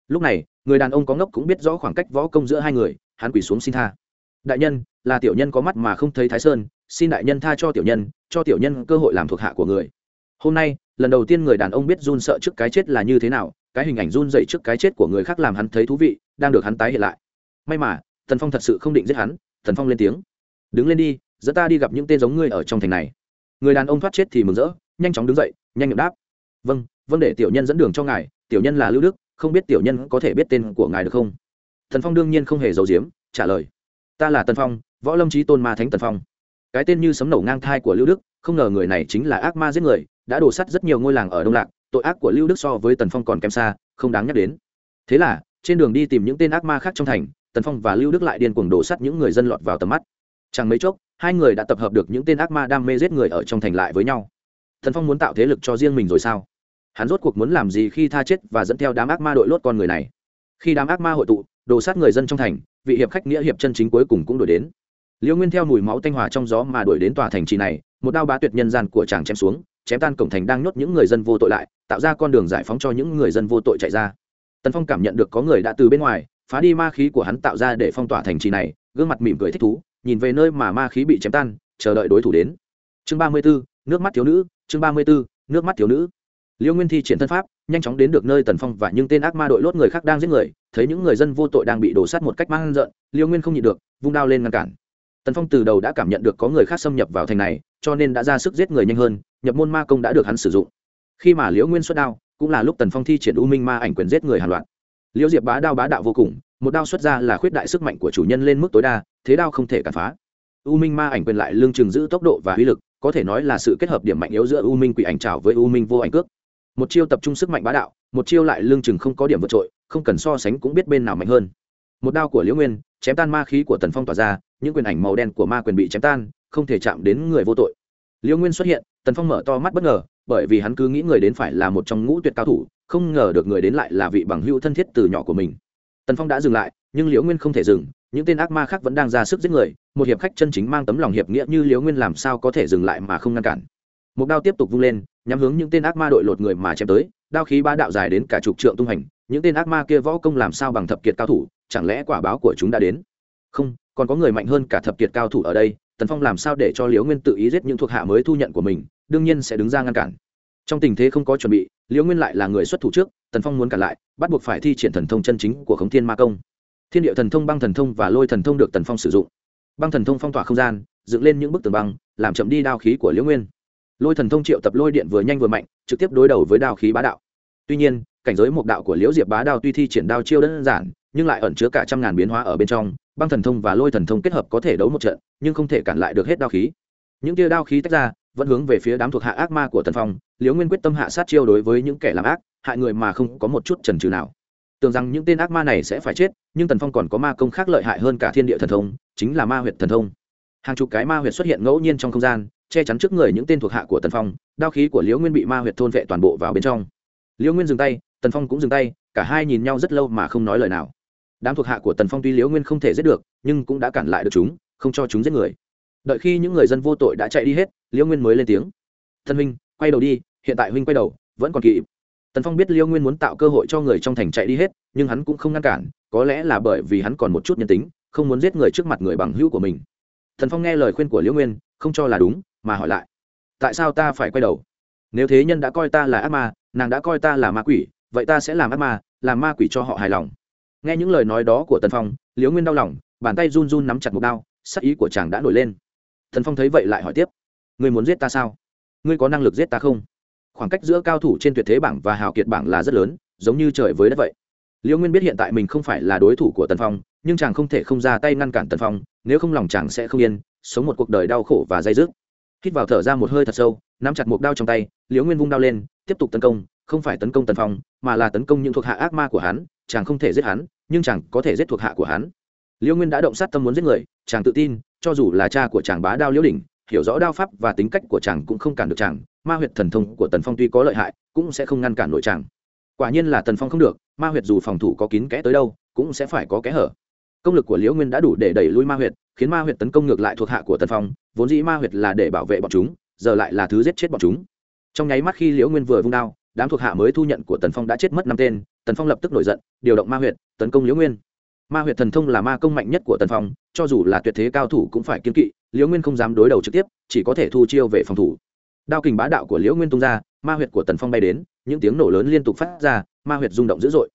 Lúc này, người đàn ông có ngốc cũng biết rõ khoảng cách võ công giữa hai người, hắn quỳ xuống xin tha đại nhân, là tiểu nhân có mắt mà không thấy thái sơn, xin đại nhân tha cho tiểu nhân, cho tiểu nhân cơ hội làm thuộc hạ của người. Hôm nay, lần đầu tiên người đàn ông biết run sợ trước cái chết là như thế nào, cái hình ảnh run dậy trước cái chết của người khác làm hắn thấy thú vị, đang được hắn tái hiện lại. May mà, tần phong thật sự không định giết hắn, tần phong lên tiếng. Đứng lên đi, dẫn ta đi gặp những tên giống ngươi ở trong thành này. Người đàn ông thoát chết thì mừng rỡ, nhanh chóng đứng dậy, nhanh nhậm đáp. Vâng vâng để tiểu nhân dẫn đường cho ngài, tiểu nhân là lưu đức, không biết tiểu nhân có thể biết tên của ngài được không? Thần phong đương nhiên không hề giấu giếm, trả lời ta là tần phong, võ lâm trí tôn ma thánh tần phong. Cái tên như sấm nổ ngang thai của lưu đức, không ngờ người này chính là ác ma giết người, đã đổ sắt rất nhiều ngôi làng ở đông lạc, tội ác của lưu đức so với tần phong còn kém xa, không đáng nhắc đến. Thế là, trên đường đi tìm những tên ác ma khác trong thành, tần phong và lưu đức lại điên cuồng đổ sắt những người dân lọt vào tầm mắt. Chẳng mấy chốc, hai người đã tập hợp được những tên ác ma đam mê giết người ở trong thành lại với nhau. Tần phong muốn tạo thế lực cho riêng mình rồi sao? Hắn rốt cuộc muốn làm gì khi tha chết và dẫn theo đám ác ma đội lốt con người này? Khi đám ác ma hội tụ, đổ sát người dân trong thành vị hiệp khách nghĩa hiệp chân chính cuối cùng cũng đổi đến. Liêu nguyên theo mùi máu tanh hòa trong gió mà đuổi đến tòa thành trì này, một đao bá tuyệt nhân gian của chàng chém xuống, chém tan cổng thành đang nhốt những người dân vô tội lại, tạo ra con đường giải phóng cho những người dân vô tội chạy ra. Tần phong cảm nhận được có người đã từ bên ngoài, phá đi ma khí của hắn tạo ra để phong tỏa thành trì này, gương mặt mỉm cười thích thú, nhìn về nơi mà ma khí bị chém tan, chờ đợi đối thủ đến. Chương ba mươi bốn nước mắt thiếu nữ, chương ba mươi bốn nước mắt thiếu nữ liêu nguyên thi triển thân pháp, nhanh chóng đến được nơi tần phong và những tên ác ma đội lốt người khác đang giết người, thấy những người dân vô tội đang bị đổ sát một cách mang rợn liêu nguyên không nhịn được, vung đao lên ngăn cản. Tần phong từ đầu đã cảm nhận được có người khác xâm nhập vào thành này, cho nên đã ra sức giết người nhanh hơn, nhập môn ma công đã được hắn sử dụng. Khi mà liễu nguyên xuất đao, cũng là lúc tần phong thi triển u minh ma ảnh quyền giết người hàn loạt. Liễu diệp bá đao bá đạo vô cùng, một đao xuất ra là khuyết đại sức mạnh của chủ nhân lên mức tối đa, thế đao không thể cản phá. U minh ma ảnh quyền lại lương chừng giữ tốc độ và uy lực, có thể nói là sự kết hợp điểm mạnh yếu giữa u minh quỷ ảnh trào với u minh vô ảnh cước một chiêu tập trung sức mạnh bá đạo, một chiêu lại lương chừng không có điểm vượt trội, không cần so sánh cũng biết bên nào mạnh hơn. Một đao của liễu nguyên, chém tan ma khí của tần phong tỏa ra, những quyền ảnh màu đen của ma quyền bị chém tan, không thể chạm đến người vô tội. Liễu nguyên xuất hiện, tần phong mở to mắt bất ngờ, bởi vì hắn cứ nghĩ người đến phải là một trong ngũ tuyệt cao thủ, không ngờ được người đến lại là vị bằng hữu thân thiết từ nhỏ của mình. Tần phong đã dừng lại, nhưng liễu nguyên không thể dừng, những tên ác ma khác vẫn đang ra sức giết người, một hiệp khách chân chính mang tấm lòng hiệp nghĩa như liễu nguyên làm sao có thể dừng lại mà không ngăn cản. Một đao tiếp tục vung lên nhắm hướng những tên ác ma đội lột người mà chém tới, đao khí ba đạo dài đến cả chục trượng tung hành, những tên ác ma kia võ công làm sao bằng thập kiệt cao thủ, chẳng lẽ quả báo của chúng đã đến? Không, còn có người mạnh hơn cả thập kiệt cao thủ ở đây, tần phong làm sao để cho liễu nguyên tự ý giết những thuộc hạ mới thu nhận của mình, đương nhiên sẽ đứng ra ngăn cản. Trong tình thế không có chuẩn bị, liễu nguyên lại là người xuất thủ trước, tần phong muốn cản lại, bắt buộc phải thi triển thần thông chân chính của khống thiên ma công. Thiên địa thần thông, băng thần thông và lôi thần thông được tần phong sử dụng. Băng thần thông phong tỏa không gian, dựng lên những bức tường băng, làm chậm đi đao khí của liễu nguyên lôi thần thông triệu tập lôi điện vừa nhanh vừa mạnh, trực tiếp đối đầu với đao khí bá đạo. Tuy nhiên, cảnh giới một đạo của liễu diệp bá đao tuy thi triển đao chiêu đơn giản, nhưng lại ẩn chứa cả trăm ngàn biến hóa ở bên trong, băng thần thông và lôi thần thông kết hợp có thể đấu một trận, nhưng không thể cản lại được hết đao khí. Những tia đao khí tách ra, vẫn hướng về phía đám thuộc hạ ác ma của tần phong, liễu nguyên quyết tâm hạ sát chiêu đối với những kẻ làm ác, hại người mà không có một chút trần trừ nào. Tưởng rằng những tên ác ma này sẽ phải chết, nhưng tần phong còn có ma công khác lợi hại hơn cả thiên địa thần thông, chính là ma huyệt thần thông. Hàng chục cái ma huyệt xuất hiện ngẫu nhiên trong không gian che chắn trước người những tên thuộc hạ của tần phong, đao khí của liễu nguyên bị ma huyệt thôn vệ toàn bộ vào bên trong. Liễu nguyên dừng tay, tần phong cũng dừng tay, cả hai nhìn nhau rất lâu mà không nói lời nào. Đám thuộc hạ của tần phong tuy liễu nguyên không thể giết được, nhưng cũng đã cản lại được chúng, không cho chúng giết người. Đợi khi những người dân vô tội đã chạy đi hết, liễu nguyên mới lên tiếng. Thân huynh, quay đầu đi, hiện tại huynh quay đầu, vẫn còn kịp. Tần phong biết liễu nguyên muốn tạo cơ hội cho người trong thành chạy đi hết, nhưng hắn cũng không ngăn cản, có lẽ là bởi vì hắn còn một chút nhân tính, không muốn giết người trước mặt người bằng hữu của mình thần phong nghe lời khuyên của liễu nguyên, không cho là đúng, mà hỏi lại. Tại sao ta phải quay đầu? Nếu thế nhân đã coi ta là ác ma, nàng đã coi ta là ma quỷ, vậy ta sẽ làm ác ma, làm ma quỷ cho họ hài lòng. Nghe những lời nói đó của tần phong, liễu nguyên đau lòng, bàn tay run run nắm chặt một đao, sắc ý của chàng đã nổi lên. Thần phong thấy vậy lại hỏi tiếp, ngươi muốn giết ta sao? Ngươi có năng lực giết ta không? Khoảng cách giữa cao thủ trên tuyệt thế bảng và hào kiệt bảng là rất lớn, giống như trời với đất vậy. Liễu nguyên biết hiện tại mình không phải là đối thủ của tần phong, nhưng chàng không thể không ra tay ngăn cản tần phong nếu không lòng chàng sẽ không yên, sống một cuộc đời đau khổ và dây dứt. Hít vào thở ra một hơi thật sâu, nắm chặt một đao trong tay, liễu nguyên vung đao lên, tiếp tục tấn công, không phải tấn công tần phong, mà là tấn công những thuộc hạ ác ma của hắn, chàng không thể giết hắn, nhưng chàng có thể giết thuộc hạ của hắn. Liễu nguyên đã động sát tâm muốn giết người, chàng tự tin, cho dù là cha của chàng bá đao liễu đỉnh, hiểu rõ đao pháp và tính cách của chàng cũng không cản được chàng, ma huyệt thần thông của tần phong tuy có lợi hại, cũng sẽ không ngăn cản nổi chàng. Quả nhiên là tần phong không được, ma huyệt dù phòng thủ có kín kẽ tới đâu, cũng sẽ phải có kẽ hở công lực của liễu nguyên đã đủ để đẩy lui ma huyệt, khiến ma huyệt tấn công ngược lại thuộc hạ của tần phong, vốn dĩ ma huyệt là để bảo vệ bọn chúng, giờ lại là thứ giết chết bọn chúng. Trong nháy mắt khi liễu nguyên vừa vung đao, đám thuộc hạ mới thu nhận của tần phong đã chết mất năm tên, tần phong lập tức nổi giận, điều động ma huyệt, tấn công liễu nguyên. Ma huyệt thần thông là ma công mạnh nhất của tần phong, cho dù là tuyệt thế cao thủ cũng phải kiên kỵ, liễu nguyên không dám đối đầu trực tiếp, chỉ có thể thu chiêu về phòng thủ. Đao kình bá đạo của liễu nguyên tung ra, ma huyệt của tần phong bay đến, những tiếng nổ lớn liên tục phát ra, ma huyệt rung động dữ dội.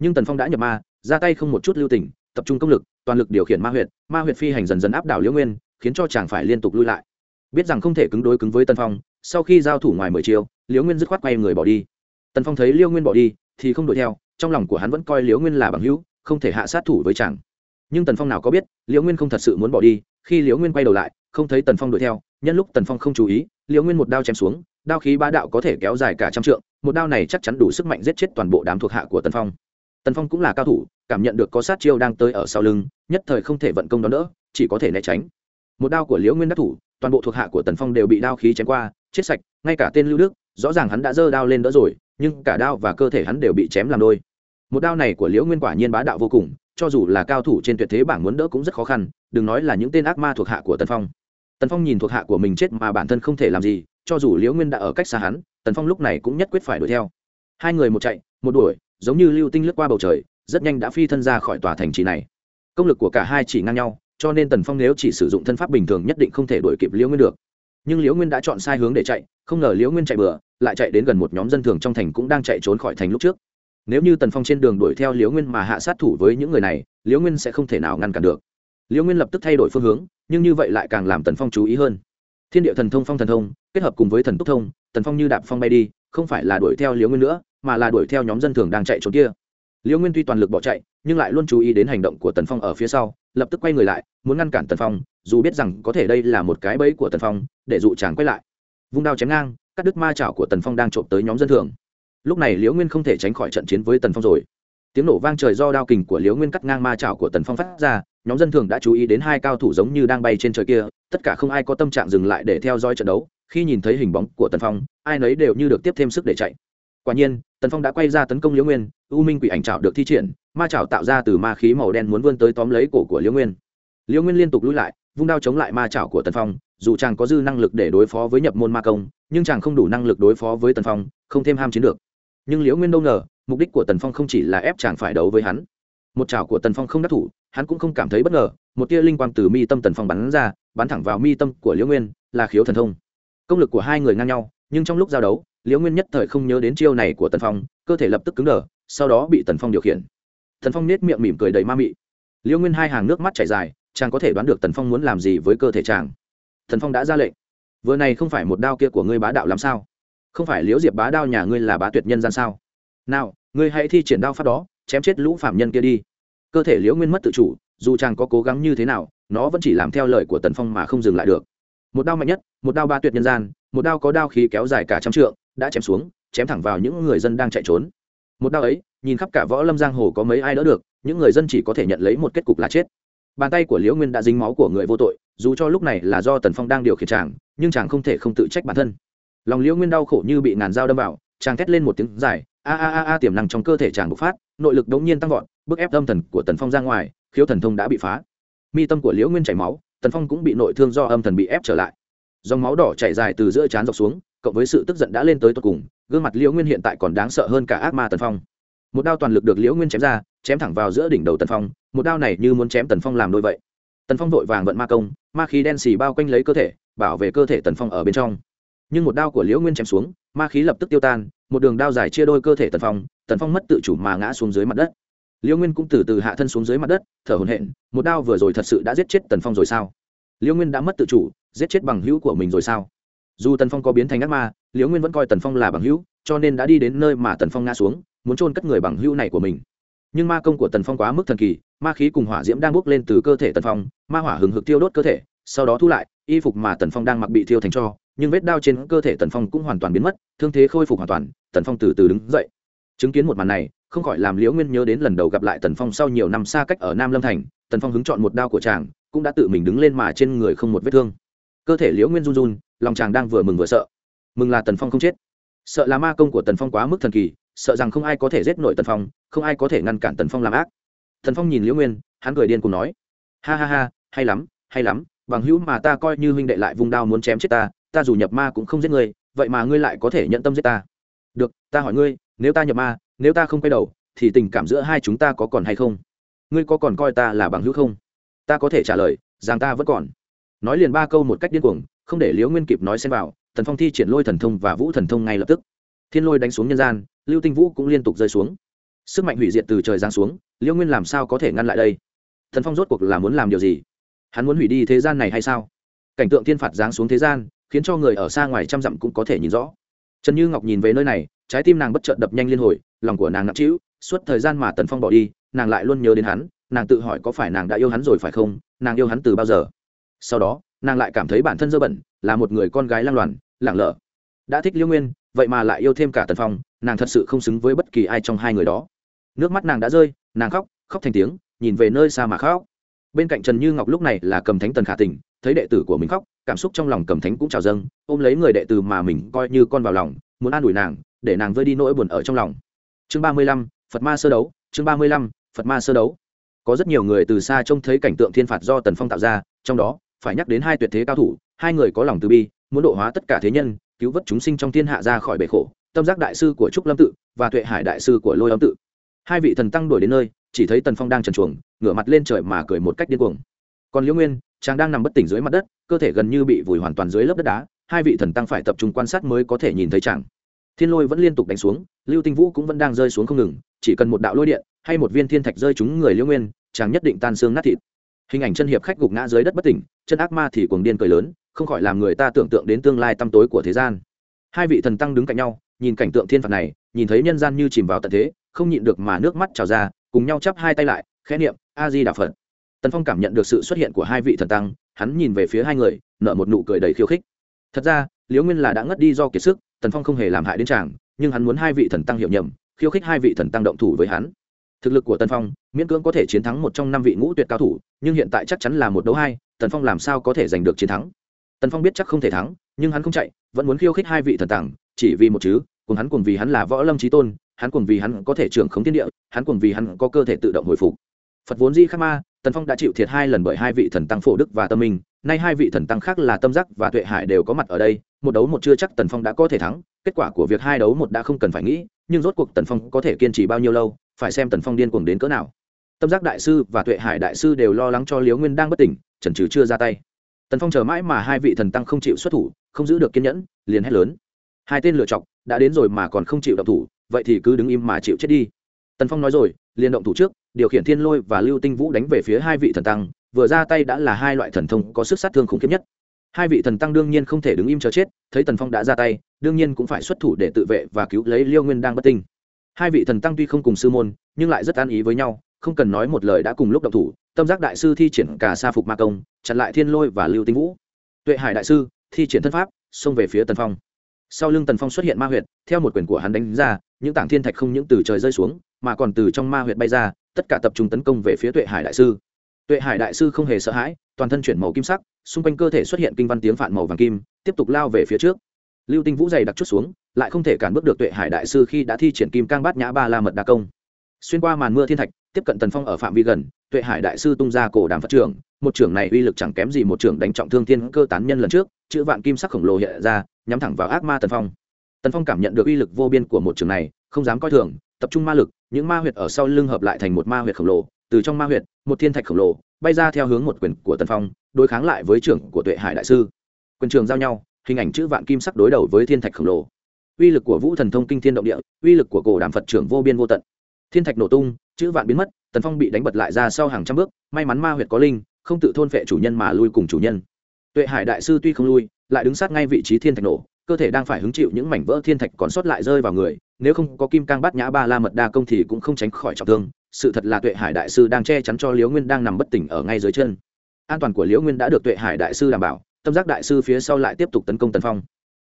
Nhưng tần phong đã nhập ma, ra tay không một chút lưu tình tập trung công lực, toàn lực điều khiển ma huyệt ma huyệt phi hành dần dần áp đảo liễu nguyên, khiến cho chàng phải liên tục lui lại. Biết rằng không thể cứng đối cứng với tần phong, sau khi giao thủ ngoài mười chiều liễu nguyên dứt khoát quay người bỏ đi. Tần phong thấy liễu nguyên bỏ đi, thì không đuổi theo, trong lòng của hắn vẫn coi liễu nguyên là bằng hữu, không thể hạ sát thủ với chàng. Nhưng tần phong nào có biết, liễu nguyên không thật sự muốn bỏ đi, khi liễu nguyên quay đầu lại, không thấy tần phong đuổi theo, nhân lúc tần phong không chú ý, liễu nguyên một đao chém xuống, đao khí ba đạo có thể kéo dài cả trăm trượng, một đao này chắc chắn đủ sức mạnh giết chết toàn bộ đám thuộc hạ của tần phong. Tần phong cũng là cao thủ cảm nhận được có sát chiêu đang tới ở sau lưng, nhất thời không thể vận công đón đỡ, chỉ có thể né tránh. Một đao của liễu nguyên đắc thủ, toàn bộ thuộc hạ của tần phong đều bị đao khí chém qua, chết sạch, ngay cả tên lưu đức, rõ ràng hắn đã giơ đao lên đỡ rồi, nhưng cả đao và cơ thể hắn đều bị chém làm đôi. Một đao này của liễu nguyên quả nhiên bá đạo vô cùng, cho dù là cao thủ trên tuyệt thế bảng muốn đỡ cũng rất khó khăn, đừng nói là những tên ác ma thuộc hạ của tần phong. Tần phong nhìn thuộc hạ của mình chết mà bản thân không thể làm gì, cho dù liễu nguyên đã ở cách xa hắn, tần phong lúc này cũng nhất quyết phải đuổi theo. Hai người một chạy, một đuổi, giống như lưu tinh lướt qua bầu trời rất nhanh đã phi thân ra khỏi tòa thành trì này. Công lực của cả hai chỉ ngang nhau, cho nên tần phong nếu chỉ sử dụng thân pháp bình thường nhất định không thể đuổi kịp liễu nguyên được. Nhưng liễu nguyên đã chọn sai hướng để chạy, không ngờ liễu nguyên chạy bừa, lại chạy đến gần một nhóm dân thường trong thành cũng đang chạy trốn khỏi thành lúc trước. Nếu như tần phong trên đường đuổi theo liễu nguyên mà hạ sát thủ với những người này, liễu nguyên sẽ không thể nào ngăn cản được. Liễu nguyên lập tức thay đổi phương hướng, nhưng như vậy lại càng làm tần phong chú ý hơn. Thiên địa thần thông phong thần thông, kết hợp cùng với thần túc thông, tần phong như đạp phong bay đi, không phải là đuổi theo liễu nguyên nữa, mà là đuổi theo nhóm dân thường đang chạy trốn kia liễu nguyên tuy toàn lực bỏ chạy, nhưng lại luôn chú ý đến hành động của tần phong ở phía sau, lập tức quay người lại, muốn ngăn cản tần phong, dù biết rằng có thể đây là một cái bẫy của tần phong, để dụ chàng quay lại. Vung đao chém ngang, cắt đứt ma chảo của tần phong đang trộm tới nhóm dân thường. Lúc này liễu nguyên không thể tránh khỏi trận chiến với tần phong rồi. Tiếng nổ vang trời do đao kình của liễu nguyên cắt ngang ma chảo của tần phong phát ra, nhóm dân thường đã chú ý đến hai cao thủ giống như đang bay trên trời kia, tất cả không ai có tâm trạng dừng lại để theo dõi trận đấu. Khi nhìn thấy hình bóng của tần phong, ai nấy đều như được tiếp thêm sức để chạy quả nhiên, tần phong đã quay ra tấn công liễu nguyên, u minh quỷ ảnh trào được thi triển, ma trào tạo ra từ ma khí màu đen muốn vươn tới tóm lấy cổ của liễu nguyên. Liễu nguyên liên tục lùi lại, vung đao chống lại ma trào của tần phong, dù chàng có dư năng lực để đối phó với nhập môn ma công, nhưng chàng không đủ năng lực đối phó với tần phong, không thêm ham chiến được. Nhưng liễu nguyên đâu ngờ, mục đích của tần phong không chỉ là ép chàng phải đấu với hắn. Một chảo của tần phong không đắc thủ, hắn cũng không cảm thấy bất ngờ, một tia linh quang từ mi tâm tần phong bắn ra, bắn thẳng vào mi tâm của liễu nguyên, là khiếu thần thông. Công lực của hai người ngang nhau, nhưng trong lúc giao đấu liễu nguyên nhất thời không nhớ đến chiêu này của tần phong, cơ thể lập tức cứng đờ, sau đó bị tần phong điều khiển. Tần phong nết miệng mỉm cười đầy ma mị. Liễu nguyên hai hàng nước mắt chảy dài, chàng có thể đoán được tần phong muốn làm gì với cơ thể chàng. Tần phong đã ra lệnh. Vừa này không phải một đao kia của ngươi bá đạo làm sao? Không phải liễu diệp bá đao nhà ngươi là bá tuyệt nhân gian sao? Nào, ngươi hãy thi triển đao pháp đó, chém chết lũ phạm nhân kia đi. Cơ thể liễu nguyên mất tự chủ, dù chàng có cố gắng như thế nào, nó vẫn chỉ làm theo lời của tần phong mà không dừng lại được. Một đao mạnh nhất, một đao ba tuyệt nhân gian, một đao có đao khí kéo dài cả trăm trượng đã chém xuống, chém thẳng vào những người dân đang chạy trốn. Một đao ấy, nhìn khắp cả võ lâm giang hồ có mấy ai đỡ được, những người dân chỉ có thể nhận lấy một kết cục là chết. Bàn tay của liễu nguyên đã dính máu của người vô tội, dù cho lúc này là do tần phong đang điều khiển chàng, nhưng chàng không thể không tự trách bản thân. Lòng liễu nguyên đau khổ như bị ngàn dao đâm vào, chàng thét lên một tiếng dài, a a a a! Tiềm năng trong cơ thể chàng bộc phát, nội lực đống nhiên tăng vọt, bức ép tâm thần của tần phong ra ngoài, khiếu thần thông đã bị phá. Mi tâm của liễu nguyên chảy máu, tần phong cũng bị nội thương do âm thần bị ép trở lại. Dòng máu đỏ chảy dài từ giữa trán dọc xuống cộng với sự tức giận đã lên tới tột cùng, gương mặt liễu nguyên hiện tại còn đáng sợ hơn cả ác ma tần phong. Một đao toàn lực được liễu nguyên chém ra, chém thẳng vào giữa đỉnh đầu tần phong, một đao này như muốn chém tần phong làm đôi vậy. Tần phong vội vàng vận ma công, ma khí đen xì bao quanh lấy cơ thể, bảo vệ cơ thể tần phong ở bên trong. Nhưng một đao của liễu nguyên chém xuống, ma khí lập tức tiêu tan, một đường đao dài chia đôi cơ thể tần phong tần phong mất tự chủ mà ngã xuống dưới mặt đất. Liễu nguyên cũng từ từ hạ thân xuống dưới mặt đất, thở hồn hện một đao vừa rồi thật sự đã giết chết tần phong rồi sao? Liễu nguyên đã mất tự chủ, giết chết bằng hữu của mình rồi sao? Dù tần phong có biến thành ác ma, liễu nguyên vẫn coi tần phong là bằng hữu, cho nên đã đi đến nơi mà tần phong ngã xuống, muốn trôn cất người bằng hữu này của mình. Nhưng ma công của tần phong quá mức thần kỳ, ma khí cùng hỏa diễm đang bốc lên từ cơ thể tần phong, ma hỏa hừng hực tiêu đốt cơ thể, sau đó thu lại, y phục mà tần phong đang mặc bị thiêu thành cho, nhưng vết đao trên cơ thể tần phong cũng hoàn toàn biến mất, thương thế khôi phục hoàn toàn, tần phong từ từ đứng dậy. Chứng kiến một màn này, không khỏi làm liễu nguyên nhớ đến lần đầu gặp lại tần phong sau nhiều năm xa cách ở nam lâm thành, tần phong hứng chọn một đao của chàng, cũng đã tự mình đứng lên mà trên người không một vết thương. Cơ thể liễu nguyên run run lòng chàng đang vừa mừng vừa sợ. Mừng là tần phong không chết. Sợ là ma công của tần phong quá mức thần kỳ, sợ rằng không ai có thể giết nổi tần phong, không ai có thể ngăn cản tần phong làm ác. Tần phong nhìn liễu nguyên, hắn cười điên cùng nói, ha ha ha, hay lắm hay lắm, bằng hữu mà ta coi như huynh đệ lại vùng đao muốn chém chết ta ta dù nhập ma cũng không giết ngươi, vậy mà ngươi lại có thể nhận tâm giết ta. Được, ta hỏi ngươi, nếu ta nhập ma, nếu ta không quay đầu, thì tình cảm giữa hai chúng ta có còn hay không? Ngươi có còn coi ta là bằng hữu không? Ta có thể trả lời, rằng ta vẫn còn. Nói liền ba câu một cách điên cuồng không để liễu nguyên kịp nói xem vào thần phong thi triển lôi thần thông và vũ thần thông ngay lập tức. Thiên lôi đánh xuống nhân gian, lưu tinh vũ cũng liên tục rơi xuống. Sức mạnh hủy diệt từ trời giáng xuống, liễu nguyên làm sao có thể ngăn lại đây? Thần phong rốt cuộc là muốn làm điều gì? Hắn muốn hủy đi thế gian này hay sao? Cảnh tượng thiên phạt giáng xuống thế gian, khiến cho người ở xa ngoài trăm dặm cũng có thể nhìn rõ. Trần như ngọc nhìn về nơi này, trái tim nàng bất chợt đập nhanh liên hồi, lòng của nàng nặng trĩu, suốt thời gian mà tần phong bỏ đi, nàng lại luôn nhớ đến hắn, nàng tự hỏi có phải nàng đã yêu hắn rồi phải không, nàng yêu hắn từ bao giờ? Sau đó nàng lại cảm thấy bản thân dơ bẩn, là một người con gái lang loàn, lẳng lở đã thích liêu nguyên, vậy mà lại yêu thêm cả tần phong, nàng thật sự không xứng với bất kỳ ai trong hai người đó. Nước mắt nàng đã rơi, nàng khóc khóc thành tiếng, nhìn về nơi xa mà khóc. Bên cạnh trần như ngọc lúc này là cầm thánh tần khả tình, thấy đệ tử của mình khóc, cảm xúc trong lòng cầm thánh cũng trào dâng, ôm lấy người đệ tử mà mình coi như con vào lòng, muốn an ủi nàng, để nàng vơi đi nỗi buồn ở trong lòng. Chương ba mươi lăm, phật ma sơ đấu, chương ba mươi lăm, phật ma sơ đấu. Có rất nhiều người từ xa trông thấy cảnh tượng thiên phạt do tần phong tạo ra, trong đó phải nhắc đến hai tuyệt thế cao thủ, hai người có lòng từ bi, muốn độ hóa tất cả thế nhân, cứu vớt chúng sinh trong thiên hạ ra khỏi bể khổ, tâm giác đại sư của trúc lâm tự và tuệ hải đại sư của lôi âm tự. Hai vị thần tăng đuổi đến nơi, chỉ thấy tần phong đang trần chuồng, ngửa mặt lên trời mà cười một cách điên cuồng. Còn liễu nguyên, chàng đang nằm bất tỉnh dưới mặt đất, cơ thể gần như bị vùi hoàn toàn dưới lớp đất đá, hai vị thần tăng phải tập trung quan sát mới có thể nhìn thấy chàng. Thiên lôi vẫn liên tục đánh xuống, lưu tinh vũ cũng vẫn đang rơi xuống không ngừng, chỉ cần một đạo lôi điện hay một viên thiên thạch rơi trúng người liễu nguyên, chàng nhất định tan xương nát thịt hình ảnh chân hiệp khách gục ngã dưới đất bất tỉnh, chân ác ma thì cuồng điên cười lớn, không khỏi làm người ta tưởng tượng đến tương lai tăm tối của thế gian. Hai vị thần tăng đứng cạnh nhau, nhìn cảnh tượng thiên phạt này, nhìn thấy nhân gian như chìm vào tận thế, không nhịn được mà nước mắt trào ra, cùng nhau chắp hai tay lại, khẽ niệm a di đà phật. Tần phong cảm nhận được sự xuất hiện của hai vị thần tăng, hắn nhìn về phía hai người nợ một nụ cười đầy khiêu khích. Thật ra, liễu nguyên là đã ngất đi do kiệt sức, tần phong không hề làm hại đến chàng, nhưng hắn muốn hai vị thần tăng hiểu nhầm, khiêu khích hai vị thần tăng động thủ với hắn. Thực lực của tần phong, miễn cưỡng có thể chiến thắng một trong năm vị ngũ tuyệt cao thủ nhưng hiện tại chắc chắn là một đấu hai, tần phong làm sao có thể giành được chiến thắng? Tần phong biết chắc không thể thắng, nhưng hắn không chạy, vẫn muốn khiêu khích hai vị thần tàng, chỉ vì một chứ, cùng hắn cùng vì hắn là võ lâm trí tôn, hắn cùng vì hắn có thể trưởng khống thiên địa, hắn cùng vì hắn có cơ thể tự động hồi phục. Phật vốn di khắc ma, tần phong đã chịu thiệt hai lần bởi hai vị thần tăng phổ đức và tâm minh, nay hai vị thần tăng khác là tâm giác và tuệ hải đều có mặt ở đây, một đấu một chưa chắc tần phong đã có thể thắng, kết quả của việc hai đấu một đã không cần phải nghĩ, nhưng rốt cuộc tần phong có thể kiên trì bao nhiêu lâu, phải xem tần phong điên cuồng đến cỡ nào tâm giác đại sư và tuệ hải đại sư đều lo lắng cho liếu nguyên đang bất tỉnh, trần trừ chưa ra tay. tần phong chờ mãi mà hai vị thần tăng không chịu xuất thủ, không giữ được kiên nhẫn, liền hét lớn. hai tên lựa chọc, đã đến rồi mà còn không chịu động thủ, vậy thì cứ đứng im mà chịu chết đi. tần phong nói rồi, liền động thủ trước, điều khiển thiên lôi và lưu tinh vũ đánh về phía hai vị thần tăng, vừa ra tay đã là hai loại thần thông có sức sát thương khủng khiếp nhất. hai vị thần tăng đương nhiên không thể đứng im chờ chết, thấy tần phong đã ra tay, đương nhiên cũng phải xuất thủ để tự vệ và cứu lấy liêu nguyên đang bất tinh hai vị thần tăng tuy không cùng sư môn, nhưng lại rất an ý với nhau không cần nói một lời đã cùng lúc động thủ, tâm giác đại sư thi triển cả sa phục ma công, chặn lại thiên lôi và lưu tinh vũ. Tuệ hải đại sư, thi triển thân pháp, xông về phía tần phong. Sau lưng tần phong xuất hiện ma huyệt, theo một quyền của hắn đánh ra, những tảng thiên thạch không những từ trời rơi xuống, mà còn từ trong ma huyệt bay ra, tất cả tập trung tấn công về phía tuệ hải đại sư. Tuệ hải đại sư không hề sợ hãi, toàn thân chuyển màu kim sắc, xung quanh cơ thể xuất hiện kinh văn tiếng phản màu vàng kim, tiếp tục lao về phía trước. Lưu tinh vũ dày đặc chút xuống, lại không thể cản bước được tuệ hải đại sư khi đã thi triển kim cang bát nhã ba la mật đa công. Xuyên qua màn mưa thiên thạch tiếp cận tần phong ở phạm vi gần, tuệ hải đại sư tung ra cổ đàm phật trưởng, một trưởng này uy lực chẳng kém gì một trưởng đánh trọng thương thiên cơ tán nhân lần trước, chữ vạn kim sắc khổng lồ hiện ra, nhắm thẳng vào ác ma tần phong. Tần phong cảm nhận được uy lực vô biên của một trưởng này, không dám coi thường, tập trung ma lực, những ma huyệt ở sau lưng hợp lại thành một ma huyệt khổng lồ, từ trong ma huyệt, một thiên thạch khổng lồ, bay ra theo hướng một quyền của tần phong, đối kháng lại với trưởng của tuệ hải đại sư. Quyền trường giao nhau, hình ảnh chữ vạn kim sắc đối đầu với thiên thạch khổng lồ. Uy lực của vũ thần thông kinh thiên động địa, uy lực của cổ đàm phật trưởng vô biên vô tận. Thiên thạch nổ tung chữ vạn biến mất, tần phong bị đánh bật lại ra sau hàng trăm bước, may mắn ma huyệt có linh, không tự thôn phệ chủ nhân mà lui cùng chủ nhân. Tuệ hải đại sư tuy không lui, lại đứng sát ngay vị trí thiên thạch nổ, cơ thể đang phải hứng chịu những mảnh vỡ thiên thạch còn sót lại rơi vào người, nếu không có kim cang bát nhã ba la mật đa công thì cũng không tránh khỏi trọng thương, sự thật là tuệ hải đại sư đang che chắn cho liễu nguyên đang nằm bất tỉnh ở ngay dưới chân. An toàn của liễu nguyên đã được tuệ hải đại sư đảm bảo, tâm giác đại sư phía sau lại tiếp tục tấn công tần phong.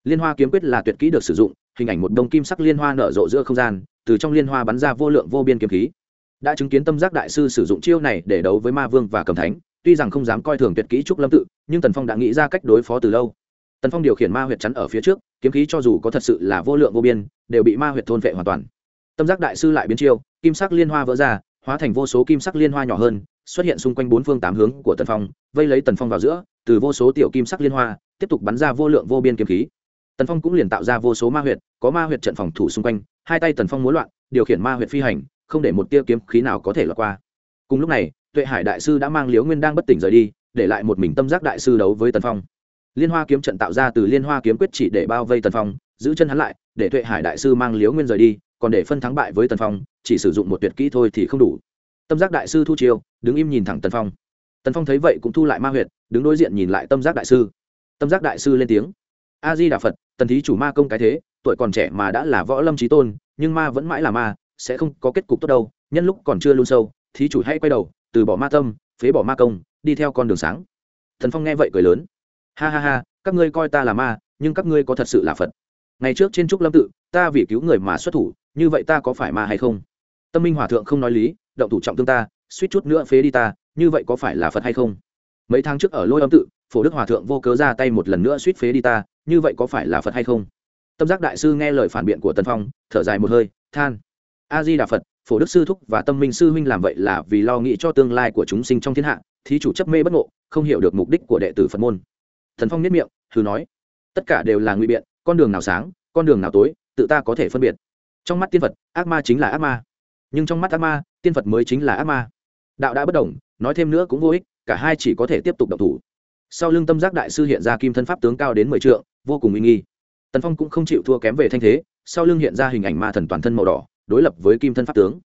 Liên hoa kiếm quyết là tuyệt kỹ được sử dụng, hình ảnh một đông kim sắc liên hoa nở rộ giữa không gian, từ trong liên hoa bắn ra vô lượng vô biên kiếm khí đã chứng kiến tâm giác đại sư sử dụng chiêu này để đấu với ma vương và cầm thánh, tuy rằng không dám coi thường tuyệt kỹ trúc lâm tự, nhưng tần phong đã nghĩ ra cách đối phó từ lâu. Tần phong điều khiển ma huyệt chắn ở phía trước, kiếm khí cho dù có thật sự là vô lượng vô biên, đều bị ma huyệt thôn vệ hoàn toàn. Tâm giác đại sư lại biến chiêu, kim sắc liên hoa vỡ ra, hóa thành vô số kim sắc liên hoa nhỏ hơn, xuất hiện xung quanh bốn phương tám hướng của tần phong, vây lấy tần phong vào giữa, từ vô số tiểu kim sắc liên hoa, tiếp tục bắn ra vô lượng vô biên kiếm khí. Tần phong cũng liền tạo ra vô số ma huyệt, có ma huyệt trận phòng thủ xung quanh, hai tay tần phong muốn loạn, điều khiển ma huyệt phi hành không để một tia kiếm khí nào có thể lọt qua. Cùng lúc này, tuệ hải đại sư đã mang liếu nguyên đang bất tỉnh rời đi, để lại một mình tâm giác đại sư đấu với tần phong. Liên hoa kiếm trận tạo ra từ liên hoa kiếm quyết chỉ để bao vây tần phong, giữ chân hắn lại, để tuệ hải đại sư mang liếu nguyên rời đi, còn để phân thắng bại với tần phong, chỉ sử dụng một tuyệt kỹ thôi thì không đủ. Tâm giác đại sư thu chiêu đứng im nhìn thẳng tần phong. Tần phong thấy vậy cũng thu lại ma huyệt, đứng đối diện nhìn lại tâm giác đại sư. Tâm giác đại sư lên tiếng. A di đà phật, tần thí chủ ma công cái thế, tuổi còn trẻ mà đã là võ lâm trí tôn, nhưng ma vẫn mãi là ma sẽ không có kết cục tốt đâu, nhân lúc còn chưa luôn sâu, thí chủ hãy quay đầu, từ bỏ ma tâm, phế bỏ ma công, đi theo con đường sáng. Thần phong nghe vậy cười lớn. Ha ha ha, các ngươi coi ta là ma, nhưng các ngươi có thật sự là phật. Ngày trước trên trúc lâm tự, ta vì cứu người mà xuất thủ, như vậy ta có phải ma hay không? Tâm minh hòa thượng không nói lý, động thủ trọng tương ta, suýt chút nữa phế đi ta, như vậy có phải là phật hay không? Mấy tháng trước ở lôi âm tự, phổ đức hòa thượng vô cớ ra tay một lần nữa suýt phế đi ta, như vậy có phải là phật hay không? Tâm giác đại sư nghe lời phản biện của tần phong, thở dài một hơi, than a di đà phật, phổ đức sư thúc và tâm minh sư huynh làm vậy là vì lo nghĩ cho tương lai của chúng sinh trong thiên hạ, thí chủ chấp mê bất ngộ, không hiểu được mục đích của đệ tử phật môn. Thần phong nhất miệng thử nói, tất cả đều là ngụy biện, con đường nào sáng, con đường nào tối, tự ta có thể phân biệt. Trong mắt tiên phật, ác ma chính là ác ma. Nhưng trong mắt ác ma, tiên phật mới chính là ác ma. Đạo đã bất đồng, nói thêm nữa cũng vô ích, cả hai chỉ có thể tiếp tục độc thủ. Sau lưng tâm giác đại sư hiện ra kim thân pháp tướng cao đến mười trượng, vô cùng uy nghi. Tần phong cũng không chịu thua kém về thanh thế, sau lưng hiện ra hình ảnh ma thần toàn thân màu đỏ đối lập với kim thân pháp tướng.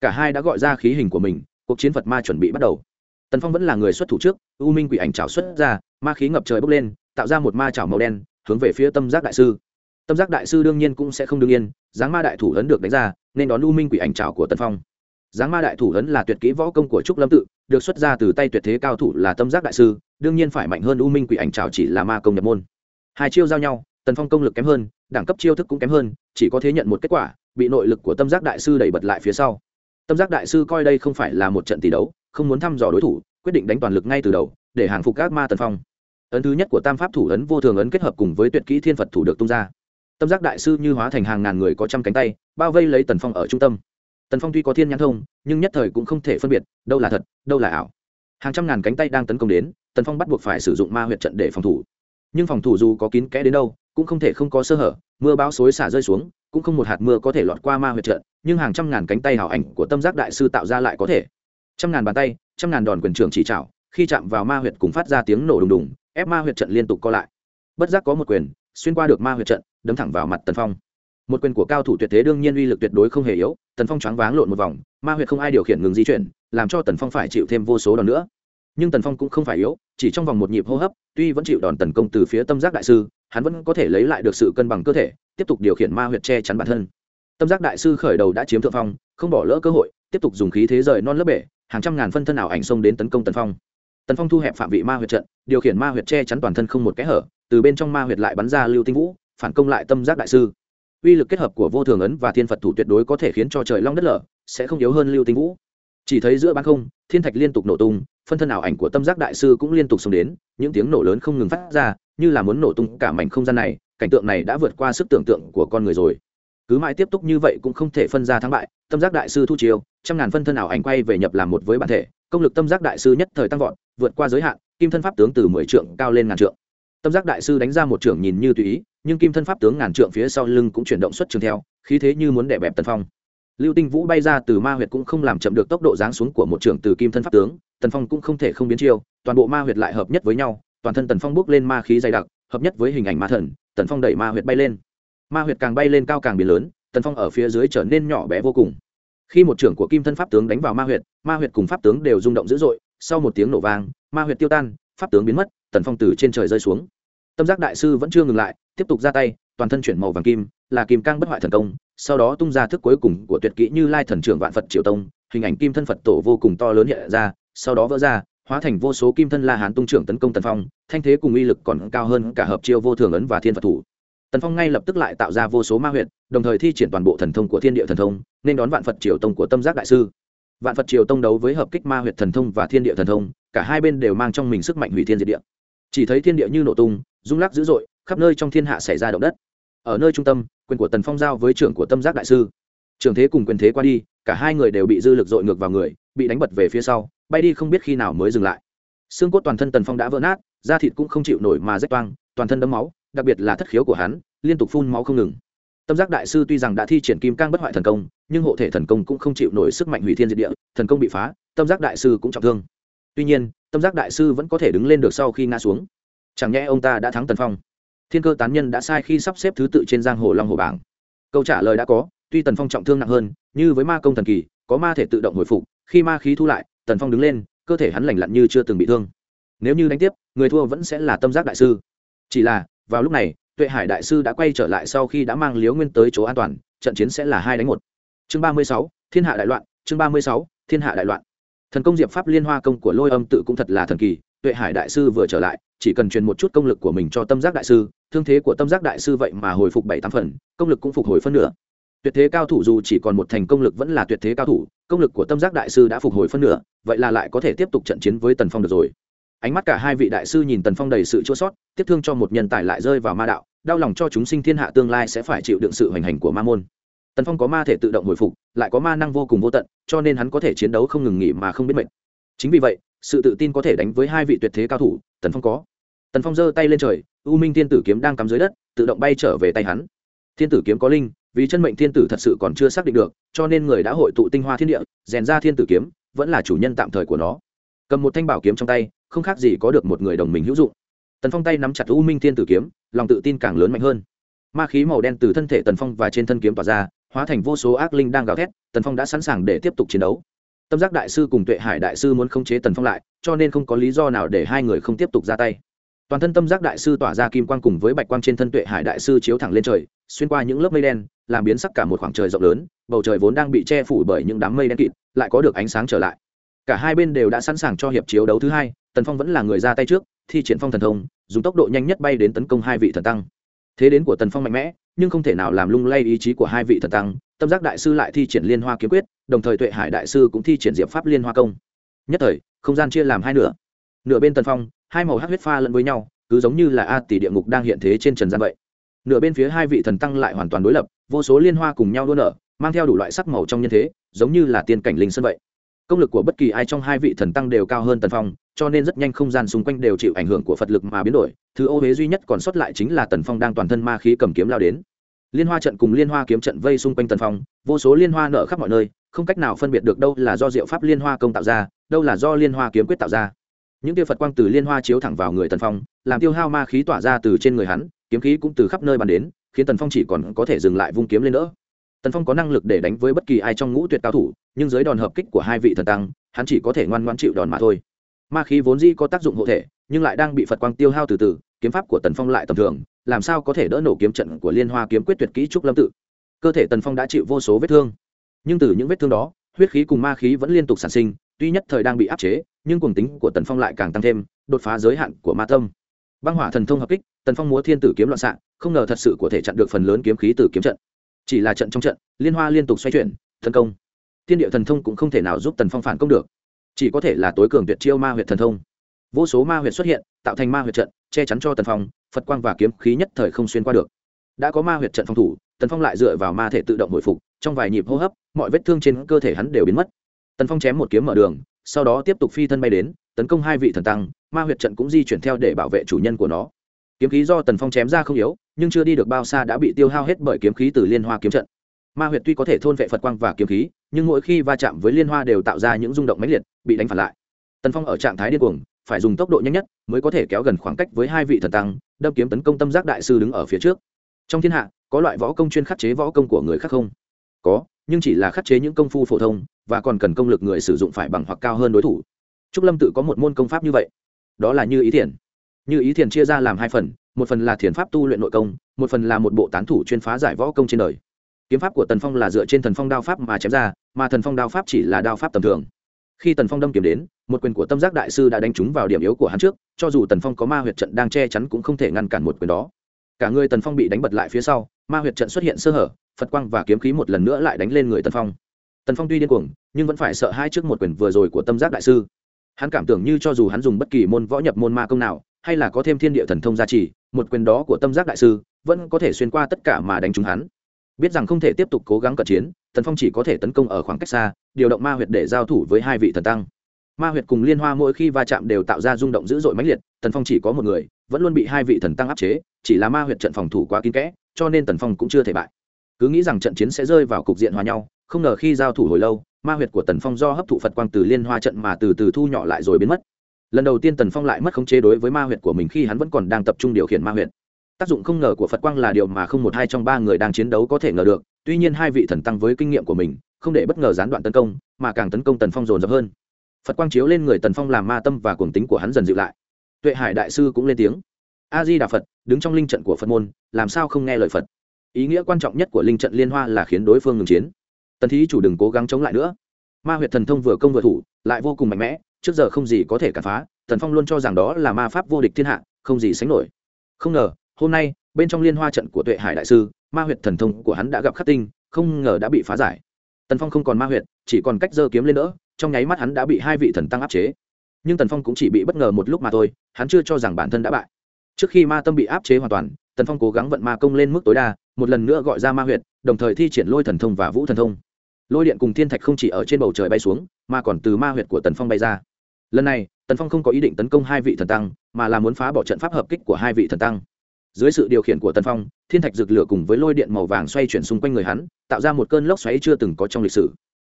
Cả hai đã gọi ra khí hình của mình, cuộc chiến phật ma chuẩn bị bắt đầu. Tần phong vẫn là người xuất thủ trước, u minh quỷ ảnh trào xuất ra, ma khí ngập trời bốc lên, tạo ra một ma trào màu đen, hướng về phía tâm giác đại sư. Tâm giác đại sư đương nhiên cũng sẽ không đương yên giáng ma đại thủ ấn được đánh ra, nên đón u minh quỷ ảnh trào của tần phong. Giáng ma đại thủ ấn là tuyệt kỹ võ công của trúc lâm tự, được xuất ra từ tay tuyệt thế cao thủ là tâm giác đại sư, đương nhiên phải mạnh hơn u minh quỷ ảnh trào chỉ là ma công nhập môn. Hai chiêu giao nhau, tần phong công lực kém hơn, đẳng cấp chiêu thức cũng kém hơn, chỉ có thế nhận một kết quả bị nội lực của tâm giác đại sư đẩy bật lại phía sau. Tâm giác đại sư coi đây không phải là một trận tỷ đấu, không muốn thăm dò đối thủ, quyết định đánh toàn lực ngay từ đầu, để hàng phục các ma tần phong. Ấn thứ nhất của tam pháp thủ ấn vô thường ấn kết hợp cùng với tuyệt kỹ thiên phật thủ được tung ra. Tâm giác đại sư như hóa thành hàng ngàn người có trăm cánh tay, bao vây lấy tần phong ở trung tâm. Tần phong tuy có thiên nhãn thông, nhưng nhất thời cũng không thể phân biệt, đâu là thật, đâu là ảo. Hàng trăm ngàn cánh tay đang tấn công đến, tần phong bắt buộc phải sử dụng ma huyệt trận để phòng thủ. Nhưng phòng thủ dù có kín kẽ đến đâu, cũng không thể không có sơ hở, mưa bão xối xả rơi xuống cũng không một hạt mưa có thể lọt qua ma huyệt trận, nhưng hàng trăm ngàn cánh tay hảo ảnh của tâm giác đại sư tạo ra lại có thể. Trăm ngàn bàn tay, trăm ngàn đòn quyền trưởng chỉ trảo, khi chạm vào ma huyệt cùng phát ra tiếng nổ đùng đùng, ép ma huyệt trận liên tục co lại. Bất giác có một quyền, xuyên qua được ma huyệt trận, đấm thẳng vào mặt tần phong. Một quyền của cao thủ tuyệt thế đương nhiên uy lực tuyệt đối không hề yếu, tần phong choáng váng lộn một vòng, ma huyệt không ai điều khiển ngừng di chuyển, làm cho tần phong phải chịu thêm vô số đòn nữa. Nhưng tần phong cũng không phải yếu, chỉ trong vòng một nhịp hô hấp, tuy vẫn chịu đòn tấn công từ phía tâm giác đại sư hắn vẫn có thể lấy lại được sự cân bằng cơ thể, tiếp tục điều khiển ma huyệt che chắn bản thân. Tâm giác đại sư khởi đầu đã chiếm thượng phong, không bỏ lỡ cơ hội, tiếp tục dùng khí thế rời non lớp bể, hàng trăm ngàn phân thân ảo ảnh xông đến tấn công tần phong. Tần phong thu hẹp phạm vị ma huyệt trận, điều khiển ma huyệt che chắn toàn thân không một kẽ hở, từ bên trong ma huyệt lại bắn ra lưu tinh vũ, phản công lại tâm giác đại sư. Uy lực kết hợp của vô thường ấn và thiên phật thủ tuyệt đối có thể khiến cho trời long đất lở, sẽ không yếu hơn lưu tinh vũ. Chỉ thấy giữa ban không, thiên thạch liên tục nổ tung, phân thân ảo ảnh của tâm giác đại sư cũng liên tục xông đến, những tiếng nổ lớn không ngừng phát ra như là muốn nổ tung cả mảnh không gian này, cảnh tượng này đã vượt qua sức tưởng tượng của con người rồi. Cứ mãi tiếp tục như vậy cũng không thể phân ra thắng bại, tâm giác đại sư thu chiêu trăm ngàn phân thân ảo ảnh quay về nhập làm một với bản thể, công lực tâm giác đại sư nhất thời tăng vọt, vượt qua giới hạn, kim thân pháp tướng từ mười trượng cao lên ngàn trượng. Tâm giác đại sư đánh ra một trưởng nhìn như tùy ý, nhưng kim thân pháp tướng ngàn trượng phía sau lưng cũng chuyển động xuất trường theo, khí thế như muốn đè bẹp tần phong. Lưu tinh vũ bay ra từ ma huyệt cũng không làm chậm được tốc độ giáng xuống của một trưởng từ kim thân pháp tướng, tần phong cũng không thể không biến chiêu, toàn bộ ma huyệt lại hợp nhất với nhau toàn thân tần phong bước lên ma khí dày đặc, hợp nhất với hình ảnh ma thần, tần phong đẩy ma huyệt bay lên. Ma huyệt càng bay lên cao càng biến lớn, tần phong ở phía dưới trở nên nhỏ bé vô cùng. Khi một trưởng của kim thân pháp tướng đánh vào ma huyệt ma huyệt cùng pháp tướng đều rung động dữ dội, sau một tiếng nổ vang, ma huyệt tiêu tan, pháp tướng biến mất, tần phong từ trên trời rơi xuống. Tâm giác đại sư vẫn chưa ngừng lại, tiếp tục ra tay, toàn thân chuyển màu vàng kim, là kim cang bất hoại thần công, sau đó tung ra thức cuối cùng của tuyệt kỹ như lai thần trưởng vạn phật triều tông, hình ảnh kim thân phật tổ vô cùng to lớn hiện ra, sau đó vỡ ra hóa thành vô số kim thân la hán tung trưởng tấn công tần phong, thanh thế cùng uy lực còn cao hơn cả hợp chiêu vô thường ấn và thiên phật thủ. Tần phong ngay lập tức lại tạo ra vô số ma huyệt, đồng thời thi triển toàn bộ thần thông của thiên địa thần thông, nên đón vạn phật triều tông của tâm giác đại sư. Vạn phật triều tông đấu với hợp kích ma huyệt thần thông và thiên địa thần thông, cả hai bên đều mang trong mình sức mạnh hủy thiên diệt địa. Chỉ thấy thiên địa như nổ tung, rung lắc dữ dội, khắp nơi trong thiên hạ xảy ra động đất. Ở nơi trung tâm, quyền của tần phong giao với trưởng của tâm giác đại sư. Trường thế cùng quyền thế qua đi, cả hai người đều bị dư lực dội ngược vào người, bị đánh bật về phía sau bay đi không biết khi nào mới dừng lại. Xương cốt toàn thân tần phong đã vỡ nát, da thịt cũng không chịu nổi mà rách toang, toàn thân đấm máu, đặc biệt là thất khiếu của hắn, liên tục phun máu không ngừng. Tâm giác đại sư tuy rằng đã thi triển kim cang bất hoại thần công, nhưng hộ thể thần công cũng không chịu nổi sức mạnh hủy thiên diệt địa, thần công bị phá, tâm giác đại sư cũng trọng thương. Tuy nhiên, tâm giác đại sư vẫn có thể đứng lên được sau khi ngã xuống. Chẳng nhẽ ông ta đã thắng tần phong? Thiên cơ tán nhân đã sai khi sắp xếp thứ tự trên giang hồ long hồ bảng. Câu trả lời đã có, tuy tần phong trọng thương nặng hơn, như với ma công thần kỳ, có ma thể tự động hồi phục, khi ma khí thu lại tần phong đứng lên, cơ thể hắn lành lặn như chưa từng bị thương. Nếu như đánh tiếp, người thua vẫn sẽ là tâm giác đại sư. Chỉ là, vào lúc này, tuệ hải đại sư đã quay trở lại sau khi đã mang liếu nguyên tới chỗ an toàn, trận chiến sẽ là hai đánh một. Chương ba mươi sáu, thiên hạ đại loạn, chương ba mươi sáu, thiên hạ đại loạn. Thần công diệp pháp liên hoa công của lôi âm tự cũng thật là thần kỳ, tuệ hải đại sư vừa trở lại, chỉ cần truyền một chút công lực của mình cho tâm giác đại sư, thương thế của tâm giác đại sư vậy mà hồi phục bảy tám phần, công lực cũng phục hồi phân nửa tuyệt thế cao thủ dù chỉ còn một thành công lực vẫn là tuyệt thế cao thủ, công lực của tâm giác đại sư đã phục hồi phân nửa, vậy là lại có thể tiếp tục trận chiến với tần phong được rồi. Ánh mắt cả hai vị đại sư nhìn tần phong đầy sự chua sót tiếp thương cho một nhân tài lại rơi vào ma đạo, đau lòng cho chúng sinh thiên hạ tương lai sẽ phải chịu đựng sự hoành hành của ma môn. Tần phong có ma thể tự động hồi phục, lại có ma năng vô cùng vô tận, cho nên hắn có thể chiến đấu không ngừng nghỉ mà không biết mệt. Chính vì vậy, sự tự tin có thể đánh với hai vị tuyệt thế cao thủ, tần phong có. Tần phong giơ tay lên trời, u minh thiên tử kiếm đang cắm dưới đất, tự động bay trở về tay hắn. Thiên tử kiếm có linh vì chân mệnh thiên tử thật sự còn chưa xác định được, cho nên người đã hội tụ tinh hoa thiên địa, rèn ra thiên tử kiếm, vẫn là chủ nhân tạm thời của nó. Cầm một thanh bảo kiếm trong tay, không khác gì có được một người đồng mình hữu dụng. Tần phong tay nắm chặt u minh thiên tử kiếm, lòng tự tin càng lớn mạnh hơn. Ma khí màu đen từ thân thể tần phong và trên thân kiếm tỏa ra, hóa thành vô số ác linh đang gào thét, tần phong đã sẵn sàng để tiếp tục chiến đấu. Tâm giác đại sư cùng tuệ hải đại sư muốn khống chế tần phong lại, cho nên không có lý do nào để hai người không tiếp tục ra tay. Toàn thân tâm giác đại sư tỏa ra kim quang cùng với bạch quang trên thân tuệ hải đại sư chiếu thẳng lên trời, xuyên qua những lớp mây đen làm biến sắc cả một khoảng trời rộng lớn, bầu trời vốn đang bị che phủ bởi những đám mây đen kịt, lại có được ánh sáng trở lại. Cả hai bên đều đã sẵn sàng cho hiệp chiếu đấu thứ hai, tần phong vẫn là người ra tay trước, thi triển phong thần thông, dùng tốc độ nhanh nhất bay đến tấn công hai vị thần tăng. Thế đến của tần phong mạnh mẽ, nhưng không thể nào làm lung lay ý chí của hai vị thần tăng, tâm giác đại sư lại thi triển liên hoa kiếm quyết, đồng thời tuệ hải đại sư cũng thi triển diệp pháp liên hoa công. Nhất thời, không gian chia làm hai nửa. Nửa bên tần phong, hai màu hát huyết pha lẫn với nhau, cứ giống như là a tỷ địa ngục đang hiện thế trên trần gian vậy nửa bên phía hai vị thần tăng lại hoàn toàn đối lập, vô số liên hoa cùng nhau đua nở, mang theo đủ loại sắc màu trong nhân thế, giống như là tiên cảnh linh sơn vậy. Công lực của bất kỳ ai trong hai vị thần tăng đều cao hơn tần phong, cho nên rất nhanh không gian xung quanh đều chịu ảnh hưởng của phật lực mà biến đổi, thứ ô huế duy nhất còn sót lại chính là tần phong đang toàn thân ma khí cầm kiếm lao đến. Liên hoa trận cùng liên hoa kiếm trận vây xung quanh tần phong, vô số liên hoa nở khắp mọi nơi, không cách nào phân biệt được đâu là do diệu pháp liên hoa công tạo ra, đâu là do liên hoa kiếm quyết tạo ra. Những tia phật quang từ liên hoa chiếu thẳng vào người tần phong, làm tiêu hao ma khí tỏa ra từ trên người hắn kiếm khí cũng từ khắp nơi bàn đến, khiến tần phong chỉ còn có thể dừng lại vung kiếm lên nữa. Tần phong có năng lực để đánh với bất kỳ ai trong ngũ tuyệt cao thủ, nhưng dưới đòn hợp kích của hai vị thần tăng, hắn chỉ có thể ngoan ngoan chịu đòn mà thôi. Ma khí vốn dĩ có tác dụng hộ thể, nhưng lại đang bị phật quang tiêu hao từ từ, kiếm pháp của tần phong lại tầm thường, làm sao có thể đỡ nổ kiếm trận của liên hoa kiếm quyết tuyệt kỹ trúc lâm tự? Cơ thể tần phong đã chịu vô số vết thương. Nhưng từ những vết thương đó, huyết khí cùng ma khí vẫn liên tục sản sinh, tuy nhất thời đang bị áp chế, nhưng cuồng tính của tần phong lại càng tăng thêm, đột phá giới hạn của ma tâm băng hỏa thần thông hợp kích, tần phong múa thiên tử kiếm loạn xạ, không ngờ thật sự có thể chặn được phần lớn kiếm khí từ kiếm trận. Chỉ là trận trong trận, liên hoa liên tục xoay chuyển, tấn công. Thiên địa thần thông cũng không thể nào giúp tần phong phản công được. Chỉ có thể là tối cường tuyệt chiêu ma huyệt thần thông. Vô số ma huyệt xuất hiện, tạo thành ma huyệt trận, che chắn cho tần phong, phật quang và kiếm khí nhất thời không xuyên qua được. Đã có ma huyệt trận phòng thủ, tần phong lại dựa vào ma thể tự động hồi phục, trong vài nhịp hô hấp, mọi vết thương trên cơ thể hắn đều biến mất. Tần phong chém một kiếm mở đường, sau đó tiếp tục phi thân bay đến tấn công hai vị thần tăng, ma huyệt trận cũng di chuyển theo để bảo vệ chủ nhân của nó. Kiếm khí do tần phong chém ra không yếu, nhưng chưa đi được bao xa đã bị tiêu hao hết bởi kiếm khí từ liên hoa kiếm trận. Ma huyệt tuy có thể thôn vệ phật quang và kiếm khí, nhưng mỗi khi va chạm với liên hoa đều tạo ra những rung động mãnh liệt, bị đánh phản lại. Tần phong ở trạng thái điên cuồng, phải dùng tốc độ nhanh nhất mới có thể kéo gần khoảng cách với hai vị thần tăng, đâm kiếm tấn công tâm giác đại sư đứng ở phía trước. Trong thiên hạ, có loại võ công chuyên khắc chế võ công của người khác không? Có, nhưng chỉ là khắc chế những công phu phổ thông, và còn cần công lực người sử dụng phải bằng hoặc cao hơn đối thủ trúc lâm tự có một môn công pháp như vậy. Đó là như ý thiền. Như ý thiền chia ra làm hai phần, một phần là thiền pháp tu luyện nội công, một phần là một bộ tán thủ chuyên phá giải võ công trên đời. Kiếm pháp của tần phong là dựa trên thần phong đao pháp mà chém ra, mà thần phong đao pháp chỉ là đao pháp tầm thường. Khi tần phong đâm kiếm đến, một quyền của tâm giác đại sư đã đánh trúng vào điểm yếu của hắn trước, cho dù tần phong có ma huyệt trận đang che chắn cũng không thể ngăn cản một quyền đó. Cả người tần phong bị đánh bật lại phía sau, ma huyệt trận xuất hiện sơ hở, phật quang và kiếm khí một lần nữa lại đánh lên người tần phong. Tần phong tuy điên cuồng, nhưng vẫn phải sợ hai trước một quyền vừa rồi của tâm giác đại sư hắn cảm tưởng như cho dù hắn dùng bất kỳ môn võ nhập môn ma công nào, hay là có thêm thiên địa thần thông gia trì, một quyền đó của tâm giác đại sư, vẫn có thể xuyên qua tất cả mà đánh trúng hắn. Biết rằng không thể tiếp tục cố gắng cận chiến, tần phong chỉ có thể tấn công ở khoảng cách xa, điều động ma huyệt để giao thủ với hai vị thần tăng. Ma huyệt cùng liên hoa mỗi khi va chạm đều tạo ra rung động dữ dội mãnh liệt, tần phong chỉ có một người, vẫn luôn bị hai vị thần tăng áp chế, chỉ là ma huyệt trận phòng thủ quá kín kẽ, cho nên tần phong cũng chưa thể bại. Cứ nghĩ rằng trận chiến sẽ rơi vào cục diện hòa nhau, không ngờ khi giao thủ hồi lâu ma huyệt của tần phong do hấp thụ phật quang từ liên hoa trận mà từ từ thu nhỏ lại rồi biến mất. Lần đầu tiên tần phong lại mất khống chế đối với ma huyệt của mình khi hắn vẫn còn đang tập trung điều khiển ma huyệt. Tác dụng không ngờ của phật quang là điều mà không một hai trong ba người đang chiến đấu có thể ngờ được, tuy nhiên hai vị thần tăng với kinh nghiệm của mình, không để bất ngờ gián đoạn tấn công, mà càng tấn công tần phong dồn dập hơn. Phật quang chiếu lên người tần phong làm ma tâm và cuồng tính của hắn dần dịu lại. Tuệ hải đại sư cũng lên tiếng. A di đà phật, đứng trong linh trận của phật môn, làm sao không nghe lời phật? Ý nghĩa quan trọng nhất của linh trận liên hoa là khiến đối phương ngừng chiến tần thí chủ đừng cố gắng chống lại nữa. Ma huyệt thần thông vừa công vừa thủ, lại vô cùng mạnh mẽ, trước giờ không gì có thể cản phá tần phong luôn cho rằng đó là ma pháp vô địch thiên hạ, không gì sánh nổi. Không ngờ, hôm nay, bên trong liên hoa trận của tuệ hải đại sư, ma huyệt thần thông của hắn đã gặp khắc tinh, không ngờ đã bị phá giải. Tần phong không còn ma huyệt, chỉ còn cách giơ kiếm lên nữa, trong nháy mắt hắn đã bị hai vị thần tăng áp chế. Nhưng tần phong cũng chỉ bị bất ngờ một lúc mà thôi, hắn chưa cho rằng bản thân đã bại. Trước khi ma tâm bị áp chế hoàn toàn, tần phong cố gắng vận ma công lên mức tối đa, một lần nữa gọi ra ma huyệt, đồng thời thi triển lôi thần thông và vũ thần thông lôi điện cùng thiên thạch không chỉ ở trên bầu trời bay xuống, mà còn từ ma huyệt của tần phong bay ra. Lần này, tần phong không có ý định tấn công hai vị thần tăng, mà là muốn phá bỏ trận pháp hợp kích của hai vị thần tăng. Dưới sự điều khiển của tần phong, thiên thạch rực lửa cùng với lôi điện màu vàng xoay chuyển xung quanh người hắn, tạo ra một cơn lốc xoáy chưa từng có trong lịch sử.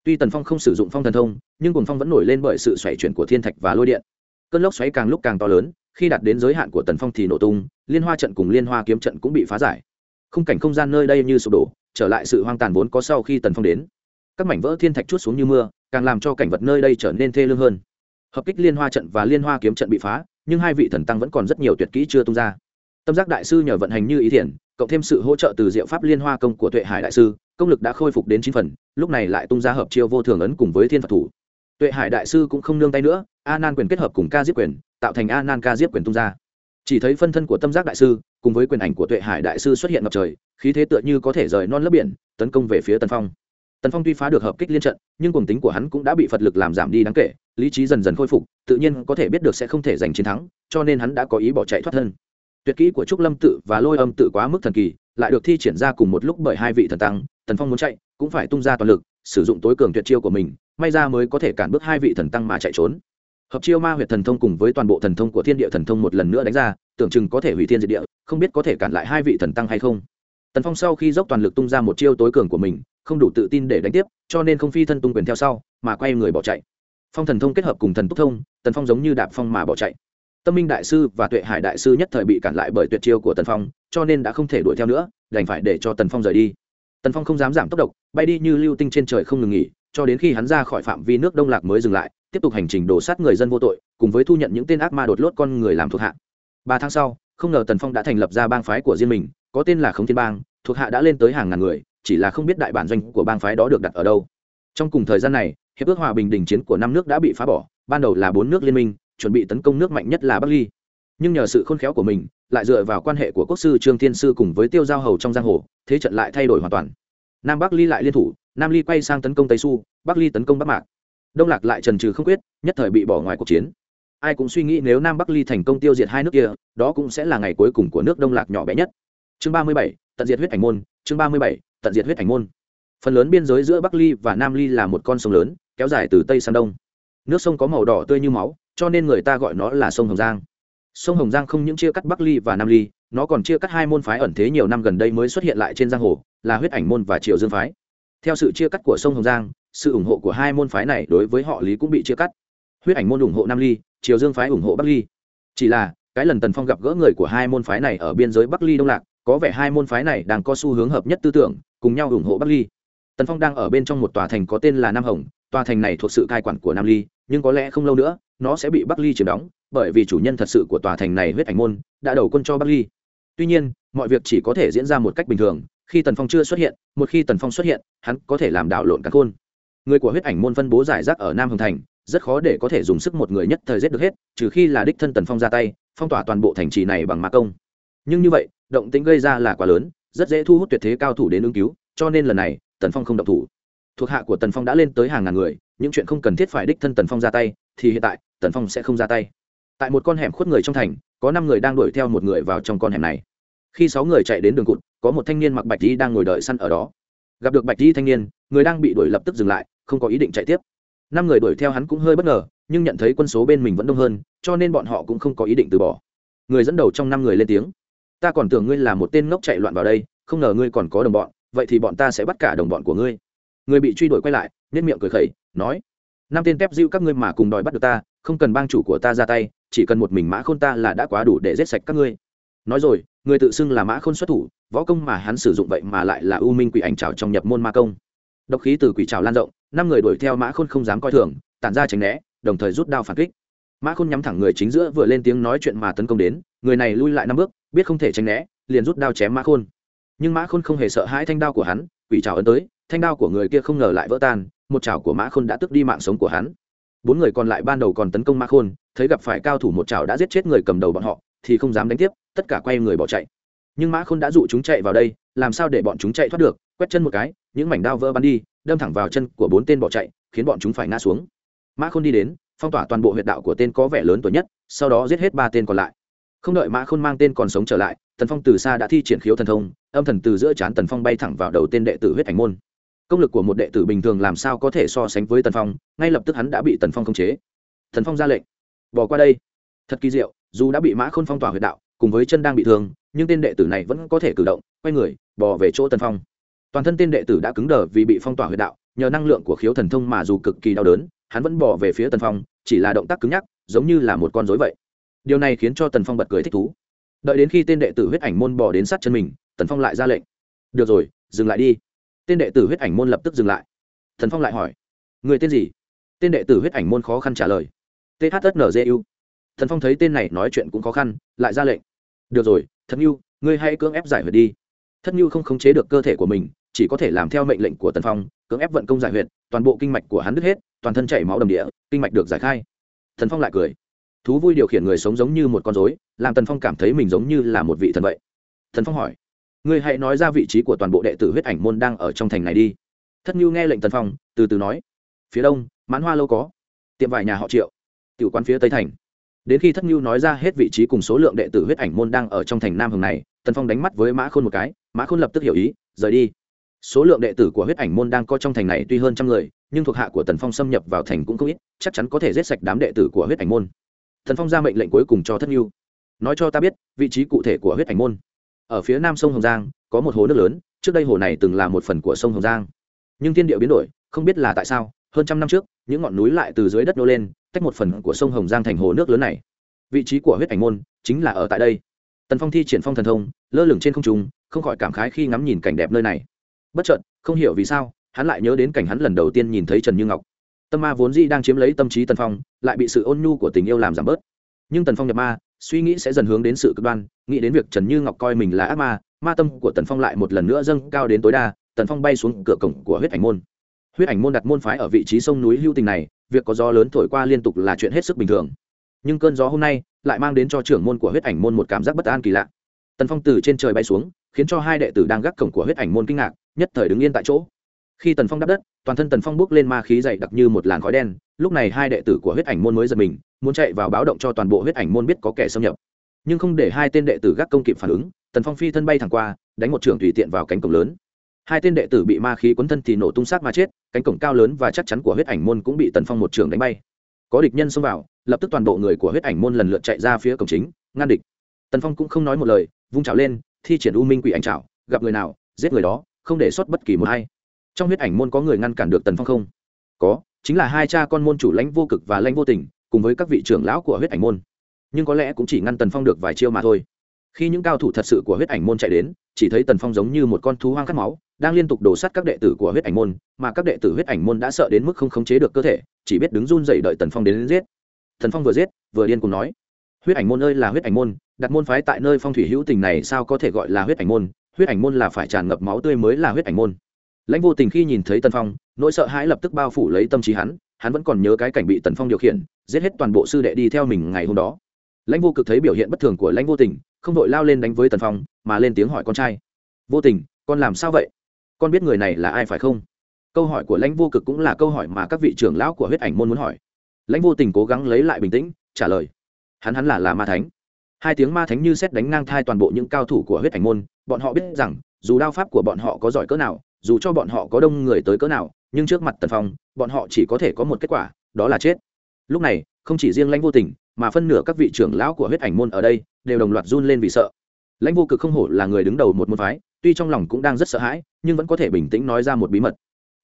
Tuy tần phong không sử dụng phong thần thông, nhưng cuồng phong vẫn nổi lên bởi sự xoay chuyển của thiên thạch và lôi điện. Cơn lốc xoáy càng lúc càng to lớn, khi đạt đến giới hạn của tần phong thì nổ tung, liên hoa trận cùng liên hoa kiếm trận cũng bị phá giải. Khung cảnh không gian nơi đây như sụp đổ, trở lại sự hoang tàn vốn có sau khi tần phong đến các mảnh vỡ thiên thạch chút xuống như mưa, càng làm cho cảnh vật nơi đây trở nên thê lương hơn. Hợp kích liên hoa trận và liên hoa kiếm trận bị phá, nhưng hai vị thần tăng vẫn còn rất nhiều tuyệt kỹ chưa tung ra. Tâm giác đại sư nhờ vận hành như ý thiện, cộng thêm sự hỗ trợ từ diệu pháp liên hoa công của tuệ hải đại sư, công lực đã khôi phục đến chín phần, lúc này lại tung ra hợp chiêu vô thường ấn cùng với thiên phật thủ. Tuệ hải đại sư cũng không nương tay nữa, a nan quyền kết hợp cùng ca diếp quyền, tạo thành a nan ca diếp quyền tung ra. Chỉ thấy phân thân của tâm giác đại sư, cùng với quyền ảnh của tuệ hải đại sư xuất hiện ngập trời, khí thế tựa như có thể rời non lớp biển, tấn công về phía tần phong tần phong tuy phá được hợp kích liên trận, nhưng cùng tính của hắn cũng đã bị phật lực làm giảm đi đáng kể, lý trí dần dần khôi phục, tự nhiên có thể biết được sẽ không thể giành chiến thắng, cho nên hắn đã có ý bỏ chạy thoát thân. Tuyệt kỹ của trúc lâm tự và lôi âm tự quá mức thần kỳ, lại được thi triển ra cùng một lúc bởi hai vị thần tăng, tần phong muốn chạy, cũng phải tung ra toàn lực, sử dụng tối cường tuyệt chiêu của mình, may ra mới có thể cản bước hai vị thần tăng mà chạy trốn. Hợp chiêu ma huyệt thần thông cùng với toàn bộ thần thông của thiên địa thần thông một lần nữa đánh ra, tưởng chừng có thể hủy thiên diệt địa, không biết có thể cản lại hai vị thần tăng hay không tần phong sau khi dốc toàn lực tung ra một chiêu tối cường của mình, không đủ tự tin để đánh tiếp, cho nên không phi thân tung quyền theo sau, mà quay người bỏ chạy. Phong thần thông kết hợp cùng thần túc thông, tần phong giống như đạp phong mà bỏ chạy. Tâm minh đại sư và tuệ hải đại sư nhất thời bị cản lại bởi tuyệt chiêu của tần phong, cho nên đã không thể đuổi theo nữa, đành phải để cho tần phong rời đi. Tần phong không dám giảm tốc độ, bay đi như lưu tinh trên trời không ngừng nghỉ, cho đến khi hắn ra khỏi phạm vi nước đông lạc mới dừng lại, tiếp tục hành trình đổ sát người dân vô tội, cùng với thu nhận những tên ác ma đột lốt con người làm thuộc hạ. Ba tháng sau, không ngờ tần phong đã thành lập ra bang phái của riêng mình có tên là khống thiên bang, thuộc hạ đã lên tới hàng ngàn người, chỉ là không biết đại bản doanh của bang phái đó được đặt ở đâu. Trong cùng thời gian này, hiệp ước hòa bình đình chiến của năm nước đã bị phá bỏ, ban đầu là bốn nước liên minh, chuẩn bị tấn công nước mạnh nhất là bắc ly. Nhưng nhờ sự khôn khéo của mình, lại dựa vào quan hệ của quốc sư trương thiên sư cùng với tiêu giao hầu trong giang hồ, thế trận lại thay đổi hoàn toàn. Nam bắc ly lại liên thủ, nam ly quay sang tấn công tây su bắc ly tấn công bắc mạc. Đông lạc lại trần trừ không quyết, nhất thời bị bỏ ngoài cuộc chiến. Ai cũng suy nghĩ nếu nam bắc ly thành công tiêu diệt hai nước kia, đó cũng sẽ là ngày cuối cùng của nước đông lạc nhỏ bé nhất chương ba mươi bảy, tận diệt huyết ảnh môn, chương ba mươi bảy, tận diệt huyết ảnh môn. Phần lớn biên giới giữa bắc ly và nam ly là một con sông lớn, kéo dài từ tây sang đông. Nước sông có màu đỏ tươi như máu, cho nên người ta gọi nó là sông hồng giang. Sông hồng giang không những chia cắt bắc ly và nam ly, nó còn chia cắt hai môn phái ẩn thế nhiều năm gần đây mới xuất hiện lại trên giang hồ, là huyết ảnh môn và triều dương phái. Theo sự chia cắt của sông hồng giang, sự ủng hộ của hai môn phái này đối với họ lý cũng bị chia cắt. Huyết ảnh môn ủng hộ nam ly, triều dương phái ủng hộ bắc ly. Chỉ là, cái lần tần phong gặp gỡ người của hai môn phái này ở biên giới bắc ly đông lạc có vẻ hai môn phái này đang có xu hướng hợp nhất tư tưởng, cùng nhau ủng hộ bắc ly. Tần phong đang ở bên trong một tòa thành có tên là nam hồng, tòa thành này thuộc sự cai quản của nam ly, nhưng có lẽ không lâu nữa, nó sẽ bị bắc ly chiếm đóng, bởi vì chủ nhân thật sự của tòa thành này huyết ảnh môn, đã đầu quân cho bắc ly. Tuy nhiên, mọi việc chỉ có thể diễn ra một cách bình thường, khi tần phong chưa xuất hiện, một khi tần phong xuất hiện, hắn có thể làm đảo lộn cả khôn. Người của huyết ảnh môn phân bố giải rác ở nam hồng thành, rất khó để có thể dùng sức một người nhất thời giết được hết, trừ khi là đích thân tần phong ra tay, phong tỏa toàn bộ thành trì này bằng mã công. Nhưng như vậy động tính gây ra là quá lớn, rất dễ thu hút tuyệt thế cao thủ đến ứng cứu, cho nên lần này, tần phong không động thủ. Thuộc hạ của tần phong đã lên tới hàng ngàn người, những chuyện không cần thiết phải đích thân tần phong ra tay, thì hiện tại, tần phong sẽ không ra tay. Tại một con hẻm khuất người trong thành, có năm người đang đuổi theo một người vào trong con hẻm này. Khi sáu người chạy đến đường cụt, có một thanh niên mặc bạch đi đang ngồi đợi săn ở đó. Gặp được bạch di thanh niên, người đang bị đuổi lập tức dừng lại, không có ý định chạy tiếp. Năm người đuổi theo hắn cũng hơi bất ngờ, nhưng nhận thấy quân số bên mình vẫn đông hơn, cho nên bọn họ cũng không có ý định từ bỏ. Người dẫn đầu trong năm người lên tiếng ta còn tưởng ngươi là một tên ngốc chạy loạn vào đây, không ngờ ngươi còn có đồng bọn, vậy thì bọn ta sẽ bắt cả đồng bọn của ngươi. Người bị truy đuổi quay lại nên miệng cười khẩy, nói, năm tên tép dịu các ngươi mà cùng đòi bắt được ta, không cần bang chủ của ta ra tay, chỉ cần một mình mã khôn ta là đã quá đủ để giết sạch các ngươi. Nói rồi, người tự xưng là mã khôn xuất thủ, võ công mà hắn sử dụng vậy mà lại là u minh quỷ ảnh trào trong nhập môn ma công. Độc khí từ quỷ trào lan rộng, năm người đuổi theo mã khôn không dám coi thường, tản ra tránh né, đồng thời rút đao phản kích. Mã khôn nhắm thẳng người chính giữa vừa lên tiếng nói chuyện mà tấn công đến, người này lui lại năm bước biết không thể tránh né, liền rút đao chém mã khôn. Nhưng mã khôn không hề sợ hãi thanh đao của hắn, quỷ trào ấn tới, thanh đao của người kia không ngờ lại vỡ tan, một trào của mã khôn đã tước đi mạng sống của hắn. Bốn người còn lại ban đầu còn tấn công mã khôn, thấy gặp phải cao thủ một trào đã giết chết người cầm đầu bọn họ, thì không dám đánh tiếp, tất cả quay người bỏ chạy. Nhưng mã khôn đã dụ chúng chạy vào đây, làm sao để bọn chúng chạy thoát được, quét chân một cái, những mảnh đao vỡ bắn đi, đâm thẳng vào chân của bốn tên bỏ chạy, khiến bọn chúng phải ngã xuống. Mã khôn đi đến, phong tỏa toàn bộ huyệt đạo của tên có vẻ lớn tuổi nhất, sau đó giết hết ba tên còn lại không đợi mã khôn mang tên còn sống trở lại, tần phong từ xa đã thi triển khiếu thần thông, âm thần từ giữa trán tần phong bay thẳng vào đầu tên đệ tử huyết ảnh môn. Công lực của một đệ tử bình thường làm sao có thể so sánh với tần phong, ngay lập tức hắn đã bị tần phong khống chế. Tần phong ra lệnh, bỏ qua đây. Thật kỳ diệu, dù đã bị mã khôn phong tỏa huyệt đạo, cùng với chân đang bị thương, nhưng tên đệ tử này vẫn có thể cử động, quay người, bỏ về chỗ tần phong. Toàn thân tên đệ tử đã cứng đờ vì bị phong tỏa huyệt đạo, nhờ năng lượng của khiếu thần thông mà dù cực kỳ đau đớn, hắn vẫn bỏ về phía tần phong, chỉ là động tác cứng nhắc, giống như là một con dối vậy điều này khiến cho tần phong bật cười thích thú. Đợi đến khi tên đệ tử huyết ảnh môn bỏ đến sát chân mình, tần phong lại ra lệnh. Được rồi, dừng lại đi. Tên đệ tử huyết ảnh môn lập tức dừng lại. Tần phong lại hỏi, người tên gì? Tên đệ tử huyết ảnh môn khó khăn trả lời thsnzu tần phong thấy tên này nói chuyện cũng khó khăn, lại ra lệnh, được rồi thật nhu, ngươi hãy cưỡng ép giải huyệt đi. Thất nhu không khống chế được cơ thể của mình, chỉ có thể làm theo mệnh lệnh của tần phong, cưỡng ép vận công giải huyệt, toàn bộ kinh mạch của hắn đứt hết, toàn thân chảy máu đầm địa, kinh mạch được giải khai. Thần phong lại cười thú vui điều khiển người sống giống như một con dối làm tần phong cảm thấy mình giống như là một vị thần vậy. Thần phong hỏi, ngươi hãy nói ra vị trí của toàn bộ đệ tử huyết ảnh môn đang ở trong thành này đi. Thất nhu nghe lệnh tần phong, từ từ nói, phía đông, mãn hoa lâu có, tiệm vải nhà họ triệu, tiểu quán phía tây thành. Đến khi thất nhu nói ra hết vị trí cùng số lượng đệ tử huyết ảnh môn đang ở trong thành nam hồng này, tần phong đánh mắt với mã khôn một cái, mã khôn lập tức hiểu ý, rời đi. Số lượng đệ tử của huyết ảnh môn đang có trong thành này tuy hơn trăm người, nhưng thuộc hạ của tần phong xâm nhập vào thành cũng không ít, chắc chắn có thể giết sạch đám đệ tử của huyết ảnh môn. Thần phong ra mệnh lệnh cuối cùng cho thất nhu. Nói cho ta biết, vị trí cụ thể của huyết ảnh môn. Ở phía nam sông hồng giang, có một hồ nước lớn, trước đây hồ này từng là một phần của sông hồng giang. Nhưng thiên địa biến đổi, không biết là tại sao, hơn trăm năm trước, những ngọn núi lại từ dưới đất nô lên, tách một phần của sông hồng giang thành hồ nước lớn này. Vị trí của huyết ảnh môn chính là ở tại đây. Tần phong thi triển phong thần thông, lơ lửng trên không trung, không khỏi cảm khái khi ngắm nhìn cảnh đẹp nơi này. Bất chợt, không hiểu vì sao, hắn lại nhớ đến cảnh hắn lần đầu tiên nhìn thấy trần như ngọc tâm ma vốn dĩ đang chiếm lấy tâm trí tần phong, lại bị sự ôn nhu của tình yêu làm giảm bớt. Nhưng tần phong nhập ma, suy nghĩ sẽ dần hướng đến sự cực đoan, nghĩ đến việc trần như ngọc coi mình là ác ma ma tâm của tần phong lại một lần nữa dâng cao đến tối đa, tần phong bay xuống cửa cổng của huyết ảnh môn. Huyết ảnh môn đặt môn phái ở vị trí sông núi hưu tình này, việc có gió lớn thổi qua liên tục là chuyện hết sức bình thường. Nhưng cơn gió hôm nay lại mang đến cho trưởng môn của huyết ảnh môn một cảm giác bất an kỳ lạ. Tần phong từ trên trời bay xuống, khiến cho hai đệ tử đang gác cổng của huyết ảnh môn kinh ngạc, nhất thời đứng yên tại chỗ khi tần phong đáp đất, toàn thân tần phong bước lên ma khí dày đặc như một làn khói đen, lúc này hai đệ tử của huyết ảnh môn mới giật mình, muốn chạy vào báo động cho toàn bộ huyết ảnh môn biết có kẻ xâm nhập. Nhưng không để hai tên đệ tử gác công kịp phản ứng, tần phong phi thân bay thẳng qua, đánh một trường tùy tiện vào cánh cổng lớn. Hai tên đệ tử bị ma khí quấn thân thì nổ tung sát mà chết, cánh cổng cao lớn và chắc chắn của huyết ảnh môn cũng bị tần phong một trường đánh bay. Có địch nhân xông vào, lập tức toàn bộ người của huyết ảnh môn lần lượt chạy ra phía cổng chính, ngăn địch. Tần phong cũng không nói một lời, vung trào lên, thi triển u minh quỷ ảnh trào gặp người nào, giết người đó, không để sót bất kỳ một hay trong huyết ảnh môn có người ngăn cản được tần phong không? Có chính là hai cha con môn chủ lãnh vô cực và lãnh vô tình cùng với các vị trưởng lão của huyết ảnh môn. Nhưng có lẽ cũng chỉ ngăn tần phong được vài chiêu mà thôi. Khi những cao thủ thật sự của huyết ảnh môn chạy đến chỉ thấy tần phong giống như một con thú hoang khát máu đang liên tục đổ sắt các đệ tử của huyết ảnh môn mà các đệ tử huyết ảnh môn đã sợ đến mức không khống chế được cơ thể chỉ biết đứng run dậy đợi tần phong đến, đến giết. Tần phong vừa giết vừa điên cùng nói huyết ảnh môn ơi là huyết ảnh môn đặt môn phái tại nơi phong thủy hữu tình này sao có thể gọi là huyết ảnh môn? Huyết ảnh môn là phải tràn ngập máu tươi mới là huyết ảnh môn lãnh vô tình khi nhìn thấy tần phong, nỗi sợ hãi lập tức bao phủ lấy tâm trí hắn hắn vẫn còn nhớ cái cảnh bị tần phong điều khiển, giết hết toàn bộ sư đệ đi theo mình ngày hôm đó. Lãnh vô cực thấy biểu hiện bất thường của lãnh vô tình, không đội lao lên đánh với tần phong, mà lên tiếng hỏi con trai. Vô tình, con làm sao vậy? Con biết người này là ai phải không? Câu hỏi của lãnh vô cực cũng là câu hỏi mà các vị trưởng lão của huyết ảnh môn muốn hỏi. Lãnh vô tình cố gắng lấy lại bình tĩnh, trả lời. Hắn hắn là là ma thánh. Hai tiếng ma thánh như xét đánh ngang thai toàn bộ những cao thủ của huyết ảnh môn, bọn họ biết rằng, dù đao pháp của bọn họ có giỏi cỡ nào dù cho bọn họ có đông người tới cỡ nào, nhưng trước mặt tần phong, bọn họ chỉ có thể có một kết quả, đó là chết. Lúc này, không chỉ riêng lãnh vô tình, mà phân nửa các vị trưởng lão của huyết ảnh môn ở đây đều đồng loạt run lên vì sợ. Lãnh vô cực không hổ là người đứng đầu một môn phái, tuy trong lòng cũng đang rất sợ hãi, nhưng vẫn có thể bình tĩnh nói ra một bí mật.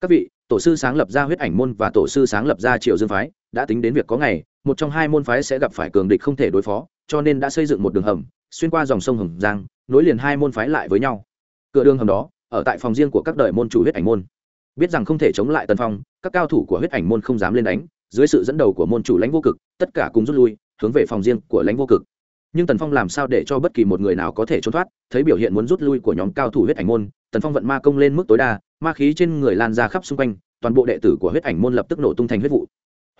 Các vị, tổ sư sáng lập ra huyết ảnh môn và tổ sư sáng lập ra triều dương phái, đã tính đến việc có ngày, một trong hai môn phái sẽ gặp phải cường địch không thể đối phó, cho nên đã xây dựng một đường hầm, xuyên qua dòng sông hồng giang, nối liền hai môn phái lại với nhau. Cửa đường hầm đó ở tại phòng riêng của các đời môn chủ huyết ảnh môn. Biết rằng không thể chống lại tần phong, các cao thủ của huyết ảnh môn không dám lên đánh, dưới sự dẫn đầu của môn chủ lãnh vô cực, tất cả cùng rút lui, hướng về phòng riêng của lãnh vô cực. Nhưng tần phong làm sao để cho bất kỳ một người nào có thể trốn thoát, thấy biểu hiện muốn rút lui của nhóm cao thủ huyết ảnh môn, tần phong vận ma công lên mức tối đa, ma khí trên người lan ra khắp xung quanh, toàn bộ đệ tử của huyết ảnh môn lập tức nổ tung thành huyết vụ.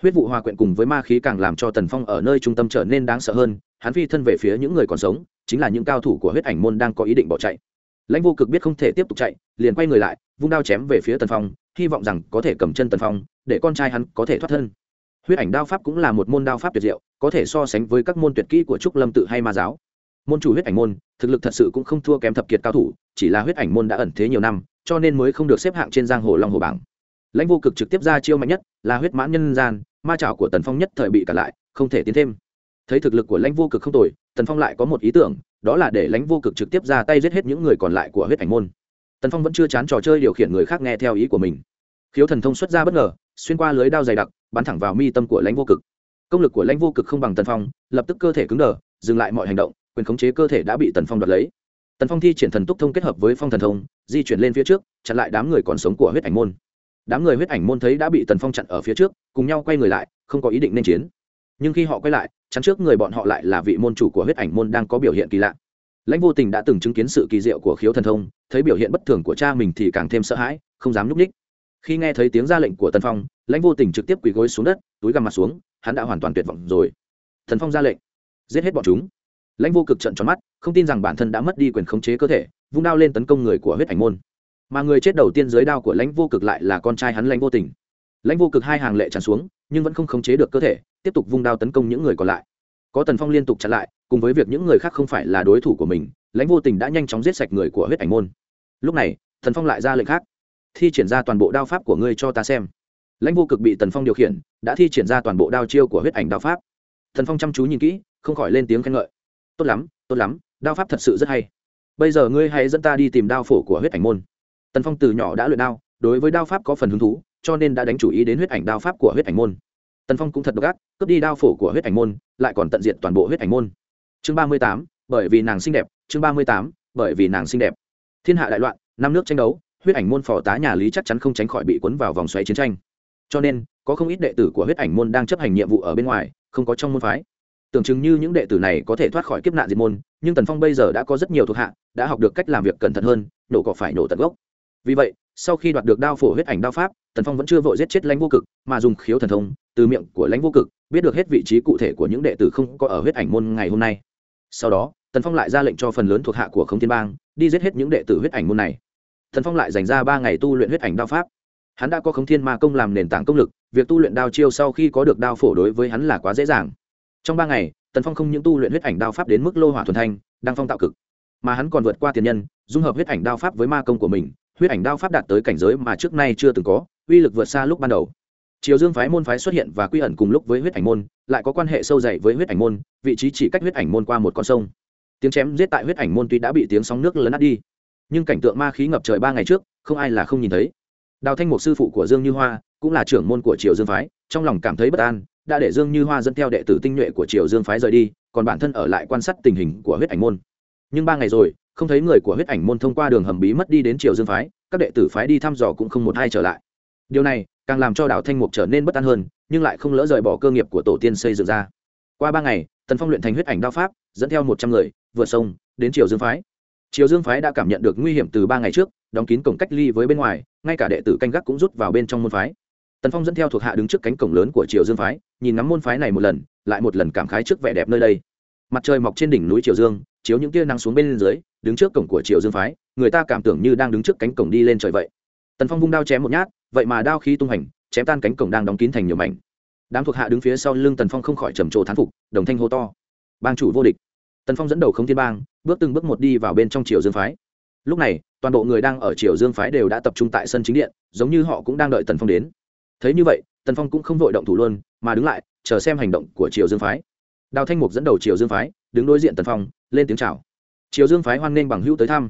Huyết vụ hòa quyện cùng với ma khí càng làm cho tần phong ở nơi trung tâm trở nên đáng sợ hơn, hắn phi thân về phía những người còn sống, chính là những cao thủ của huyết ảnh môn đang có ý định bỏ chạy lãnh vô cực biết không thể tiếp tục chạy, liền quay người lại, vung đao chém về phía tần phong, hy vọng rằng có thể cầm chân tần phong, để con trai hắn có thể thoát thân. Huyết ảnh đao pháp cũng là một môn đao pháp tuyệt diệu, có thể so sánh với các môn tuyệt kỹ của trúc lâm tự hay ma giáo. Môn chủ huyết ảnh môn, thực lực thật sự cũng không thua kém thập kiệt cao thủ, chỉ là huyết ảnh môn đã ẩn thế nhiều năm, cho nên mới không được xếp hạng trên giang hồ long hồ bảng. Lãnh vô cực trực tiếp ra chiêu mạnh nhất, là huyết mãn nhân gian, ma trảo của tần phong nhất thời bị cản lại, không thể tiến thêm. Thấy thực lực của lãnh vô cực không tồi, tần phong lại có một ý tưởng đó là để lãnh vô cực trực tiếp ra tay giết hết những người còn lại của huyết ảnh môn. Tần phong vẫn chưa chán trò chơi điều khiển người khác nghe theo ý của mình. Khiếu thần thông xuất ra bất ngờ, xuyên qua lưới đao dày đặc, bắn thẳng vào mi tâm của lãnh vô cực. Công lực của lãnh vô cực không bằng tần phong, lập tức cơ thể cứng đờ, dừng lại mọi hành động, quyền khống chế cơ thể đã bị tần phong đoạt lấy. Tần phong thi triển thần túc thông kết hợp với phong thần thông, di chuyển lên phía trước, chặn lại đám người còn sống của huyết ảnh môn. Đám người huyết ảnh môn thấy đã bị tần phong chặn ở phía trước, cùng nhau quay người lại, không có ý định nên chiến nhưng khi họ quay lại, chắn trước người bọn họ lại là vị môn chủ của huyết ảnh môn đang có biểu hiện kỳ lạ. Lãnh vô tình đã từng chứng kiến sự kỳ diệu của khiếu thần thông, thấy biểu hiện bất thường của cha mình thì càng thêm sợ hãi, không dám núp ních khi nghe thấy tiếng ra lệnh của tần phong, lãnh vô tình trực tiếp quỳ gối xuống đất, túi găm mặt xuống, hắn đã hoàn toàn tuyệt vọng rồi. Thần phong ra lệnh, giết hết bọn chúng. Lãnh vô cực trận tròn mắt, không tin rằng bản thân đã mất đi quyền khống chế cơ thể, vung đao lên tấn công người của huyết ảnh môn. Mà người chết đầu tiên dưới đao của lãnh vô cực lại là con trai hắn lãnh vô tình. Lãnh vô cực hai hàng lệ tràn xuống nhưng vẫn không khống chế được cơ thể, tiếp tục vung đao tấn công những người còn lại. Có tần phong liên tục chặn lại, cùng với việc những người khác không phải là đối thủ của mình, lãnh vô tình đã nhanh chóng giết sạch người của huyết ảnh môn. Lúc này thần phong lại ra lệnh khác. Thi triển ra toàn bộ đao pháp của ngươi cho ta xem. Lãnh vô cực bị tần phong điều khiển, đã thi triển ra toàn bộ đao chiêu của huyết ảnh đao pháp. Thần phong chăm chú nhìn kỹ, không khỏi lên tiếng khen ngợi. Tốt lắm tốt lắm, đao pháp thật sự rất hay. Bây giờ ngươi hãy dẫn ta đi tìm đao phổ của huyết ảnh môn. Tần phong từ nhỏ đã luyện đao, đối với đao pháp có phần hứng thú cho nên đã đánh chủ ý đến huyết ảnh đao pháp của huyết ảnh môn. Tần phong cũng thật độc ác, cướp đi đao phổ của huyết ảnh môn, lại còn tận diện toàn bộ huyết ảnh môn. Chương ba mươi tám, bởi vì nàng xinh đẹp. Chương ba mươi tám, bởi vì nàng xinh đẹp. Thiên hạ đại loạn, năm nước tranh đấu, huyết ảnh môn phò tá nhà lý chắc chắn không tránh khỏi bị cuốn vào vòng xoáy chiến tranh. Cho nên, có không ít đệ tử của huyết ảnh môn đang chấp hành nhiệm vụ ở bên ngoài, không có trong môn phái. Tưởng chừng như những đệ tử này có thể thoát khỏi kiếp nạn diệt môn, nhưng tần phong bây giờ đã có rất nhiều thuộc hạ, đã học được cách làm việc cẩn thận hơn, nổ cỏ phải nổ tận gốc vì vậy, sau khi đoạt được đao phổ huyết ảnh đao pháp, tần phong vẫn chưa vội giết chết lãnh vô cực, mà dùng khiếu thần thông, từ miệng của lãnh vô cực, biết được hết vị trí cụ thể của những đệ tử không có ở huyết ảnh môn ngày hôm nay. Sau đó, tần phong lại ra lệnh cho phần lớn thuộc hạ của không thiên bang, đi giết hết những đệ tử huyết ảnh môn này. Tần phong lại dành ra ba ngày tu luyện huyết ảnh đao pháp. Hắn đã có khống thiên ma công làm nền tảng công lực, việc tu luyện đao chiêu sau khi có được đao phổ đối với hắn là quá dễ dàng. Trong ba ngày, tần phong không những tu luyện huyết ảnh đao pháp đến mức lô hỏa thuần thanh đang phong tạo cực, mà hắn còn vượt qua tiền nhân, dung hợp huyết ảnh đao pháp với ma công của mình huyết ảnh đao pháp đạt tới cảnh giới mà trước nay chưa từng có, uy lực vượt xa lúc ban đầu. Triều dương phái môn phái xuất hiện và quy ẩn cùng lúc với huyết ảnh môn, lại có quan hệ sâu dày với huyết ảnh môn, vị trí chỉ cách huyết ảnh môn qua một con sông. Tiếng chém giết tại huyết ảnh môn tuy đã bị tiếng sóng nước lấn át đi, nhưng cảnh tượng ma khí ngập trời ba ngày trước, không ai là không nhìn thấy. Đào thanh một sư phụ của dương như hoa cũng là trưởng môn của triều dương phái, trong lòng cảm thấy bất an, đã để dương như hoa dẫn theo đệ tử tinh nhuệ của triều dương phái rời đi, còn bản thân ở lại quan sát tình hình của huyết ảnh môn. Nhưng ba ngày rồi không thấy người của huyết ảnh môn thông qua đường hầm bí mất đi đến triều dương phái, các đệ tử phái đi thăm dò cũng không một ai trở lại. Điều này càng làm cho đào thanh mục trở nên bất an hơn, nhưng lại không lỡ rời bỏ cơ nghiệp của tổ tiên xây dựng ra. Qua ba ngày, tần phong luyện thành huyết ảnh đao pháp, dẫn theo một trăm người, vượt sông, đến triều dương phái. Triều dương phái đã cảm nhận được nguy hiểm từ ba ngày trước, đóng kín cổng cách ly với bên ngoài, ngay cả đệ tử canh gác cũng rút vào bên trong môn phái. Tần phong dẫn theo thuộc hạ đứng trước cánh cổng lớn của triều dương phái, nhìn ngắm môn phái này một lần, lại một lần cảm khái trước vẻ đẹp nơi đây. Mặt trời mọc trên đỉnh núi triều dương, chiếu những tia nắng xuống bên dưới đứng trước cổng của triều dương phái, người ta cảm tưởng như đang đứng trước cánh cổng đi lên trời vậy. Tần phong vung đao chém một nhát, vậy mà đao khí tung hành, chém tan cánh cổng đang đóng kín thành nhiều mảnh. Đám thuộc hạ đứng phía sau lưng tần phong không khỏi trầm trồ thán phục, đồng thanh hô to. Bang chủ vô địch. Tần phong dẫn đầu không thiên bang, bước từng bước một đi vào bên trong triều dương phái. Lúc này, toàn bộ người đang ở triều dương phái đều đã tập trung tại sân chính điện, giống như họ cũng đang đợi tần phong đến. Thấy như vậy, tần phong cũng không vội động thủ luôn, mà đứng lại, chờ xem hành động của triều dương phái. Đào thanh mục dẫn đầu triều dương phái, đứng đối diện tần phong, lên tiếng chào triều dương phái hoan nghênh bằng hữu tới thăm.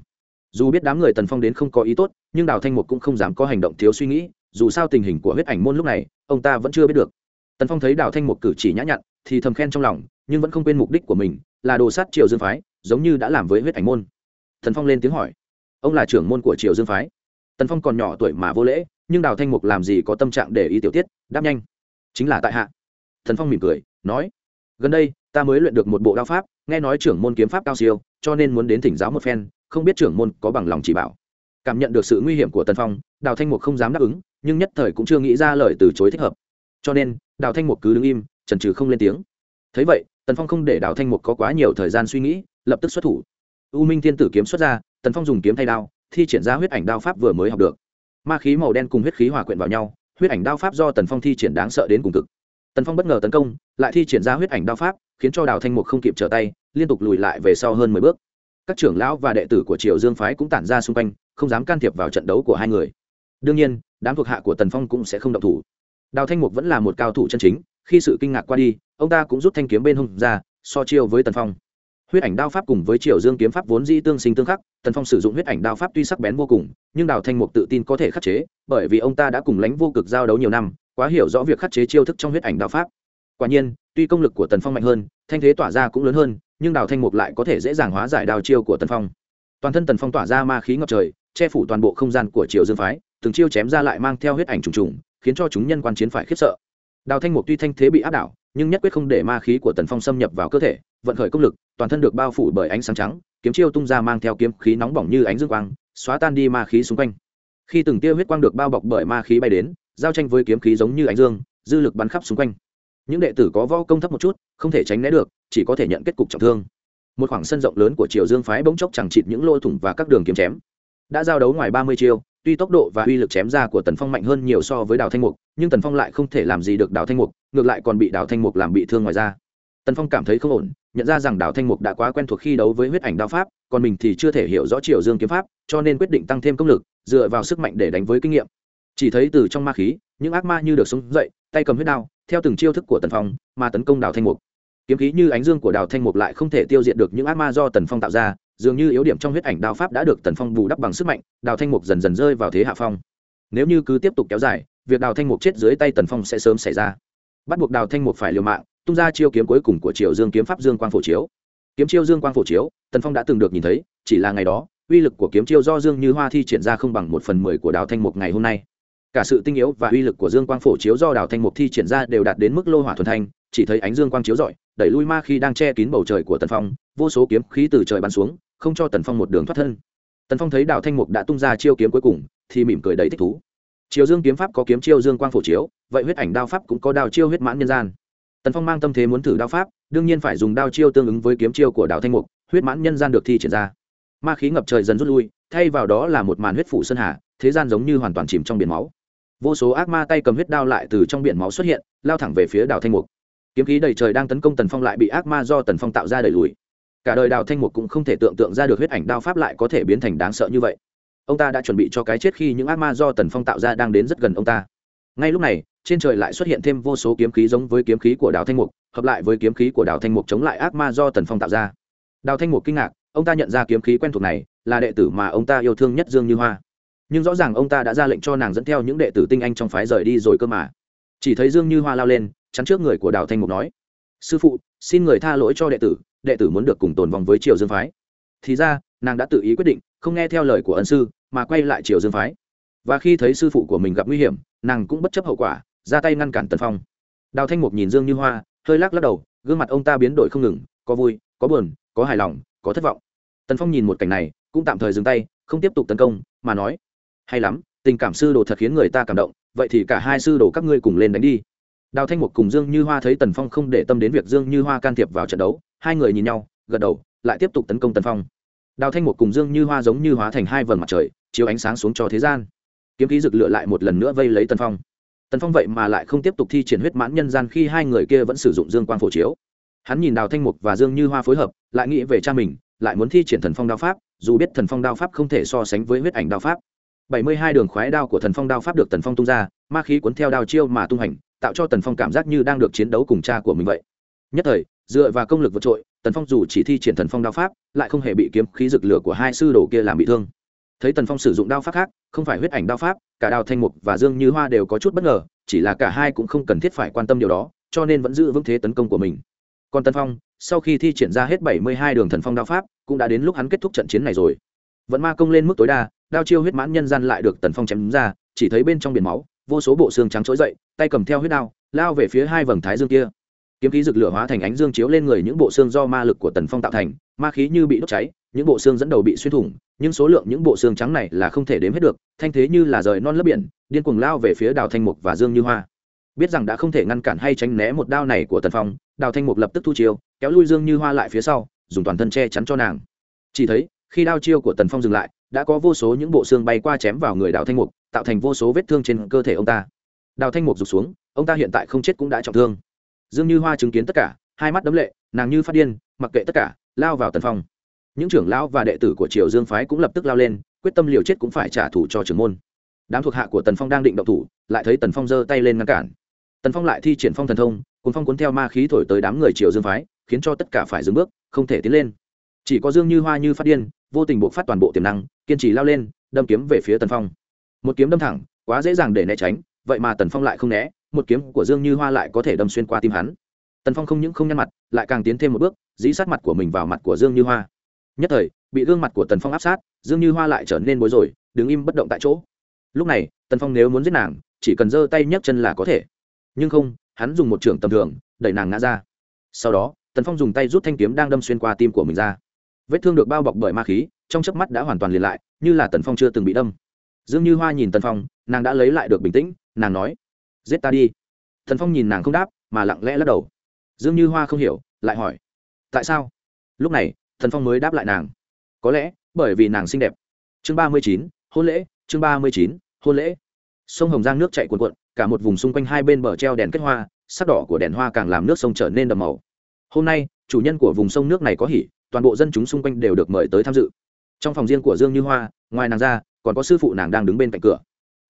Dù biết đám người tần phong đến không có ý tốt, nhưng đào thanh mục cũng không dám có hành động thiếu suy nghĩ, dù sao tình hình của huyết ảnh môn lúc này, ông ta vẫn chưa biết được. Tần phong thấy đào thanh mục cử chỉ nhã nhặn, thì thầm khen trong lòng, nhưng vẫn không quên mục đích của mình, là đồ sát triều dương phái, giống như đã làm với huyết ảnh môn. Tần phong lên tiếng hỏi, ông là trưởng môn của triều dương phái? Tần phong còn nhỏ tuổi mà vô lễ, nhưng đào thanh mục làm gì có tâm trạng để ý tiểu tiết, đáp nhanh, chính là tại hạ. Thần phong mỉm cười, nói, gần đây, ta mới luyện được một bộ đao pháp, nghe nói trưởng môn kiếm pháp cao siêu cho nên muốn đến thỉnh giáo một phen, không biết trưởng môn có bằng lòng chỉ bảo. Cảm nhận được sự nguy hiểm của tần phong, đào thanh mục không dám đáp ứng, nhưng nhất thời cũng chưa nghĩ ra lời từ chối thích hợp. Cho nên, đào thanh mục cứ đứng im trần trừ không lên tiếng. Thấy vậy, tần phong không để đào thanh mục có quá nhiều thời gian suy nghĩ, lập tức xuất thủ. U minh thiên tử kiếm xuất ra, tần phong dùng kiếm thay đao, thi triển ra huyết ảnh đao pháp vừa mới học được. Ma khí màu đen cùng huyết khí hòa quyện vào nhau, huyết ảnh đao pháp do tần phong thi triển đáng sợ đến cùng cực. Tần phong bất ngờ tấn công, lại thi triển ra huyết ảnh đao pháp, khiến cho đào thanh mục không kịp trở tay liên tục lùi lại về sau hơn mười bước. Các trưởng lão và đệ tử của triều dương phái cũng tản ra xung quanh, không dám can thiệp vào trận đấu của hai người. Đương nhiên, đám thuộc hạ của tần phong cũng sẽ không động thủ. Đào thanh mục vẫn là một cao thủ chân chính, khi sự kinh ngạc qua đi, ông ta cũng rút thanh kiếm bên hông ra, so chiêu với tần phong. Huyết ảnh đao pháp cùng với triều dương kiếm pháp vốn dĩ tương sinh tương khắc, tần phong sử dụng huyết ảnh đao pháp tuy sắc bén vô cùng, nhưng đào thanh mục tự tin có thể khắc chế, bởi vì ông ta đã cùng lãnh vô cực giao đấu nhiều năm, quá hiểu rõ việc khắc chế chiêu thức trong huyết ảnh đao pháp. Quả nhiên, tuy công lực của tần phong mạnh hơn, thanh thế tỏa ra cũng lớn hơn nhưng đào thanh mục lại có thể dễ dàng hóa giải đao chiêu của tần phong. Toàn thân tần phong tỏa ra ma khí ngập trời, che phủ toàn bộ không gian của triều dương phái, từng chiêu chém ra lại mang theo huyết ảnh trùng trùng, khiến cho chúng nhân quan chiến phải khiếp sợ. Đào thanh mục tuy thanh thế bị áp đảo, nhưng nhất quyết không để ma khí của tần phong xâm nhập vào cơ thể, vận khởi công lực, toàn thân được bao phủ bởi ánh sáng trắng, kiếm chiêu tung ra mang theo kiếm khí nóng bỏng như ánh dương quang, xóa tan đi ma khí xung quanh. Khi từng tia huyết quang được bao bọc bởi ma khí bay đến, giao tranh với kiếm khí giống như ánh dương, dư lực bắn khắp xung quanh. Những đệ tử có võ công thấp một chút, không thể tránh né được chỉ có thể nhận kết cục trọng thương. Một khoảng sân rộng lớn của triều dương phái bỗng chốc chẳng chịt những lỗ thủng và các đường kiếm chém. Đã giao đấu ngoài ba mươi chiêu, tuy tốc độ và uy lực chém ra của tần phong mạnh hơn nhiều so với đào thanh mục, nhưng tần phong lại không thể làm gì được đào thanh mục, ngược lại còn bị đào thanh mục làm bị thương ngoài ra tần phong cảm thấy không ổn, nhận ra rằng đào thanh mục đã quá quen thuộc khi đấu với huyết ảnh đao pháp, còn mình thì chưa thể hiểu rõ triều dương kiếm pháp, cho nên quyết định tăng thêm công lực, dựa vào sức mạnh để đánh với kinh nghiệm. Chỉ thấy từ trong ma khí, những ác ma như được sống dậy, tay cầm huyết đao, theo từng chiêu thức của tần phong, mà tấn công đào thanh mục kiếm khí như ánh dương của đào thanh mục lại không thể tiêu diệt được những ác ma do tần phong tạo ra, dường như yếu điểm trong huyết ảnh đao pháp đã được tần phong bù đắp bằng sức mạnh, đào thanh mục dần dần rơi vào thế hạ phong. Nếu như cứ tiếp tục kéo dài, việc đào thanh mục chết dưới tay tần phong sẽ sớm xảy ra. Bắt buộc đào thanh mục phải liều mạng, tung ra chiêu kiếm cuối cùng của triều dương kiếm pháp dương quang phổ chiếu. Kiếm chiêu dương quang phổ chiếu, tần phong đã từng được nhìn thấy, chỉ là ngày đó, uy lực của kiếm chiêu do dương như hoa thi triển ra không bằng một phần mười của đào thanh mục ngày hôm nay cả sự tinh yếu và uy lực của dương quang phổ chiếu do đào thanh mục thi triển ra đều đạt đến mức lô hỏa thuần thanh, chỉ thấy ánh dương quang chiếu rọi, đẩy lui ma khi đang che kín bầu trời của tần phong, vô số kiếm khí từ trời bắn xuống, không cho tần phong một đường thoát thân. Tần phong thấy đào thanh mục đã tung ra chiêu kiếm cuối cùng, thì mỉm cười đầy thích thú. Chiều dương kiếm pháp có kiếm chiêu dương quang phổ chiếu, vậy huyết ảnh đao pháp cũng có đao chiêu huyết mãn nhân gian. Tần phong mang tâm thế muốn thử đao pháp, đương nhiên phải dùng đao chiêu tương ứng với kiếm chiêu của đào thanh mục, huyết mãn nhân gian được thi triển ra. Ma khí ngập trời dần rút lui, thay vào đó là một màn huyết phủ sơn hà, thế gian giống như hoàn toàn chìm trong biển máu vô số ác ma tay cầm huyết đao lại từ trong biển máu xuất hiện, lao thẳng về phía đào thanh mục. Kiếm khí đầy trời đang tấn công tần phong lại bị ác ma do tần phong tạo ra đẩy lùi. Cả đời đào thanh mục cũng không thể tưởng tượng ra được huyết ảnh đao pháp lại có thể biến thành đáng sợ như vậy. Ông ta đã chuẩn bị cho cái chết khi những ác ma do tần phong tạo ra đang đến rất gần ông ta. Ngay lúc này, trên trời lại xuất hiện thêm vô số kiếm khí giống với kiếm khí của đào thanh mục, hợp lại với kiếm khí của đào thanh mục chống lại ác ma do tần phong tạo ra. Đào thanh mục kinh ngạc, ông ta nhận ra kiếm khí quen thuộc này, là đệ tử mà ông ta yêu thương nhất dương như hoa nhưng rõ ràng ông ta đã ra lệnh cho nàng dẫn theo những đệ tử tinh anh trong phái rời đi rồi cơ mà. Chỉ thấy dương như hoa lao lên, chắn trước người của đào thanh mục nói, sư phụ, xin người tha lỗi cho đệ tử đệ tử muốn được cùng tồn vòng với triều dương phái. Thì ra, nàng đã tự ý quyết định, không nghe theo lời của ân sư, mà quay lại triều dương phái. Và khi thấy sư phụ của mình gặp nguy hiểm, nàng cũng bất chấp hậu quả, ra tay ngăn cản tần phong. Đào thanh mục nhìn dương như hoa, hơi lắc lắc đầu, gương mặt ông ta biến đổi không ngừng, có vui, có buồn, có hài lòng, có thất vọng. Tần phong nhìn một cảnh này, cũng tạm thời dừng tay, không tiếp tục tấn công, mà nói hay lắm, tình cảm sư đồ thật khiến người ta cảm động, vậy thì cả hai sư đồ các ngươi cùng lên đánh đi. Đào thanh mục cùng dương như hoa thấy tần phong không để tâm đến việc dương như hoa can thiệp vào trận đấu, hai người nhìn nhau, gật đầu, lại tiếp tục tấn công tần phong. Đào thanh Mục cùng dương như hoa giống như hóa thành hai vầng mặt trời, chiếu ánh sáng xuống cho thế gian. Kiếm khí rực lựa lại một lần nữa vây lấy tần phong. Tần phong vậy mà lại không tiếp tục thi triển huyết mãn nhân gian khi hai người kia vẫn sử dụng dương quang phổ chiếu. Hắn nhìn đào thanh mục và dương như hoa phối hợp, lại nghĩ về cha mình, lại muốn thi triển thần phong đao pháp, dù biết thần phong đao pháp không thể so sánh với huyết ảnh đao pháp bảy mươi hai đường khoái đao của thần phong đao pháp được tần phong tung ra, ma khí cuốn theo đao chiêu mà tung hành, tạo cho tần phong cảm giác như đang được chiến đấu cùng cha của mình vậy. Nhất thời, dựa vào công lực vượt trội, tần phong dù chỉ thi triển thần phong đao pháp, lại không hề bị kiếm khí rực lửa của hai sư đồ kia làm bị thương. Thấy tần phong sử dụng đao pháp khác, không phải huyết ảnh đao pháp, cả đào thanh mục và dương như hoa đều có chút bất ngờ, chỉ là cả hai cũng không cần thiết phải quan tâm điều đó, cho nên vẫn giữ vững thế tấn công của mình. Còn tần phong, sau khi thi triển ra hết bảy mươi hai đường thần phong đao pháp, cũng đã đến lúc hắn kết thúc trận chiến này rồi. Vẫn ma công lên mức tối đa đao chiêu huyết mãn nhân gian lại được tần phong chém ra, chỉ thấy bên trong biển máu, vô số bộ xương trắng trỗi dậy, tay cầm theo huyết đao, lao về phía hai vầng thái dương kia. Kiếm khí rực lửa hóa thành ánh dương chiếu lên người những bộ xương do ma lực của tần phong tạo thành, ma khí như bị đốt cháy, những bộ xương dẫn đầu bị xuyên thủng, nhưng số lượng những bộ xương trắng này là không thể đếm hết được, thanh thế như là rời non lấp biển, điên cuồng lao về phía đào thanh mục và dương như hoa. Biết rằng đã không thể ngăn cản hay tránh né một đao này của tần phong, đào thanh mục lập tức thu chiêu, kéo lui dương như hoa lại phía sau, dùng toàn thân che chắn cho nàng. Chỉ thấy, khi đao chiêu của tần phong dừng lại đã có vô số những bộ xương bay qua chém vào người đào thanh mục, tạo thành vô số vết thương trên cơ thể ông ta. Đào thanh mục rụt xuống, ông ta hiện tại không chết cũng đã trọng thương. Dương như hoa chứng kiến tất cả, hai mắt đấm lệ, nàng như phát điên, mặc kệ tất cả, lao vào tần phong. Những trưởng lão và đệ tử của triều dương phái cũng lập tức lao lên, quyết tâm liều chết cũng phải trả thù cho trưởng môn. Đám thuộc hạ của tần phong đang định động thủ, lại thấy tần phong giơ tay lên ngăn cản. Tần phong lại thi triển phong thần thông cuốn phong cuốn theo ma khí thổi tới đám người triều dương phái, khiến cho tất cả phải dừng bước, không thể tiến lên chỉ có dương như hoa như phát điên, vô tình buộc phát toàn bộ tiềm năng, kiên trì lao lên, đâm kiếm về phía tần phong. Một kiếm đâm thẳng, quá dễ dàng để né tránh, vậy mà tần phong lại không né, một kiếm của dương như hoa lại có thể đâm xuyên qua tim hắn. Tần phong không những không nhăn mặt, lại càng tiến thêm một bước, dí sát mặt của mình vào mặt của dương như hoa. Nhất thời, bị gương mặt của tần phong áp sát, dương như hoa lại trở nên bối rối, đứng im bất động tại chỗ. Lúc này, tần phong nếu muốn giết nàng, chỉ cần giơ tay nhấc chân là có thể. Nhưng không, hắn dùng một trường tầm thường, đẩy nàng ngã ra. Sau đó, tần phong dùng tay rút thanh kiếm đang đâm xuyên qua tim của mình ra vết thương được bao bọc bởi ma khí, trong chớp mắt đã hoàn toàn liền lại, như là tần phong chưa từng bị đâm. Dương như hoa nhìn tần phong, nàng đã lấy lại được bình tĩnh, nàng nói, giết ta đi. Tần phong nhìn nàng không đáp, mà lặng lẽ lắc đầu. Dương như hoa không hiểu, lại hỏi, tại sao? Lúc này, Tần phong mới đáp lại nàng, có lẽ bởi vì nàng xinh đẹp. Chương ba mươi chín, hôn lễ, chương ba mươi chín, hôn lễ. Sông hồng giang nước chạy cuồn cuộn, cả một vùng xung quanh hai bên bờ treo đèn kết hoa, sắc đỏ của đèn hoa càng làm nước sông trở nên đậm màu. Hôm nay, chủ nhân của vùng sông nước này có hỉ toàn bộ dân chúng xung quanh đều được mời tới tham dự. Trong phòng riêng của dương như hoa, ngoài nàng ra, còn có sư phụ nàng đang đứng bên cạnh cửa.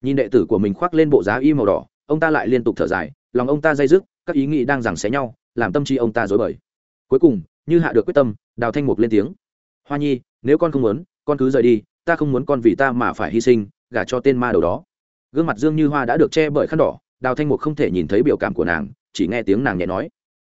Nhìn đệ tử của mình khoác lên bộ giá y màu đỏ, ông ta lại liên tục thở dài, lòng ông ta dây dứt, các ý nghĩ đang giằng xé nhau, làm tâm trí ông ta dối bời. Cuối cùng, như hạ được quyết tâm, đào thanh mục lên tiếng. Hoa nhi, nếu con không muốn, con cứ rời đi, ta không muốn con vì ta mà phải hy sinh, gả cho tên ma đầu đó. Gương mặt dương như hoa đã được che bởi khăn đỏ, đào thanh mục không thể nhìn thấy biểu cảm của nàng, chỉ nghe tiếng nàng nhẹ nói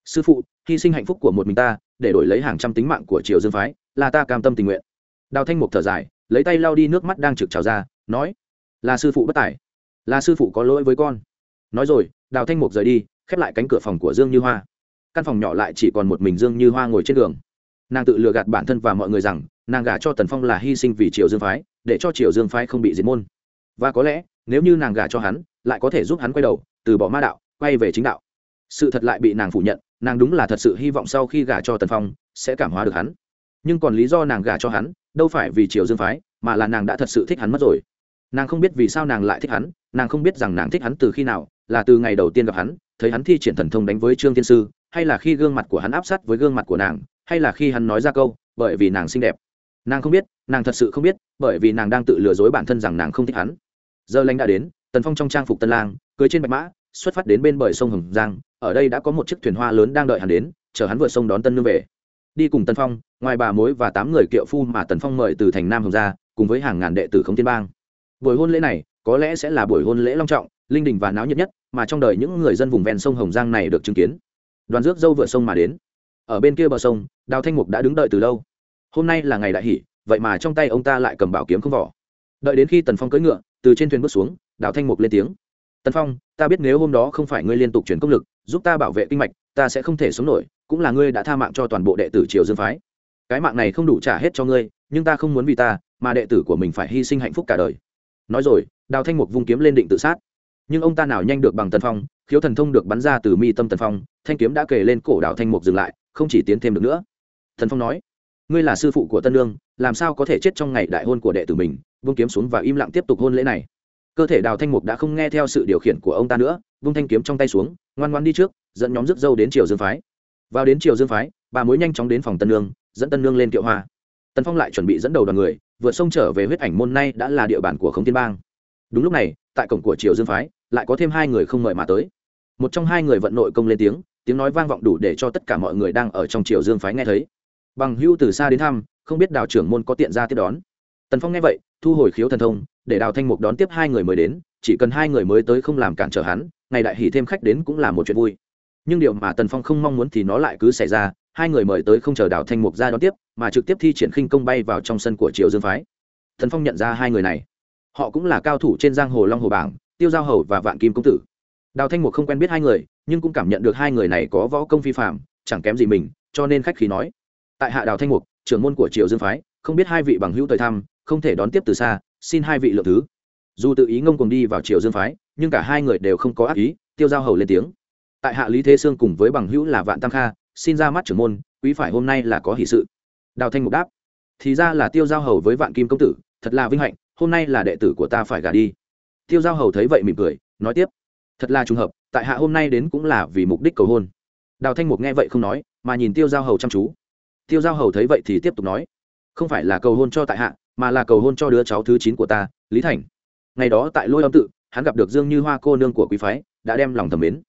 sư phụ, hy sinh hạnh phúc của một mình ta, để đổi lấy hàng trăm tính mạng của triều dương phái, là ta cam tâm tình nguyện. Đào thanh mục thở dài, lấy tay lau đi nước mắt đang trực trào ra, nói, là sư phụ bất tài, là sư phụ có lỗi với con. Nói rồi, đào thanh mục rời đi, khép lại cánh cửa phòng của dương như hoa. Căn phòng nhỏ lại chỉ còn một mình dương như hoa ngồi trên đường. Nàng tự lừa gạt bản thân và mọi người rằng, nàng gả cho tần phong là hy sinh vì triều dương phái, để cho triều dương phái không bị diệt môn. Và có lẽ, nếu như nàng gả cho hắn, lại có thể giúp hắn quay đầu, từ bỏ ma đạo, quay về chính đạo. Sự thật lại bị nàng phủ nhận nàng đúng là thật sự hy vọng sau khi gả cho tần phong, sẽ cảm hóa được hắn. Nhưng còn lý do nàng gả cho hắn, đâu phải vì triều dương phái, mà là nàng đã thật sự thích hắn mất rồi. Nàng không biết vì sao nàng lại thích hắn, nàng không biết rằng nàng thích hắn từ khi nào, là từ ngày đầu tiên gặp hắn, thấy hắn thi triển thần thông đánh với trương thiên sư, hay là khi gương mặt của hắn áp sát với gương mặt của nàng, hay là khi hắn nói ra câu, bởi vì nàng xinh đẹp. Nàng không biết, nàng thật sự không biết, bởi vì nàng đang tự lừa dối bản thân rằng nàng không thích hắn. Giờ lanh đã đến, tần phong trong trang phục tân lang, cưới trên bạch mã, xuất phát đến bên bờ sông hồng giang ở đây đã có một chiếc thuyền hoa lớn đang đợi hắn đến, chờ hắn vượt sông đón tân nương về. Đi cùng Tân phong, ngoài bà mối và tám người kiệu phu mà tần phong mời từ thành nam hồng ra, cùng với hàng ngàn đệ tử không tiên bang. Buổi hôn lễ này, có lẽ sẽ là buổi hôn lễ long trọng, linh đình và náo nhiệt nhất, mà trong đời những người dân vùng ven sông hồng giang này được chứng kiến. Đoàn rước dâu vượt sông mà đến. Ở bên kia bờ sông, đào thanh mục đã đứng đợi từ lâu. Hôm nay là ngày đại hỷ, vậy mà trong tay ông ta lại cầm bảo kiếm không vỏ. Đợi đến khi tần phong cưỡi ngựa, từ trên thuyền bước xuống, đào thanh mục lên tiếng tần phong, ta biết nếu hôm đó không phải ngươi liên tục chuyển công lực, giúp ta bảo vệ kinh mạch, ta sẽ không thể sống nổi, cũng là ngươi đã tha mạng cho toàn bộ đệ tử triều dương phái. Cái mạng này không đủ trả hết cho ngươi, nhưng ta không muốn vì ta, mà đệ tử của mình phải hy sinh hạnh phúc cả đời. Nói rồi, đào thanh mục vung kiếm lên định tự sát. Nhưng ông ta nào nhanh được bằng tần phong, khiếu thần thông được bắn ra từ mi tâm tần phong, thanh kiếm đã kề lên cổ đào thanh mục dừng lại, không chỉ tiến thêm được nữa. Thần phong nói, ngươi là sư phụ của tân lương làm sao có thể chết trong ngày đại hôn của đệ tử mình? Vung kiếm xuống và im lặng tiếp tục hôn lễ này cơ thể đào thanh mục đã không nghe theo sự điều khiển của ông ta nữa, vung thanh kiếm trong tay xuống, ngoan ngoan đi trước, dẫn nhóm rước dâu đến triều dương phái. Vào đến triều dương phái, bà mối nhanh chóng đến phòng tân lương dẫn tân lương lên kiệu hoa. Tần phong lại chuẩn bị dẫn đầu đoàn người, vượt sông trở về huyết ảnh môn nay đã là địa bàn của khống thiên bang. Đúng lúc này, tại cổng của triều dương phái, lại có thêm hai người không mời mà tới. Một trong hai người vận nội công lên tiếng tiếng nói vang vọng đủ để cho tất cả mọi người đang ở trong triều dương phái nghe thấy. Bằng hưu từ xa đến thăm, không biết đào trưởng môn có tiện ra tiếp đón. Tần phong nghe vậy thu hồi khiếu thần thông, để đào thanh mục đón tiếp hai người mới đến, chỉ cần hai người mới tới không làm cản trở hắn, ngày đại hỉ thêm khách đến cũng là một chuyện vui. Nhưng điều mà tần phong không mong muốn thì nó lại cứ xảy ra, hai người mời tới không chờ đào thanh mục ra đón tiếp, mà trực tiếp thi triển khinh công bay vào trong sân của triều dương phái. Tần phong nhận ra hai người này. Họ cũng là cao thủ trên giang hồ long hồ bảng, tiêu giao hầu và vạn kim công tử. Đào thanh mục không quen biết hai người, nhưng cũng cảm nhận được hai người này có võ công phi phạm chẳng kém gì mình, cho nên khách khí nói. Tại hạ đào thanh mục, trưởng môn của triều dương phái, không biết hai vị bằng hữu tới thăm không thể đón tiếp từ xa, xin hai vị lượng thứ. Dù tự ý ngông cùng đi vào triều dương phái, nhưng cả hai người đều không có ác ý, tiêu giao hầu lên tiếng. Tại hạ lý thế sương cùng với bằng hữu là vạn tam kha, xin ra mắt trưởng môn, quý phải hôm nay là có hỷ sự. Đào thanh mục đáp, thì ra là tiêu giao hầu với vạn kim công tử, thật là vinh hạnh, hôm nay là đệ tử của ta phải gả đi. Tiêu giao hầu thấy vậy mỉm cười, nói tiếp, thật là trùng hợp, tại hạ hôm nay đến cũng là vì mục đích cầu hôn. Đào thanh mục nghe vậy không nói, mà nhìn tiêu giao hầu chăm chú. Tiêu giao hầu thấy vậy thì tiếp tục nói, không phải là cầu hôn cho tại hạ mà là cầu hôn cho đứa cháu thứ chín của ta, lý thành. Ngày đó tại lôi âm tự, hắn gặp được dương như hoa cô nương của quý phái, đã đem lòng thầm mến.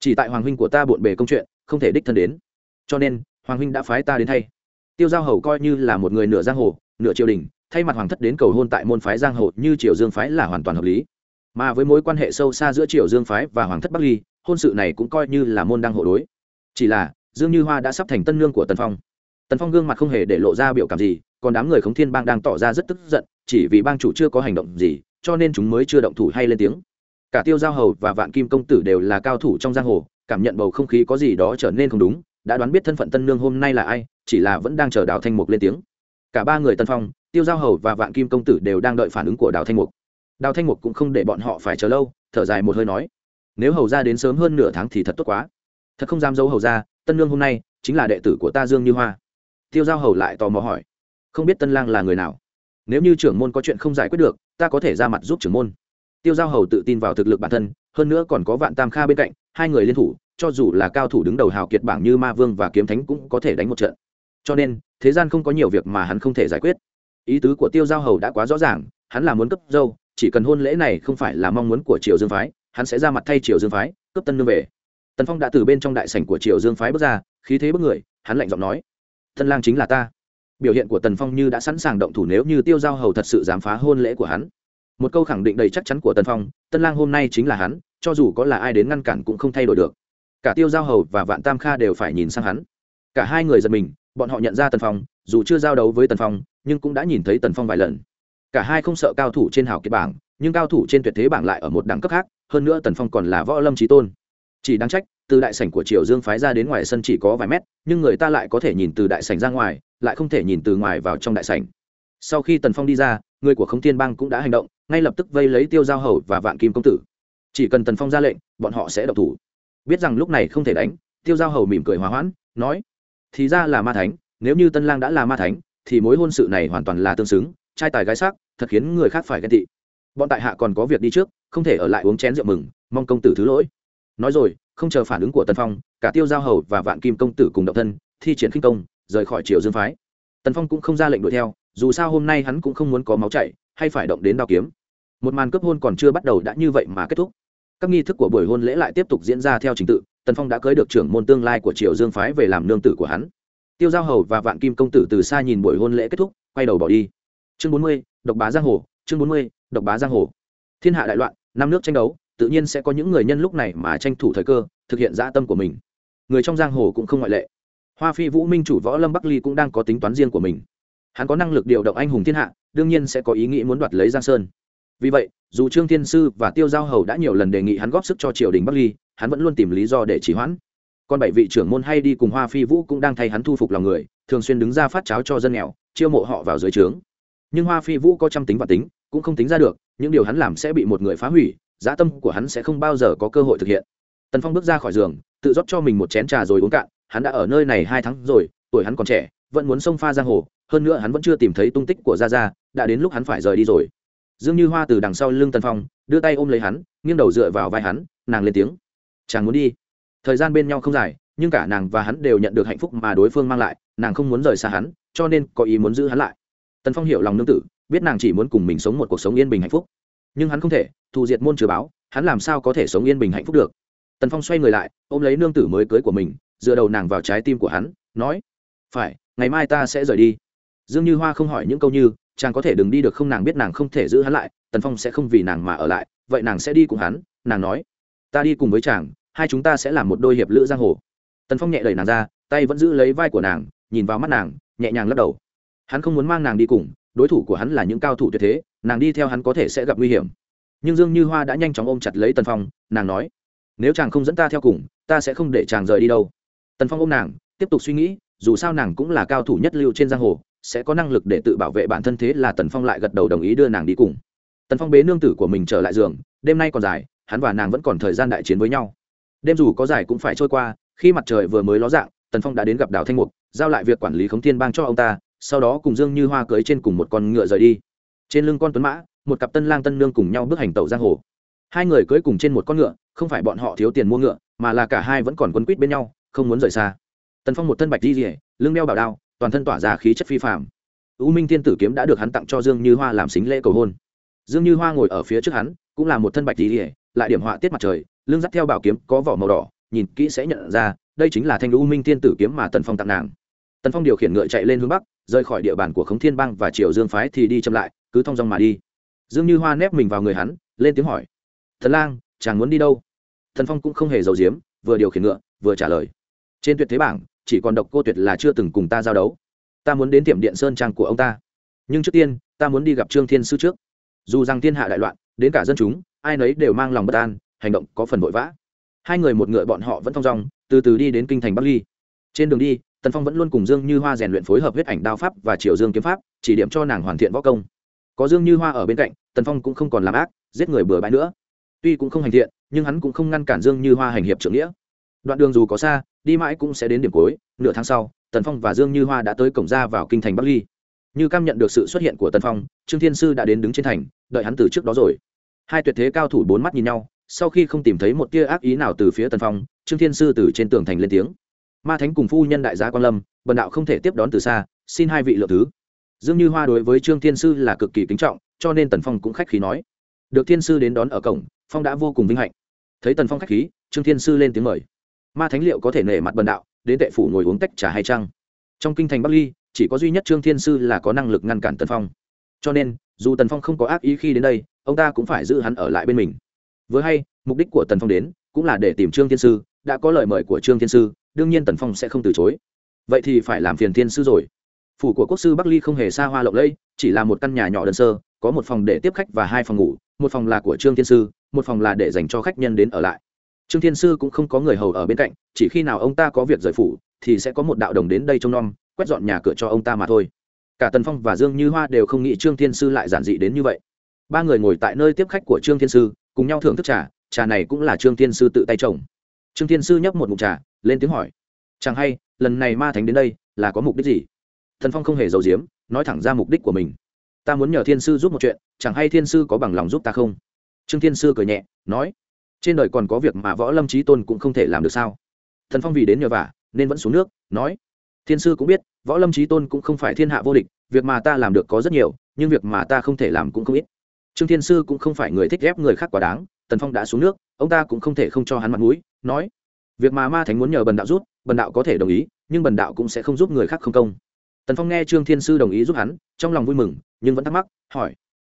Chỉ tại hoàng huynh của ta bộn bề công chuyện, không thể đích thân đến. Cho nên, hoàng huynh đã phái ta đến thay. Tiêu giao hầu coi như là một người nửa giang hồ, nửa triều đình, thay mặt hoàng thất đến cầu hôn tại môn phái giang hồ như triều dương phái là hoàn toàn hợp lý. Mà với mối quan hệ sâu xa giữa triều dương phái và hoàng thất bắc ly, hôn sự này cũng coi như là môn đăng hộ đối. Chỉ là, dương như hoa đã sắp thành tân nương của tần phong. Tần phong gương mặt không hề để lộ ra biểu cảm gì còn đám người khống thiên bang đang tỏ ra rất tức giận, chỉ vì bang chủ chưa có hành động gì, cho nên chúng mới chưa động thủ hay lên tiếng. Cả tiêu giao hầu và vạn kim công tử đều là cao thủ trong giang hồ, cảm nhận bầu không khí có gì đó trở nên không đúng, đã đoán biết thân phận tân nương hôm nay là ai, chỉ là vẫn đang chờ đào thanh mục lên tiếng. Cả ba người tân phong, tiêu giao hầu và vạn kim công tử đều đang đợi phản ứng của đào thanh mục. Đào thanh mục cũng không để bọn họ phải chờ lâu, thở dài một hơi nói, nếu hầu ra đến sớm hơn nửa tháng thì thật tốt quá. Thật không dám giấu hầu ra, tân nương hôm nay chính là đệ tử của ta dương như hoa. Tiêu giao hầu lại tò mò hỏi không biết tân lang là người nào. Nếu như trưởng môn có chuyện không giải quyết được, ta có thể ra mặt giúp trưởng môn. Tiêu giao hầu tự tin vào thực lực bản thân, hơn nữa còn có vạn tam kha bên cạnh, hai người liên thủ, cho dù là cao thủ đứng đầu hào kiệt bảng như ma vương và kiếm thánh cũng có thể đánh một trận. Cho nên, thế gian không có nhiều việc mà hắn không thể giải quyết. Ý tứ của tiêu giao hầu đã quá rõ ràng, hắn là muốn cấp dâu, chỉ cần hôn lễ này không phải là mong muốn của triều dương phái, hắn sẽ ra mặt thay triều dương phái, cướp tân nương về. Tần phong đã từ bên trong đại sảnh của triều dương phái bước ra, khí thế bước người, hắn lạnh giọng nói, tân lang chính là ta biểu hiện của tần phong như đã sẵn sàng động thủ nếu như tiêu giao hầu thật sự dám phá hôn lễ của hắn. Một câu khẳng định đầy chắc chắn của tần phong, tân lang hôm nay chính là hắn, cho dù có là ai đến ngăn cản cũng không thay đổi được. Cả tiêu giao hầu và vạn tam kha đều phải nhìn sang hắn. Cả hai người giật mình, bọn họ nhận ra tần phong, dù chưa giao đấu với tần phong, nhưng cũng đã nhìn thấy tần phong vài lần. Cả hai không sợ cao thủ trên hào kiệt bảng, nhưng cao thủ trên tuyệt thế bảng lại ở một đẳng cấp khác, hơn nữa tần phong còn là võ lâm trí tôn. Chỉ đáng trách, từ đại sảnh của triều dương phái ra đến ngoài sân chỉ có vài mét, nhưng người ta lại có thể nhìn từ đại sảnh ra ngoài lại không thể nhìn từ ngoài vào trong đại sảnh. Sau khi tần phong đi ra, người của khống thiên bang cũng đã hành động, ngay lập tức vây lấy tiêu giao hầu và vạn kim công tử. Chỉ cần tần phong ra lệnh, bọn họ sẽ độc thủ. Biết rằng lúc này không thể đánh, tiêu giao hầu mỉm cười hòa hoãn, nói, thì ra là ma thánh, nếu như tân lang đã là ma thánh, thì mối hôn sự này hoàn toàn là tương xứng, trai tài gái sắc, thật khiến người khác phải ghen tị. Bọn tại hạ còn có việc đi trước, không thể ở lại uống chén rượu mừng, mong công tử thứ lỗi. Nói rồi, không chờ phản ứng của tần phong, cả tiêu giao hầu và vạn kim công tử cùng động thân, thi triển khinh công rời khỏi triều dương phái. Tần phong cũng không ra lệnh đuổi theo, dù sao hôm nay hắn cũng không muốn có máu chảy, hay phải động đến đao kiếm. Một màn cấp hôn còn chưa bắt đầu đã như vậy mà kết thúc. Các nghi thức của buổi hôn lễ lại tiếp tục diễn ra theo trình tự, tần phong đã cưới được trưởng môn tương lai của triều dương phái về làm nương tử của hắn. Tiêu giao hầu và vạn kim công tử từ xa nhìn buổi hôn lễ kết thúc, quay đầu bỏ đi. Chương bốn mươi, độc bá giang hồ, chương bốn mươi, độc bá giang hồ. Thiên hạ đại loạn, năm nước tranh đấu, tự nhiên sẽ có những người nhân lúc này mà tranh thủ thời cơ, thực hiện dã tâm của mình. Người trong giang hồ cũng không ngoại lệ hoa phi vũ minh chủ võ lâm bắc ly cũng đang có tính toán riêng của mình. Hắn có năng lực điều động anh hùng thiên hạ, đương nhiên sẽ có ý nghĩ muốn đoạt lấy giang sơn. Vì vậy, dù trương thiên sư và tiêu giao hầu đã nhiều lần đề nghị hắn góp sức cho triều đình bắc ly, hắn vẫn luôn tìm lý do để trì hoãn. Còn bảy vị trưởng môn hay đi cùng hoa phi vũ cũng đang thay hắn thu phục lòng người, thường xuyên đứng ra phát cháo cho dân nghèo, chiêu mộ họ vào dưới trướng. Nhưng hoa phi vũ có trăm tính và tính, cũng không tính ra được, những điều hắn làm sẽ bị một người phá hủy dã tâm của hắn sẽ không bao giờ có cơ hội thực hiện. Tần phong bước ra khỏi giường, tự rót cho mình một chén trà rồi uống cạn hắn đã ở nơi này hai tháng rồi, tuổi hắn còn trẻ, vẫn muốn xông pha giang hồ, hơn nữa hắn vẫn chưa tìm thấy tung tích của gia gia, đã đến lúc hắn phải rời đi rồi. Dương như hoa từ đằng sau lưng tần phong, đưa tay ôm lấy hắn, nghiêng đầu dựa vào vai hắn, nàng lên tiếng. Chàng muốn đi. Thời gian bên nhau không dài, nhưng cả nàng và hắn đều nhận được hạnh phúc mà đối phương mang lại, nàng không muốn rời xa hắn, cho nên có ý muốn giữ hắn lại. Tần phong hiểu lòng nương tử, biết nàng chỉ muốn cùng mình sống một cuộc sống yên bình hạnh phúc. Nhưng hắn không thể, thù diệt môn trừ báo, hắn làm sao có thể sống yên bình hạnh phúc được? Tần phong xoay người lại, ôm lấy nương tử mới cưới của mình dựa đầu nàng vào trái tim của hắn, nói, phải, ngày mai ta sẽ rời đi. Dương như hoa không hỏi những câu như, chàng có thể đừng đi được không, nàng biết nàng không thể giữ hắn lại, tần phong sẽ không vì nàng mà ở lại, vậy nàng sẽ đi cùng hắn. Nàng nói, ta đi cùng với chàng, hai chúng ta sẽ làm một đôi hiệp lữ giang hồ. Tần phong nhẹ đẩy nàng ra, tay vẫn giữ lấy vai của nàng, nhìn vào mắt nàng, nhẹ nhàng lắc đầu. Hắn không muốn mang nàng đi cùng, đối thủ của hắn là những cao thủ tuyệt thế, nàng đi theo hắn có thể sẽ gặp nguy hiểm. Nhưng dương như hoa đã nhanh chóng ôm chặt lấy tần phong, nàng nói, nếu chàng không dẫn ta theo cùng, ta sẽ không để chàng rời đi đâu tần phong ôm nàng, tiếp tục suy nghĩ, dù sao nàng cũng là cao thủ nhất lưu trên giang hồ, sẽ có năng lực để tự bảo vệ bản thân thế là tần phong lại gật đầu đồng ý đưa nàng đi cùng. Tần phong bế nương tử của mình trở lại giường, đêm nay còn dài, hắn và nàng vẫn còn thời gian đại chiến với nhau. Đêm dù có dài cũng phải trôi qua, khi mặt trời vừa mới ló dạng, tần phong đã đến gặp đào thanh mục, giao lại việc quản lý khống thiên bang cho ông ta, sau đó cùng dương như hoa cưới trên cùng một con ngựa rời đi. Trên lưng con tuấn mã, một cặp tân lang tân nương cùng nhau bước hành tàu giang hồ. Hai người cưới cùng trên một con ngựa, không phải bọn họ thiếu tiền mua ngựa, mà là cả hai vẫn còn quấn quýt bên nhau không muốn rời xa. Tần phong một thân bạch di rỉa lưng đeo bảo đao, toàn thân tỏa ra khí chất phi phạm u minh thiên tử kiếm đã được hắn tặng cho dương như hoa làm xính lễ cầu hôn. Dương như hoa ngồi ở phía trước hắn, cũng là một thân bạch di rỉa lại điểm họa tiết mặt trời, lưng dắt theo bảo kiếm có vỏ màu đỏ, nhìn kỹ sẽ nhận ra, đây chính là thanh u minh thiên tử kiếm mà tần phong tặng nàng. Tần phong điều khiển ngựa chạy lên hướng bắc, rời khỏi địa bàn của khống thiên bang và triều dương phái thì đi chậm lại, cứ thong dong mà đi. Dương như hoa nép mình vào người hắn, lên tiếng hỏi, thần lang, chàng muốn đi đâu? Thần phong cũng không hề giấu giếm, vừa điều khiển ngựa, vừa trả lời trên tuyệt thế bảng, chỉ còn độc cô tuyệt là chưa từng cùng ta giao đấu. Ta muốn đến tiệm điện sơn trang của ông ta. Nhưng trước tiên, ta muốn đi gặp trương thiên sư trước. Dù rằng thiên hạ đại loạn, đến cả dân chúng, ai nấy đều mang lòng bất an, hành động có phần vội vã. Hai người một ngựa bọn họ vẫn thong dong, từ từ đi đến kinh thành bắc ly. Trên đường đi, tần phong vẫn luôn cùng dương như hoa rèn luyện phối hợp huyết ảnh đao pháp và triều dương kiếm pháp, chỉ điểm cho nàng hoàn thiện võ công. Có dương như hoa ở bên cạnh, tần phong cũng không còn làm ác, giết người bừa bãi nữa. Tuy cũng không hành thiện, nhưng hắn cũng không ngăn cản dương như hoa hành hiệp trưởng nghĩa đoạn đường dù có xa, đi mãi cũng sẽ đến điểm cuối, nửa tháng sau, tần phong và dương như hoa đã tới cổng ra vào kinh thành bắc ly. Như cam nhận được sự xuất hiện của tần phong, trương thiên sư đã đến đứng trên thành, đợi hắn từ trước đó rồi. Hai tuyệt thế cao thủ bốn mắt nhìn nhau, sau khi không tìm thấy một tia ác ý nào từ phía tần phong, trương thiên sư từ trên tường thành lên tiếng. Ma thánh cùng phu nhân đại gia quan lâm, bần đạo không thể tiếp đón từ xa, xin hai vị lượng thứ. Dương như hoa đối với trương thiên sư là cực kỳ kính trọng, cho nên tần phong cũng khách khí nói. Được thiên sư đến đón ở cổng, phong đã vô cùng vinh hạnh. Thấy tần phong khách khí, trương thiên sư lên tiếng mời ma thánh liệu có thể nể mặt bần đạo, đến tệ phủ ngồi uống tách trà hay chăng? Trong kinh thành bắc ly, chỉ có duy nhất trương thiên sư là có năng lực ngăn cản tần phong. Cho nên, dù tần phong không có ác ý khi đến đây, ông ta cũng phải giữ hắn ở lại bên mình. Vừa hay, mục đích của tần phong đến, cũng là để tìm trương thiên sư, đã có lời mời của trương thiên sư, đương nhiên tần phong sẽ không từ chối. Vậy thì phải làm phiền thiên sư rồi. Phủ của quốc sư bắc ly không hề xa hoa lộng lẫy, chỉ là một căn nhà nhỏ đơn sơ, có một phòng để tiếp khách và hai phòng ngủ, một phòng là của trương thiên sư, một phòng là để dành cho khách nhân đến ở lại trương thiên sư cũng không có người hầu ở bên cạnh, chỉ khi nào ông ta có việc rời phủ, thì sẽ có một đạo đồng đến đây trông nom, quét dọn nhà cửa cho ông ta mà thôi. Cả tần phong và dương như hoa đều không nghĩ trương thiên sư lại giản dị đến như vậy. Ba người ngồi tại nơi tiếp khách của trương thiên sư, cùng nhau thưởng thức trà trà này cũng là trương thiên sư tự tay trồng. Trương thiên sư nhấp một mục trà, lên tiếng hỏi, chẳng hay, lần này ma thánh đến đây là có mục đích gì? Thần phong không hề giấu diếm nói thẳng ra mục đích của mình. Ta muốn nhờ thiên sư giúp một chuyện, chẳng hay thiên sư có bằng lòng giúp ta không? Trương thiên sư cười nhẹ, nói trên đời còn có việc mà võ lâm trí tôn cũng không thể làm được sao? Thần phong vì đến nhờ vả, nên vẫn xuống nước, nói. Thiên sư cũng biết, võ lâm trí tôn cũng không phải thiên hạ vô địch, việc mà ta làm được có rất nhiều, nhưng việc mà ta không thể làm cũng không ít. Trương thiên sư cũng không phải người thích ghép người khác quá đáng, tần phong đã xuống nước, ông ta cũng không thể không cho hắn mặt mũi, nói. Việc mà ma thánh muốn nhờ bần đạo rút bần đạo có thể đồng ý, nhưng bần đạo cũng sẽ không giúp người khác không công. Tần phong nghe trương thiên sư đồng ý giúp hắn, trong lòng vui mừng, nhưng vẫn thắc mắc, hỏi.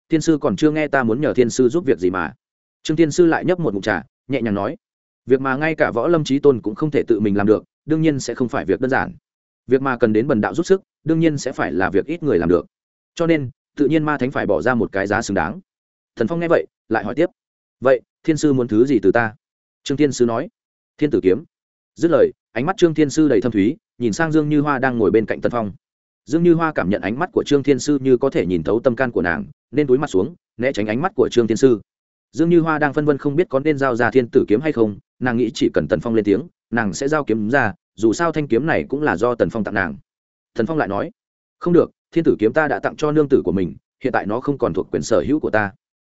Thiên sư còn chưa nghe ta muốn nhờ thiên sư giúp việc gì mà? Trương thiên sư lại nhấp một mục trà, nhẹ nhàng nói, việc mà ngay cả võ lâm trí tôn cũng không thể tự mình làm được, đương nhiên sẽ không phải việc đơn giản. Việc mà cần đến bần đạo giúp sức, đương nhiên sẽ phải là việc ít người làm được. Cho nên, tự nhiên ma thánh phải bỏ ra một cái giá xứng đáng. Thần phong nghe vậy, lại hỏi tiếp, vậy, thiên sư muốn thứ gì từ ta? Trương thiên sư nói, thiên tử kiếm. Dứt lời, ánh mắt trương thiên sư đầy thâm thúy, nhìn sang dương như hoa đang ngồi bên cạnh tân phong. Dương như hoa cảm nhận ánh mắt của trương thiên sư như có thể nhìn thấu tâm can của nàng, nên túi mặt xuống, né tránh ánh mắt của trương thiên sư dương như hoa đang phân vân không biết có nên giao ra thiên tử kiếm hay không, nàng nghĩ chỉ cần tần phong lên tiếng, nàng sẽ giao kiếm ra, dù sao thanh kiếm này cũng là do tần phong tặng nàng. Thần phong lại nói, không được, thiên tử kiếm ta đã tặng cho nương tử của mình, hiện tại nó không còn thuộc quyền sở hữu của ta.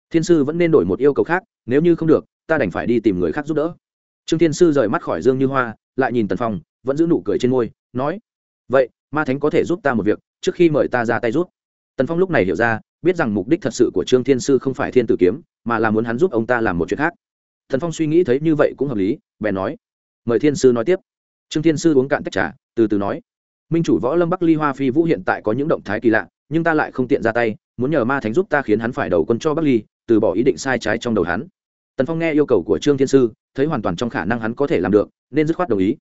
Thiên sư vẫn nên đổi một yêu cầu khác, nếu như không được, ta đành phải đi tìm người khác giúp đỡ. Trương thiên sư rời mắt khỏi dương như hoa, lại nhìn tần phong, vẫn giữ nụ cười trên môi, nói, vậy, ma thánh có thể giúp ta một việc, trước khi mời ta ra tay giúp. Tần phong lúc này hiểu ra biết rằng mục đích thật sự của trương thiên sư không phải thiên tử kiếm, mà là muốn hắn giúp ông ta làm một chuyện khác. Thần phong suy nghĩ thấy như vậy cũng hợp lý, bèn nói, mời thiên sư nói tiếp. Trương thiên sư uống cạn tách trà, từ từ nói, minh chủ võ lâm bắc ly hoa phi vũ hiện tại có những động thái kỳ lạ, nhưng ta lại không tiện ra tay, muốn nhờ ma thánh giúp ta khiến hắn phải đầu quân cho bắc ly, từ bỏ ý định sai trái trong đầu hắn. Tần phong nghe yêu cầu của trương thiên sư, thấy hoàn toàn trong khả năng hắn có thể làm được, nên dứt khoát đồng ý.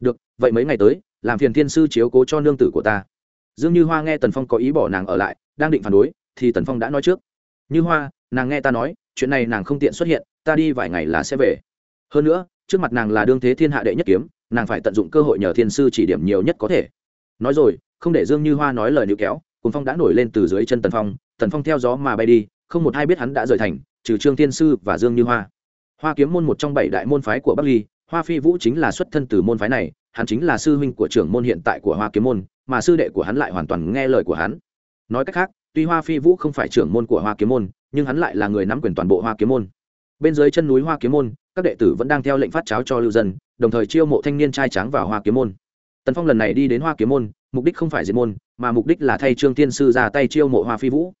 Được, vậy mấy ngày tới, làm phiền thiên sư chiếu cố cho nương tử của ta. Dương như hoa nghe tần phong có ý bỏ nàng ở lại, đang định phản đối thì tần phong đã nói trước. Như hoa, nàng nghe ta nói, chuyện này nàng không tiện xuất hiện, ta đi vài ngày là sẽ về. Hơn nữa, trước mặt nàng là đương thế thiên hạ đệ nhất kiếm, nàng phải tận dụng cơ hội nhờ thiên sư chỉ điểm nhiều nhất có thể. Nói rồi, không để dương như hoa nói lời níu kéo cùng phong đã nổi lên từ dưới chân tần phong tần phong theo gió mà bay đi, không một ai biết hắn đã rời thành, trừ trương thiên sư và dương như hoa. Hoa kiếm môn một trong bảy đại môn phái của bắc ly, hoa phi vũ chính là xuất thân từ môn phái này, hắn chính là sư huynh của trưởng môn hiện tại của hoa kiếm môn, mà sư đệ của hắn lại hoàn toàn nghe lời của hắn. Nói cách khác tuy hoa phi vũ không phải trưởng môn của hoa kiếm môn, nhưng hắn lại là người nắm quyền toàn bộ hoa kiếm môn. Bên dưới chân núi hoa kiếm môn, các đệ tử vẫn đang theo lệnh phát cháo cho lưu dân, đồng thời chiêu mộ thanh niên trai tráng vào hoa kiếm môn. Tần phong lần này đi đến hoa kiếm môn, mục đích không phải diệt môn, mà mục đích là thay trương tiên sư ra tay chiêu mộ hoa phi vũ.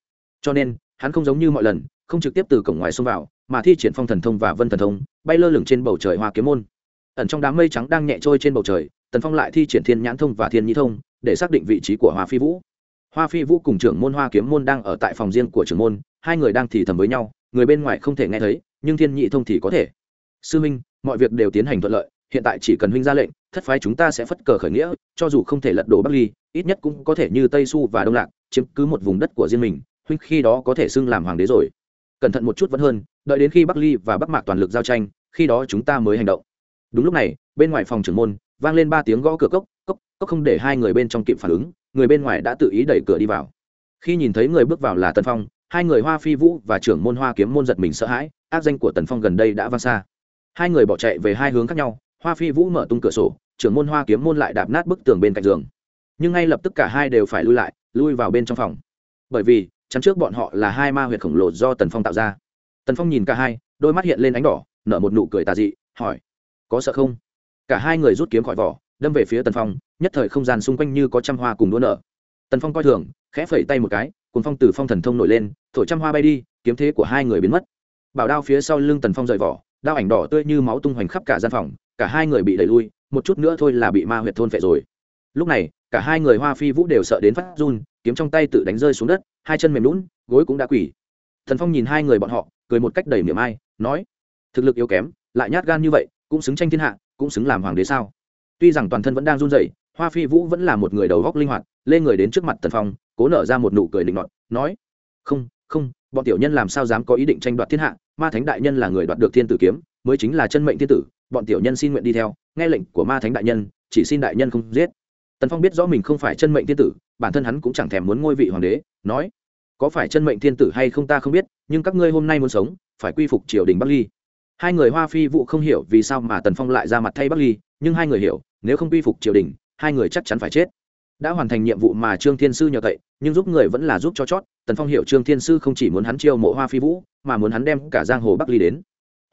Cho nên, hắn không giống như mọi lần, không trực tiếp từ cổng ngoài xông vào, mà thi triển phong thần thông và vân thần thông, bay lơ lửng trên bầu trời hoa kiếm môn. Ẩn trong đám mây trắng đang nhẹ trôi trên bầu trời, tần phong lại thi triển thiên nhãn thông và thiên nhĩ thông, để xác định vị trí của hoa phi vũ hoa phi vũ cùng trưởng môn hoa kiếm môn đang ở tại phòng riêng của trưởng môn, hai người đang thì thầm với nhau, người bên ngoài không thể nghe thấy, nhưng thiên nhị thông thì có thể. Sư minh, mọi việc đều tiến hành thuận lợi, hiện tại chỉ cần huynh ra lệnh, thất phái chúng ta sẽ phất cờ khởi nghĩa, cho dù không thể lật đổ bắc ly, ít nhất cũng có thể như tây su và đông lạc, chiếm cứ một vùng đất của riêng mình, huynh khi đó có thể xưng làm hoàng đế rồi. Cẩn thận một chút vẫn hơn, đợi đến khi bắc ly và bắc mạc toàn lực giao tranh, khi đó chúng ta mới hành động. Đúng lúc này, bên ngoài phòng trưởng môn, vang lên ba tiếng gõ cửa cốc cốc cốc không để hai người bên trong kịp phản ứng người bên ngoài đã tự ý đẩy cửa đi vào. Khi nhìn thấy người bước vào là Tần phong, hai người hoa phi vũ và trưởng môn hoa kiếm môn giật mình sợ hãi áp danh của tần phong gần đây đã vang xa. Hai người bỏ chạy về hai hướng khác nhau, hoa phi vũ mở tung cửa sổ, trưởng môn hoa kiếm môn lại đạp nát bức tường bên cạnh giường. Nhưng ngay lập tức cả hai đều phải lui lại, lui vào bên trong phòng. Bởi vì, chắn trước bọn họ là hai ma huyệt khổng lồ do tần phong tạo ra. Tần phong nhìn cả hai, đôi mắt hiện lên ánh đỏ, nở một nụ cười tà dị, hỏi, có sợ không? Cả hai người rút kiếm khỏi vỏ đâm về phía tần phong, nhất thời không gian xung quanh như có trăm hoa cùng đua nở. Tần phong coi thường, khẽ phẩy tay một cái cùng phong từ phong thần thông nổi lên, thổi trăm hoa bay đi, kiếm thế của hai người biến mất. Bảo đao phía sau lưng tần phong rời vỏ, đao ảnh đỏ tươi như máu tung hoành khắp cả gian phòng, cả hai người bị đẩy lui, một chút nữa thôi là bị ma huyệt thôn phệ rồi. Lúc này, cả hai người hoa phi vũ đều sợ đến phát run, kiếm trong tay tự đánh rơi xuống đất, hai chân mềm lún gối cũng đã quỳ. Thần phong nhìn hai người bọn họ, cười một cách đầy miệng ai, nói, thực lực yếu kém, lại nhát gan như vậy, cũng xứng tranh thiên hạ, cũng xứng làm hoàng đế sao? Tuy rằng toàn thân vẫn đang run rẩy, hoa phi vũ vẫn là một người đầu góc linh hoạt, lên người đến trước mặt tần phong, cố nở ra một nụ cười định nọt, nói, không không, bọn tiểu nhân làm sao dám có ý định tranh đoạt thiên hạ? Ma thánh đại nhân là người đoạt được thiên tử kiếm, mới chính là chân mệnh thiên tử, bọn tiểu nhân xin nguyện đi theo, nghe lệnh của ma thánh đại nhân, chỉ xin đại nhân không giết. Tần phong biết rõ mình không phải chân mệnh thiên tử, bản thân hắn cũng chẳng thèm muốn ngôi vị hoàng đế, nói, có phải chân mệnh thiên tử hay không ta không biết, nhưng các ngươi hôm nay muốn sống, phải quy phục triều đình bắc ly. Hai người hoa phi vụ không hiểu vì sao mà tần phong lại ra mặt thay bắc ly, nhưng hai người hiểu nếu không quy phục triều đình, hai người chắc chắn phải chết. Đã hoàn thành nhiệm vụ mà trương thiên sư nhờ cậy, nhưng giúp người vẫn là giúp cho chót, tần phong hiểu trương thiên sư không chỉ muốn hắn chiêu mộ hoa phi vũ, mà muốn hắn đem cả giang hồ bắc ly đến.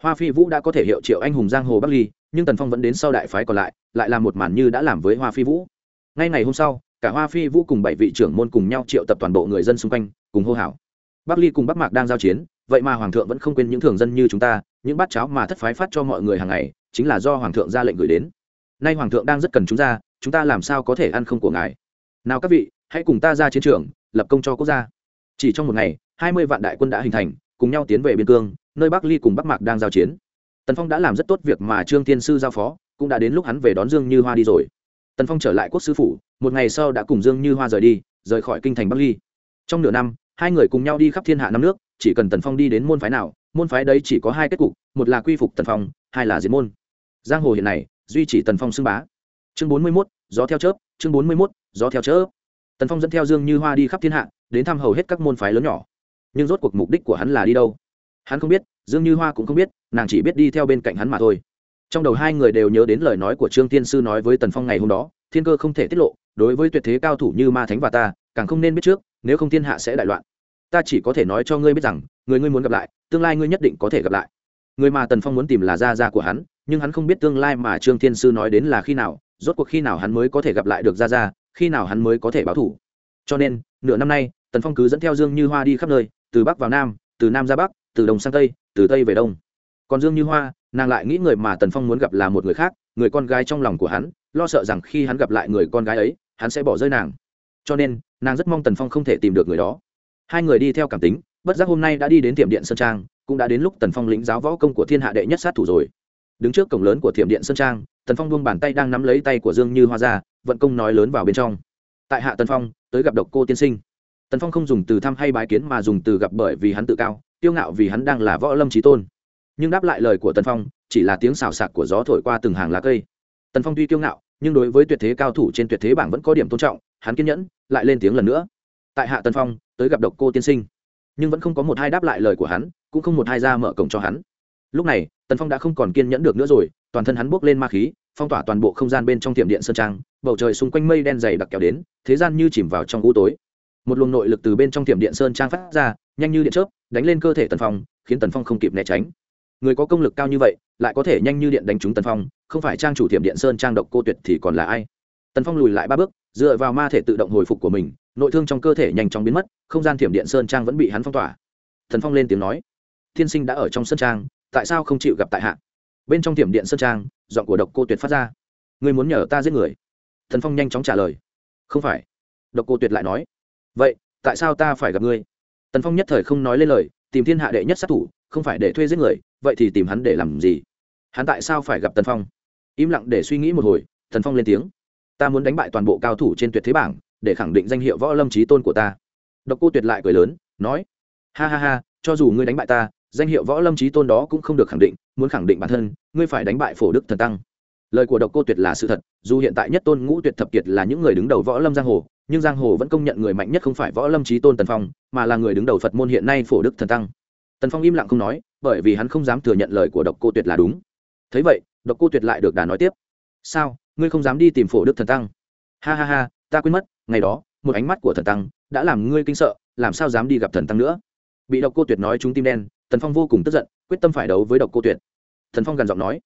Hoa phi vũ đã có thể hiệu triệu anh hùng giang hồ bắc ly, nhưng tần phong vẫn đến sau đại phái còn lại lại là một màn như đã làm với hoa phi vũ. Ngay ngày hôm sau, cả hoa phi vũ cùng bảy vị trưởng môn cùng nhau triệu tập toàn bộ người dân xung quanh, cùng hô hào. Bắc ly cùng bắc mạc đang giao chiến, vậy mà hoàng thượng vẫn không quên những thường dân như chúng ta, những bát cháo mà thất phái phát cho mọi người hàng ngày, chính là do hoàng thượng ra lệnh gửi đến nay hoàng thượng đang rất cần chúng ta chúng ta làm sao có thể ăn không của ngài? Nào các vị, hãy cùng ta ra chiến trường, lập công cho quốc gia. Chỉ trong một ngày, hai mươi vạn đại quân đã hình thành, cùng nhau tiến về biên cương, nơi bắc ly cùng bắc mạc đang giao chiến. Tần phong đã làm rất tốt việc mà trương tiên sư giao phó, cũng đã đến lúc hắn về đón dương như hoa đi rồi. Tần phong trở lại quốc sư phủ, một ngày sau đã cùng dương như hoa rời đi, rời khỏi kinh thành bắc ly. Trong nửa năm, hai người cùng nhau đi khắp thiên hạ năm nước, chỉ cần tần phong đi đến môn phái nào, môn phái đấy chỉ có hai kết cục, một là quy phục tần phong, hai là diệt môn. Giang hồ hiện nay duy chỉ tần phong xưng bá. Chương bốn mươi mốt, gió theo chớp, chương bốn mươi mốt, gió theo chớp. Tần phong dẫn theo dương như hoa đi khắp thiên hạ, đến thăm hầu hết các môn phái lớn nhỏ. Nhưng rốt cuộc mục đích của hắn là đi đâu? Hắn không biết, dương như hoa cũng không biết, nàng chỉ biết đi theo bên cạnh hắn mà thôi. Trong đầu hai người đều nhớ đến lời nói của trương tiên sư nói với tần phong ngày hôm đó, thiên cơ không thể tiết lộ, đối với tuyệt thế cao thủ như ma thánh và ta, càng không nên biết trước, nếu không thiên hạ sẽ đại loạn. Ta chỉ có thể nói cho ngươi biết rằng, người ngươi muốn gặp lại, tương lai ngươi nhất định có thể gặp lại. Người mà tần phong muốn tìm là gia gia của hắn nhưng hắn không biết tương lai mà trương thiên sư nói đến là khi nào, rốt cuộc khi nào hắn mới có thể gặp lại được gia gia, khi nào hắn mới có thể báo thủ. Cho nên, nửa năm nay, tần phong cứ dẫn theo dương như hoa đi khắp nơi, từ bắc vào nam, từ nam ra bắc, từ đông sang tây, từ tây về đông. Còn dương như hoa, nàng lại nghĩ người mà tần phong muốn gặp là một người khác, người con gái trong lòng của hắn, lo sợ rằng khi hắn gặp lại người con gái ấy, hắn sẽ bỏ rơi nàng. Cho nên, nàng rất mong tần phong không thể tìm được người đó. Hai người đi theo cảm tính, bất giác hôm nay đã đi đến tiệm điện sơn trang, cũng đã đến lúc tần phong lĩnh giáo võ công của thiên hạ đệ nhất sát thủ rồi đứng trước cổng lớn của thiểm điện sơn trang, tần phong buông bàn tay đang nắm lấy tay của dương như hoa ra, vận công nói lớn vào bên trong. Tại hạ tần phong, tới gặp độc cô tiên sinh. Tần phong không dùng từ thăm hay bái kiến mà dùng từ gặp bởi vì hắn tự cao tiêu ngạo vì hắn đang là võ lâm trí tôn. Nhưng đáp lại lời của tần phong, chỉ là tiếng xào xạc của gió thổi qua từng hàng lá cây. Tần phong tuy kiêu ngạo, nhưng đối với tuyệt thế cao thủ trên tuyệt thế bảng vẫn có điểm tôn trọng, hắn kiên nhẫn, lại lên tiếng lần nữa. Tại hạ tần phong, tới gặp độc cô tiên sinh. Nhưng vẫn không có một hai đáp lại lời của hắn, cũng không một hai ra mở cổng cho hắn lúc này, tần phong đã không còn kiên nhẫn được nữa rồi, toàn thân hắn buốc lên ma khí, phong tỏa toàn bộ không gian bên trong tiệm điện sơn trang, bầu trời xung quanh mây đen dày đặc kéo đến, thế gian như chìm vào trong u tối. Một luồng nội lực từ bên trong tiệm điện sơn trang phát ra, nhanh như điện chớp, đánh lên cơ thể tần phong, khiến tần phong không kịp né tránh. Người có công lực cao như vậy, lại có thể nhanh như điện đánh trúng tần phong, không phải trang chủ tiệm điện sơn trang độc cô tuyệt thì còn là ai? Tần phong lùi lại ba bước, dựa vào ma thể tự động hồi phục của mình, nội thương trong cơ thể nhanh chóng biến mất, không gian thiểm điện sơn trang vẫn bị hắn phong tỏa. Thần phong lên tiếng nói, thiên sinh đã ở trong sơn trang tại sao không chịu gặp tại hạ? Bên trong tiệm điện sơn trang, giọng của độc cô tuyệt phát ra. Người muốn nhờ ta giết người? Thần phong nhanh chóng trả lời. Không phải. Độc cô tuyệt lại nói. Vậy, tại sao ta phải gặp ngươi? Tần phong nhất thời không nói lên lời, tìm thiên hạ đệ nhất sát thủ, không phải để thuê giết người, vậy thì tìm hắn để làm gì? Hắn tại sao phải gặp tần phong? Im lặng để suy nghĩ một hồi, tần phong lên tiếng. Ta muốn đánh bại toàn bộ cao thủ trên tuyệt thế bảng, để khẳng định danh hiệu võ lâm trí tôn của ta. Độc cô tuyệt lại cười lớn, nói. Ha ha ha, cho dù ngươi đánh bại ta danh hiệu võ lâm trí tôn đó cũng không được khẳng định, muốn khẳng định bản thân, ngươi phải đánh bại phổ đức thần tăng. Lời của độc cô tuyệt là sự thật, dù hiện tại nhất tôn ngũ tuyệt thập kiệt là những người đứng đầu võ lâm giang hồ, nhưng giang hồ vẫn công nhận người mạnh nhất không phải võ lâm trí tôn tần phong, mà là người đứng đầu phật môn hiện nay phổ đức thần tăng. Tần phong im lặng không nói, bởi vì hắn không dám thừa nhận lời của độc cô tuyệt là đúng. Thấy vậy, độc cô tuyệt lại được đà nói tiếp. Sao, ngươi không dám đi tìm phổ đức thần tăng? Ha ha ha, ta quên mất, ngày đó, một ánh mắt của thần tăng đã làm ngươi kinh sợ, làm sao dám đi gặp thần tăng nữa? Bị độc cô tuyệt nói chúng tim đen tần phong vô cùng tức giận, quyết tâm phải đấu với độc cô tuyệt. Thần phong gần giọng nói,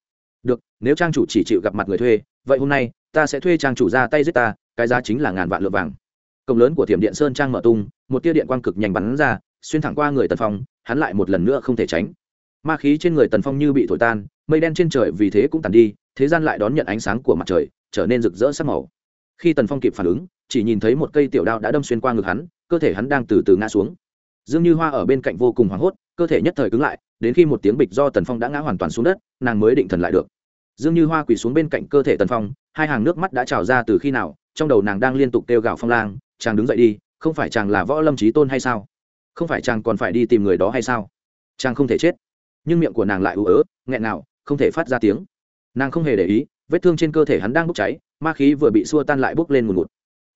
được, nếu trang chủ chỉ chịu gặp mặt người thuê, vậy hôm nay, ta sẽ thuê trang chủ ra tay giết ta, cái giá chính là ngàn vạn lượng vàng. Cổng lớn của thiểm điện sơn trang mở tung, một tia điện quang cực nhanh bắn ra, xuyên thẳng qua người tần phong, hắn lại một lần nữa không thể tránh. Ma khí trên người tần phong như bị thổi tan, mây đen trên trời vì thế cũng tàn đi, thế gian lại đón nhận ánh sáng của mặt trời, trở nên rực rỡ sắc màu. Khi tần phong kịp phản ứng, chỉ nhìn thấy một cây tiểu đao đã đâm xuyên qua ngực hắn, cơ thể hắn đang từ từ ngã xuống dương như hoa ở bên cạnh vô cùng hoảng hốt, cơ thể nhất thời cứng lại, đến khi một tiếng bịch do tần phong đã ngã hoàn toàn xuống đất, nàng mới định thần lại được. Dương như hoa quỳ xuống bên cạnh cơ thể tần phong, hai hàng nước mắt đã trào ra từ khi nào, trong đầu nàng đang liên tục kêu gào phong lang, chàng đứng dậy đi, không phải chàng là võ lâm trí tôn hay sao? Không phải chàng còn phải đi tìm người đó hay sao? Chàng không thể chết. Nhưng miệng của nàng lại ú ớ, nghẹn nào không thể phát ra tiếng. Nàng không hề để ý, vết thương trên cơ thể hắn đang bốc cháy, ma khí vừa bị xua tan lại bốc lên ngùn ngụt.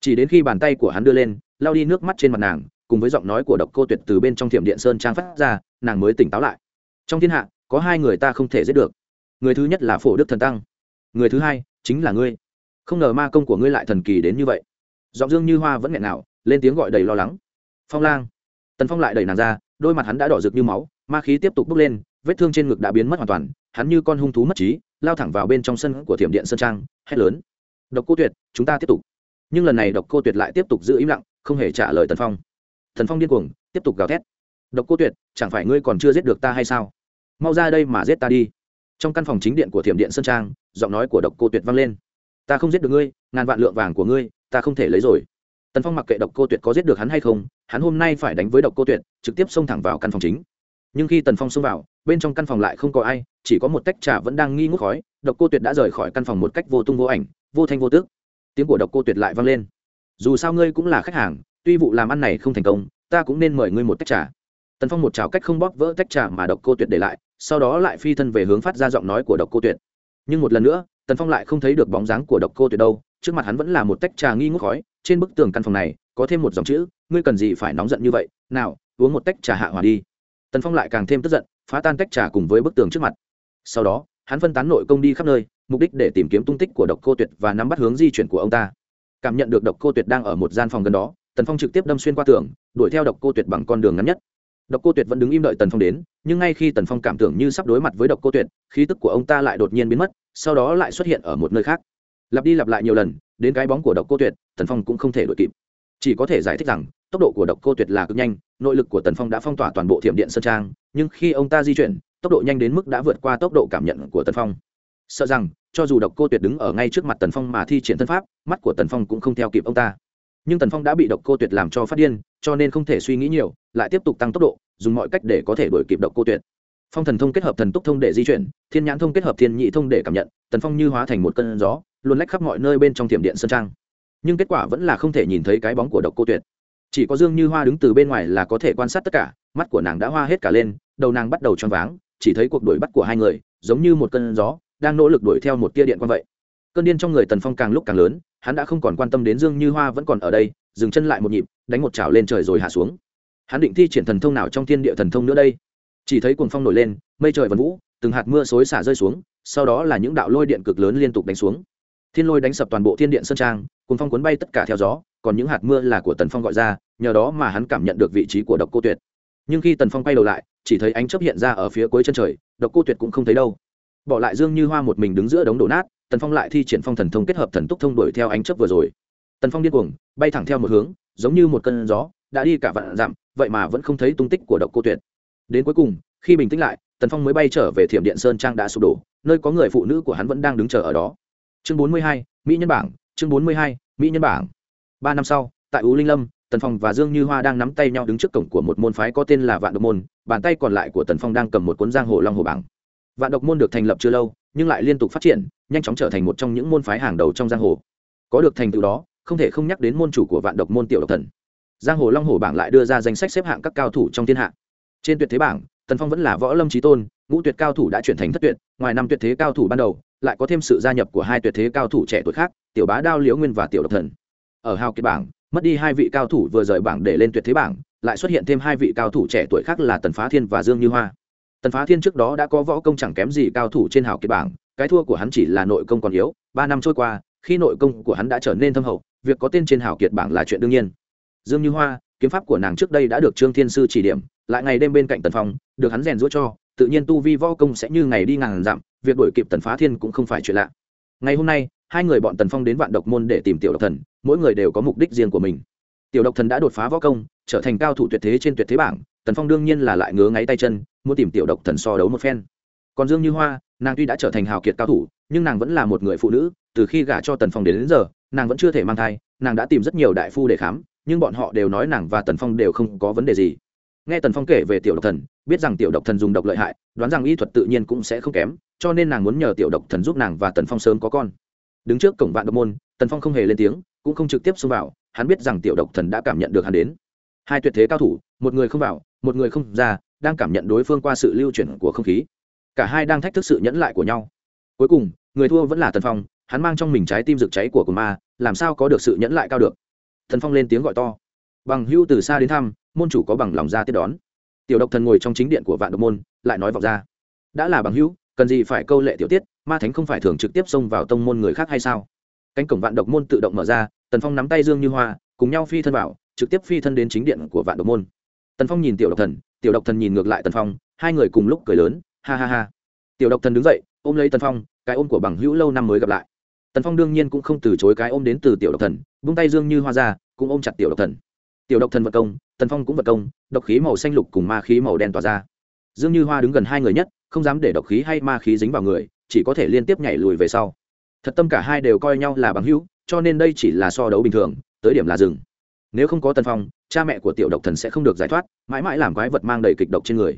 Chỉ đến khi bàn tay của hắn đưa lên lao đi nước mắt trên mặt nàng cùng với giọng nói của độc cô tuyệt từ bên trong thiểm điện sơn trang phát ra, nàng mới tỉnh táo lại. Trong thiên hạ, có hai người ta không thể giết được. Người thứ nhất là phổ đức thần tăng, người thứ hai chính là ngươi. Không ngờ ma công của ngươi lại thần kỳ đến như vậy. Giọng dương như hoa vẫn nghẹn nào lên tiếng gọi đầy lo lắng. Phong lang. Tần phong lại đẩy nàng ra, đôi mặt hắn đã đỏ rực như máu, ma khí tiếp tục bốc lên, vết thương trên ngực đã biến mất hoàn toàn, hắn như con hung thú mất trí, lao thẳng vào bên trong sân của thiểm điện sơn trang, hét lớn. Độc cô tuyệt, chúng ta tiếp tục. Nhưng lần này độc cô tuyệt lại tiếp tục giữ im lặng, không hề trả lời tần phong thần phong điên cuồng, tiếp tục gào thét. Độc cô tuyệt, chẳng phải ngươi còn chưa giết được ta hay sao? Mau ra đây mà giết ta đi. Trong căn phòng chính điện của thiểm điện sơn trang, giọng nói của độc cô tuyệt vang lên. Ta không giết được ngươi, ngàn vạn lượng vàng của ngươi, ta không thể lấy rồi. Tần phong mặc kệ độc cô tuyệt có giết được hắn hay không, hắn hôm nay phải đánh với độc cô tuyệt, trực tiếp xông thẳng vào căn phòng chính. Nhưng khi tần phong xông vào, bên trong căn phòng lại không có ai, chỉ có một tách trà vẫn đang nghi ngút khói, độc cô tuyệt đã rời khỏi căn phòng một cách vô tung vô ảnh, vô thanh vô tước tiếng của độc cô tuyệt lại vang lên. Dù sao ngươi cũng là khách hàng tuy vụ làm ăn này không thành công, ta cũng nên mời ngươi một tách trà. Tần phong một trào cách không bóp vỡ tách trà mà độc cô tuyệt để lại, sau đó lại phi thân về hướng phát ra giọng nói của độc cô tuyệt. Nhưng một lần nữa, tần phong lại không thấy được bóng dáng của độc cô tuyệt đâu, trước mặt hắn vẫn là một tách trà nghi ngút khói, trên bức tường căn phòng này, có thêm một dòng chữ, ngươi cần gì phải nóng giận như vậy, nào, uống một tách trà hạ hòa đi. Tần phong lại càng thêm tức giận, phá tan tách trà cùng với bức tường trước mặt. Sau đó, hắn phân tán nội công đi khắp nơi, mục đích để tìm kiếm tung tích của độc cô tuyệt và nắm bắt hướng di chuyển của ông ta. Cảm nhận được độc cô tuyệt đang ở một gian phòng gần đó tần phong trực tiếp đâm xuyên qua tường, đuổi theo độc cô tuyệt bằng con đường ngắn nhất. Độc cô tuyệt vẫn đứng im đợi tần phong đến, nhưng ngay khi tần phong cảm tưởng như sắp đối mặt với độc cô tuyệt, khí tức của ông ta lại đột nhiên biến mất, sau đó lại xuất hiện ở một nơi khác. Lặp đi lặp lại nhiều lần, đến cái bóng của độc cô tuyệt, tần phong cũng không thể đuổi kịp. Chỉ có thể giải thích rằng, tốc độ của độc cô tuyệt là cực nhanh, nội lực của tần phong đã phong tỏa toàn bộ thiểm điện sơn trang, nhưng khi ông ta di chuyển, tốc độ nhanh đến mức đã vượt qua tốc độ cảm nhận của tần phong. Sợ rằng, cho dù độc cô tuyệt đứng ở ngay trước mặt tần phong mà thi triển thân pháp, mắt của tần phong cũng không theo kịp ông ta nhưng tần phong đã bị độc cô tuyệt làm cho phát điên, cho nên không thể suy nghĩ nhiều, lại tiếp tục tăng tốc độ, dùng mọi cách để có thể đuổi kịp độc cô tuyệt. Phong thần thông kết hợp thần túc thông để di chuyển, thiên nhãn thông kết hợp thiên nhị thông để cảm nhận, tần phong như hóa thành một cơn gió luôn lách khắp mọi nơi bên trong tiệm điện sơn trang. Nhưng kết quả vẫn là không thể nhìn thấy cái bóng của độc cô tuyệt. Chỉ có dương như hoa đứng từ bên ngoài là có thể quan sát tất cả, mắt của nàng đã hoa hết cả lên, đầu nàng bắt đầu choáng váng, chỉ thấy cuộc đuổi bắt của hai người, giống như một cơn gió, đang nỗ lực đuổi theo một tia điện quan vậy cơn điên trong người tần phong càng lúc càng lớn, hắn đã không còn quan tâm đến dương như hoa vẫn còn ở đây, dừng chân lại một nhịp, đánh một chảo lên trời rồi hạ xuống. Hắn định thi triển thần thông nào trong thiên địa thần thông nữa đây? Chỉ thấy cuồng phong nổi lên, mây trời vần vũ, từng hạt mưa xối xả rơi xuống, sau đó là những đạo lôi điện cực lớn liên tục đánh xuống. Thiên lôi đánh sập toàn bộ thiên điện sơn trang, cuồng phong cuốn bay tất cả theo gió, còn những hạt mưa là của tần phong gọi ra, nhờ đó mà hắn cảm nhận được vị trí của độc cô tuyệt. Nhưng khi tần phong quay đầu lại, chỉ thấy ánh chấp hiện ra ở phía cuối chân trời, độc cô tuyệt cũng không thấy đâu. Bỏ lại dương như hoa một mình đứng giữa đống đổ nát tần phong lại thi triển phong thần thông kết hợp thần túc thông đuổi theo ánh chấp vừa rồi. Tần phong điên cuồng, bay thẳng theo một hướng, giống như một cơn gió, đã đi cả vạn dặm, vậy mà vẫn không thấy tung tích của độc cô tuyệt. Đến cuối cùng, khi bình tĩnh lại, tần phong mới bay trở về thiểm điện sơn trang đã sụp đổ, nơi có người phụ nữ của hắn vẫn đang đứng chờ ở đó. Chương bốn mươi hai, mỹ nhân bảng, chương bốn mươi hai, mỹ nhân bảng. Ba năm sau, tại ú linh lâm, tần phong và dương như hoa đang nắm tay nhau đứng trước cổng của một môn phái có tên là vạn độc môn, bàn tay còn lại của tần phong đang cầm một cuốn giang hồ long hồ bảng. Vạn độc môn được thành lập chưa lâu, nhưng lại liên tục phát triển nhanh chóng trở thành một trong những môn phái hàng đầu trong giang hồ. Có được thành tựu đó, không thể không nhắc đến môn chủ của vạn độc môn tiểu độc thần. Giang hồ long hồ bảng lại đưa ra danh sách xếp hạng các cao thủ trong thiên hạ. Trên tuyệt thế bảng, tần phong vẫn là võ lâm trí tôn, ngũ tuyệt cao thủ đã chuyển thành thất tuyệt, ngoài năm tuyệt thế cao thủ ban đầu, lại có thêm sự gia nhập của hai tuyệt thế cao thủ trẻ tuổi khác, tiểu bá đao liễu nguyên và tiểu độc thần. Ở hào kiệt bảng, mất đi hai vị cao thủ vừa rời bảng để lên tuyệt thế bảng, lại xuất hiện thêm hai vị cao thủ trẻ tuổi khác là tần phá thiên và dương như hoa. Tần phá thiên trước đó đã có võ công chẳng kém gì cao thủ trên hào kiệt bảng cái thua của hắn chỉ là nội công còn yếu, ba năm trôi qua, khi nội công của hắn đã trở nên thâm hậu, việc có tên trên hào kiệt bảng là chuyện đương nhiên. Dương như hoa, kiếm pháp của nàng trước đây đã được trương thiên sư chỉ điểm, lại ngày đêm bên cạnh tần phong, được hắn rèn rũa cho, tự nhiên tu vi võ công sẽ như ngày đi ngàn dặm, việc đổi kịp tần phá thiên cũng không phải chuyện lạ. Ngày hôm nay, hai người bọn tần phong đến vạn độc môn để tìm tiểu độc thần, mỗi người đều có mục đích riêng của mình. Tiểu độc thần đã đột phá võ công, trở thành cao thủ tuyệt thế trên tuyệt thế bảng, tần phong đương nhiên là lại ngứa ngáy tay chân, muốn tìm tiểu độc thần so đấu một phen. Còn dương như hoa nàng tuy đã trở thành hào kiệt cao thủ nhưng nàng vẫn là một người phụ nữ từ khi gả cho tần phong đến, đến giờ nàng vẫn chưa thể mang thai nàng đã tìm rất nhiều đại phu để khám nhưng bọn họ đều nói nàng và tần phong đều không có vấn đề gì. Nghe tần phong kể về tiểu độc thần biết rằng tiểu độc thần dùng độc lợi hại đoán rằng y thuật tự nhiên cũng sẽ không kém cho nên nàng muốn nhờ tiểu độc thần giúp nàng và tần phong sớm có con. Đứng trước cổng vạn độc môn tần phong không hề lên tiếng cũng không trực tiếp xông vào hắn biết rằng tiểu độc thần đã cảm nhận được hắn đến. Hai tuyệt thế cao thủ một người không vào một người không ra đang cảm nhận đối phương qua sự lưu chuyển của không khí cả hai đang thách thức sự nhẫn lại của nhau. Cuối cùng, người thua vẫn là tần phong, hắn mang trong mình trái tim rực cháy của cồn ma, làm sao có được sự nhẫn lại cao được? Thần phong lên tiếng gọi to. Bằng hưu từ xa đến thăm, môn chủ có bằng lòng ra tiếp đón. Tiểu độc thần ngồi trong chính điện của vạn độc môn, lại nói vọng ra. Đã là bằng hữu, cần gì phải câu lệ tiểu tiết, ma thánh không phải thường trực tiếp xông vào tông môn người khác hay sao? Cánh cổng vạn độc môn tự động mở ra, tần phong nắm tay dương như hoa, cùng nhau phi thân vào, trực tiếp phi thân đến chính điện của vạn độc môn. Tần phong nhìn tiểu độc thần, tiểu độc thần nhìn ngược lại tần phong, hai người cùng lúc cười lớn ha ha ha. Tiểu độc thần đứng dậy, ôm lấy tần phong, cái ôm của bằng hữu lâu năm mới gặp lại. Tần phong đương nhiên cũng không từ chối cái ôm đến từ tiểu độc thần, vung tay dương như hoa ra, cũng ôm chặt tiểu độc thần. Tiểu độc thần vật công, tần phong cũng vật công, độc khí màu xanh lục cùng ma khí màu đen tỏa ra. Dương như hoa đứng gần hai người nhất, không dám để độc khí hay ma khí dính vào người, chỉ có thể liên tiếp nhảy lùi về sau. Thật tâm cả hai đều coi nhau là bằng hữu, cho nên đây chỉ là so đấu bình thường, tới điểm là dừng. Nếu không có tần phong, cha mẹ của tiểu độc thần sẽ không được giải thoát, mãi mãi làm quái vật mang đầy kịch độc trên người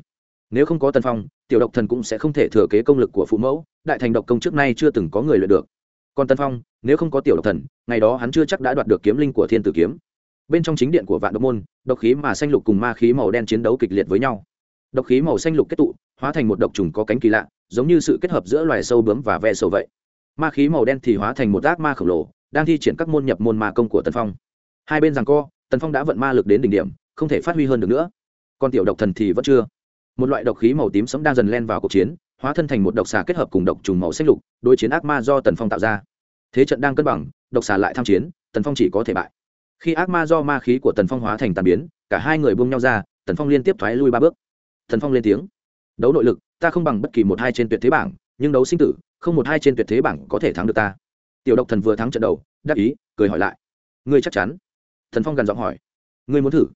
nếu không có tần phong, tiểu độc thần cũng sẽ không thể thừa kế công lực của phụ mẫu, đại thành độc công trước nay chưa từng có người luyện được. Còn tần phong, nếu không có tiểu độc thần, ngày đó hắn chưa chắc đã đoạt được kiếm linh của thiên tử kiếm. Bên trong chính điện của vạn độc môn, độc khí mà xanh lục cùng ma khí màu đen chiến đấu kịch liệt với nhau. Độc khí màu xanh lục kết tụ, hóa thành một độc trùng có cánh kỳ lạ, giống như sự kết hợp giữa loài sâu bướm và ve sầu vậy. Ma khí màu đen thì hóa thành một ác ma khổng lồ, đang thi triển các môn nhập môn ma công của tần phong. Hai bên rằng co, tần phong đã vận ma lực đến đỉnh điểm, không thể phát huy hơn được nữa. Còn tiểu độc thần thì vẫn chưa một loại độc khí màu tím sẫm đang dần len vào cuộc chiến, hóa thân thành một độc xà kết hợp cùng độc trùng màu xanh lục, đối chiến ác ma do tần phong tạo ra. Thế trận đang cân bằng, độc xà lại tham chiến, tần phong chỉ có thể bại. Khi ác ma do ma khí của tần phong hóa thành tàn biến, cả hai người buông nhau ra, tần phong liên tiếp thoái lui ba bước. Tần phong lên tiếng, đấu nội lực, ta không bằng bất kỳ một hai trên tuyệt thế bảng, nhưng đấu sinh tử, không một hai trên tuyệt thế bảng có thể thắng được ta. Tiểu độc thần vừa thắng trận đầu, đắc ý, cười hỏi lại, ngươi chắc chắn? Thần phong gần giọng hỏi, ngươi muốn thử.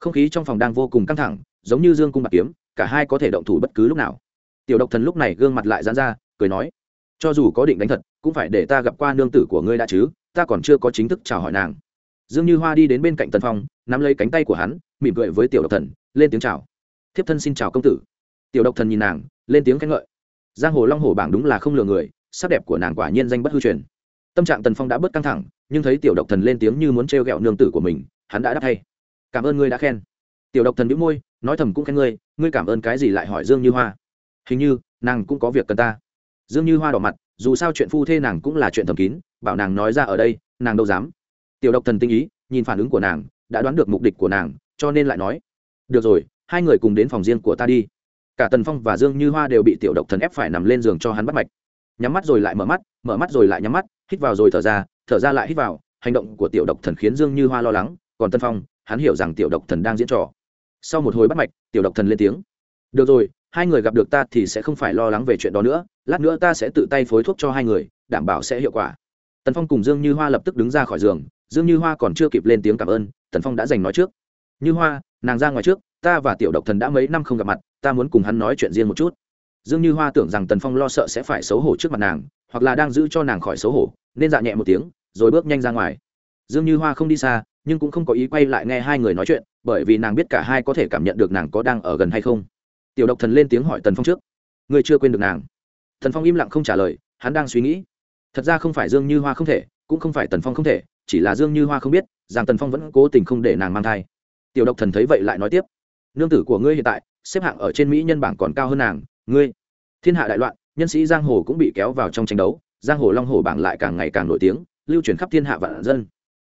Không khí trong phòng đang vô cùng căng thẳng, giống như dương cung bạc kiếm cả hai có thể động thủ bất cứ lúc nào. Tiểu độc thần lúc này gương mặt lại dán ra, cười nói, cho dù có định đánh thật, cũng phải để ta gặp qua nương tử của ngươi đã chứ, ta còn chưa có chính thức chào hỏi nàng. Dương như hoa đi đến bên cạnh tần phong, nắm lấy cánh tay của hắn, mỉm cười với tiểu độc thần, lên tiếng chào. Thiếp thân xin chào công tử. Tiểu độc thần nhìn nàng, lên tiếng khen ngợi. Giang hồ long hồ bảng đúng là không lừa người, sắc đẹp của nàng quả nhiên danh bất hư truyền. Tâm trạng tần phong đã bớt căng thẳng, nhưng thấy tiểu độc thần lên tiếng như muốn t r g ẹ o nương tử của mình, hắn đã đáp thay cảm ơn ngươi đã khen. Tiểu độc thần đĩu môi nói thầm cũng khen ngươi ngươi cảm ơn cái gì lại hỏi dương như hoa. Hình như, nàng cũng có việc cần ta. Dương như hoa đỏ mặt, dù sao chuyện phu thê nàng cũng là chuyện thầm kín, bảo nàng nói ra ở đây, nàng đâu dám. Tiểu độc thần tinh ý, nhìn phản ứng của nàng, đã đoán được mục đích của nàng, cho nên lại nói. Được rồi, hai người cùng đến phòng riêng của ta đi. Cả tần phong và dương như hoa đều bị tiểu độc thần ép phải nằm lên giường cho hắn bắt mạch. Nhắm mắt rồi lại mở mắt mở mắt rồi lại nhắm mắt, hít vào rồi thở ra thở ra lại hít vào, hành động của tiểu độc thần khiến dương như hoa lo lắng, còn tân phong, hắn hiểu rằng tiểu độc thần đang diễn trò sau một hồi bắt mạch, tiểu độc thần lên tiếng. Được rồi, hai người gặp được ta thì sẽ không phải lo lắng về chuyện đó nữa, lát nữa ta sẽ tự tay phối thuốc cho hai người, đảm bảo sẽ hiệu quả. Tần phong cùng dương như hoa lập tức đứng ra khỏi giường, dương như hoa còn chưa kịp lên tiếng cảm ơn, tần phong đã giành nói trước. Như hoa, nàng ra ngoài trước, ta và tiểu độc thần đã mấy năm không gặp mặt, ta muốn cùng hắn nói chuyện riêng một chút. Dương như hoa tưởng rằng tần phong lo sợ sẽ phải xấu hổ trước mặt nàng, hoặc là đang giữ cho nàng khỏi xấu hổ, nên dạ nhẹ một tiếng, rồi bước nhanh ra ngoài. Dương như hoa không đi xa nhưng cũng không có ý quay lại nghe hai người nói chuyện, bởi vì nàng biết cả hai có thể cảm nhận được nàng có đang ở gần hay không. Tiểu độc thần lên tiếng hỏi tần phong trước. Người chưa quên được nàng. Thần phong im lặng không trả lời, hắn đang suy nghĩ. Thật ra không phải dương như hoa không thể, cũng không phải tần phong không thể, chỉ là dương như hoa không biết, rằng tần phong vẫn cố tình không để nàng mang thai. Tiểu độc thần thấy vậy lại nói tiếp. Nương tử của ngươi hiện tại, xếp hạng ở trên mỹ nhân bảng còn cao hơn nàng, ngươi. Thiên hạ đại loạn, nhân sĩ giang hồ cũng bị kéo vào trong tranh đấu, giang hồ long hồ bảng lại càng ngày càng nổi tiếng, lưu truyền khắp thiên hạ vạn dân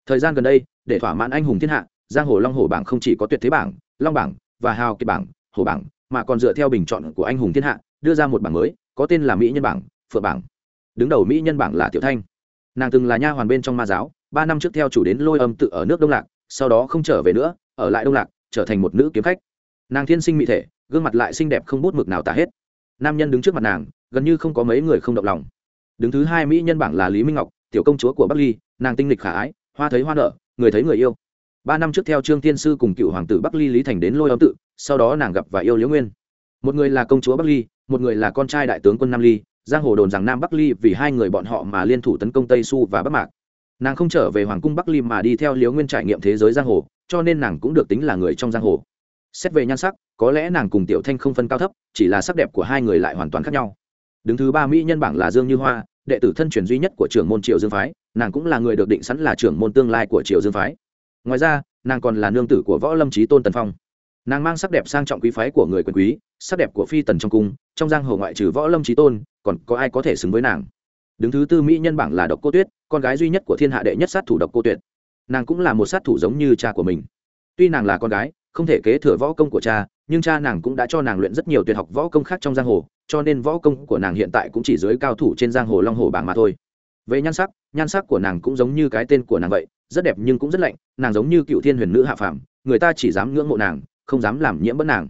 thời gian gần đây, để thỏa mãn anh hùng thiên hạ, giang hồ long hồ bảng không chỉ có tuyệt thế bảng, long bảng và hào kiệt bảng, hồ bảng, mà còn dựa theo bình chọn của anh hùng thiên hạ, đưa ra một bảng mới, có tên là mỹ nhân bảng, phượng bảng. Đứng đầu mỹ nhân bảng là tiểu thanh. Nàng từng là nha hoàn bên trong ma giáo, ba năm trước theo chủ đến lôi âm tự ở nước đông lạc, sau đó không trở về nữa, ở lại đông lạc, trở thành một nữ kiếm khách. Nàng thiên sinh mỹ thể, gương mặt lại xinh đẹp không bút mực nào tả hết. Nam nhân đứng trước mặt nàng, gần như không có mấy người không động lòng. Đứng thứ hai mỹ nhân bảng là lý minh ngọc, tiểu công chúa của bắc ly, nàng tinh lịch khả ái hoa thấy hoa nợ người thấy người yêu. Ba năm trước theo trương tiên sư cùng cựu hoàng tử bắc ly lý thành đến lôi âm tự, sau đó nàng gặp và yêu liễu nguyên. Một người là công chúa bắc ly, một người là con trai đại tướng quân nam ly, giang hồ đồn rằng nam bắc ly vì hai người bọn họ mà liên thủ tấn công tây su và bắc mạc. Nàng không trở về hoàng cung bắc ly mà đi theo liễu nguyên trải nghiệm thế giới giang hồ, cho nên nàng cũng được tính là người trong giang hồ. Xét về nhan sắc, có lẽ nàng cùng tiểu thanh không phân cao thấp, chỉ là sắc đẹp của hai người lại hoàn toàn khác nhau. Đứng thứ ba mỹ nhân bảng là dương như hoa đệ tử thân truyền duy nhất của trưởng môn triều dương phái, nàng cũng là người được định sẵn là trưởng môn tương lai của triều dương phái. Ngoài ra, nàng còn là nương tử của võ lâm trí tôn tần phong. Nàng mang sắc đẹp sang trọng quý phái của người quyền quý, sắc đẹp của phi tần trong cung, trong giang hồ ngoại trừ võ lâm trí tôn, còn có ai có thể xứng với nàng? Đứng thứ tư mỹ nhân bảng là độc cô tuyết, con gái duy nhất của thiên hạ đệ nhất sát thủ độc cô tuyệt nàng cũng là một sát thủ giống như cha của mình. Tuy nàng là con gái, không thể kế thừa võ công của cha, nhưng cha nàng cũng đã cho nàng luyện rất nhiều tuyệt học võ công khác trong giang hồ cho nên võ công của nàng hiện tại cũng chỉ dưới cao thủ trên giang hồ long hồ bảng mà thôi. Về nhan sắc nhan sắc của nàng cũng giống như cái tên của nàng vậy, rất đẹp nhưng cũng rất lạnh, nàng giống như cựu thiên huyền nữ hạ phàm, người ta chỉ dám ngưỡng mộ nàng, không dám làm nhiễm bất nàng.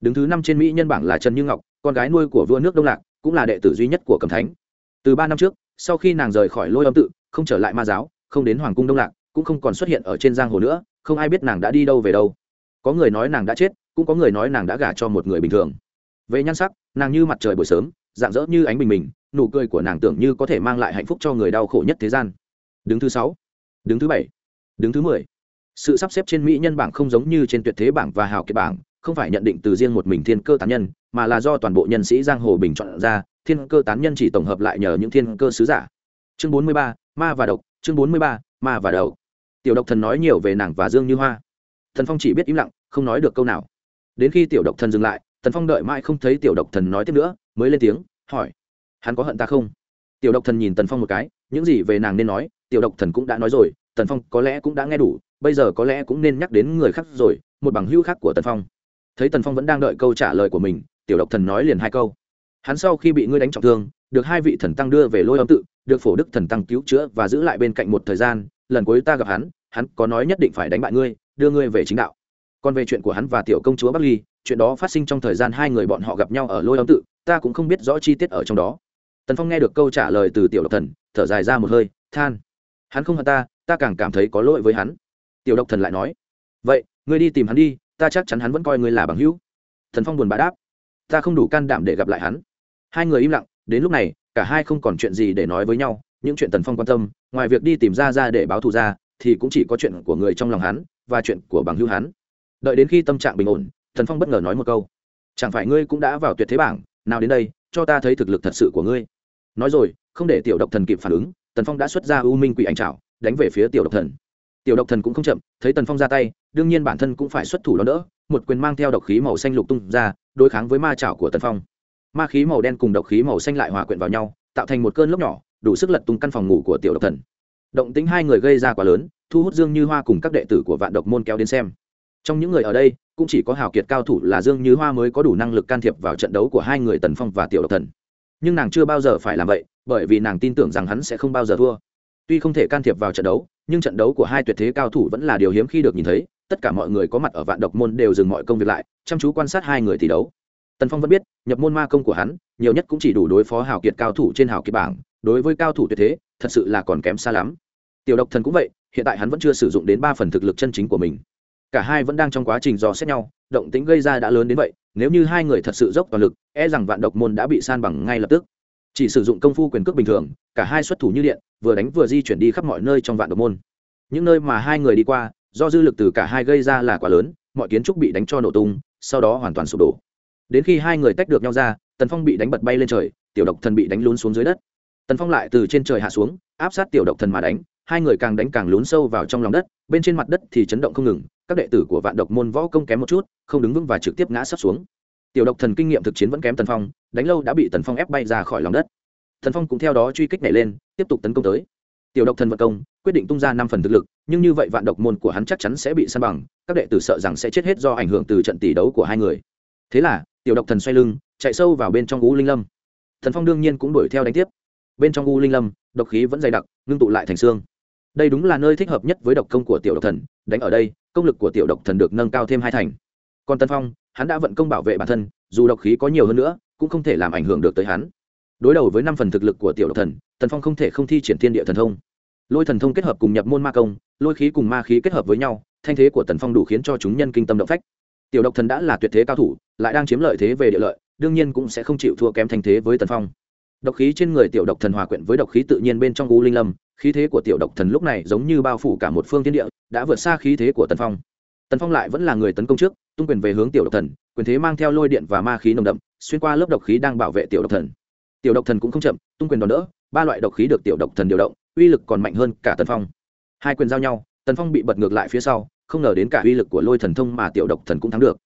Đứng thứ năm trên mỹ nhân bảng là trần như ngọc, con gái nuôi của vua nước đông lạc, cũng là đệ tử duy nhất của cầm thánh. Từ ba năm trước, sau khi nàng rời khỏi lôi âm tự, không trở lại ma giáo, không đến hoàng cung đông lạc, cũng không còn xuất hiện ở trên giang hồ nữa, không ai biết nàng đã đi đâu về đâu. Có người nói nàng đã chết, cũng có người nói nàng đã gả cho một người bình thường về nhan sắc, nàng như mặt trời buổi sớm dạng dỡ như ánh bình minh, nụ cười của nàng tưởng như có thể mang lại hạnh phúc cho người đau khổ nhất thế gian. Đứng thứ sáu, đứng thứ bảy, đứng thứ mười. Sự sắp xếp trên mỹ nhân bảng không giống như trên tuyệt thế bảng và hào kiệt bảng, không phải nhận định từ riêng một mình thiên cơ tán nhân, mà là do toàn bộ nhân sĩ giang hồ bình chọn ra, thiên cơ tán nhân chỉ tổng hợp lại nhờ những thiên cơ sứ giả. Chương bốn mươi ba, ma và độc, chương bốn mươi ba, ma và độc. Tiểu độc thần nói nhiều về nàng và dương như hoa. Thần phong chỉ biết im lặng, không nói được câu nào. Đến khi tiểu độc thần dừng lại Tần phong đợi mãi không thấy tiểu độc thần nói tiếp nữa, mới lên tiếng, hỏi, hắn có hận ta không? Tiểu độc thần nhìn tần phong một cái, những gì về nàng nên nói, tiểu độc thần cũng đã nói rồi, tần phong có lẽ cũng đã nghe đủ, bây giờ có lẽ cũng nên nhắc đến người khác rồi, một bằng hữu khác của tần phong. Thấy tần phong vẫn đang đợi câu trả lời của mình, tiểu độc thần nói liền hai câu, hắn sau khi bị ngươi đánh trọng thương, được hai vị thần tăng đưa về lôi âm tự, được phổ đức thần tăng cứu chữa và giữ lại bên cạnh một thời gian, lần cuối ta gặp hắn hắn có nói nhất định phải đánh bại ngươi, đưa ngươi về chính đạo. Còn về chuyện của hắn và tiểu công chúa bắc ly chuyện đó phát sinh trong thời gian hai người bọn họ gặp nhau ở lôi âm tự, ta cũng không biết rõ chi tiết ở trong đó. Tần phong nghe được câu trả lời từ tiểu độc thần, thở dài ra một hơi, than. Hắn không hận ta ta càng cảm thấy có lỗi với hắn. Tiểu độc thần lại nói. Vậy, ngươi đi tìm hắn đi, ta chắc chắn hắn vẫn coi ngươi là bằng hữu. Thần phong buồn bã đáp. Ta không đủ can đảm để gặp lại hắn. Hai người im lặng, đến lúc này, cả hai không còn chuyện gì để nói với nhau, những chuyện tần phong quan tâm, ngoài việc đi tìm ra ra để báo thù ra, thì cũng chỉ có chuyện của người trong lòng hắn, và chuyện của bằng hữu hắn. Đợi đến khi tâm trạng bình ổn thần phong bất ngờ nói một câu. Chẳng phải ngươi cũng đã vào tuyệt thế bảng, nào đến đây, cho ta thấy thực lực thật sự của ngươi. Nói rồi, không để tiểu độc thần kịp phản ứng, tần phong đã xuất ra u minh quỷ ảnh trào đánh về phía tiểu độc thần. Tiểu độc thần cũng không chậm, thấy tần phong ra tay, đương nhiên bản thân cũng phải xuất thủ đó nữa một quyền mang theo độc khí màu xanh lục tung ra, đối kháng với ma trào của tần phong. Ma khí màu đen cùng độc khí màu xanh lại hòa quyện vào nhau, tạo thành một cơn lốc nhỏ, đủ sức lật tung căn phòng ngủ của tiểu độc thần. Động tính hai người gây ra quá lớn, thu hút dương như hoa cùng các đệ tử của vạn độc môn kéo đến xem trong những người ở đây, cũng chỉ có hào kiệt cao thủ là dương như hoa mới có đủ năng lực can thiệp vào trận đấu của hai người tần phong và tiểu độc thần. Nhưng nàng chưa bao giờ phải làm vậy, bởi vì nàng tin tưởng rằng hắn sẽ không bao giờ thua. Tuy không thể can thiệp vào trận đấu, nhưng trận đấu của hai tuyệt thế cao thủ vẫn là điều hiếm khi được nhìn thấy, tất cả mọi người có mặt ở vạn độc môn đều dừng mọi công việc lại, chăm chú quan sát hai người thi đấu. Tần phong vẫn biết, nhập môn ma công của hắn, nhiều nhất cũng chỉ đủ đối phó hào kiệt cao thủ trên hào kiệt bảng, đối với cao thủ tuyệt thế, thật sự là còn kém xa lắm. Tiểu độc thần cũng vậy, hiện tại hắn vẫn chưa sử dụng đến ba phần thực lực chân chính của mình cả hai vẫn đang trong quá trình dò xét nhau, động tính gây ra đã lớn đến vậy, nếu như hai người thật sự dốc toàn lực e rằng vạn độc môn đã bị san bằng ngay lập tức. Chỉ sử dụng công phu quyền cước bình thường, cả hai xuất thủ như điện, vừa đánh vừa di chuyển đi khắp mọi nơi trong vạn độc môn. Những nơi mà hai người đi qua, do dư lực từ cả hai gây ra là quá lớn, mọi kiến trúc bị đánh cho nổ tung, sau đó hoàn toàn sụp đổ. Đến khi hai người tách được nhau ra, tần phong bị đánh bật bay lên trời, tiểu độc thần bị đánh lún xuống dưới đất. Tần phong lại từ trên trời hạ xuống, áp sát tiểu độc thần mà đánh hai người càng đánh càng lún sâu vào trong lòng đất, bên trên mặt đất thì chấn động không ngừng, các đệ tử của vạn độc môn võ công kém một chút, không đứng vững và trực tiếp ngã sắp xuống. Tiểu độc thần kinh nghiệm thực chiến vẫn kém tần phong, đánh lâu đã bị tần phong ép bay ra khỏi lòng đất. Tần phong cũng theo đó truy kích nảy lên, tiếp tục tấn công tới. Tiểu độc thần vận công, quyết định tung ra năm phần thực lực, nhưng như vậy vạn độc môn của hắn chắc chắn sẽ bị săn bằng, các đệ tử sợ rằng sẽ chết hết do ảnh hưởng từ trận tỷ đấu của hai người. Thế là, tiểu độc thần xoay lưng, chạy sâu vào bên trong u linh lâm. Thần phong đương nhiên cũng đuổi theo đánh tiếp. Bên trong u linh lâm, độc khí vẫn dày đặc, ngưng tụ lại thành xương đây đúng là nơi thích hợp nhất với độc công của tiểu độc thần, đánh ở đây, công lực của tiểu độc thần được nâng cao thêm hai thành. Còn tân phong, hắn đã vận công bảo vệ bản thân, dù độc khí có nhiều hơn nữa, cũng không thể làm ảnh hưởng được tới hắn. Đối đầu với năm phần thực lực của tiểu độc thần, tần phong không thể không thi triển thiên địa thần thông. Lôi thần thông kết hợp cùng nhập môn ma công, lôi khí cùng ma khí kết hợp với nhau, thanh thế của tần phong đủ khiến cho chúng nhân kinh tâm động phách. Tiểu độc thần đã là tuyệt thế cao thủ, lại đang chiếm lợi thế về địa lợi, đương nhiên cũng sẽ không chịu thua kém thanh thế với tần phong độc khí trên người tiểu độc thần hòa quyện với độc khí tự nhiên bên trong u linh lâm khí thế của tiểu độc thần lúc này giống như bao phủ cả một phương thiên địa, đã vượt xa khí thế của tần phong. Tần phong lại vẫn là người tấn công trước, tung quyền về hướng tiểu độc thần, quyền thế mang theo lôi điện và ma khí nồng đậm, xuyên qua lớp độc khí đang bảo vệ tiểu độc thần. Tiểu độc thần cũng không chậm, tung quyền đòn đỡ, ba loại độc khí được tiểu độc thần điều động, uy lực còn mạnh hơn cả tần phong. Hai quyền giao nhau, tần phong bị bật ngược lại phía sau, không ngờ đến cả uy lực của lôi thần thông mà tiểu độc thần cũng thắng được.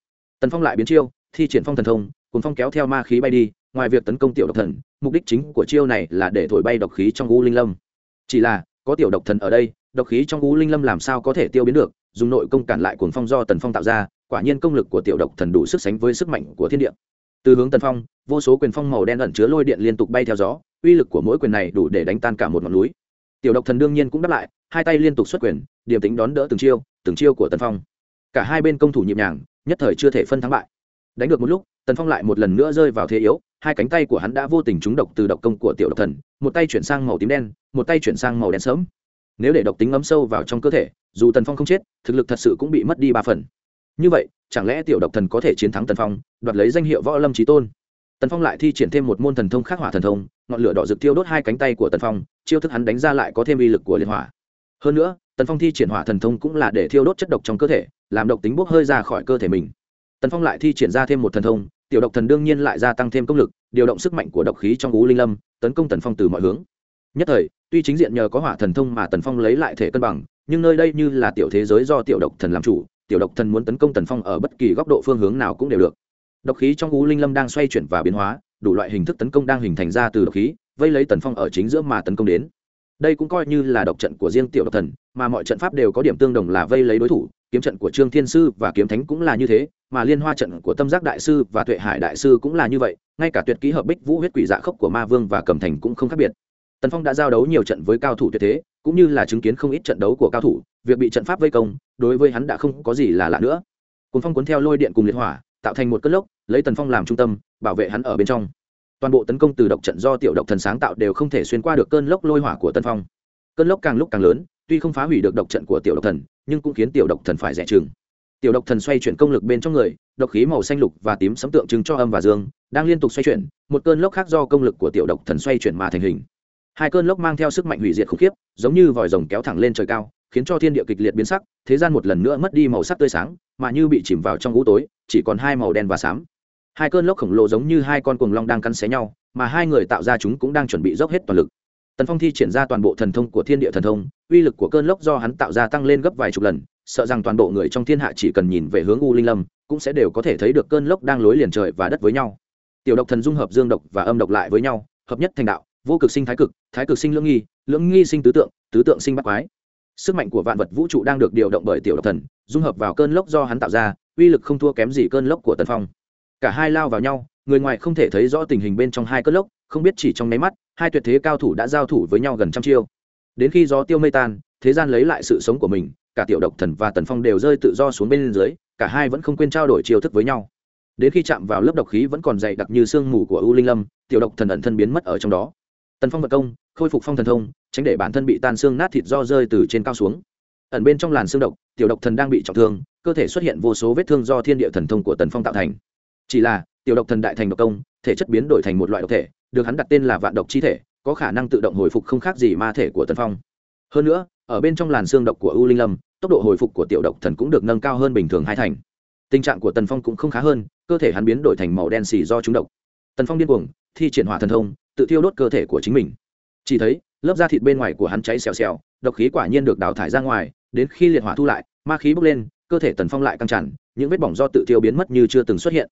Tần phong lại biến chiêu, thi triển phong thần thông cùng phong kéo theo ma khí bay đi, ngoài việc tấn công tiểu độc thần mục đích chính của chiêu này là để thổi bay độc khí trong u linh lâm. Chỉ là, có tiểu độc thần ở đây, độc khí trong u linh lâm làm sao có thể tiêu biến được, dùng nội công cản lại cuồng phong do tần phong tạo ra, quả nhiên công lực của tiểu độc thần đủ sức sánh với sức mạnh của thiên địa. Từ hướng tần phong, vô số quyền phong màu đen ẩn chứa lôi điện liên tục bay theo gió, uy lực của mỗi quyền này đủ để đánh tan cả một ngọn núi. Tiểu độc thần đương nhiên cũng đáp lại, hai tay liên tục xuất quyền điểm tính đón đỡ từng chiêu từng chiêu của tần phong. Cả hai bên công thủ nhịp nhàng, nhất thời chưa thể phân thắng bại đánh được một lúc, tần phong lại một lần nữa rơi vào thế yếu, hai cánh tay của hắn đã vô tình trúng độc từ độc công của tiểu độc thần, một tay chuyển sang màu tím đen, một tay chuyển sang màu đen sớm nếu để độc tính ngấm sâu vào trong cơ thể, dù tần phong không chết, thực lực thật sự cũng bị mất đi ba phần. Như vậy, chẳng lẽ tiểu độc thần có thể chiến thắng tần phong, đoạt lấy danh hiệu võ lâm trí tôn? Tần phong lại thi triển thêm một môn thần thông Khắc hỏa thần thông, ngọn lửa đỏ rực tiêu đốt hai cánh tay của tần phong, chiêu thức hắn đánh ra lại có thêm uy lực của liên hỏa. Hơn nữa, tần phong thi triển hỏa thần thông cũng là để thiêu đốt chất độc trong cơ thể, làm độc tính bốc hơi ra khỏi cơ thể mình tần phong lại thi triển ra thêm một thần thông, tiểu độc thần đương nhiên lại gia tăng thêm công lực, điều động sức mạnh của độc khí trong ú linh lâm tấn công tần phong từ mọi hướng. Nhất thời, tuy chính diện nhờ có hỏa thần thông mà tần phong lấy lại thể cân bằng, nhưng nơi đây như là tiểu thế giới do tiểu độc thần làm chủ, tiểu độc thần muốn tấn công tần phong ở bất kỳ góc độ phương hướng nào cũng đều được. Độc khí trong ú linh lâm đang xoay chuyển và biến hóa, đủ loại hình thức tấn công đang hình thành ra từ độc khí, vây lấy tần phong ở chính giữa mà tấn công đến. Đây cũng coi như là độc trận của riêng tiểu độc thần, mà mọi trận pháp đều có điểm tương đồng là vây lấy đối thủ kiếm trận của trương thiên sư và kiếm thánh cũng là như thế, mà liên hoa trận của tâm giác đại sư và tuệ hải đại sư cũng là như vậy, ngay cả tuyệt kỹ hợp bích vũ huyết quỷ dạ khốc của ma vương và cầm thành cũng không khác biệt. Tần phong đã giao đấu nhiều trận với cao thủ tuyệt thế, cũng như là chứng kiến không ít trận đấu của cao thủ, việc bị trận pháp vây công, đối với hắn đã không có gì là lạ nữa. Cùng phong cuốn theo lôi điện cùng liệt hỏa, tạo thành một cơn lốc, lấy tần phong làm trung tâm, bảo vệ hắn ở bên trong. Toàn bộ tấn công từ độc trận do tiểu độc thần sáng tạo đều không thể xuyên qua được cơn lốc lôi hỏa của tân phong. Cơn lốc càng lúc càng lớn tuy không phá hủy được độc trận của tiểu độc thần, nhưng cũng khiến tiểu độc thần phải rẻ chừng. Tiểu độc thần xoay chuyển công lực bên trong người, độc khí màu xanh lục và tím sấm tượng trưng cho âm và dương, đang liên tục xoay chuyển, một cơn lốc khác do công lực của tiểu độc thần xoay chuyển mà thành hình. Hai cơn lốc mang theo sức mạnh hủy diệt khủng khiếp, giống như vòi rồng kéo thẳng lên trời cao, khiến cho thiên địa kịch liệt biến sắc, thế gian một lần nữa mất đi màu sắc tươi sáng, mà như bị chìm vào trong ngũ tối, chỉ còn hai màu đen và xám. Hai cơn lốc khổng lồ giống như hai con cuồng long đang cắn xé nhau, mà hai người tạo ra chúng cũng đang chuẩn bị dốc hết toàn lực tần phong thi triển ra toàn bộ thần thông của thiên địa thần thông, uy lực của cơn lốc do hắn tạo ra tăng lên gấp vài chục lần, sợ rằng toàn bộ người trong thiên hạ chỉ cần nhìn về hướng u linh lâm, cũng sẽ đều có thể thấy được cơn lốc đang lối liền trời và đất với nhau. Tiểu độc thần dung hợp dương độc và âm độc lại với nhau, hợp nhất thành đạo, vô cực sinh thái cực thái cực sinh lưỡng nghi lưỡng nghi sinh tứ tượng tứ tượng sinh bắt quái. Sức mạnh của vạn vật vũ trụ đang được điều động bởi tiểu độc thần, dung hợp vào cơn lốc do hắn tạo ra, uy lực không thua kém gì cơn lốc của tần phong. Cả hai lao vào nhau người ngoài không thể thấy rõ tình hình bên trong hai cơn lốc, không biết chỉ trong nháy mắt, hai tuyệt thế cao thủ đã giao thủ với nhau gần trăm chiêu. Đến khi gió tiêu mây tan, thế gian lấy lại sự sống của mình, cả tiểu độc thần và tần phong đều rơi tự do xuống bên dưới, cả hai vẫn không quên trao đổi chiêu thức với nhau. Đến khi chạm vào lớp độc khí vẫn còn dày đặc như sương mù của u linh lâm, tiểu độc thần ẩn thân biến mất ở trong đó. Tần phong vật công, khôi phục phong thần thông, tránh để bản thân bị tan xương nát thịt do rơi từ trên cao xuống. Ẩn bên trong làn xương độc, tiểu độc thần đang bị trọng thương, cơ thể xuất hiện vô số vết thương do thiên địa thần thông của tần phong tạo thành. Chỉ là tiểu độc thần đại thành độc công, thể chất biến đổi thành một loại độc thể, được hắn đặt tên là vạn độc chi thể, có khả năng tự động hồi phục không khác gì ma thể của tần phong. Hơn nữa, ở bên trong làn xương độc của u linh lâm, tốc độ hồi phục của tiểu độc thần cũng được nâng cao hơn bình thường hai thành. Tình trạng của tần phong cũng không khá hơn, cơ thể hắn biến đổi thành màu đen xì do trúng độc. Tần phong điên cuồng, thi triển hỏa thần thông, tự thiêu đốt cơ thể của chính mình. Chỉ thấy, lớp da thịt bên ngoài của hắn cháy xèo xèo, độc khí quả nhiên được đào thải ra ngoài, đến khi liệt hỏa thu lại, ma khí bốc lên, cơ thể tần phong lại căng tràn, những vết bỏng do tự tiêu biến mất như chưa từng xuất hiện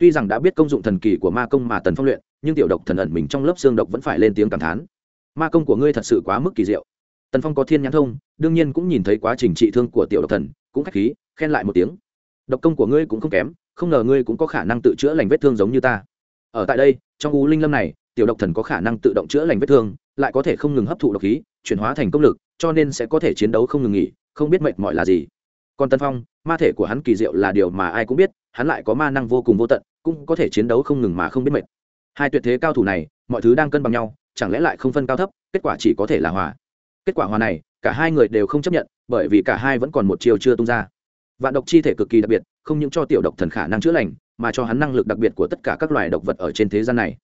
tuy rằng đã biết công dụng thần kỳ của ma công mà tần phong luyện, nhưng tiểu độc thần ẩn mình trong lớp xương độc vẫn phải lên tiếng cảm thán. Ma công của ngươi thật sự quá mức kỳ diệu. Tần phong có thiên nhãn thông, đương nhiên cũng nhìn thấy quá trình trị thương của tiểu độc thần, cũng k h á c h khí, khen lại một tiếng. Độc công của ngươi cũng không kém, không ngờ ngươi cũng có khả năng tự chữa lành vết thương giống như ta. Ở tại đây, trong ú linh lâm này, tiểu độc thần có khả năng tự động chữa lành vết thương, lại có thể không ngừng hấp thụ độc khí, chuyển hóa thành công lực, cho nên sẽ có thể chiến đấu không ngừng nghỉ, không biết mệt mỏi là gì. Còn tân phong, ma thể của hắn kỳ diệu là điều mà ai cũng biết, hắn lại có ma năng vô cùng vô tận cũng có thể chiến đấu không ngừng mà không biết mệt. Hai tuyệt thế cao thủ này, mọi thứ đang cân bằng nhau, chẳng lẽ lại không phân cao thấp, kết quả chỉ có thể là hòa. Kết quả hòa này, cả hai người đều không chấp nhận, bởi vì cả hai vẫn còn một chiều chưa tung ra. Vạn độc chi thể cực kỳ đặc biệt, không những cho tiểu độc thần khả năng chữa lành, mà cho hắn năng lực đặc biệt của tất cả các loài độc vật ở trên thế gian này.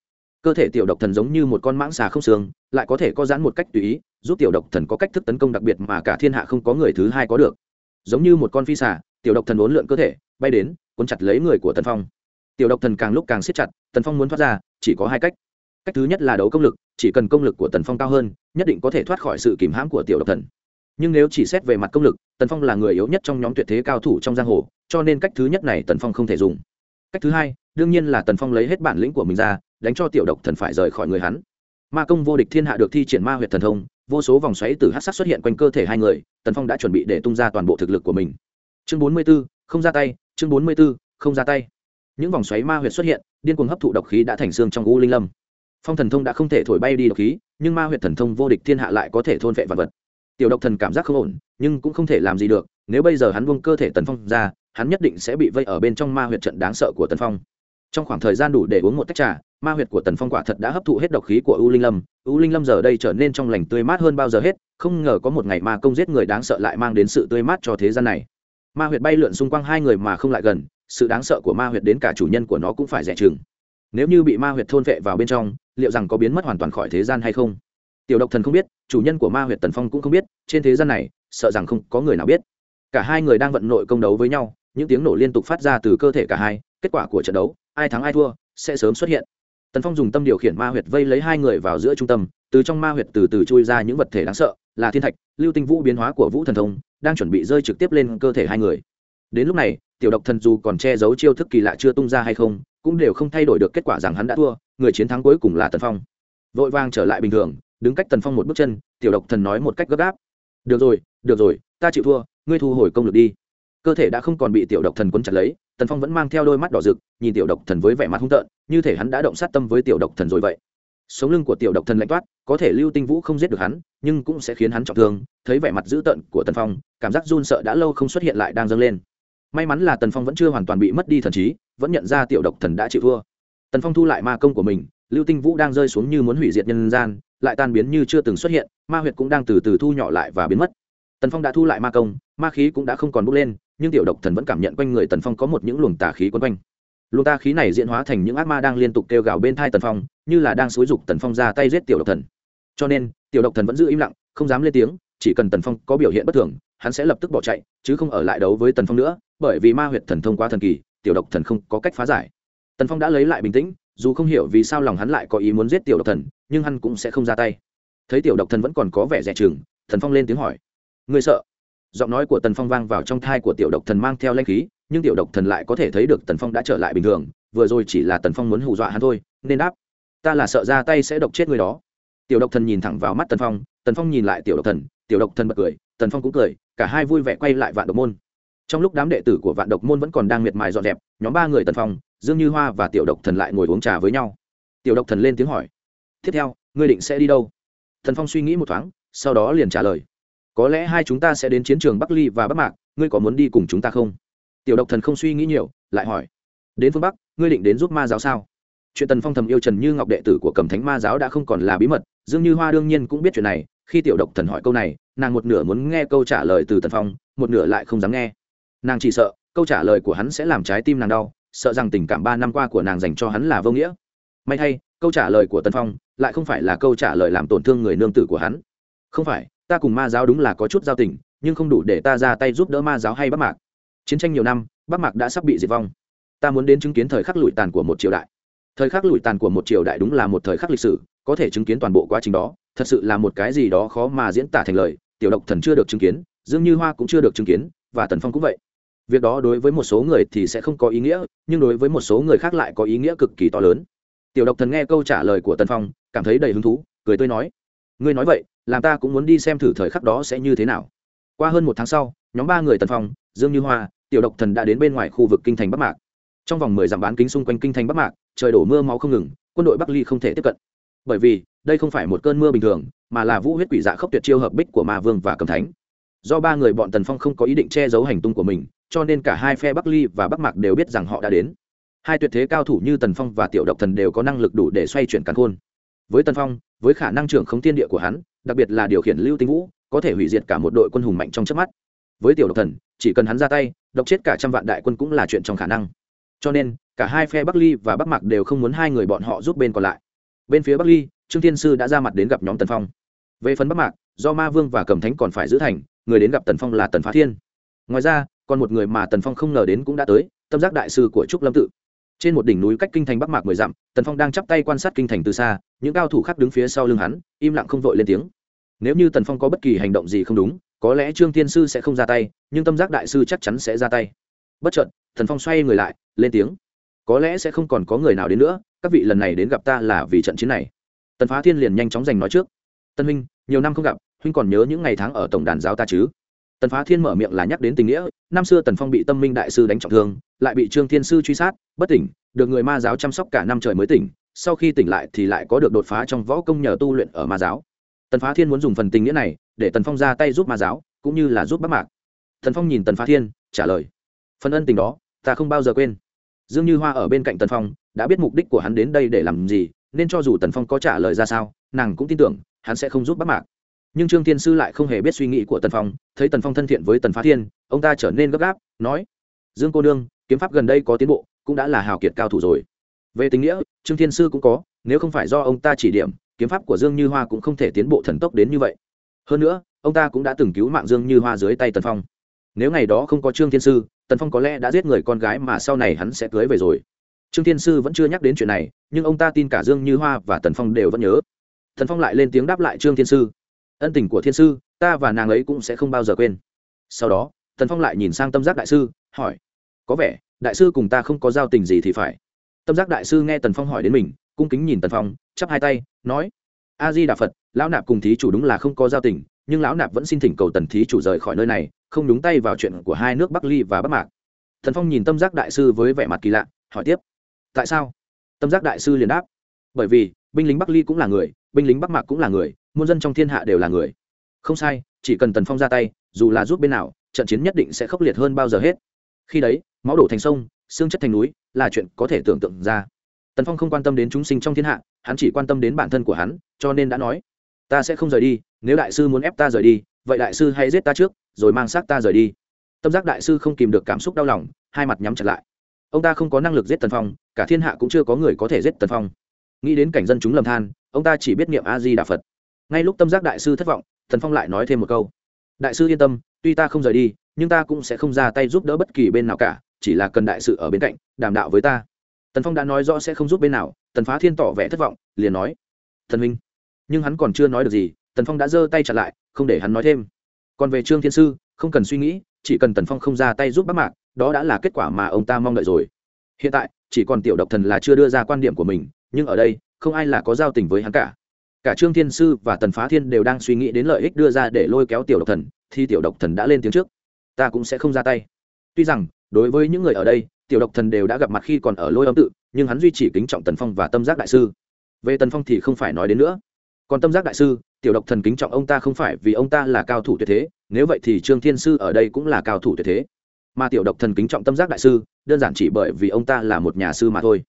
Cơ thể tiểu độc thần giống như một con mãng xà không xương, lại có thể có giãn một cách tùy ý, giúp tiểu độc thần có cách thức tấn công đặc biệt mà cả thiên hạ không có người thứ hai có được. Giống như một con phi xà, tiểu độc thần uốn lượn cơ thể, bay đến, cuốn chặt lấy người của tần phong tiểu độc thần càng lúc càng siết chặt, tần phong muốn thoát ra, chỉ có hai cách. Cách thứ nhất là đấu công lực, chỉ cần công lực của tần phong cao hơn, nhất định có thể thoát khỏi sự kìm hãm của tiểu độc thần. Nhưng nếu chỉ xét về mặt công lực, tần phong là người yếu nhất trong nhóm tuyệt thế cao thủ trong giang hồ, cho nên cách thứ nhất này tần phong không thể dùng. Cách thứ hai, đương nhiên là tần phong lấy hết bản lĩnh của mình ra, đánh cho tiểu độc thần phải rời khỏi người hắn. Ma công vô địch thiên hạ được thi triển ma huyệt thần thông, vô số vòng xoáy từ hát sắc xuất hiện quanh cơ thể hai người, tần phong đã chuẩn bị để tung ra toàn bộ thực lực của mình. Chương bốn mươi b ố không ra tay, chương bốn mươi b ố không ra tay những vòng xoáy ma huyệt xuất hiện, điên cuồng hấp thụ độc khí đã thành xương trong u linh lâm. Phong thần thông đã không thể thổi bay đi độc khí, nhưng ma huyệt thần thông vô địch thiên hạ lại có thể thôn vệ vật vật. Tiểu độc thần cảm giác không ổn, nhưng cũng không thể làm gì được, nếu bây giờ hắn buông cơ thể tần phong ra, hắn nhất định sẽ bị vây ở bên trong ma huyệt trận đáng sợ của tần phong. Trong khoảng thời gian đủ để uống một tách trà, ma huyệt của tần phong quả thật đã hấp thụ hết độc khí của u linh lâm. U linh lâm giờ đây trở nên trong lành tươi mát hơn bao giờ hết, không ngờ có một ngày ma công giết người đáng sợ lại mang đến sự tươi mát cho thế gian này. Ma huyệt bay lượn xung quanh hai người mà không lại gần sự đáng sợ của ma huyệt đến cả chủ nhân của nó cũng phải rẻ chừng. Nếu như bị ma huyệt thôn vệ vào bên trong, liệu rằng có biến mất hoàn toàn khỏi thế gian hay không? Tiểu độc thần không biết, chủ nhân của ma huyệt tần phong cũng không biết, trên thế gian này, sợ rằng không có người nào biết. Cả hai người đang vận nội công đấu với nhau, những tiếng nổ liên tục phát ra từ cơ thể cả hai, kết quả của trận đấu, ai thắng ai thua, sẽ sớm xuất hiện. Tần phong dùng tâm điều khiển ma huyệt vây lấy hai người vào giữa trung tâm, từ trong ma huyệt từ từ chui ra những vật thể đáng sợ, là thiên thạch, lưu tinh vũ biến hóa của vũ thần thông, đang chuẩn bị rơi trực tiếp lên cơ thể hai người đến lúc này, tiểu độc thần dù còn che giấu chiêu thức kỳ lạ chưa tung ra hay không, cũng đều không thay đổi được kết quả rằng hắn đã thua, người chiến thắng cuối cùng là tần phong. Vội vàng trở lại bình thường, đứng cách tần phong một bước chân, tiểu độc thần nói một cách gấp gáp. Được rồi được rồi, ta chịu thua, ngươi thu hồi công lực đi. Cơ thể đã không còn bị tiểu độc thần quấn chặt lấy, tần phong vẫn mang theo đôi mắt đỏ rực, nhìn tiểu độc thần với vẻ mặt hung tợn, như thể hắn đã động sát tâm với tiểu độc thần rồi vậy. Sống lưng của tiểu độc thần lạnh toát, có thể lưu tinh vũ không giết được hắn, nhưng cũng sẽ khiến hắn trọng thương, thấy vẻ mặt dữ tợn của tần phong, cảm giác run sợ đã lâu không xuất hiện lại đang dâng lên may mắn là tần phong vẫn chưa hoàn toàn bị mất đi thần trí, vẫn nhận ra tiểu độc thần đã chịu thua. Tần phong thu lại ma công của mình, lưu tinh vũ đang rơi xuống như muốn hủy diệt nhân gian, lại tan biến như chưa từng xuất hiện, ma huyệt cũng đang từ từ thu nhỏ lại và biến mất. Tần phong đã thu lại ma công, ma khí cũng đã không còn bốc lên, nhưng tiểu độc thần vẫn cảm nhận quanh người tần phong có một những luồng tà khí quấn quanh. Luồng tà khí này diễn hóa thành những ác ma đang liên tục kêu gào bên thai tần phong, như là đang xúi dục tần phong ra tay giết tiểu độc thần. Cho nên, tiểu độc thần vẫn giữ im lặng, không dám lên tiếng, chỉ cần tần phong có biểu hiện bất thường, hắn sẽ lập tức bỏ chạy, chứ không ở lại đấu với tần phong nữa bởi vì ma huyệt thần thông quá thần kỳ, tiểu độc thần không có cách phá giải. Tần phong đã lấy lại bình tĩnh, dù không hiểu vì sao lòng hắn lại có ý muốn giết tiểu độc thần, nhưng hắn cũng sẽ không ra tay. Thấy tiểu độc thần vẫn còn có vẻ rẻ chừng thần phong lên tiếng hỏi người sợ? Giọng nói của tần phong vang vào trong thai của tiểu độc thần mang theo lanh khí, nhưng tiểu độc thần lại có thể thấy được tần phong đã trở lại bình thường, vừa rồi chỉ là tần phong muốn hù dọa hắn thôi, nên đáp, ta là sợ ra tay sẽ độc chết người đó. Tiểu độc thần nhìn thẳng vào mắt tần phong tần phong nhìn lại tiểu độc thần, tiểu độc thần bật cười, tần phong cũng cười, cả hai vui vẻ quay lại vạn độc môn trong lúc đám đệ tử của vạn độc môn vẫn còn đang miệt mài dọn dẹp, nhóm ba người tần phong, dương như hoa và tiểu độc thần lại ngồi uống trà với nhau. Tiểu độc thần lên tiếng hỏi, tiếp theo, ngươi định sẽ đi đâu? Thần phong suy nghĩ một thoáng, sau đó liền trả lời, có lẽ hai chúng ta sẽ đến chiến trường bắc ly và bắc mạc, ngươi có muốn đi cùng chúng ta không? Tiểu độc thần không suy nghĩ nhiều, lại hỏi, đến phương bắc, ngươi định đến giúp ma giáo sao? Chuyện tần phong thầm yêu trần như ngọc đệ tử của cầm thánh ma giáo đã không còn là bí mật, dương như hoa đương nhiên cũng biết chuyện này, khi tiểu độc thần hỏi câu này, nàng một nửa muốn nghe câu trả lời từ tần phong, một nửa lại không dám nghe nàng chỉ sợ, câu trả lời của hắn sẽ làm trái tim nàng đau, sợ rằng tình cảm ba năm qua của nàng dành cho hắn là vô nghĩa. May thay, câu trả lời của tần phong lại không phải là câu trả lời làm tổn thương người nương tử của hắn. Không phải, ta cùng ma giáo đúng là có chút giao tình, nhưng không đủ để ta ra tay giúp đỡ ma giáo hay bắc mạc. Chiến tranh nhiều năm, bắc mạc đã sắp bị diệt vong. Ta muốn đến chứng kiến thời khắc lụi tàn của một triều đại. Thời khắc lụi tàn của một triều đại đúng là một thời khắc lịch sử, có thể chứng kiến toàn bộ quá trình đó, thật sự là một cái gì đó khó mà diễn tả thành lời, tiểu độc thần chưa được chứng kiến, dương như hoa cũng chưa được chứng kiến, và tần phong cũng vậy việc đó đối với một số người thì sẽ không có ý nghĩa, nhưng đối với một số người khác lại có ý nghĩa cực kỳ to lớn. Tiểu độc thần nghe câu trả lời của tần phong, cảm thấy đầy hứng thú, cười tươi nói, ngươi nói vậy, làm ta cũng muốn đi xem thử thời khắc đó sẽ như thế nào. Qua hơn một tháng sau, nhóm ba người tần phong, dương như hoa, tiểu độc thần đã đến bên ngoài khu vực kinh thành bắc mạc. Trong vòng mười dặm bán kính xung quanh kinh thành bắc mạc, trời đổ mưa máu không ngừng, quân đội bắc ly không thể tiếp cận. Bởi vì, đây không phải một cơn mưa bình thường, mà là vũ huyết quỷ dạ khốc tuyệt chiêu hợp bích của ma vương và cầm thánh do ba người bọn tần phong không có ý định che giấu hành tung của mình, cho nên cả hai phe bắc ly và bắc mạc đều biết rằng họ đã đến. Hai tuyệt thế cao thủ như tần phong và tiểu độc thần đều có năng lực đủ để xoay chuyển càn khôn. Với tần phong, với khả năng trưởng không tiên địa của hắn, đặc biệt là điều khiển lưu tinh vũ, có thể hủy diệt cả một đội quân hùng mạnh trong trước mắt. Với tiểu độc thần, chỉ cần hắn ra tay, độc chết cả trăm vạn đại quân cũng là chuyện trong khả năng. Cho nên, cả hai phe bắc ly và bắc mạc đều không muốn hai người bọn họ giúp bên còn lại. Bên phía bắc ly, trương thiên sư đã ra mặt đến gặp nhóm tần phong. Về phần bắc mạc, do ma vương và cầm thánh còn phải giữ thành người đến gặp tần phong là tần phá thiên. Ngoài ra còn một người mà tần phong không ngờ đến cũng đã tới tâm giác đại sư của trúc lâm tự. Trên một đỉnh núi cách kinh thành bắc mạc mười dặm tần phong đang chắp tay quan sát kinh thành từ xa những cao thủ khác đứng phía sau lưng hắn im lặng không vội lên tiếng. Nếu như tần phong có bất kỳ hành động gì không đúng có lẽ trương thiên sư sẽ không ra tay nhưng tâm giác đại sư chắc chắn sẽ ra tay. Bất chợt tần phong xoay người lại lên tiếng. Có lẽ sẽ không còn có người nào đến nữa các vị lần này đến gặp ta là vì trận chiến này. Tần phá thiên liền nhanh chóng giành nói trước. Tân Minh, nhiều năm không gặp huynh còn nhớ những ngày tháng ở tổng đàn giáo ta chứ? Tần phá thiên mở miệng là nhắc đến tình nghĩa, năm xưa tần phong bị tâm minh đại sư đánh trọng thương, lại bị trương thiên sư truy sát, bất tỉnh, được người ma giáo chăm sóc cả năm trời mới tỉnh, sau khi tỉnh lại thì lại có được đột phá trong võ công nhờ tu luyện ở ma giáo. Tần phá thiên muốn dùng phần tình nghĩa này để tần phong ra tay giúp ma giáo, cũng như là giúp bắc mạc. Tần phong nhìn tần phá thiên, trả lời, phần ân tình đó, ta không bao giờ quên. Dương như hoa ở bên cạnh tần phong, đã biết mục đích của hắn đến đây để làm gì, nên cho dù tần phong có trả lời ra sao, nàng cũng tin tưởng, hắn sẽ không giúp bắc mạc nhưng trương thiên sư lại không hề biết suy nghĩ của tần phong, thấy tần phong thân thiện với tần phá thiên, ông ta trở nên gấp gáp, nói, dương cô nương, kiếm pháp gần đây có tiến bộ, cũng đã là hào kiệt cao thủ rồi. Về tình nghĩa, trương thiên sư cũng có, nếu không phải do ông ta chỉ điểm, kiếm pháp của dương như hoa cũng không thể tiến bộ thần tốc đến như vậy. Hơn nữa, ông ta cũng đã từng cứu mạng dương như hoa dưới tay tần phong. Nếu ngày đó không có trương thiên sư, tần phong có lẽ đã giết người con gái mà sau này hắn sẽ cưới về rồi. Trương thiên sư vẫn chưa nhắc đến chuyện này, nhưng ông ta tin cả dương như hoa và tần phong đều vẫn nhớ. Tần phong lại lên tiếng đáp lại trương thiên sư ân tình của thiên sư, ta và nàng ấy cũng sẽ không bao giờ quên. Sau đó, tần phong lại nhìn sang tâm giác đại sư, hỏi, có vẻ, đại sư cùng ta không có giao tình gì thì phải? Tâm giác đại sư nghe tần phong hỏi đến mình, cung kính nhìn tần phong, chắp hai tay, nói, a di đà phật, lão nạp cùng thí chủ đúng là không có giao tình, nhưng lão nạp vẫn xin thỉnh cầu tần thí chủ rời khỏi nơi này, không đúng tay vào chuyện của hai nước bắc ly và bắc mạc. Tần phong nhìn tâm giác đại sư với vẻ mặt kỳ lạ, hỏi tiếp, tại sao? Tâm giác đại sư liền đáp, bởi vì binh lính bắc ly cũng là người, binh lính bắc mạc cũng là người, muôn dân trong thiên hạ đều là người. Không sai, chỉ cần tần phong ra tay, dù là giúp bên nào, trận chiến nhất định sẽ khốc liệt hơn bao giờ hết. Khi đấy, máu đổ thành sông, xương chất thành núi, là chuyện có thể tưởng tượng ra. Tần phong không quan tâm đến chúng sinh trong thiên hạ, hắn chỉ quan tâm đến bản thân của hắn, cho nên đã nói, ta sẽ không rời đi, nếu đại sư muốn ép ta rời đi, vậy đại sư hãy giết ta trước, rồi mang xác ta rời đi. Tâm giác đại sư không kìm được cảm xúc đau lòng, hai mặt nhắm chặt lại. Ông ta không có năng lực giết tần phong, cả thiên hạ cũng chưa có người có thể giết tần phong nghĩ đến cảnh dân chúng lầm than, ông ta chỉ biết niệm a di đà phật. Ngay lúc tâm giác đại sư thất vọng thần phong lại nói thêm một câu. Đại sư yên tâm, tuy ta không rời đi, nhưng ta cũng sẽ không ra tay giúp đỡ bất kỳ bên nào cả, chỉ là cần đại sự ở bên cạnh, đảm đạo với ta. Tần phong đã nói rõ sẽ không giúp bên nào, tần phá thiên tỏ vẻ thất vọng, liền nói, thần minh. nhưng hắn còn chưa nói được gì, tần phong đã giơ tay chặt lại, không để hắn nói thêm. Còn về trương thiên sư, không cần suy nghĩ, chỉ cần tần phong không ra tay giúp bác mạc, đó đã là kết quả mà ông ta mong đợi rồi. Hiện tại, chỉ còn tiểu độc thần là chưa đưa ra quan điểm của mình nhưng ở đây, không ai là có giao tình với hắn cả. Cả trương thiên sư và tần phá thiên đều đang suy nghĩ đến lợi ích đưa ra để lôi kéo tiểu độc thần, thì tiểu độc thần đã lên tiếng trước. Ta cũng sẽ không ra tay. Tuy rằng, đối với những người ở đây, tiểu độc thần đều đã gặp mặt khi còn ở lôi âm tự, nhưng hắn duy trì kính trọng tần phong và tâm giác đại sư. Về tần phong thì không phải nói đến nữa. Còn tâm giác đại sư, tiểu độc thần kính trọng ông ta không phải vì ông ta là cao thủ tuyệt thế, nếu vậy thì trương thiên sư ở đây cũng là cao thủ tuyệt thế. Mà tiểu độc thần kính trọng tâm giác đại sư, đơn giản chỉ bởi vì ông ta là một nhà sư mà thôi.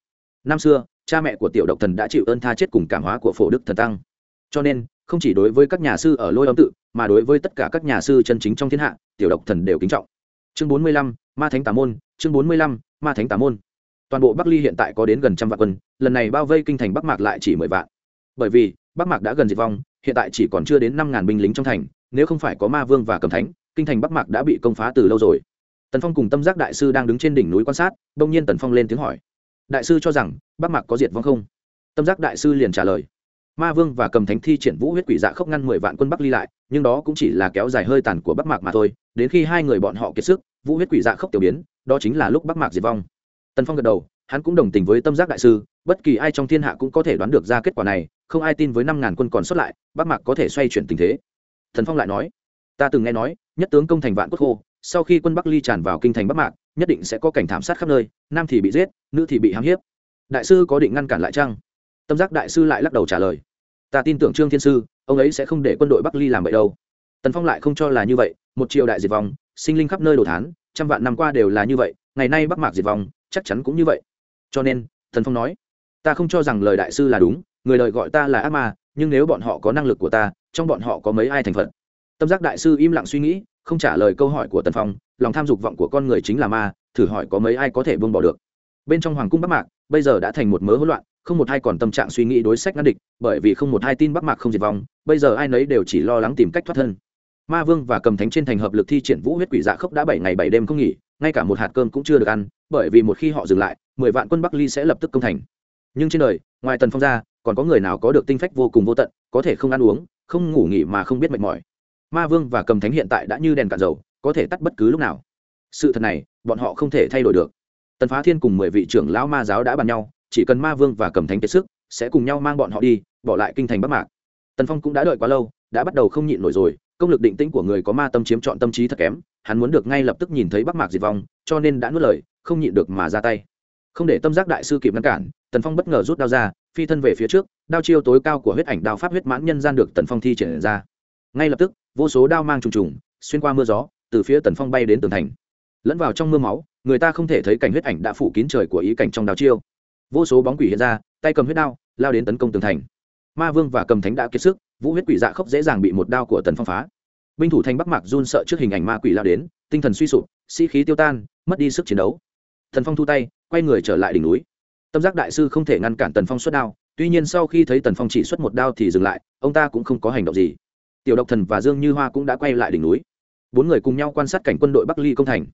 Năm xưa cha mẹ của tiểu độc thần đã chịu ơn tha chết cùng cảm hóa của phổ đức thần tăng. Cho nên, không chỉ đối với các nhà sư ở lôi âm tự, mà đối với tất cả các nhà sư chân chính trong thiên hạ, tiểu độc thần đều kính trọng. Chương bốn mươi lăm, ma thánh tà môn, chương bốn mươi lăm, ma thánh tà môn. Toàn bộ bắc ly hiện tại có đến gần trăm vạn quân, lần này bao vây kinh thành bắc mạc lại chỉ mười vạn. Bởi vì, bắc mạc đã gần diệt vong, hiện tại chỉ còn chưa đến năm ngàn binh lính trong thành, nếu không phải có ma vương và cầm thánh, kinh thành bắc mạc đã bị công phá từ lâu rồi. Tần phong cùng tâm giác đại sư đang đứng trên đỉnh núi quan sát đông nhiên tần phong lên tiếng hỏi đại sư cho rằng, bắc mạc có diệt vong không? Tâm giác đại sư liền trả lời. Ma vương và cầm thánh thi triển vũ huyết quỷ dạ khốc ngăn mười vạn quân bắc ly lại, nhưng đó cũng chỉ là kéo dài hơi tàn của bắc mạc mà thôi. Đến khi hai người bọn họ kiệt sức, vũ huyết quỷ dạ khốc tiểu biến, đó chính là lúc bắc mạc diệt vong. Tần phong gật đầu, hắn cũng đồng tình với tâm giác đại sư, bất kỳ ai trong thiên hạ cũng có thể đoán được ra kết quả này, không ai tin với năm ngàn quân còn xuất lại, bắc mạc có thể xoay chuyển tình thế. Thần phong lại nói, ta từng nghe nói, nhất tướng công thành vạn quốc khô sau khi quân bắc ly tràn vào kinh thành bắc mạc, nhất định sẽ có cảnh thảm sát khắp nơi, nam thì bị giết, nữ thì bị hãm hiếp. Đại sư có định ngăn cản lại chăng? Tâm giác đại sư lại lắc đầu trả lời. Ta tin tưởng trương thiên sư, ông ấy sẽ không để quân đội bắc ly làm vậy đâu. Tần phong lại không cho là như vậy, một triều đại diệt vong, sinh linh khắp nơi đồ thán, trăm vạn năm qua đều là như vậy, ngày nay bắc mạc diệt vong, chắc chắn cũng như vậy. Cho nên, Tần phong nói, ta không cho rằng lời đại sư là đúng, người lời gọi ta là ác ma, nhưng nếu bọn họ có năng lực của ta, trong bọn họ có mấy ai thành phận tâm giác đại sư im lặng suy nghĩ không trả lời câu hỏi của tần phong, lòng tham dục vọng của con người chính là ma, thử hỏi có mấy ai có thể buông bỏ được. Bên trong hoàng cung bắc mạc, bây giờ đã thành một mớ hỗn loạn, không một ai còn tâm trạng suy nghĩ đối sách ngăn địch, bởi vì không một ai tin bắc mạc không diệt vong, bây giờ ai nấy đều chỉ lo lắng tìm cách thoát thân. Ma vương và cầm thánh trên thành hợp lực thi triển vũ huyết quỷ dạ khốc đã bảy ngày bảy đêm không nghỉ, ngay cả một hạt cơm cũng chưa được ăn, bởi vì một khi họ dừng lại, mười vạn quân bắc ly sẽ lập tức công thành. Nhưng trên đời, ngoài tần phong ra, còn có người nào có được tinh phách vô cùng vô tận, có thể không ăn uống, không ngủ nghỉ mà không biết mệt mỏi? Ma vương và cầm thánh hiện tại đã như đèn cạn dầu, có thể tắt bất cứ lúc nào. Sự thật này, bọn họ không thể thay đổi được. Tần phá thiên cùng mười vị trưởng lão ma giáo đã bàn nhau, chỉ cần ma vương và cầm thánh kiệt sức, sẽ cùng nhau mang bọn họ đi, bỏ lại kinh thành bắc mạc. Tần phong cũng đã đợi quá lâu, đã bắt đầu không nhịn nổi rồi, công lực định tĩnh của người có ma tâm chiếm trọn tâm trí thật kém, hắn muốn được ngay lập tức nhìn thấy bắc mạc diệt vong, cho nên đã nuốt lời, không nhịn được mà ra tay. Không để tâm giác đại sư kịp ngăn cản, tần phong bất ngờ rút đao ra, phi thân về phía trước, đao chiêu tối cao của huyết ảnh đao pháp huyết mãn nhân gian được tần phong thi triển ra ngay lập tức, vô số đao mang trùng trùng xuyên qua mưa gió, từ phía tần phong bay đến tường thành. Lẫn vào trong mưa máu, người ta không thể thấy cảnh huyết ảnh đã phủ kín trời của ý cảnh trong đao chiêu. Vô số bóng quỷ hiện ra, tay cầm huyết đao, lao đến tấn công tường thành. Ma vương và cầm thánh đã kiệt sức, vũ huyết quỷ dạ khốc dễ dàng bị một đao của tần phong phá. Binh thủ thành bắc mạc run sợ trước hình ảnh ma quỷ lao đến, tinh thần suy sụp, sĩ、si、khí tiêu tan, mất đi sức chiến đấu. Thần phong thu tay, quay người trở lại đỉnh núi. Tâm giác đại sư không thể ngăn cản tần phong xuất đao, tuy nhiên sau khi thấy tần phong chỉ xuất một đao thì dừng lại, ông ta cũng không có hành động gì tiểu độc thần và dương như hoa cũng đã quay lại đỉnh núi. Bốn người cùng nhau quan sát cảnh quân đội bắc ly công thành.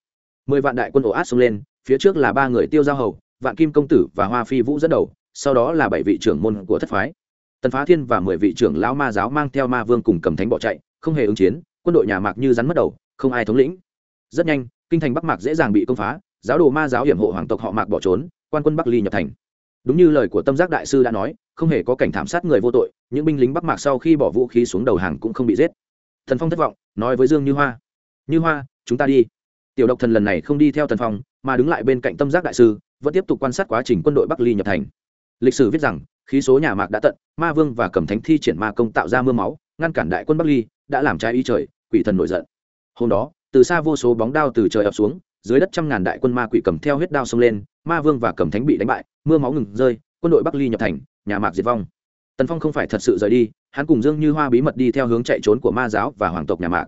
Mười vạn đại quân ổ át xông lên, phía trước là ba người tiêu giao hầu, vạn kim công tử và hoa phi vũ dẫn đầu, sau đó là bảy vị trưởng môn của thất phái. Tần phá thiên và mười vị trưởng lão ma giáo mang theo ma vương cùng cầm thánh bỏ chạy, không hề ứng chiến, quân đội nhà mạc như rắn mất đầu, không ai thống lĩnh. Rất nhanh, kinh thành bắc mạc dễ dàng bị công phá, giáo đồ ma giáo hiểm hộ hoàng tộc họ mạc bỏ trốn, quan quân bắc ly nhập thành. Đúng như lời của tâm giác đại sư đã nói, không hề có cảnh thảm sát người vô tội những binh lính bắc mạc sau khi bỏ vũ khí xuống đầu hàng cũng không bị giết. Thần phong thất vọng, nói với dương như hoa như hoa, chúng ta đi. Tiểu độc thần lần này không đi theo thần phong, mà đứng lại bên cạnh tâm giác đại sư, vẫn tiếp tục quan sát quá trình quân đội bắc ly nhập thành. Lịch sử viết rằng, khí số nhà mạc đã tận, ma vương và cầm thánh thi triển ma công tạo ra mưa máu, ngăn cản đại quân bắc ly, đã làm trái ý trời, quỷ thần nổi giận. Hôm đó, từ xa vô số bóng đao từ trời ập xuống, dưới đất trăm ngàn đại quân ma quỷ cầm theo huyết đao xông lên, ma vương và cầm thánh bị đánh bại, mưa máu ngừng rơi, quân đội bắc ly nhập thành, nhà mạc diệt vong tần phong không phải thật sự rời đi, hắn cùng dương như hoa bí mật đi theo hướng chạy trốn của ma giáo và hoàng tộc nhà mạc.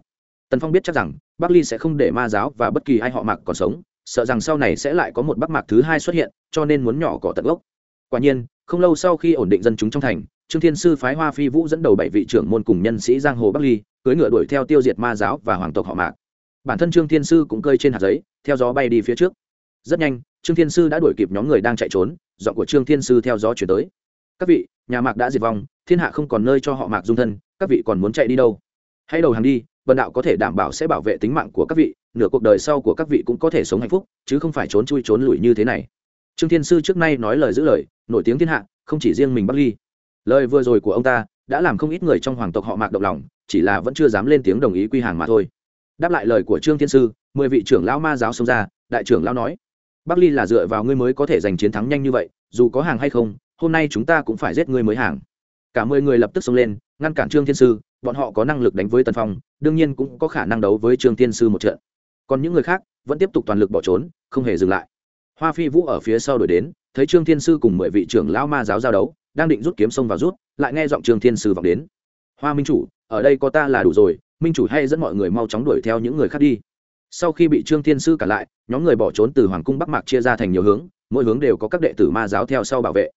Tần phong biết chắc rằng, bắc ly sẽ không để ma giáo và bất kỳ ai họ mạc còn sống, sợ rằng sau này sẽ lại có một bắc mạc thứ hai xuất hiện, cho nên muốn nhỏ cỏ tận gốc. Quả nhiên, không lâu sau khi ổn định dân chúng trong thành, trương thiên sư phái hoa phi vũ dẫn đầu bảy vị trưởng môn cùng nhân sĩ giang hồ bắc ly, cưỡi ngựa đuổi theo tiêu diệt ma giáo và hoàng tộc họ mạc. Bản thân trương thiên sư cũng cơi trên hạt giấy, theo gió bay đi phía trước. Rất nhanh, trương thiên sư đã đuổi kịp nhóm người đang chạy trốn, giọng của trương thiên sư theo gió chuyển tới các vị, nhà mạc đã diệt vong, thiên hạ không còn nơi cho họ mạc dung thân, các vị còn muốn chạy đi đâu? Hãy đầu hàng đi vần đạo có thể đảm bảo sẽ bảo vệ tính mạng của các vị, nửa cuộc đời sau của các vị cũng có thể sống hạnh phúc, chứ không phải trốn chui trốn lủi như thế này. Trương thiên sư trước nay nói lời giữ lời, nổi tiếng thiên hạ, không chỉ riêng mình bắc ly. Lời vừa rồi của ông ta đã làm không ít người trong hoàng tộc họ mạc động lòng, chỉ là vẫn chưa dám lên tiếng đồng ý quy hàng mà thôi. Đáp lại lời của trương thiên sư, mười vị trưởng lão ma giáo xông ra, đại trưởng lão nói, bắc ly là dựa vào ngươi mới có thể giành chiến thắng nhanh như vậy dù có hàng hay không, hôm nay chúng ta cũng phải giết ngươi mới hàng. Cả mười người lập tức xông lên, ngăn cản trương thiên sư, bọn họ có năng lực đánh với tần phong, đương nhiên cũng có khả năng đấu với trương thiên sư một trận. Còn những người khác vẫn tiếp tục toàn lực bỏ trốn, không hề dừng lại. Hoa phi vũ ở phía sau đổi đến, thấy trương thiên sư cùng mười vị trưởng lão ma giáo giao đấu, đang định rút kiếm sông vào rút, lại nghe giọng trương thiên sư vọng đến. Hoa minh chủ, ở đây có ta là đủ rồi, minh chủ hay dẫn mọi người mau chóng đuổi theo những người khác đi. Sau khi bị trương thiên sư cả lại, nhóm người bỏ trốn từ hoàng cung bắc mạc chia ra thành nhiều hướng mỗi hướng đều có các đệ tử ma giáo theo sau bảo vệ.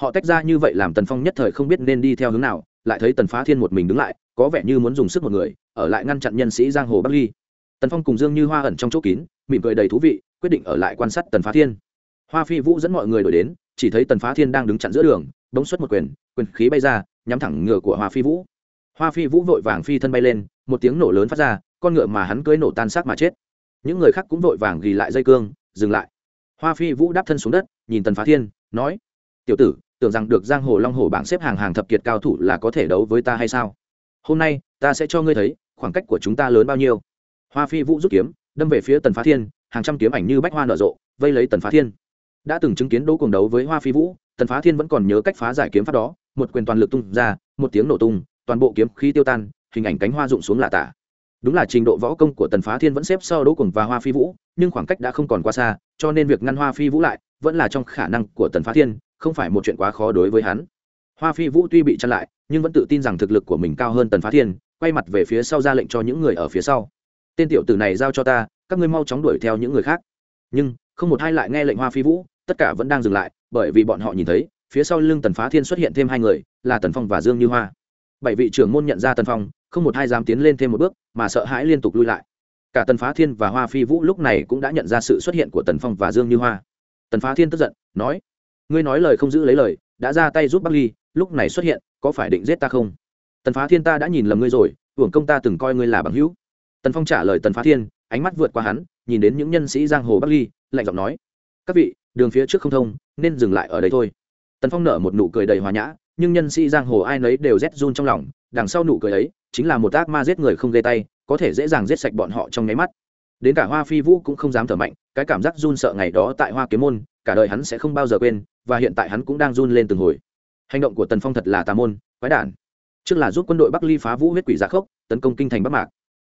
Họ tách ra như vậy làm tần phong nhất thời không biết nên đi theo hướng nào, lại thấy tần phá thiên một mình đứng lại, có vẻ như muốn dùng sức một người, ở lại ngăn chặn nhân sĩ giang hồ bắc ly. Tần phong cùng dương như hoa ẩn trong chỗ kín, mỉm cười đầy thú vị, quyết định ở lại quan sát tần phá thiên. Hoa phi vũ dẫn mọi người đổi đến, chỉ thấy tần phá thiên đang đứng chặn giữa đường, bỗng xuất một quyền quyền khí bay ra, nhắm thẳng ngựa của hoa phi vũ. Hoa phi vũ vội vàng phi thân bay lên, một tiếng nổ lớn phát ra, con ngựa mà hắn cưới nổ tan xác mà chết. Những người khác cũng vội vàng ghi lại dây cương, dừng lại hoa phi vũ đáp thân xuống đất, nhìn tần phá thiên, nói, tiểu tử, tưởng rằng được giang hồ long hồ bảng xếp hàng hàng thập kiệt cao thủ là có thể đấu với ta hay sao? Hôm nay, ta sẽ cho ngươi thấy, khoảng cách của chúng ta lớn bao nhiêu. Hoa phi vũ rút kiếm, đâm về phía tần phá thiên, hàng trăm kiếm ảnh như bách hoa nở rộ, vây lấy tần phá thiên. Đã từng chứng kiến đấu cuồng đấu với hoa phi vũ, tần phá thiên vẫn còn nhớ cách phá giải kiếm pháp đó, một quyền toàn lực tung ra, một tiếng nổ tung, toàn bộ kiếm khí tiêu tan, hình ảnh cánh hoa rụng xuống lạ tả. Đúng là trình độ võ công của tần phá thiên vẫn xếp sau đấu cuồng và hoa phi vũ, nhưng khoảng cách đã không còn quá xa cho nên việc ngăn hoa phi vũ lại vẫn là trong khả năng của tần phá thiên, không phải một chuyện quá khó đối với hắn. Hoa phi vũ tuy bị chặn lại, nhưng vẫn tự tin rằng thực lực của mình cao hơn tần phá thiên, quay mặt về phía sau ra lệnh cho những người ở phía sau. Tên tiểu tử này giao cho ta, các ngươi mau chóng đuổi theo những người khác. Nhưng, không một ai lại nghe lệnh hoa phi vũ, tất cả vẫn đang dừng lại, bởi vì bọn họ nhìn thấy, phía sau lưng tần phá thiên xuất hiện thêm hai người, là tần phong và dương như hoa. Bảy vị trưởng môn nhận ra tần phong, không một ai dám tiến lên thêm một bước, mà sợ hãi liên tục lui lại cả tần phá thiên và hoa phi vũ lúc này cũng đã nhận ra sự xuất hiện của tần phong và dương như hoa. Tần phá thiên tức giận, nói, ngươi nói lời không giữ lấy lời, đã ra tay giúp bắc ly, lúc này xuất hiện, có phải định giết ta không? Tần phá thiên ta đã nhìn lầm ngươi rồi, hưởng công ta từng coi ngươi là bằng hữu. Tần phong trả lời tần phá thiên, ánh mắt vượt qua hắn, nhìn đến những nhân sĩ giang hồ bắc ly, lạnh giọng nói, các vị, đường phía trước không thông, nên dừng lại ở đây thôi. Tần phong nở một nụ cười đầy hòa nhã, nhưng nhân sĩ giang hồ ai nấy đều rét run trong lòng, đằng sau nụ cười ấy, chính là một ác ma giết người không ghê tay có thể dễ dàng giết sạch bọn họ trong nháy mắt. Đến cả hoa phi vũ cũng không dám thở mạnh, cái cảm giác run sợ ngày đó tại hoa kiếm môn, cả đời hắn sẽ không bao giờ quên, và hiện tại hắn cũng đang run lên từng hồi. Hành động của tần phong thật là tà môn, quái đản. Trước là giúp quân đội bắc ly phá vũ huyết quỷ giả khốc, tấn công kinh thành bắc mạc.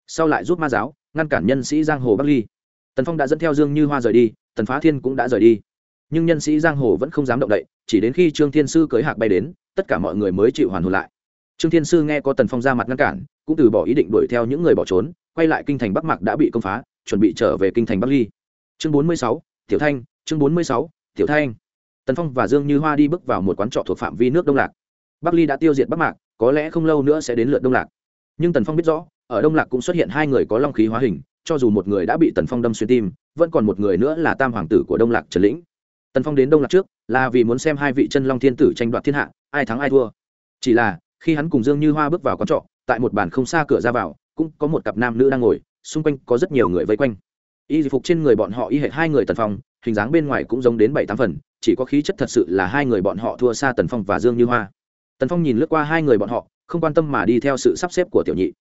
Sau lại giúp ma giáo, ngăn cản nhân sĩ giang hồ bắc ly. Tần phong đã dẫn theo dương như hoa rời đi, tần phá thiên cũng đã rời đi. Nhưng nhân sĩ giang hồ vẫn không dám động đậy, chỉ đến khi trương thiên sư cưới hạc bay đến, tất cả mọi người mới chịu hoàn hồn lại. Trương thiên sư nghe có tần phong ra mặt ngăn cản cũng từ bỏ ý định đuổi theo những người bỏ trốn, quay lại kinh thành bắc mạc đã bị công phá, chuẩn bị trở về kinh thành bắc ly. Chương bốn mươi sáu, tiểu thanh, chương bốn mươi sáu, tiểu thanh. Tần phong và dương như hoa đi bước vào một quán trọ thuộc phạm vi nước đông lạc. Bắc ly đã tiêu diệt bắc mạc, có lẽ không lâu nữa sẽ đến lượt đông lạc. Nhưng tần phong biết rõ, ở đông lạc cũng xuất hiện hai người có long khí hóa hình, cho dù một người đã bị tần phong đâm xuyên tim, vẫn còn một người nữa là tam hoàng tử của đông lạc trần lĩnh. Tần phong đến đông lạc trước, là vì muốn xem hai vị chân long thiên tử tranh đoạt thiên hạ, ai thắng ai thua. Chỉ là, khi hắn cùng dương như hoa bước vào quán trọ tại một bàn không xa cửa ra vào, cũng có một cặp nam nữ đang ngồi, xung quanh có rất nhiều người vây quanh. Y phục trên người bọn họ y hệ hai người tần phong, hình dáng bên ngoài cũng giống đến bảy tám phần, chỉ có khí chất thật sự là hai người bọn họ thua xa tần phong và dương như hoa. Tần phong nhìn lướt qua hai người bọn họ, không quan tâm mà đi theo sự sắp xếp của tiểu nhị.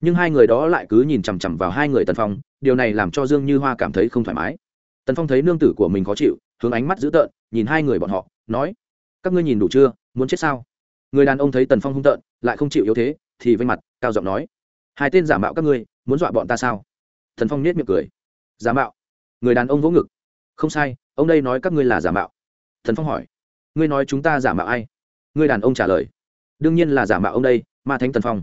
Nhưng hai người đó lại cứ nhìn chằm chằm vào hai người tần phong, điều này làm cho dương như hoa cảm thấy không thoải mái. Tần phong thấy nương tử của mình khó chịu, hướng ánh mắt dữ tợn, nhìn hai người bọn họ, nói, các ngươi nhìn đủ chưa? Muốn chết sao? Người đàn ông thấy tần phong hung tợn, lại không chịu yếu thế thì vây mặt, cao giọng nói, hai tên giả mạo các ngươi, muốn dọa bọn ta sao? Thần phong nết miệng cười, giả mạo? Người đàn ông vỗ ngực. Không sai, ông đây nói các ngươi là giả mạo. Thần phong hỏi, ngươi nói chúng ta giả mạo ai? Người đàn ông trả lời, đương nhiên là giả mạo ông đây, ma thánh tần phong.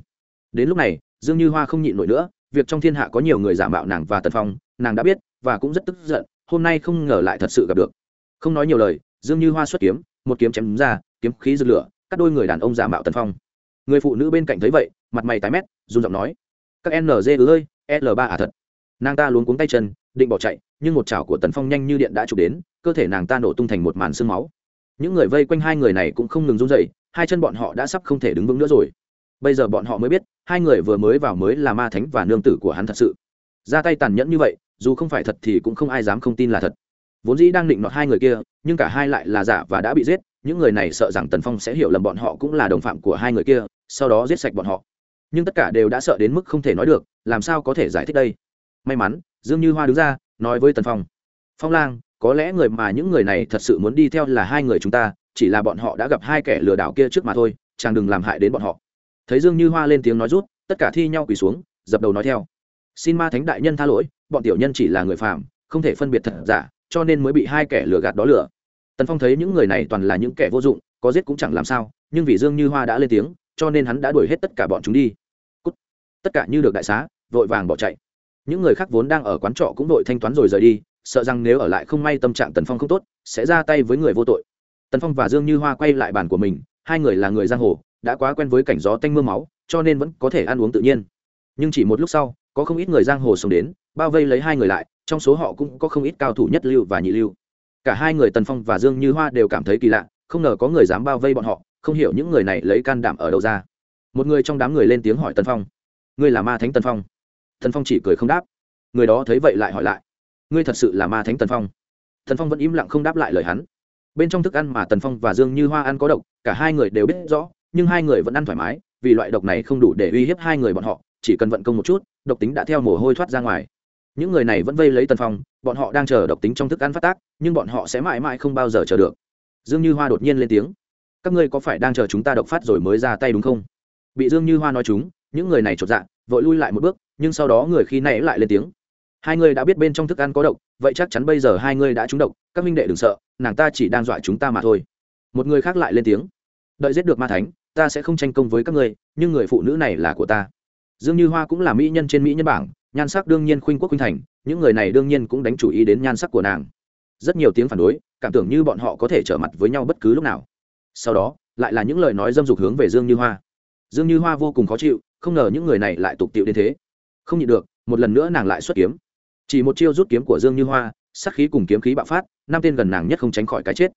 Đến lúc này, dương như hoa không nhịn nổi nữa, việc trong thiên hạ có nhiều người giả mạo nàng và tần phong, nàng đã biết và cũng rất tức giận, hôm nay không ngờ lại thật sự gặp được. Không nói nhiều lời, dương như hoa xuất kiếm, một kiếm chém ra, kiếm khí rực lửa, cắt đôi người đàn ông giả mạo tần phong người phụ nữ bên cạnh thấy vậy, mặt mày tái mét, run giọng nói, các nz ơi, l ba à thật. Nàng ta luống cuống tay chân, định bỏ chạy, nhưng một chảo của tần phong nhanh như điện đã chụp đến, cơ thể nàng ta nổ tung thành một màn sương máu. Những người vây quanh hai người này cũng không ngừng run dậy hai chân bọn họ đã sắp không thể đứng vững nữa rồi. Bây giờ bọn họ mới biết, hai người vừa mới vào mới là ma thánh và nương tử của hắn thật sự. Ra tay tàn nhẫn như vậy, dù không phải thật thì cũng không ai dám không tin là thật. Vốn dĩ đang định nọt hai người kia, nhưng cả hai lại là giả và đã bị giết, những người này sợ rằng tần phong sẽ hiểu lầm bọn họ cũng là đồng phạm của hai người kia sau đó giết sạch bọn họ. Nhưng tất cả đều đã sợ đến mức không thể nói được, làm sao có thể giải thích đây? May mắn, dương như hoa đứng ra, nói với tần phong. Phong lang, có lẽ người mà những người này thật sự muốn đi theo là hai người chúng ta, chỉ là bọn họ đã gặp hai kẻ lừa đảo kia trước mà thôi, chàng đừng làm hại đến bọn họ. Thấy dương như hoa lên tiếng nói rút, tất cả thi nhau quỳ xuống, dập đầu nói theo. Xin ma thánh đại nhân tha lỗi, bọn tiểu nhân chỉ là người phạm không thể phân biệt thật giả, cho nên mới bị hai kẻ lừa gạt đó lừa. Tần phong thấy những người này toàn là những kẻ vô dụng, có giết cũng chẳng làm sao, nhưng vì dương như hoa đã lên tiếng cho nên hắn đã đuổi hết tất cả bọn chúng đi. Cút. tất cả như được đại xá, vội vàng bỏ chạy. Những người khác vốn đang ở quán trọ cũng đội thanh toán rồi rời đi, sợ rằng nếu ở lại không may tâm trạng tần phong không tốt, sẽ ra tay với người vô tội. Tần phong và dương như hoa quay lại bàn của mình, hai người là người giang hồ, đã quá quen với cảnh gió tanh m ư a máu, cho nên vẫn có thể ăn uống tự nhiên. Nhưng chỉ một lúc sau, có không ít người giang hồ sống đến, bao vây lấy hai người lại, trong số họ cũng có không ít cao thủ nhất lưu và nhị lưu. Cả hai người tần phong và dương như hoa đều cảm thấy kỳ lạ, không ngờ có người dám bao vây bọn họ không hiểu những người này lấy can đảm ở đâu ra. Một người trong đám người lên tiếng hỏi tần phong. Ngươi là ma thánh tần phong? Tần phong chỉ cười không đáp. Người đó thấy vậy lại hỏi lại. Ngươi thật sự là ma thánh tần phong? Tần phong vẫn im lặng không đáp lại lời hắn. Bên trong thức ăn mà tần phong và dương như hoa ăn có độc, cả hai người đều biết rõ, nhưng hai người vẫn ăn thoải mái, vì loại độc này không đủ để uy hiếp hai người bọn họ, chỉ cần vận công một chút, độc tính đã theo mồ hôi thoát ra ngoài. Những người này vẫn vây lấy tần phong, bọn họ đang chờ độc tính trong thức ăn phát tác, nhưng bọn họ sẽ mãi mãi không bao giờ chờ được. Dương như hoa đột nhiên lên tiếng các ngươi có phải đang chờ chúng ta độc phát rồi mới ra tay đúng không? Bị dương như hoa nói chúng, những người này chột dạ vội lui lại một bước, nhưng sau đó người khi này lại lên tiếng. Hai người đã biết bên trong thức ăn có độc, vậy chắc chắn bây giờ hai người đã trúng độc, các minh đệ đừng sợ, nàng ta chỉ đang dọa chúng ta mà thôi. Một người khác lại lên tiếng. Đợi giết được ma thánh, ta sẽ không tranh công với các ngươi, nhưng người phụ nữ này là của ta. Dương như hoa cũng là mỹ nhân trên mỹ nhân bảng, nhan sắc đương nhiên khuynh quốc khuynh thành, những người này đương nhiên cũng đánh chủ ý đến nhan sắc của nàng. Rất nhiều tiếng phản đối, cảm tưởng như bọn họ có thể trở mặt với nhau bất cứ lúc nào sau đó, lại là những lời nói dâm dục hướng về dương như hoa. Dương như hoa vô cùng khó chịu, không ngờ những người này lại tục tiệu đến thế. Không nhịn được, một lần nữa nàng lại xuất kiếm. Chỉ một chiêu rút kiếm của dương như hoa sắc khí cùng kiếm khí bạo phát, năm tên gần nàng nhất không tránh khỏi cái chết.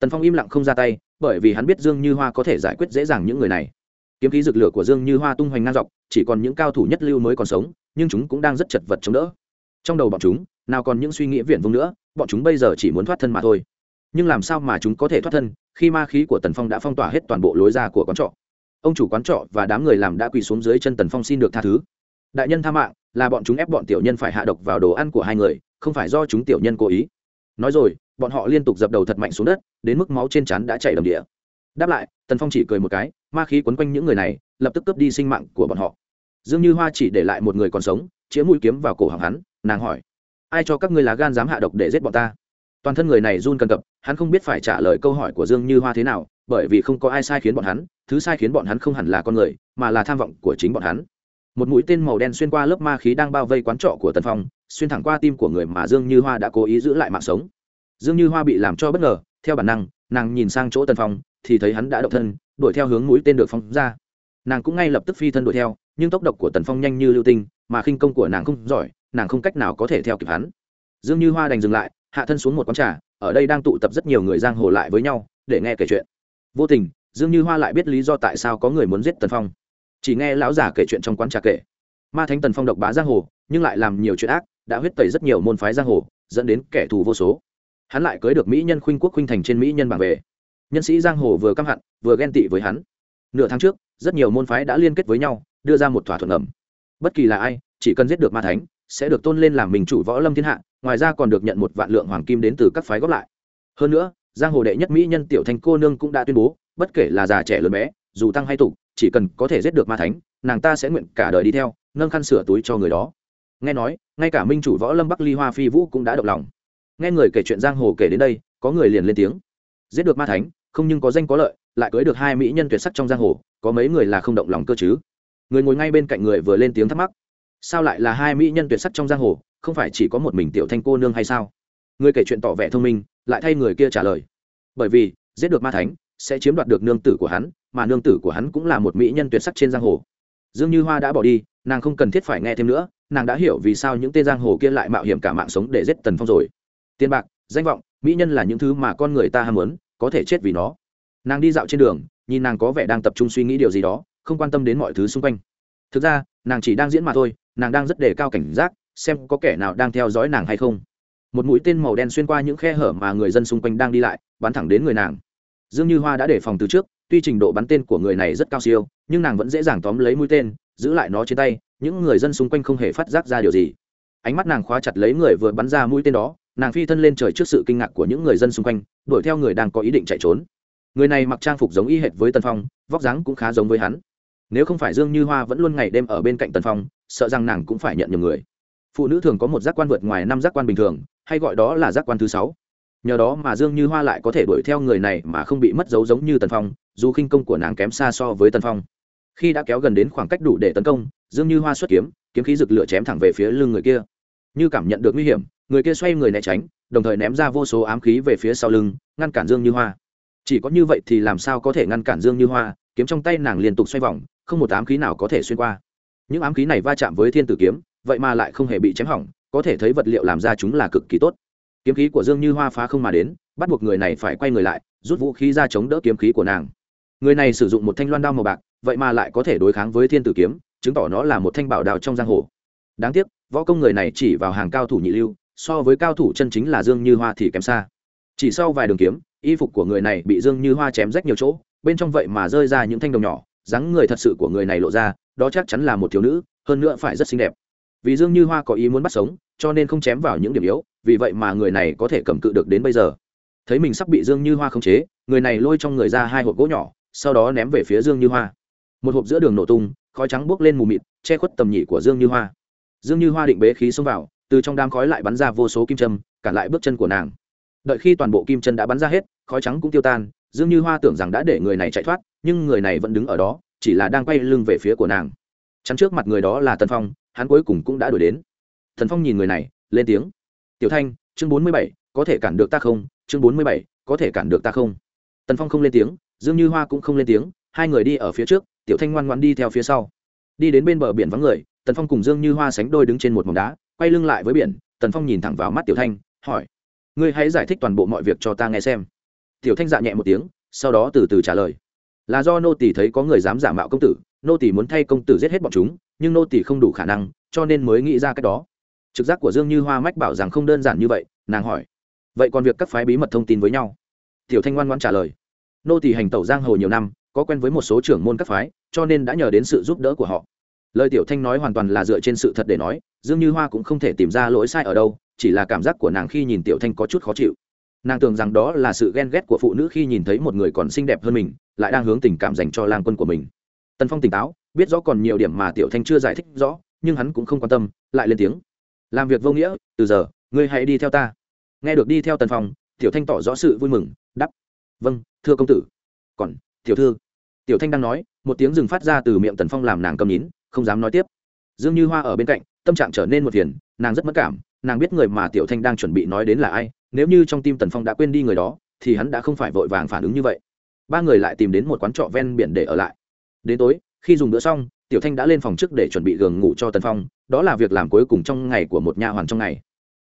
Tần phong im lặng không ra tay, bởi vì hắn biết dương như hoa có thể giải quyết dễ dàng những người này. Kiếm khí rực lửa của dương như hoa tung hoành ngang dọc, chỉ còn những cao thủ nhất lưu mới còn sống, nhưng chúng cũng đang rất chật vật chống đỡ. Trong đầu bọn chúng, nào còn những suy nghĩ viển vông nữa, bọn chúng bây giờ chỉ muốn thoát thân mà thôi nhưng làm sao mà chúng có thể thoát thân khi ma khí của tần phong đã phong tỏa hết toàn bộ lối ra của quán trọ? Ông chủ quán trọ và đám người làm đã quỳ xuống dưới chân tần phong xin được tha thứ. Đại nhân tha mạng, là bọn chúng ép bọn tiểu nhân phải hạ độc vào đồ ăn của hai người, không phải do chúng tiểu nhân cố ý. Nói rồi, bọn họ liên tục dập đầu thật mạnh xuống đất, đến mức máu trên trán đã chảy đầm địa đáp lại, tần phong chỉ cười một cái, ma khí quấn quanh những người này, lập tức cướp đi sinh mạng của bọn họ. Dương như hoa chỉ để lại một người còn sống, chĩa mũi kiếm vào cổ họng hắn, nàng hỏi, ai cho các ngươi lá gan dám hạ độc để giết bọn ta? Toàn thân người này run cần cập, hắn không biết phải trả lời câu hỏi của dương như hoa thế nào, bởi vì không có ai sai khiến bọn hắn, thứ sai khiến bọn hắn không hẳn là con người, mà là tham vọng của chính bọn hắn. Một mũi tên màu đen xuyên qua lớp ma khí đang bao vây quán trọ của tần phong, xuyên thẳng qua tim của người mà dương như hoa đã cố ý giữ lại mạng sống. Dương như hoa bị làm cho bất ngờ, theo bản năng, nàng nhìn sang chỗ tần phong, thì thấy hắn đã động thân, đuổi theo hướng mũi tên được phóng ra. Nàng cũng ngay lập tức phi thân đuổi theo, nhưng tốc độ của tần phong nhanh như lưu tinh, mà khinh công của nàng không giỏi, nàng không cách nào có thể theo kịp hắn. Dương như hoa đành dừng lại hạ thân xuống một quán trà, ở đây đang tụ tập rất nhiều người giang hồ lại với nhau, để nghe kể chuyện. Vô tình, dương như hoa lại biết lý do tại sao có người muốn giết tần phong. Chỉ nghe lão già kể chuyện trong quán trà kể. Ma thánh tần phong độc bá giang hồ, nhưng lại làm nhiều chuyện ác, đã huyết tẩy rất nhiều môn phái giang hồ, dẫn đến kẻ thù vô số. Hắn lại cưới được mỹ nhân khuynh quốc khuynh thành trên mỹ nhân bảng về. Nhân sĩ giang hồ vừa căm hận, vừa ghen tị với hắn. Nửa tháng trước, rất nhiều môn phái đã liên kết với nhau, đưa ra một thỏa thuận ẩm. Bất kỳ là ai, chỉ cần giết được ma thánh sẽ được tôn lên làm mình chủ võ lâm thiên hạ, ngoài ra còn được nhận một vạn lượng hoàng kim đến từ các phái góp lại. Hơn nữa, giang hồ đệ nhất mỹ nhân tiểu thanh cô nương cũng đã tuyên bố, bất kể là già trẻ lớn bé, dù tăng hay tục chỉ cần có thể giết được ma thánh, nàng ta sẽ nguyện cả đời đi theo, nâng khăn sửa túi cho người đó. Nghe nói, ngay cả minh chủ võ lâm bắc ly hoa phi vũ cũng đã động lòng. Nghe người kể chuyện giang hồ kể đến đây, có người liền lên tiếng. Giết được ma thánh, không nhưng có danh có lợi, lại cưới được hai mỹ nhân tuyệt sắc trong giang hồ, có mấy người là không động lòng cơ chứ? Người ngồi ngay bên cạnh người vừa lên tiếng thắc mắc sao lại là hai mỹ nhân tuyệt sắc trong giang hồ, không phải chỉ có một mình tiểu thanh cô nương hay sao? Người kể chuyện tỏ vẻ thông minh, lại thay người kia trả lời. Bởi vì, giết được ma thánh, sẽ chiếm đoạt được nương tử của hắn, mà nương tử của hắn cũng là một mỹ nhân tuyệt sắc trên giang hồ. Dương như hoa đã bỏ đi, nàng không cần thiết phải nghe thêm nữa, nàng đã hiểu vì sao những tên giang hồ kia lại mạo hiểm cả mạng sống để giết tần phong rồi. Tiền bạc, danh vọng, mỹ nhân là những thứ mà con người ta ham muốn, có thể chết vì nó. Nàng đi dạo trên đường, nhìn nàng có vẻ đang tập trung suy nghĩ điều gì đó, không quan tâm đến mọi thứ xung quanh. Thực ra, nàng chỉ đang diễn mà thôi nàng đang rất đề cao cảnh giác, xem có kẻ nào đang theo dõi nàng hay không. Một mũi tên màu đen xuyên qua những khe hở mà người dân xung quanh đang đi lại, bắn thẳng đến người nàng. Dương như hoa đã đề phòng từ trước, tuy trình độ bắn tên của người này rất cao siêu, nhưng nàng vẫn dễ dàng tóm lấy mũi tên, giữ lại nó trên tay, những người dân xung quanh không hề phát giác ra điều gì. Ánh mắt nàng khóa chặt lấy người vừa bắn ra mũi tên đó, nàng phi thân lên trời trước sự kinh ngạc của những người dân xung quanh, đuổi theo người đang có ý định chạy trốn. Người này mặc trang phục giống y hệt với tần phong, vóc dáng cũng khá giống với hắn. Nếu không phải dương như hoa vẫn luôn ngày đêm ở bên cạnh tần phong sợ rằng nàng cũng phải nhận nhầm người. Phụ nữ thường có một giác quan vượt ngoài năm giác quan bình thường, hay gọi đó là giác quan thứ sáu. Nhờ đó mà dương như hoa lại có thể đuổi theo người này mà không bị mất dấu giống như tần phong, dù khinh công của nàng kém xa so với tần phong. Khi đã kéo gần đến khoảng cách đủ để tấn công, dương như hoa xuất kiếm kiếm khí rực lửa chém thẳng về phía lưng người kia. Như cảm nhận được nguy hiểm, người kia xoay người né tránh, đồng thời ném ra vô số ám khí về phía sau lưng, ngăn cản dương như hoa. Chỉ có như vậy thì làm sao có thể ngăn cản dương như hoa, kiếm trong tay nàng liên tục xoay vòng, không một ám khí nào có thể xuyên qua những ám khí này va chạm với thiên tử kiếm, vậy mà lại không hề bị chém hỏng, có thể thấy vật liệu làm ra chúng là cực kỳ tốt. Kiếm khí của dương như hoa phá không mà đến, bắt buộc người này phải quay người lại, rút vũ khí ra chống đỡ kiếm khí của nàng. Người này sử dụng một thanh loan đao màu bạc, vậy mà lại có thể đối kháng với thiên tử kiếm, chứng tỏ nó là một thanh bảo đào trong giang hồ. Đáng tiếc, võ công người này chỉ vào hàng cao thủ nhị lưu, so với cao thủ chân chính là dương như hoa thì kém xa. Chỉ sau vài đường kiếm, y phục của người này bị dương như hoa chém rách nhiều chỗ, bên trong vậy mà rơi ra những thanh đồng nhỏ dáng người thật sự của người này lộ ra, đó chắc chắn là một thiếu nữ, hơn nữa phải rất xinh đẹp. Vì dương như hoa có ý muốn bắt sống, cho nên không chém vào những điểm yếu, vì vậy mà người này có thể cầm cự được đến bây giờ. Thấy mình sắp bị dương như hoa khống chế, người này lôi trong người ra hai hộp gỗ nhỏ, sau đó ném về phía dương như hoa. Một hộp giữa đường nổ tung, khói trắng bốc lên mù mịt, che khuất tầm nhị của dương như hoa. Dương như hoa định bế khí xông vào, từ trong đám khói lại bắn ra vô số kim châm, cản lại bước chân của nàng. Đợi khi toàn bộ kim chân đã bắn ra hết, khói trắng cũng tiêu tan dương như hoa tưởng rằng đã để người này chạy thoát, nhưng người này vẫn đứng ở đó, chỉ là đang quay lưng về phía của nàng. Chắn trước mặt người đó là tần phong, hắn cuối cùng cũng đã đuổi đến. Thần phong nhìn người này, lên tiếng. Tiểu thanh, chương bốn mươi bảy, có thể cản được ta không? Chương bốn mươi bảy, có thể cản được ta không? Tần phong không lên tiếng, dương như hoa cũng không lên tiếng, hai người đi ở phía trước, tiểu thanh ngoan ngoan đi theo phía sau. Đi đến bên bờ biển vắng người, tần phong cùng dương như hoa sánh đôi đứng trên một mỏng đá, quay lưng lại với biển, tần phong nhìn thẳng vào mắt tiểu thanh, hỏi, ngươi hãy giải thích toàn bộ mọi việc cho ta nghe xem tiểu thanh dạ nhẹ một tiếng, sau đó từ từ trả lời. Là do nô tỷ thấy có người dám giả mạo công tử, nô tỷ muốn thay công tử giết hết bọn chúng, nhưng nô tỷ không đủ khả năng, cho nên mới nghĩ ra cách đó. Trực giác của dương như hoa mách bảo rằng không đơn giản như vậy, nàng hỏi. Vậy còn việc các phái bí mật thông tin với nhau? Tiểu thanh ngoan ngoan trả lời. Nô tỷ hành tẩu giang hồ nhiều năm, có quen với một số trưởng môn các phái, cho nên đã nhờ đến sự giúp đỡ của họ. Lời tiểu thanh nói hoàn toàn là dựa trên sự thật để nói, dương như hoa cũng không thể tìm ra lỗi sai ở đâu, chỉ là cảm giác của nàng khi nhìn tiểu thanh có chút khó chịu nàng tưởng rằng đó là sự ghen ghét của phụ nữ khi nhìn thấy một người còn xinh đẹp hơn mình, lại đang hướng tình cảm dành cho lang quân của mình. Tần phong tỉnh táo, biết rõ còn nhiều điểm mà tiểu thanh chưa giải thích rõ, nhưng hắn cũng không quan tâm, lại lên tiếng. Làm việc vô nghĩa, từ giờ, ngươi hãy đi theo ta. Nghe được đi theo tần phong, tiểu thanh tỏ rõ sự vui mừng đắp vâng thưa công tử. Còn, tiểu thư. Tiểu thanh đang nói, một tiếng rừng phát ra từ miệng tần phong làm nàng cầm nhín không dám nói tiếp. Dương như hoa ở bên cạnh, tâm trạng trở nên một phiền, nàng rất mất cảm, nàng biết người mà tiểu thanh đang chuẩn bị nói đến là ai nếu như trong tim tần phong đã quên đi người đó, thì hắn đã không phải vội vàng phản ứng như vậy. Ba người lại tìm đến một quán trọ ven biển để ở lại. Đến tối, khi dùng bữa xong, tiểu thanh đã lên phòng trước để chuẩn bị giường ngủ cho tần phong, đó là việc làm cuối cùng trong ngày của một nha hoàn trong ngày.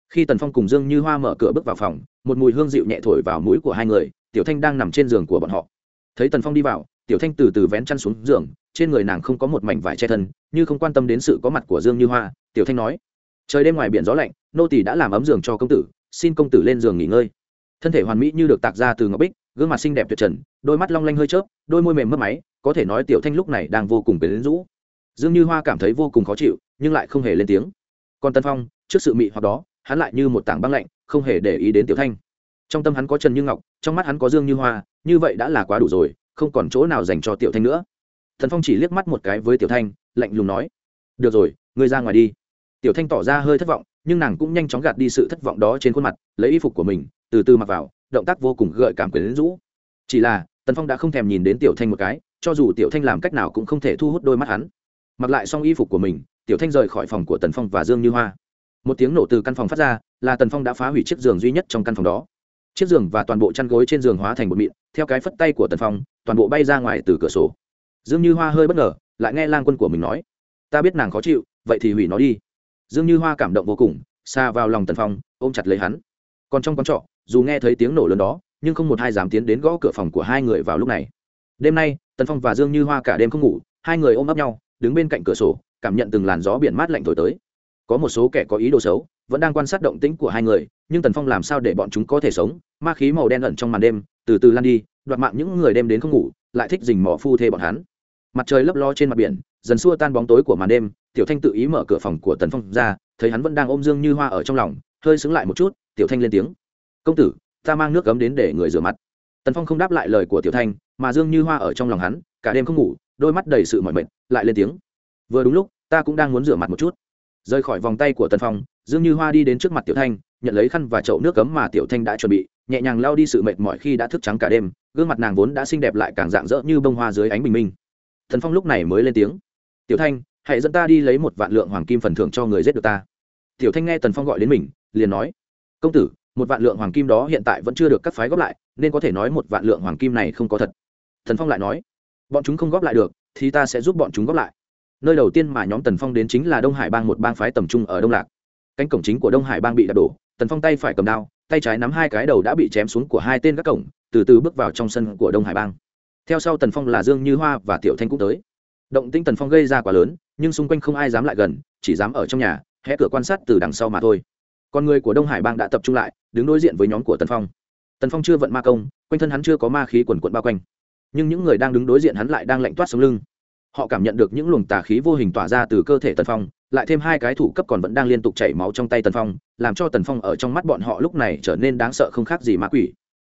Khi tần phong cùng dương như hoa mở cửa bước vào phòng, một mùi hương dịu nhẹ thổi vào mũi của hai người, tiểu thanh đang nằm trên giường của bọn họ. Thấy tần phong đi vào, tiểu thanh từ từ vén chăn xuống giường, trên người nàng không có một mảnh vải che thân, như không quan tâm đến sự có mặt của dương như hoa, tiểu thanh nói, trời đêm ngoài biển gió lạnh, nô tỳ đã làm ấm giường cho công tử xin công tử lên giường nghỉ ngơi. Thân thể hoàn mỹ như được tạc ra từ ngọc bích, gương mặt xinh đẹp tuyệt trần, đôi mắt long lanh hơi chớp, đôi môi mềm mất máy, có thể nói tiểu thanh lúc này đang vô cùng quyến rũ. Dương như hoa cảm thấy vô cùng khó chịu, nhưng lại không hề lên tiếng. Còn tân phong, trước sự mị hoặc đó, hắn lại như một tảng băng lạnh, không hề để ý đến tiểu thanh. Trong tâm hắn có trần như ngọc, trong mắt hắn có dương như hoa, như vậy đã là quá đủ rồi, không còn chỗ nào dành cho tiểu thanh nữa. Thần phong chỉ liếc mắt một cái với tiểu thanh, lạnh lùng nói, được rồi, ngươi ra ngoài đi tiểu thanh tỏ ra hơi thất vọng, nhưng nàng cũng nhanh chóng gạt đi sự thất vọng đó trên khuôn mặt, lấy y phục của mình, từ từ mặc vào, động tác vô cùng gợi cảm quyến rũ. Chỉ là, tần phong đã không thèm nhìn đến tiểu thanh một cái, cho dù tiểu thanh làm cách nào cũng không thể thu hút đôi mắt hắn. Mặc lại xong y phục của mình, tiểu thanh rời khỏi phòng của tần phong và dương như hoa. Một tiếng nổ từ căn phòng phát ra, là tần phong đã phá hủy chiếc giường duy nhất trong căn phòng đó. Chiếc giường và toàn bộ chăn gối trên giường hóa thành bột mịn, theo cái phất tay của tần phong, toàn bộ bay ra ngoài từ cửa sổ. Dương như hoa hơi bất ngờ, lại nghe lang quân của mình nói, ta biết nàng khó chịu, vậy thì hủy nó đi dương như hoa cảm động vô cùng, xa vào lòng tần phong, ôm chặt lấy hắn. Còn trong quán trọ, dù nghe thấy tiếng nổ lớn đó, nhưng không một ai dám tiến đến gõ cửa phòng của hai người vào lúc này. Đêm nay, tần phong và dương như hoa cả đêm không ngủ, hai người ôm ấp nhau, đứng bên cạnh cửa sổ, cảm nhận từng làn gió biển mát lạnh thổi tới. Có một số kẻ có ý đồ xấu, vẫn đang quan sát động tĩnh của hai người, nhưng tần phong làm sao để bọn chúng có thể sống? Ma khí màu đen ẩn trong màn đêm, từ từ lan đi, đoạt mạng những người đem đến không ngủ, lại thích dình mỏ phu thê bọn hắn mặt trời lấp lo trên mặt biển, dần xua tan bóng tối của màn đêm, tiểu thanh tự ý mở cửa phòng của tần phong ra, thấy hắn vẫn đang ôm dương như hoa ở trong lòng, hơi xứng lại một chút, tiểu thanh lên tiếng. Công tử, ta mang nước cấm đến để người rửa mặt. Tần phong không đáp lại lời của tiểu thanh, mà dương như hoa ở trong lòng hắn, cả đêm không ngủ, đôi mắt đầy sự mỏi mệt, lại lên tiếng. Vừa đúng lúc, ta cũng đang muốn rửa mặt một chút. Rời khỏi vòng tay của tần phong, dương như hoa đi đến trước mặt tiểu thanh, nhận lấy khăn và chậu nước cấm mà tiểu thanh đã chuẩn bị, nhẹ nhàng lao đi sự mệt mỏi khi đã thức trắng cả đêm, gương mặt nàng vốn đã xinh đẹp lại càng dạng dỡ như bông hoa dưới ánh bình minh thần phong lúc này mới lên tiếng. Tiểu thanh, hãy dẫn ta đi lấy một vạn lượng hoàng kim phần thưởng cho người giết được ta. Tiểu thanh nghe tần phong gọi đến mình, liền nói, công tử, một vạn lượng hoàng kim đó hiện tại vẫn chưa được các phái góp lại, nên có thể nói một vạn lượng hoàng kim này không có thật. Thần phong lại nói, bọn chúng không góp lại được, thì ta sẽ giúp bọn chúng góp lại. Nơi đầu tiên mà nhóm tần phong đến chính là đông hải bang một bang phái tầm trung ở đông lạc. Cánh cổng chính của đông hải bang bị đập đổ, tần phong tay phải cầm đao, tay trái nắm hai cái đầu đã bị chém xuống của hai tên các cổng, từ từ bước vào trong sân của đông hải bang theo sau tần phong là dương như hoa và tiểu thanh cũng tới. Động tĩnh tần phong gây ra quá lớn, nhưng xung quanh không ai dám lại gần, chỉ dám ở trong nhà, hé cửa quan sát từ đằng sau mà thôi. Con người của đông hải bang đã tập trung lại, đứng đối diện với nhóm của tần phong. Tần phong chưa vận ma công, quanh thân hắn chưa có ma khí quần quận bao quanh. Nhưng những người đang đứng đối diện hắn lại đang lạnh toát sống lưng. Họ cảm nhận được những luồng tà khí vô hình tỏa ra từ cơ thể tần phong, lại thêm hai cái thủ cấp còn vẫn đang liên tục chảy máu trong tay tần phong, làm cho tần phong ở trong mắt bọn họ lúc này trở nên đáng sợ không khác gì ma quỷ.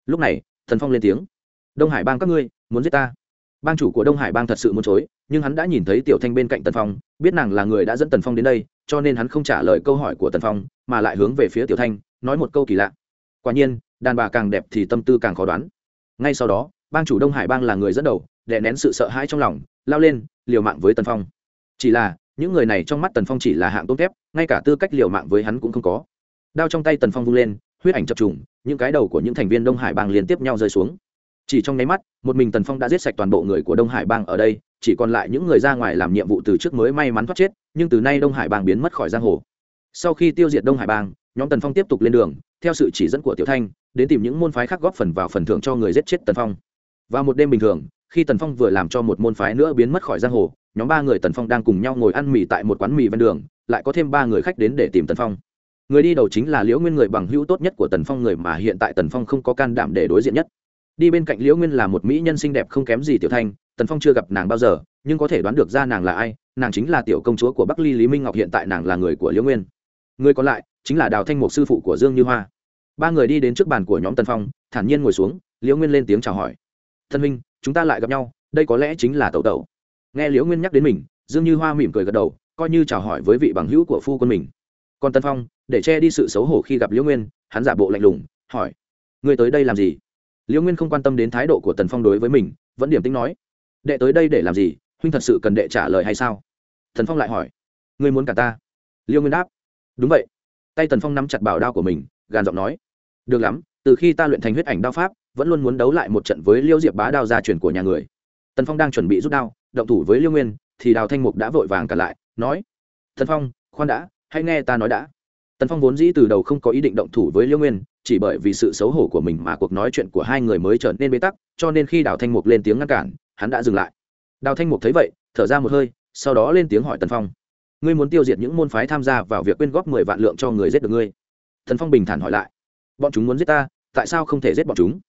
Lúc này, tần phong lên tiếng đông hải bang các ngươi, muốn giết ta. Bang chủ của đông hải bang thật sự muốn chối, nhưng hắn đã nhìn thấy tiểu thanh bên cạnh tần phong, biết nàng là người đã dẫn tần phong đến đây, cho nên hắn không trả lời câu hỏi của tần phong, mà lại hướng về phía tiểu thanh, nói một câu kỳ lạ. Quả nhiên, đàn bà càng đẹp thì tâm tư càng khó đoán. Ngay sau đó, bang chủ đông hải bang là người dẫn đầu, đè nén sự sợ hãi trong lòng, lao lên, liều mạng với tần phong. Chỉ là, những người này trong mắt tần phong chỉ là hạng tốt thép, ngay cả tư cách liều mạng với hắn cũng không có. Đao trong tay tần phong vung lên, huyết ảnh chập trùng, những cái đầu của những thành viên đông hải bang liên tiếp nhau rơi xuống chỉ trong nháy mắt, một mình tần phong đã giết sạch toàn bộ người của đông hải bang ở đây, chỉ còn lại những người ra ngoài làm nhiệm vụ từ trước mới may mắn thoát chết, nhưng từ nay đông hải bang biến mất khỏi giang hồ. Sau khi tiêu diệt đông hải bang, nhóm tần phong tiếp tục lên đường, theo sự chỉ dẫn của tiểu thanh, đến tìm những môn phái khác góp phần vào phần thưởng cho người giết chết tần phong. Vào một đêm bình thường, khi tần phong vừa làm cho một môn phái nữa biến mất khỏi giang hồ, nhóm ba người tần phong đang cùng nhau ngồi ăn mì tại một quán mì ven đường, lại có thêm ba người khách đến để tìm tần phong. Người đi đầu chính là liễu nguyên, người bằng hữu tốt nhất của tần phong, người mà hiện tại tần phong không có can đảm để đối diện nhất đi bên cạnh liễu nguyên là một mỹ nhân xinh đẹp không kém gì tiểu thanh, tần phong chưa gặp nàng bao giờ, nhưng có thể đoán được ra nàng là ai, nàng chính là tiểu công chúa của bắc ly lý minh ngọc, hiện tại nàng là người của liễu nguyên. Người còn lại chính là đào thanh mục sư phụ của dương như hoa. Ba người đi đến trước bàn của nhóm tần phong, thản nhiên ngồi xuống, liễu nguyên lên tiếng chào hỏi. Thân minh chúng ta lại gặp nhau, đây có lẽ chính là tẩu tẩu. Nghe liễu nguyên nhắc đến mình, dương như hoa mỉm cười gật đầu, coi như chào hỏi với vị bằng hữu của phu quân mình. Còn tân phong, để che đi sự xấu hổ khi gặp liễu nguyên, hắn giả bộ lạnh lùng, hỏi người tới đây làm gì? Liễu nguyên không quan tâm đến thái độ của tần phong đối với mình, vẫn điểm tính nói, đệ tới đây để làm gì? Huynh thật sự cần đệ trả lời hay sao? Thần phong lại hỏi, ngươi muốn cả ta? Liễu nguyên đáp, đúng vậy. Tay tần phong nắm chặt bảo đao của mình, gàn giọng nói, được lắm, từ khi ta luyện thành huyết ảnh đao pháp, vẫn luôn muốn đấu lại một trận với liêu diệp bá đao gia truyền của nhà người. Tần phong đang chuẩn bị rút đao, động thủ với liêu nguyên, thì đào thanh mục đã vội vàng cả lại, nói, tần phong, khoan đã, hãy nghe ta nói đã. Tần phong vốn dĩ từ đầu không có ý định động thủ với liêu nguyên chỉ bởi vì sự xấu hổ của mình mà cuộc nói chuyện của hai người mới trở nên bế tắc, cho nên khi đào thanh mục lên tiếng ngăn cản, hắn đã dừng lại. Đào thanh mục thấy vậy, thở ra một hơi, sau đó lên tiếng hỏi tần phong. Ngươi muốn tiêu diệt những môn phái tham gia vào việc quyên góp mười vạn lượng cho người giết được ngươi? Tần phong bình thản hỏi lại. Bọn chúng muốn giết ta, tại sao không thể giết bọn chúng?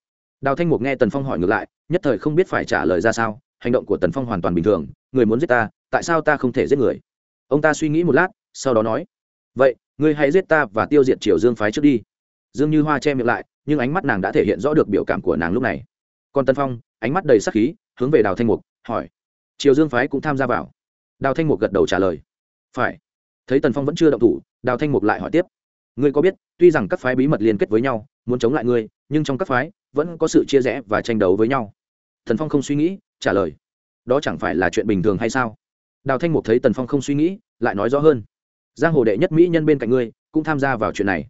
Đào thanh mục nghe tần phong hỏi ngược lại, nhất thời không biết phải trả lời ra sao, hành động của tần phong hoàn toàn bình thường, người muốn giết ta, tại sao ta không thể giết người? Ông ta suy nghĩ một lát, sau đó nói, vậy, ngươi hãy giết ta và tiêu diệt triều dương phái trước đi dương như hoa che miệng lại, nhưng ánh mắt nàng đã thể hiện rõ được biểu cảm của nàng lúc này. Còn tân phong, ánh mắt đầy sắc khí, hướng về đào thanh mục, hỏi. Triều dương phái cũng tham gia vào. Đào thanh mục gật đầu trả lời. Phải. Thấy tần phong vẫn chưa động thủ, đào thanh mục lại hỏi tiếp. Ngươi có biết, tuy rằng các phái bí mật liên kết với nhau, muốn chống lại ngươi, nhưng trong các phái, vẫn có sự chia rẽ và tranh đấu với nhau. Tần phong không suy nghĩ, trả lời. Đó chẳng phải là chuyện bình thường hay sao? Đào thanh mục thấy tần phong không suy nghĩ, lại nói rõ hơn. Giang hồ đệ nhất mỹ nhân bên cạnh ngươi, cũng tham gia vào chuyện này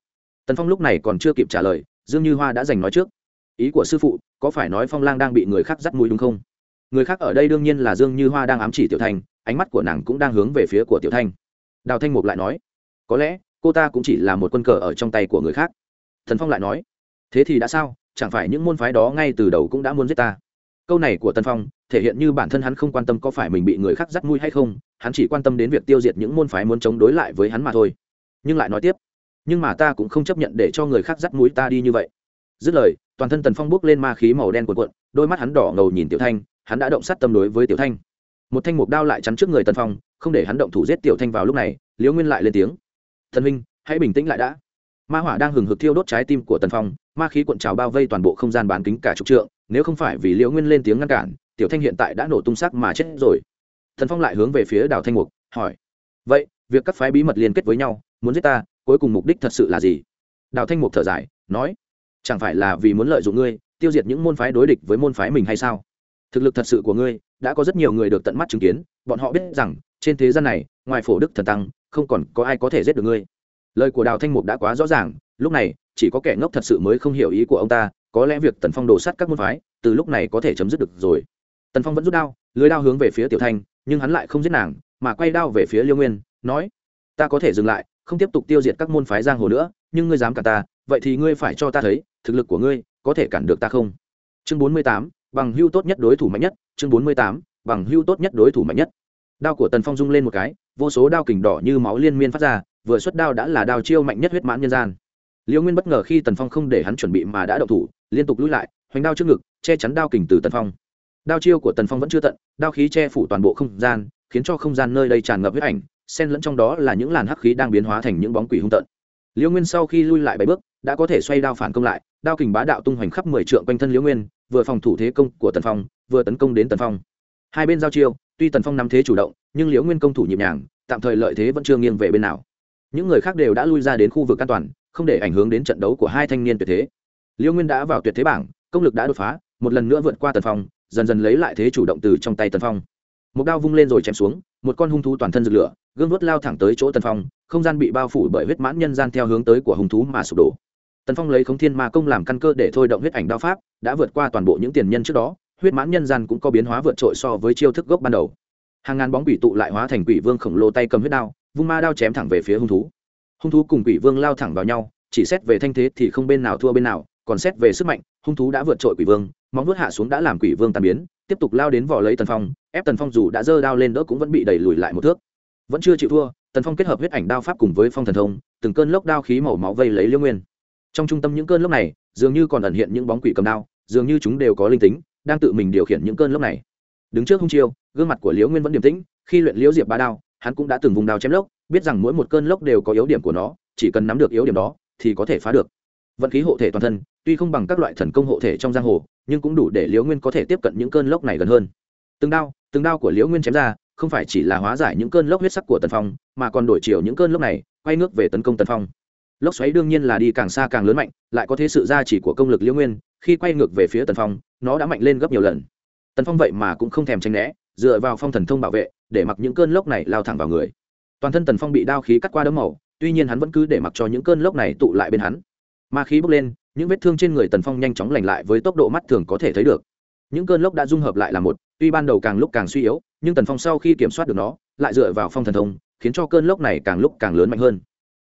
tần phong lúc này còn chưa kịp trả lời dương như hoa đã giành nói trước ý của sư phụ có phải nói phong lang đang bị người khác dắt mũi đúng không người khác ở đây đương nhiên là dương như hoa đang ám chỉ tiểu thanh ánh mắt của nàng cũng đang hướng về phía của tiểu thanh đào thanh mục lại nói có lẽ cô ta cũng chỉ là một quân cờ ở trong tay của người khác thần phong lại nói thế thì đã sao chẳng phải những môn phái đó ngay từ đầu cũng đã muốn giết ta câu này của tân phong thể hiện như bản thân hắn không quan tâm có phải mình bị người khác dắt mũi hay không hắn chỉ quan tâm đến việc tiêu diệt những môn phái muốn chống đối lại với hắn mà thôi nhưng lại nói tiếp nhưng mà ta cũng không chấp nhận để cho người khác dắt mũi ta đi như vậy. Dứt lời, toàn thân tần phong bước lên ma khí màu đen cuộn cuộn, đôi mắt hắn đỏ ngầu nhìn tiểu thanh, hắn đã động sát tâm đối với tiểu thanh. Một thanh mục đao lại chắn trước người tần phong, không để hắn động thủ giết tiểu thanh vào lúc này, liễu nguyên lại lên tiếng. Thần minh hãy bình tĩnh lại đã. Ma hỏa đang hừng hực thiêu đốt trái tim của tần phong, ma khí cuộn trào bao vây toàn bộ không gian bán kính cả chục trượng, nếu không phải vì liễu nguyên lên tiếng ngăn cản, tiểu thanh hiện tại đã nổ tung sắc mà chết rồi. Thần phong lại hướng về phía đào thanh mục, hỏi, vậy, việc các phái bí mật liên kết với nhau, muốn giết ta cuối cùng mục đích thật sự là gì? Đào thanh mục thở dài, nói, chẳng phải là vì muốn lợi dụng ngươi, tiêu diệt những môn phái đối địch với môn phái mình hay sao? Thực lực thật sự của ngươi, đã có rất nhiều người được tận mắt chứng kiến, bọn họ biết rằng, trên thế gian này, ngoài phổ đức thần tăng, không còn có ai có thể giết được ngươi. Lời của đào thanh mục đã quá rõ ràng, lúc này, chỉ có kẻ ngốc thật sự mới không hiểu ý của ông ta, có lẽ việc tần phong đổ sắt các môn phái, từ lúc này có thể chấm dứt được rồi. Tần phong vẫn rút đao, lưới đao hướng về phía tiểu thanh, nhưng hắn lại không giết nàng, mà quay đao về phía liêu nguyên, nói, ta có thể dừng lại không tiếp tục tiêu diệt các môn phái giang hồ nữa, nhưng ngươi dám cả ta, vậy thì ngươi phải cho ta thấy, thực lực của ngươi có thể cản được ta không? Chương bốn mươi tám, bằng hưu tốt nhất đối thủ mạnh nhất, chương bốn mươi tám, bằng hưu tốt nhất đối thủ mạnh nhất. Đao của tần phong rung lên một cái, vô số đao kình đỏ như máu liên miên phát ra, vừa xuất đao đã là đao chiêu mạnh nhất huyết mãn nhân gian. Liễu nguyên bất ngờ khi tần phong không để hắn chuẩn bị mà đã đậu thủ, liên tục lui lại, hoành đao trước ngực, che chắn đao kình từ tần phong. Đao chiêu của tần phong vẫn chưa tận, đao khí che phủ toàn bộ không gian, khiến cho không gian nơi đây tràn ngập huyết ảnh xen lẫn trong đó là những làn hắc khí đang biến hóa thành những bóng quỷ hung tợn. Liễu nguyên sau khi lui lại bảy bước, đã có thể xoay đao phản công lại, đao kình bá đạo tung hoành khắp mười trượng quanh thân liễu nguyên, vừa phòng thủ thế công của tần phong, vừa tấn công đến tần phong. Hai bên giao chiêu, tuy tần phong nắm thế chủ động, nhưng liễu nguyên công thủ nhịp nhàng, tạm thời lợi thế vẫn chưa nghiêng về bên nào. Những người khác đều đã lui ra đến khu vực an toàn, không để ảnh hưởng đến trận đấu của hai thanh niên tuyệt thế. Liễu nguyên đã vào tuyệt thế bảng, công lực đã đột phá, một lần nữa vượt qua tần phong, dần dần lấy lại thế chủ động từ trong tay tần phong. Một đao vung lên rồi chém xuống một con hung thú toàn thân rực lửa gương vớt lao thẳng tới chỗ tần phong, không gian bị bao phủ bởi huyết mãn nhân gian theo hướng tới của hung thú mà sụp đổ. Tần phong lấy khống thiên ma công làm căn cơ để thôi động huyết ảnh đao pháp, đã vượt qua toàn bộ những tiền nhân trước đó, huyết mãn nhân gian cũng có biến hóa vượt trội so với chiêu thức gốc ban đầu. Hàng ngàn bóng quỷ tụ lại hóa thành quỷ vương khổng lồ tay cầm huyết đao, vung ma đao chém thẳng về phía hung thú. Hung thú cùng quỷ vương lao thẳng vào nhau, chỉ xét về thanh thế thì không bên nào thua bên nào, còn xét về sức mạnh, hung thú đã vượt trội quỷ vương, móng vuốt hạ xuống đã làm quỷ vương tàn biến tiếp tục lao đến vỏ lấy tần phong, ép tần phong dù đã dơ đao lên đỡ cũng vẫn bị đẩy lùi lại một thước. Vẫn chưa chịu thua, tần phong kết hợp huyết ảnh đao pháp cùng với phong thần thông, từng cơn lốc đao khí màu máu vây lấy liêu nguyên. Trong trung tâm những cơn lốc này, dường như còn ẩn hiện những bóng quỷ cầm đao, dường như chúng đều có linh tính, đang tự mình điều khiển những cơn lốc này. Đứng trước hung chiêu, gương mặt của liễu nguyên vẫn điềm tĩnh, khi luyện liễu diệp ba đao, hắn cũng đã từng vùng đao chém lốc, biết rằng mỗi một cơn lốc đều có yếu điểm của nó, chỉ cần nắm được yếu điểm đó, thì có thể phá được vận khí hộ thể toàn thân, tuy không bằng các loại thần công hộ thể trong giang hồ, nhưng cũng đủ để liễu nguyên có thể tiếp cận những cơn lốc này gần hơn. Từng đao từng đao của liễu nguyên chém ra, không phải chỉ là hóa giải những cơn lốc huyết sắc của tần phong, mà còn đổi chiều những cơn lốc này, quay ngược về tấn công tần phong. Lốc xoáy đương nhiên là đi càng xa càng lớn mạnh, lại có thế sự gia trì của công lực liễu nguyên, khi quay ngược về phía tần phong, nó đã mạnh lên gấp nhiều lần. Tần phong vậy mà cũng không thèm tranh né, dựa vào phong thần thông bảo vệ, để mặc những cơn lốc này lao thẳng vào người. Toàn thân tần phong bị đao khí cắt qua đấm màu, tuy nhiên hắn vẫn cứ để mặc cho những cơn lốc này tụ lại bên hắn ma khí bốc lên, những vết thương trên người tần phong nhanh chóng lành lại với tốc độ mắt thường có thể thấy được. Những cơn lốc đã dung hợp lại là một, tuy ban đầu càng lúc càng suy yếu, nhưng tần phong sau khi kiểm soát được nó, lại dựa vào phong thần thông, khiến cho cơn lốc này càng lúc càng lớn mạnh hơn.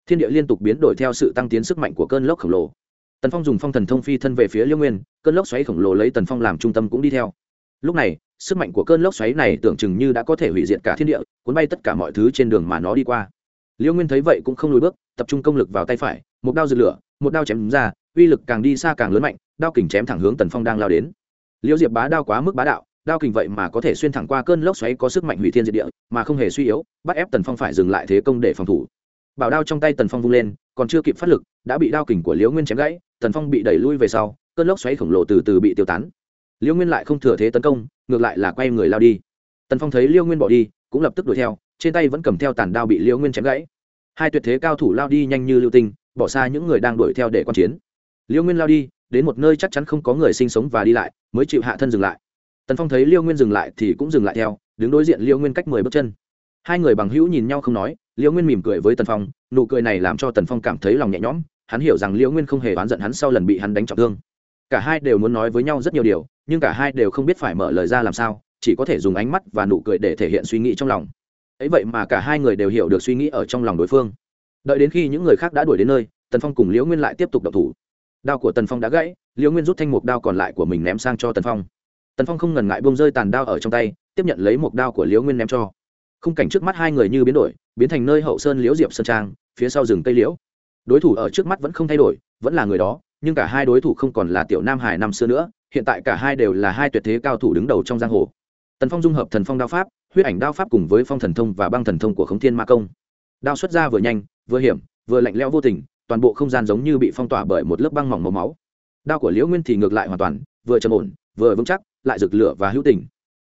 Thiên địa liên tục biến đổi theo sự tăng tiến sức mạnh của cơn lốc khổng lồ. Tần phong dùng phong thần thông phi thân về phía liêu nguyên, cơn lốc xoáy khổng lồ lấy tần phong làm trung tâm cũng đi theo. Lúc này, sức mạnh của cơn lốc xoáy này tưởng chừng như đã có thể hủy diệt cả thiên địa, cuốn bay tất cả mọi thứ trên đường mà nó đi qua. Liêu nguyên thấy vậy cũng không lùi bước, tập trung công lực vào tay phải một đao rực lửa, một đao chém ra, uy lực càng đi xa càng lớn mạnh, đao kình chém thẳng hướng tần phong đang lao đến. Liễu diệp bá đao quá mức bá đạo, đao kình vậy mà có thể xuyên thẳng qua cơn lốc xoáy có sức mạnh hủy thiên diệt địa, mà không hề suy yếu, bắt ép tần phong phải dừng lại thế công để phòng thủ. Bảo đao trong tay tần phong vung lên, còn chưa kịp phát lực, đã bị đao kình của liễu nguyên chém gãy, tần phong bị đẩy lui về sau, cơn lốc xoáy khổng lồ từ từ bị tiêu tán. Liễu nguyên lại không thừa thế tấn công, ngược lại là quay người lao đi. Tần phong thấy liễu nguyên bỏ đi, cũng lập tức đuổi theo, trên tay vẫn cầm theo tàn đao bị liễu nguyên chém gãy. Hai tuyệt thế cao thủ lao đi nhanh như lưu tinh bỏ xa những người đang đuổi theo để quan chiến. Liêu nguyên lao đi, đến một nơi chắc chắn không có người sinh sống và đi lại, mới chịu hạ thân dừng lại. Tần phong thấy Liêu nguyên dừng lại thì cũng dừng lại theo, đứng đối diện Liêu nguyên cách mười bước chân. Hai người bằng hữu nhìn nhau không nói, Liêu nguyên mỉm cười với tần phong, nụ cười này làm cho tần phong cảm thấy lòng nhẹ nhõm, hắn hiểu rằng Liêu nguyên không hề oán giận hắn sau lần bị hắn đánh trọng thương. Cả hai đều muốn nói với nhau rất nhiều điều, nhưng cả hai đều không biết phải mở lời ra làm sao, chỉ có thể dùng ánh mắt và nụ cười để thể hiện suy nghĩ trong lòng. Ấy vậy mà cả hai người đều hiểu được suy nghĩ ở trong lòng đối phương đợi đến khi những người khác đã đuổi đến nơi, tần phong cùng liễu nguyên lại tiếp tục đập thủ. Đao của tần phong đã gãy, liễu nguyên rút thanh mục đao còn lại của mình ném sang cho tần phong. Tần phong không ngần ngại bông rơi tàn đao ở trong tay, tiếp nhận lấy một đao của liễu nguyên ném cho. Khung cảnh trước mắt hai người như biến đổi, biến thành nơi hậu sơn liễu diệp sơn trang, phía sau rừng tây liễu. Đối thủ ở trước mắt vẫn không thay đổi, vẫn là người đó, nhưng cả hai đối thủ không còn là tiểu nam hải năm xưa nữa, hiện tại cả hai đều là hai tuyệt thế cao thủ đứng đầu trong giang hồ. Tần phong dung hợp thần phong đao pháp, huyết ảnh đao pháp cùng với phong thần thông và băng thần thông của khống thiên ma công. Đao xuất ra vừa nhanh vừa hiểm, vừa lạnh lẽo vô tình, toàn bộ không gian giống như bị phong tỏa bởi một lớp băng mỏng màu máu. Đao của liễu nguyên thì ngược lại hoàn toàn, vừa trầm ổn, vừa vững chắc, lại rực lửa và hữu tình.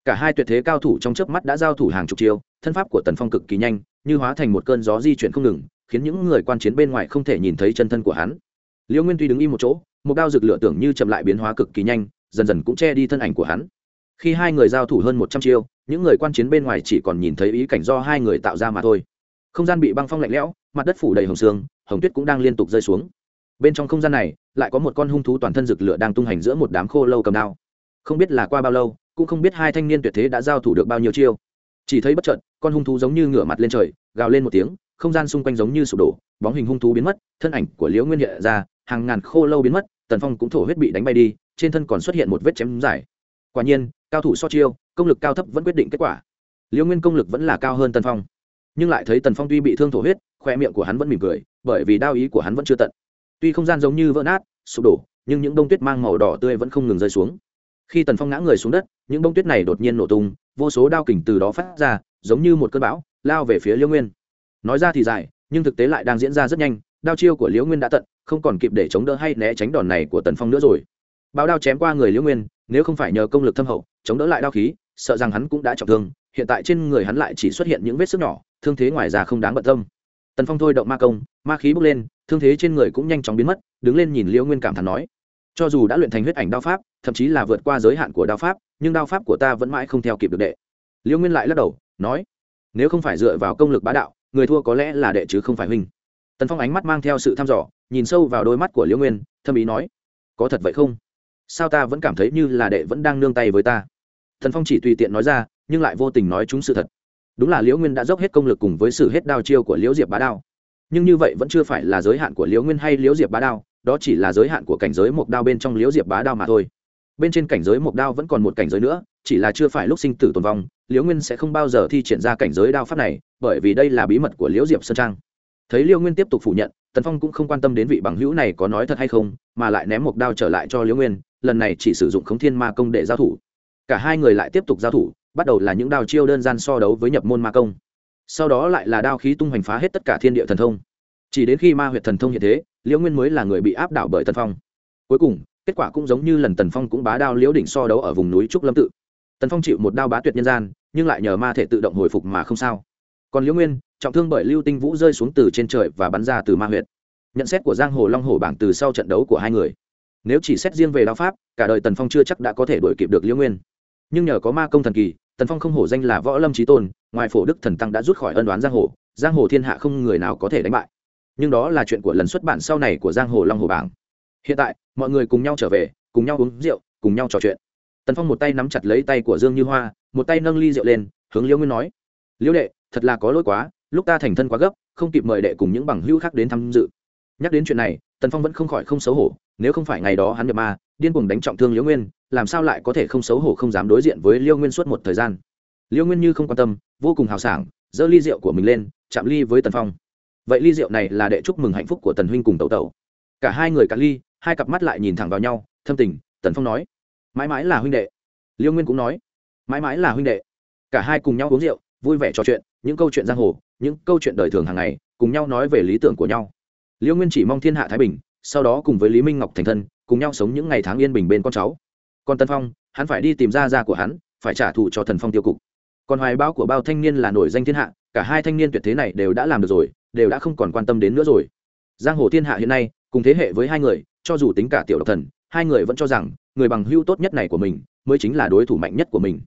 Cả hai tuyệt thế cao thủ trong chớp mắt đã giao thủ hàng chục chiêu, thân pháp của tần phong cực kỳ nhanh, như hóa thành một cơn gió di chuyển không ngừng, khiến những người quan chiến bên ngoài không thể nhìn thấy chân thân của hắn. Liễu nguyên tuy đứng im một chỗ, một đao rực lửa tưởng như chậm lại biến hóa cực kỳ nhanh, dần dần cũng che đi thân ảnh của hắn. Khi hai người giao thủ hơn một trăm chiêu, những người quan chiến bên ngoài chỉ còn nhìn thấy ý cảnh do hai người tạo ra mà thôi. Không gian bị băng phong lạnh lẽo mặt đất phủ đầy hồng sương hồng tuyết cũng đang liên tục rơi xuống. Bên trong không gian này, lại có một con hung thú toàn thân rực lửa đang tung hành giữa một đám khô lâu cầm đao. Không biết là qua bao lâu, cũng không biết hai thanh niên tuyệt thế đã giao thủ được bao nhiêu chiêu. Chỉ thấy bất chợt, con hung thú giống như ngửa mặt lên trời, gào lên một tiếng, không gian xung quanh giống như sụp đổ, bóng hình hung thú biến mất, thân ảnh của liễu nguyên hiện ra, hàng ngàn khô lâu biến mất, tần phong cũng thổ huyết bị đánh bay đi, trên thân còn xuất hiện một vết chém dài. Quả nhiên, cao thủ so chiêu, công lực cao thấp vẫn quyết định kết quả. Liễu nguyên công lực vẫn là cao hơn tần phong. Nhưng lại thấy tần phong tuy bị thương thổ huyết khoe miệng của hắn vẫn mỉm cười, bởi vì đao ý của hắn vẫn chưa tận. Tuy không gian giống như vỡ nát, sụp đổ, nhưng những bông tuyết mang màu đỏ tươi vẫn không ngừng rơi xuống. Khi tần phong ngã người xuống đất, những bông tuyết này đột nhiên nổ tung, vô số đao kình từ đó phát ra, giống như một cơn bão, lao về phía liễu nguyên. Nói ra thì dài, nhưng thực tế lại đang diễn ra rất nhanh, đao chiêu của liễu nguyên đã tận, không còn kịp để chống đỡ hay né tránh đòn này của tần phong nữa rồi. Bao đao chém qua người liễu nguyên, nếu không phải nhờ công lực thâm hậu, chống đỡ lại đao khí, sợ rằng hắn cũng đã trọng thương, hiện tại trên người hắn lại chỉ xuất hiện những vết sức nhỏ, thương thế ngoài ra không đáng bận tâm tần phong thôi động ma công, ma khí bốc lên, thương thế trên người cũng nhanh chóng biến mất, đứng lên nhìn liễu nguyên cảm thán nói, cho dù đã luyện thành huyết ảnh đao pháp, thậm chí là vượt qua giới hạn của đao pháp, nhưng đao pháp của ta vẫn mãi không theo kịp được đệ. Liễu nguyên lại lắc đầu, nói, nếu không phải dựa vào công lực bá đạo, người thua có lẽ là đệ chứ không phải huynh. Tần phong ánh mắt mang theo sự thăm dò, nhìn sâu vào đôi mắt của liễu nguyên, thâm ý nói, có thật vậy không? Sao ta vẫn cảm thấy như là đệ vẫn đang nương tay với ta? Thần phong chỉ tùy tiện nói ra, nhưng lại vô tình nói chúng sự thật đúng là liễu nguyên đã dốc hết công lực cùng với sự hết đao chiêu của liễu diệp bá đao. Nhưng như vậy vẫn chưa phải là giới hạn của liễu nguyên hay liễu diệp bá đao, đó chỉ là giới hạn của cảnh giới một đao bên trong liễu diệp bá đao mà thôi. Bên trên cảnh giới một đao vẫn còn một cảnh giới nữa, chỉ là chưa phải lúc sinh tử tồn vong, liễu nguyên sẽ không bao giờ thi triển ra cảnh giới đao pháp này, bởi vì đây là bí mật của liễu diệp sơn trang. Thấy liễu nguyên tiếp tục phủ nhận, tần phong cũng không quan tâm đến vị bằng hữu này có nói thật hay không, mà lại ném một đao trở lại cho liễu nguyên, lần này chỉ sử dụng khống thiên ma công để giao thủ. Cả hai người lại tiếp tục giao thủ bắt đầu là những đao chiêu đơn gian so đấu với nhập môn ma công. Sau đó lại là đao khí tung hoành phá hết tất cả thiên địa thần thông. Chỉ đến khi ma huyệt thần thông hiện thế, liễu nguyên mới là người bị áp đảo bởi tần phong. Cuối cùng, kết quả cũng giống như lần tần phong cũng bá đao liễu đỉnh so đấu ở vùng núi trúc lâm tự. Tần phong chịu một đao bá tuyệt nhân gian, nhưng lại nhờ ma thể tự động hồi phục mà không sao. Còn liễu nguyên, trọng thương bởi lưu tinh vũ rơi xuống từ trên trời và bắn ra từ ma huyệt. Nhận xét của giang hồ long hồ bảng từ sau trận đấu của hai người. Nếu chỉ xét riêng về đao pháp, cả đời tần phong chưa chắc đã có thể đuổi kịp được liễu nguyên. Nhưng nhờ có ma công thần kỳ tần phong không hổ danh là võ lâm trí tôn, ngoài phổ đức thần tăng đã rút khỏi ân đoán giang hồ giang hồ thiên hạ không người nào có thể đánh bại. Nhưng đó là chuyện của lần xuất bản sau này của giang hồ long hồ bảng. Hiện tại, mọi người cùng nhau trở về, cùng nhau uống rượu, cùng nhau trò chuyện. Tần phong một tay nắm chặt lấy tay của dương như hoa, một tay nâng ly rượu lên, hướng liễu nguyên nói liễu đệ, thật là có lỗi quá, lúc ta thành thân quá gấp, không kịp mời đệ cùng những bằng hữu khác đến tham dự nhắc đến chuyện này, tần phong vẫn không khỏi không xấu hổ, nếu không phải ngày đó hắn nhập ma, điên cuồng đánh trọng thương liễu nguyên, làm sao lại có thể không xấu hổ không dám đối diện với liễu nguyên suốt một thời gian? Liễu nguyên như không quan tâm, vô cùng hào sảng, giơ ly rượu của mình lên, chạm ly với tần phong. Vậy ly rượu này là để chúc mừng hạnh phúc của tần huynh cùng tẩu tẩu. Cả hai người cạn ly, hai cặp mắt lại nhìn thẳng vào nhau, thâm tình, tần phong nói, mãi mãi là huynh đệ. Liễu nguyên cũng nói, mãi mãi là huynh đệ. Cả hai cùng nhau uống rượu, vui vẻ trò chuyện, những câu chuyện giang hồ, những câu chuyện đời thường hàng ngày, cùng nhau nói về lý tưởng của nhau liễu nguyên chỉ mong thiên hạ thái bình, sau đó cùng với lý minh ngọc thành thân, cùng nhau sống những ngày tháng yên bình bên con cháu. Còn tân phong, hắn phải đi tìm ra ra của hắn, phải trả thù cho thần phong tiêu cục. Còn hoài bão của bao thanh niên là nổi danh thiên hạ, cả hai thanh niên tuyệt thế này đều đã làm được rồi, đều đã không còn quan tâm đến nữa rồi. Giang hồ thiên hạ hiện nay, cùng thế hệ với hai người, cho dù tính cả tiểu độc thần, hai người vẫn cho rằng người bằng hưu tốt nhất này của mình, mới chính là đối thủ mạnh nhất của mình.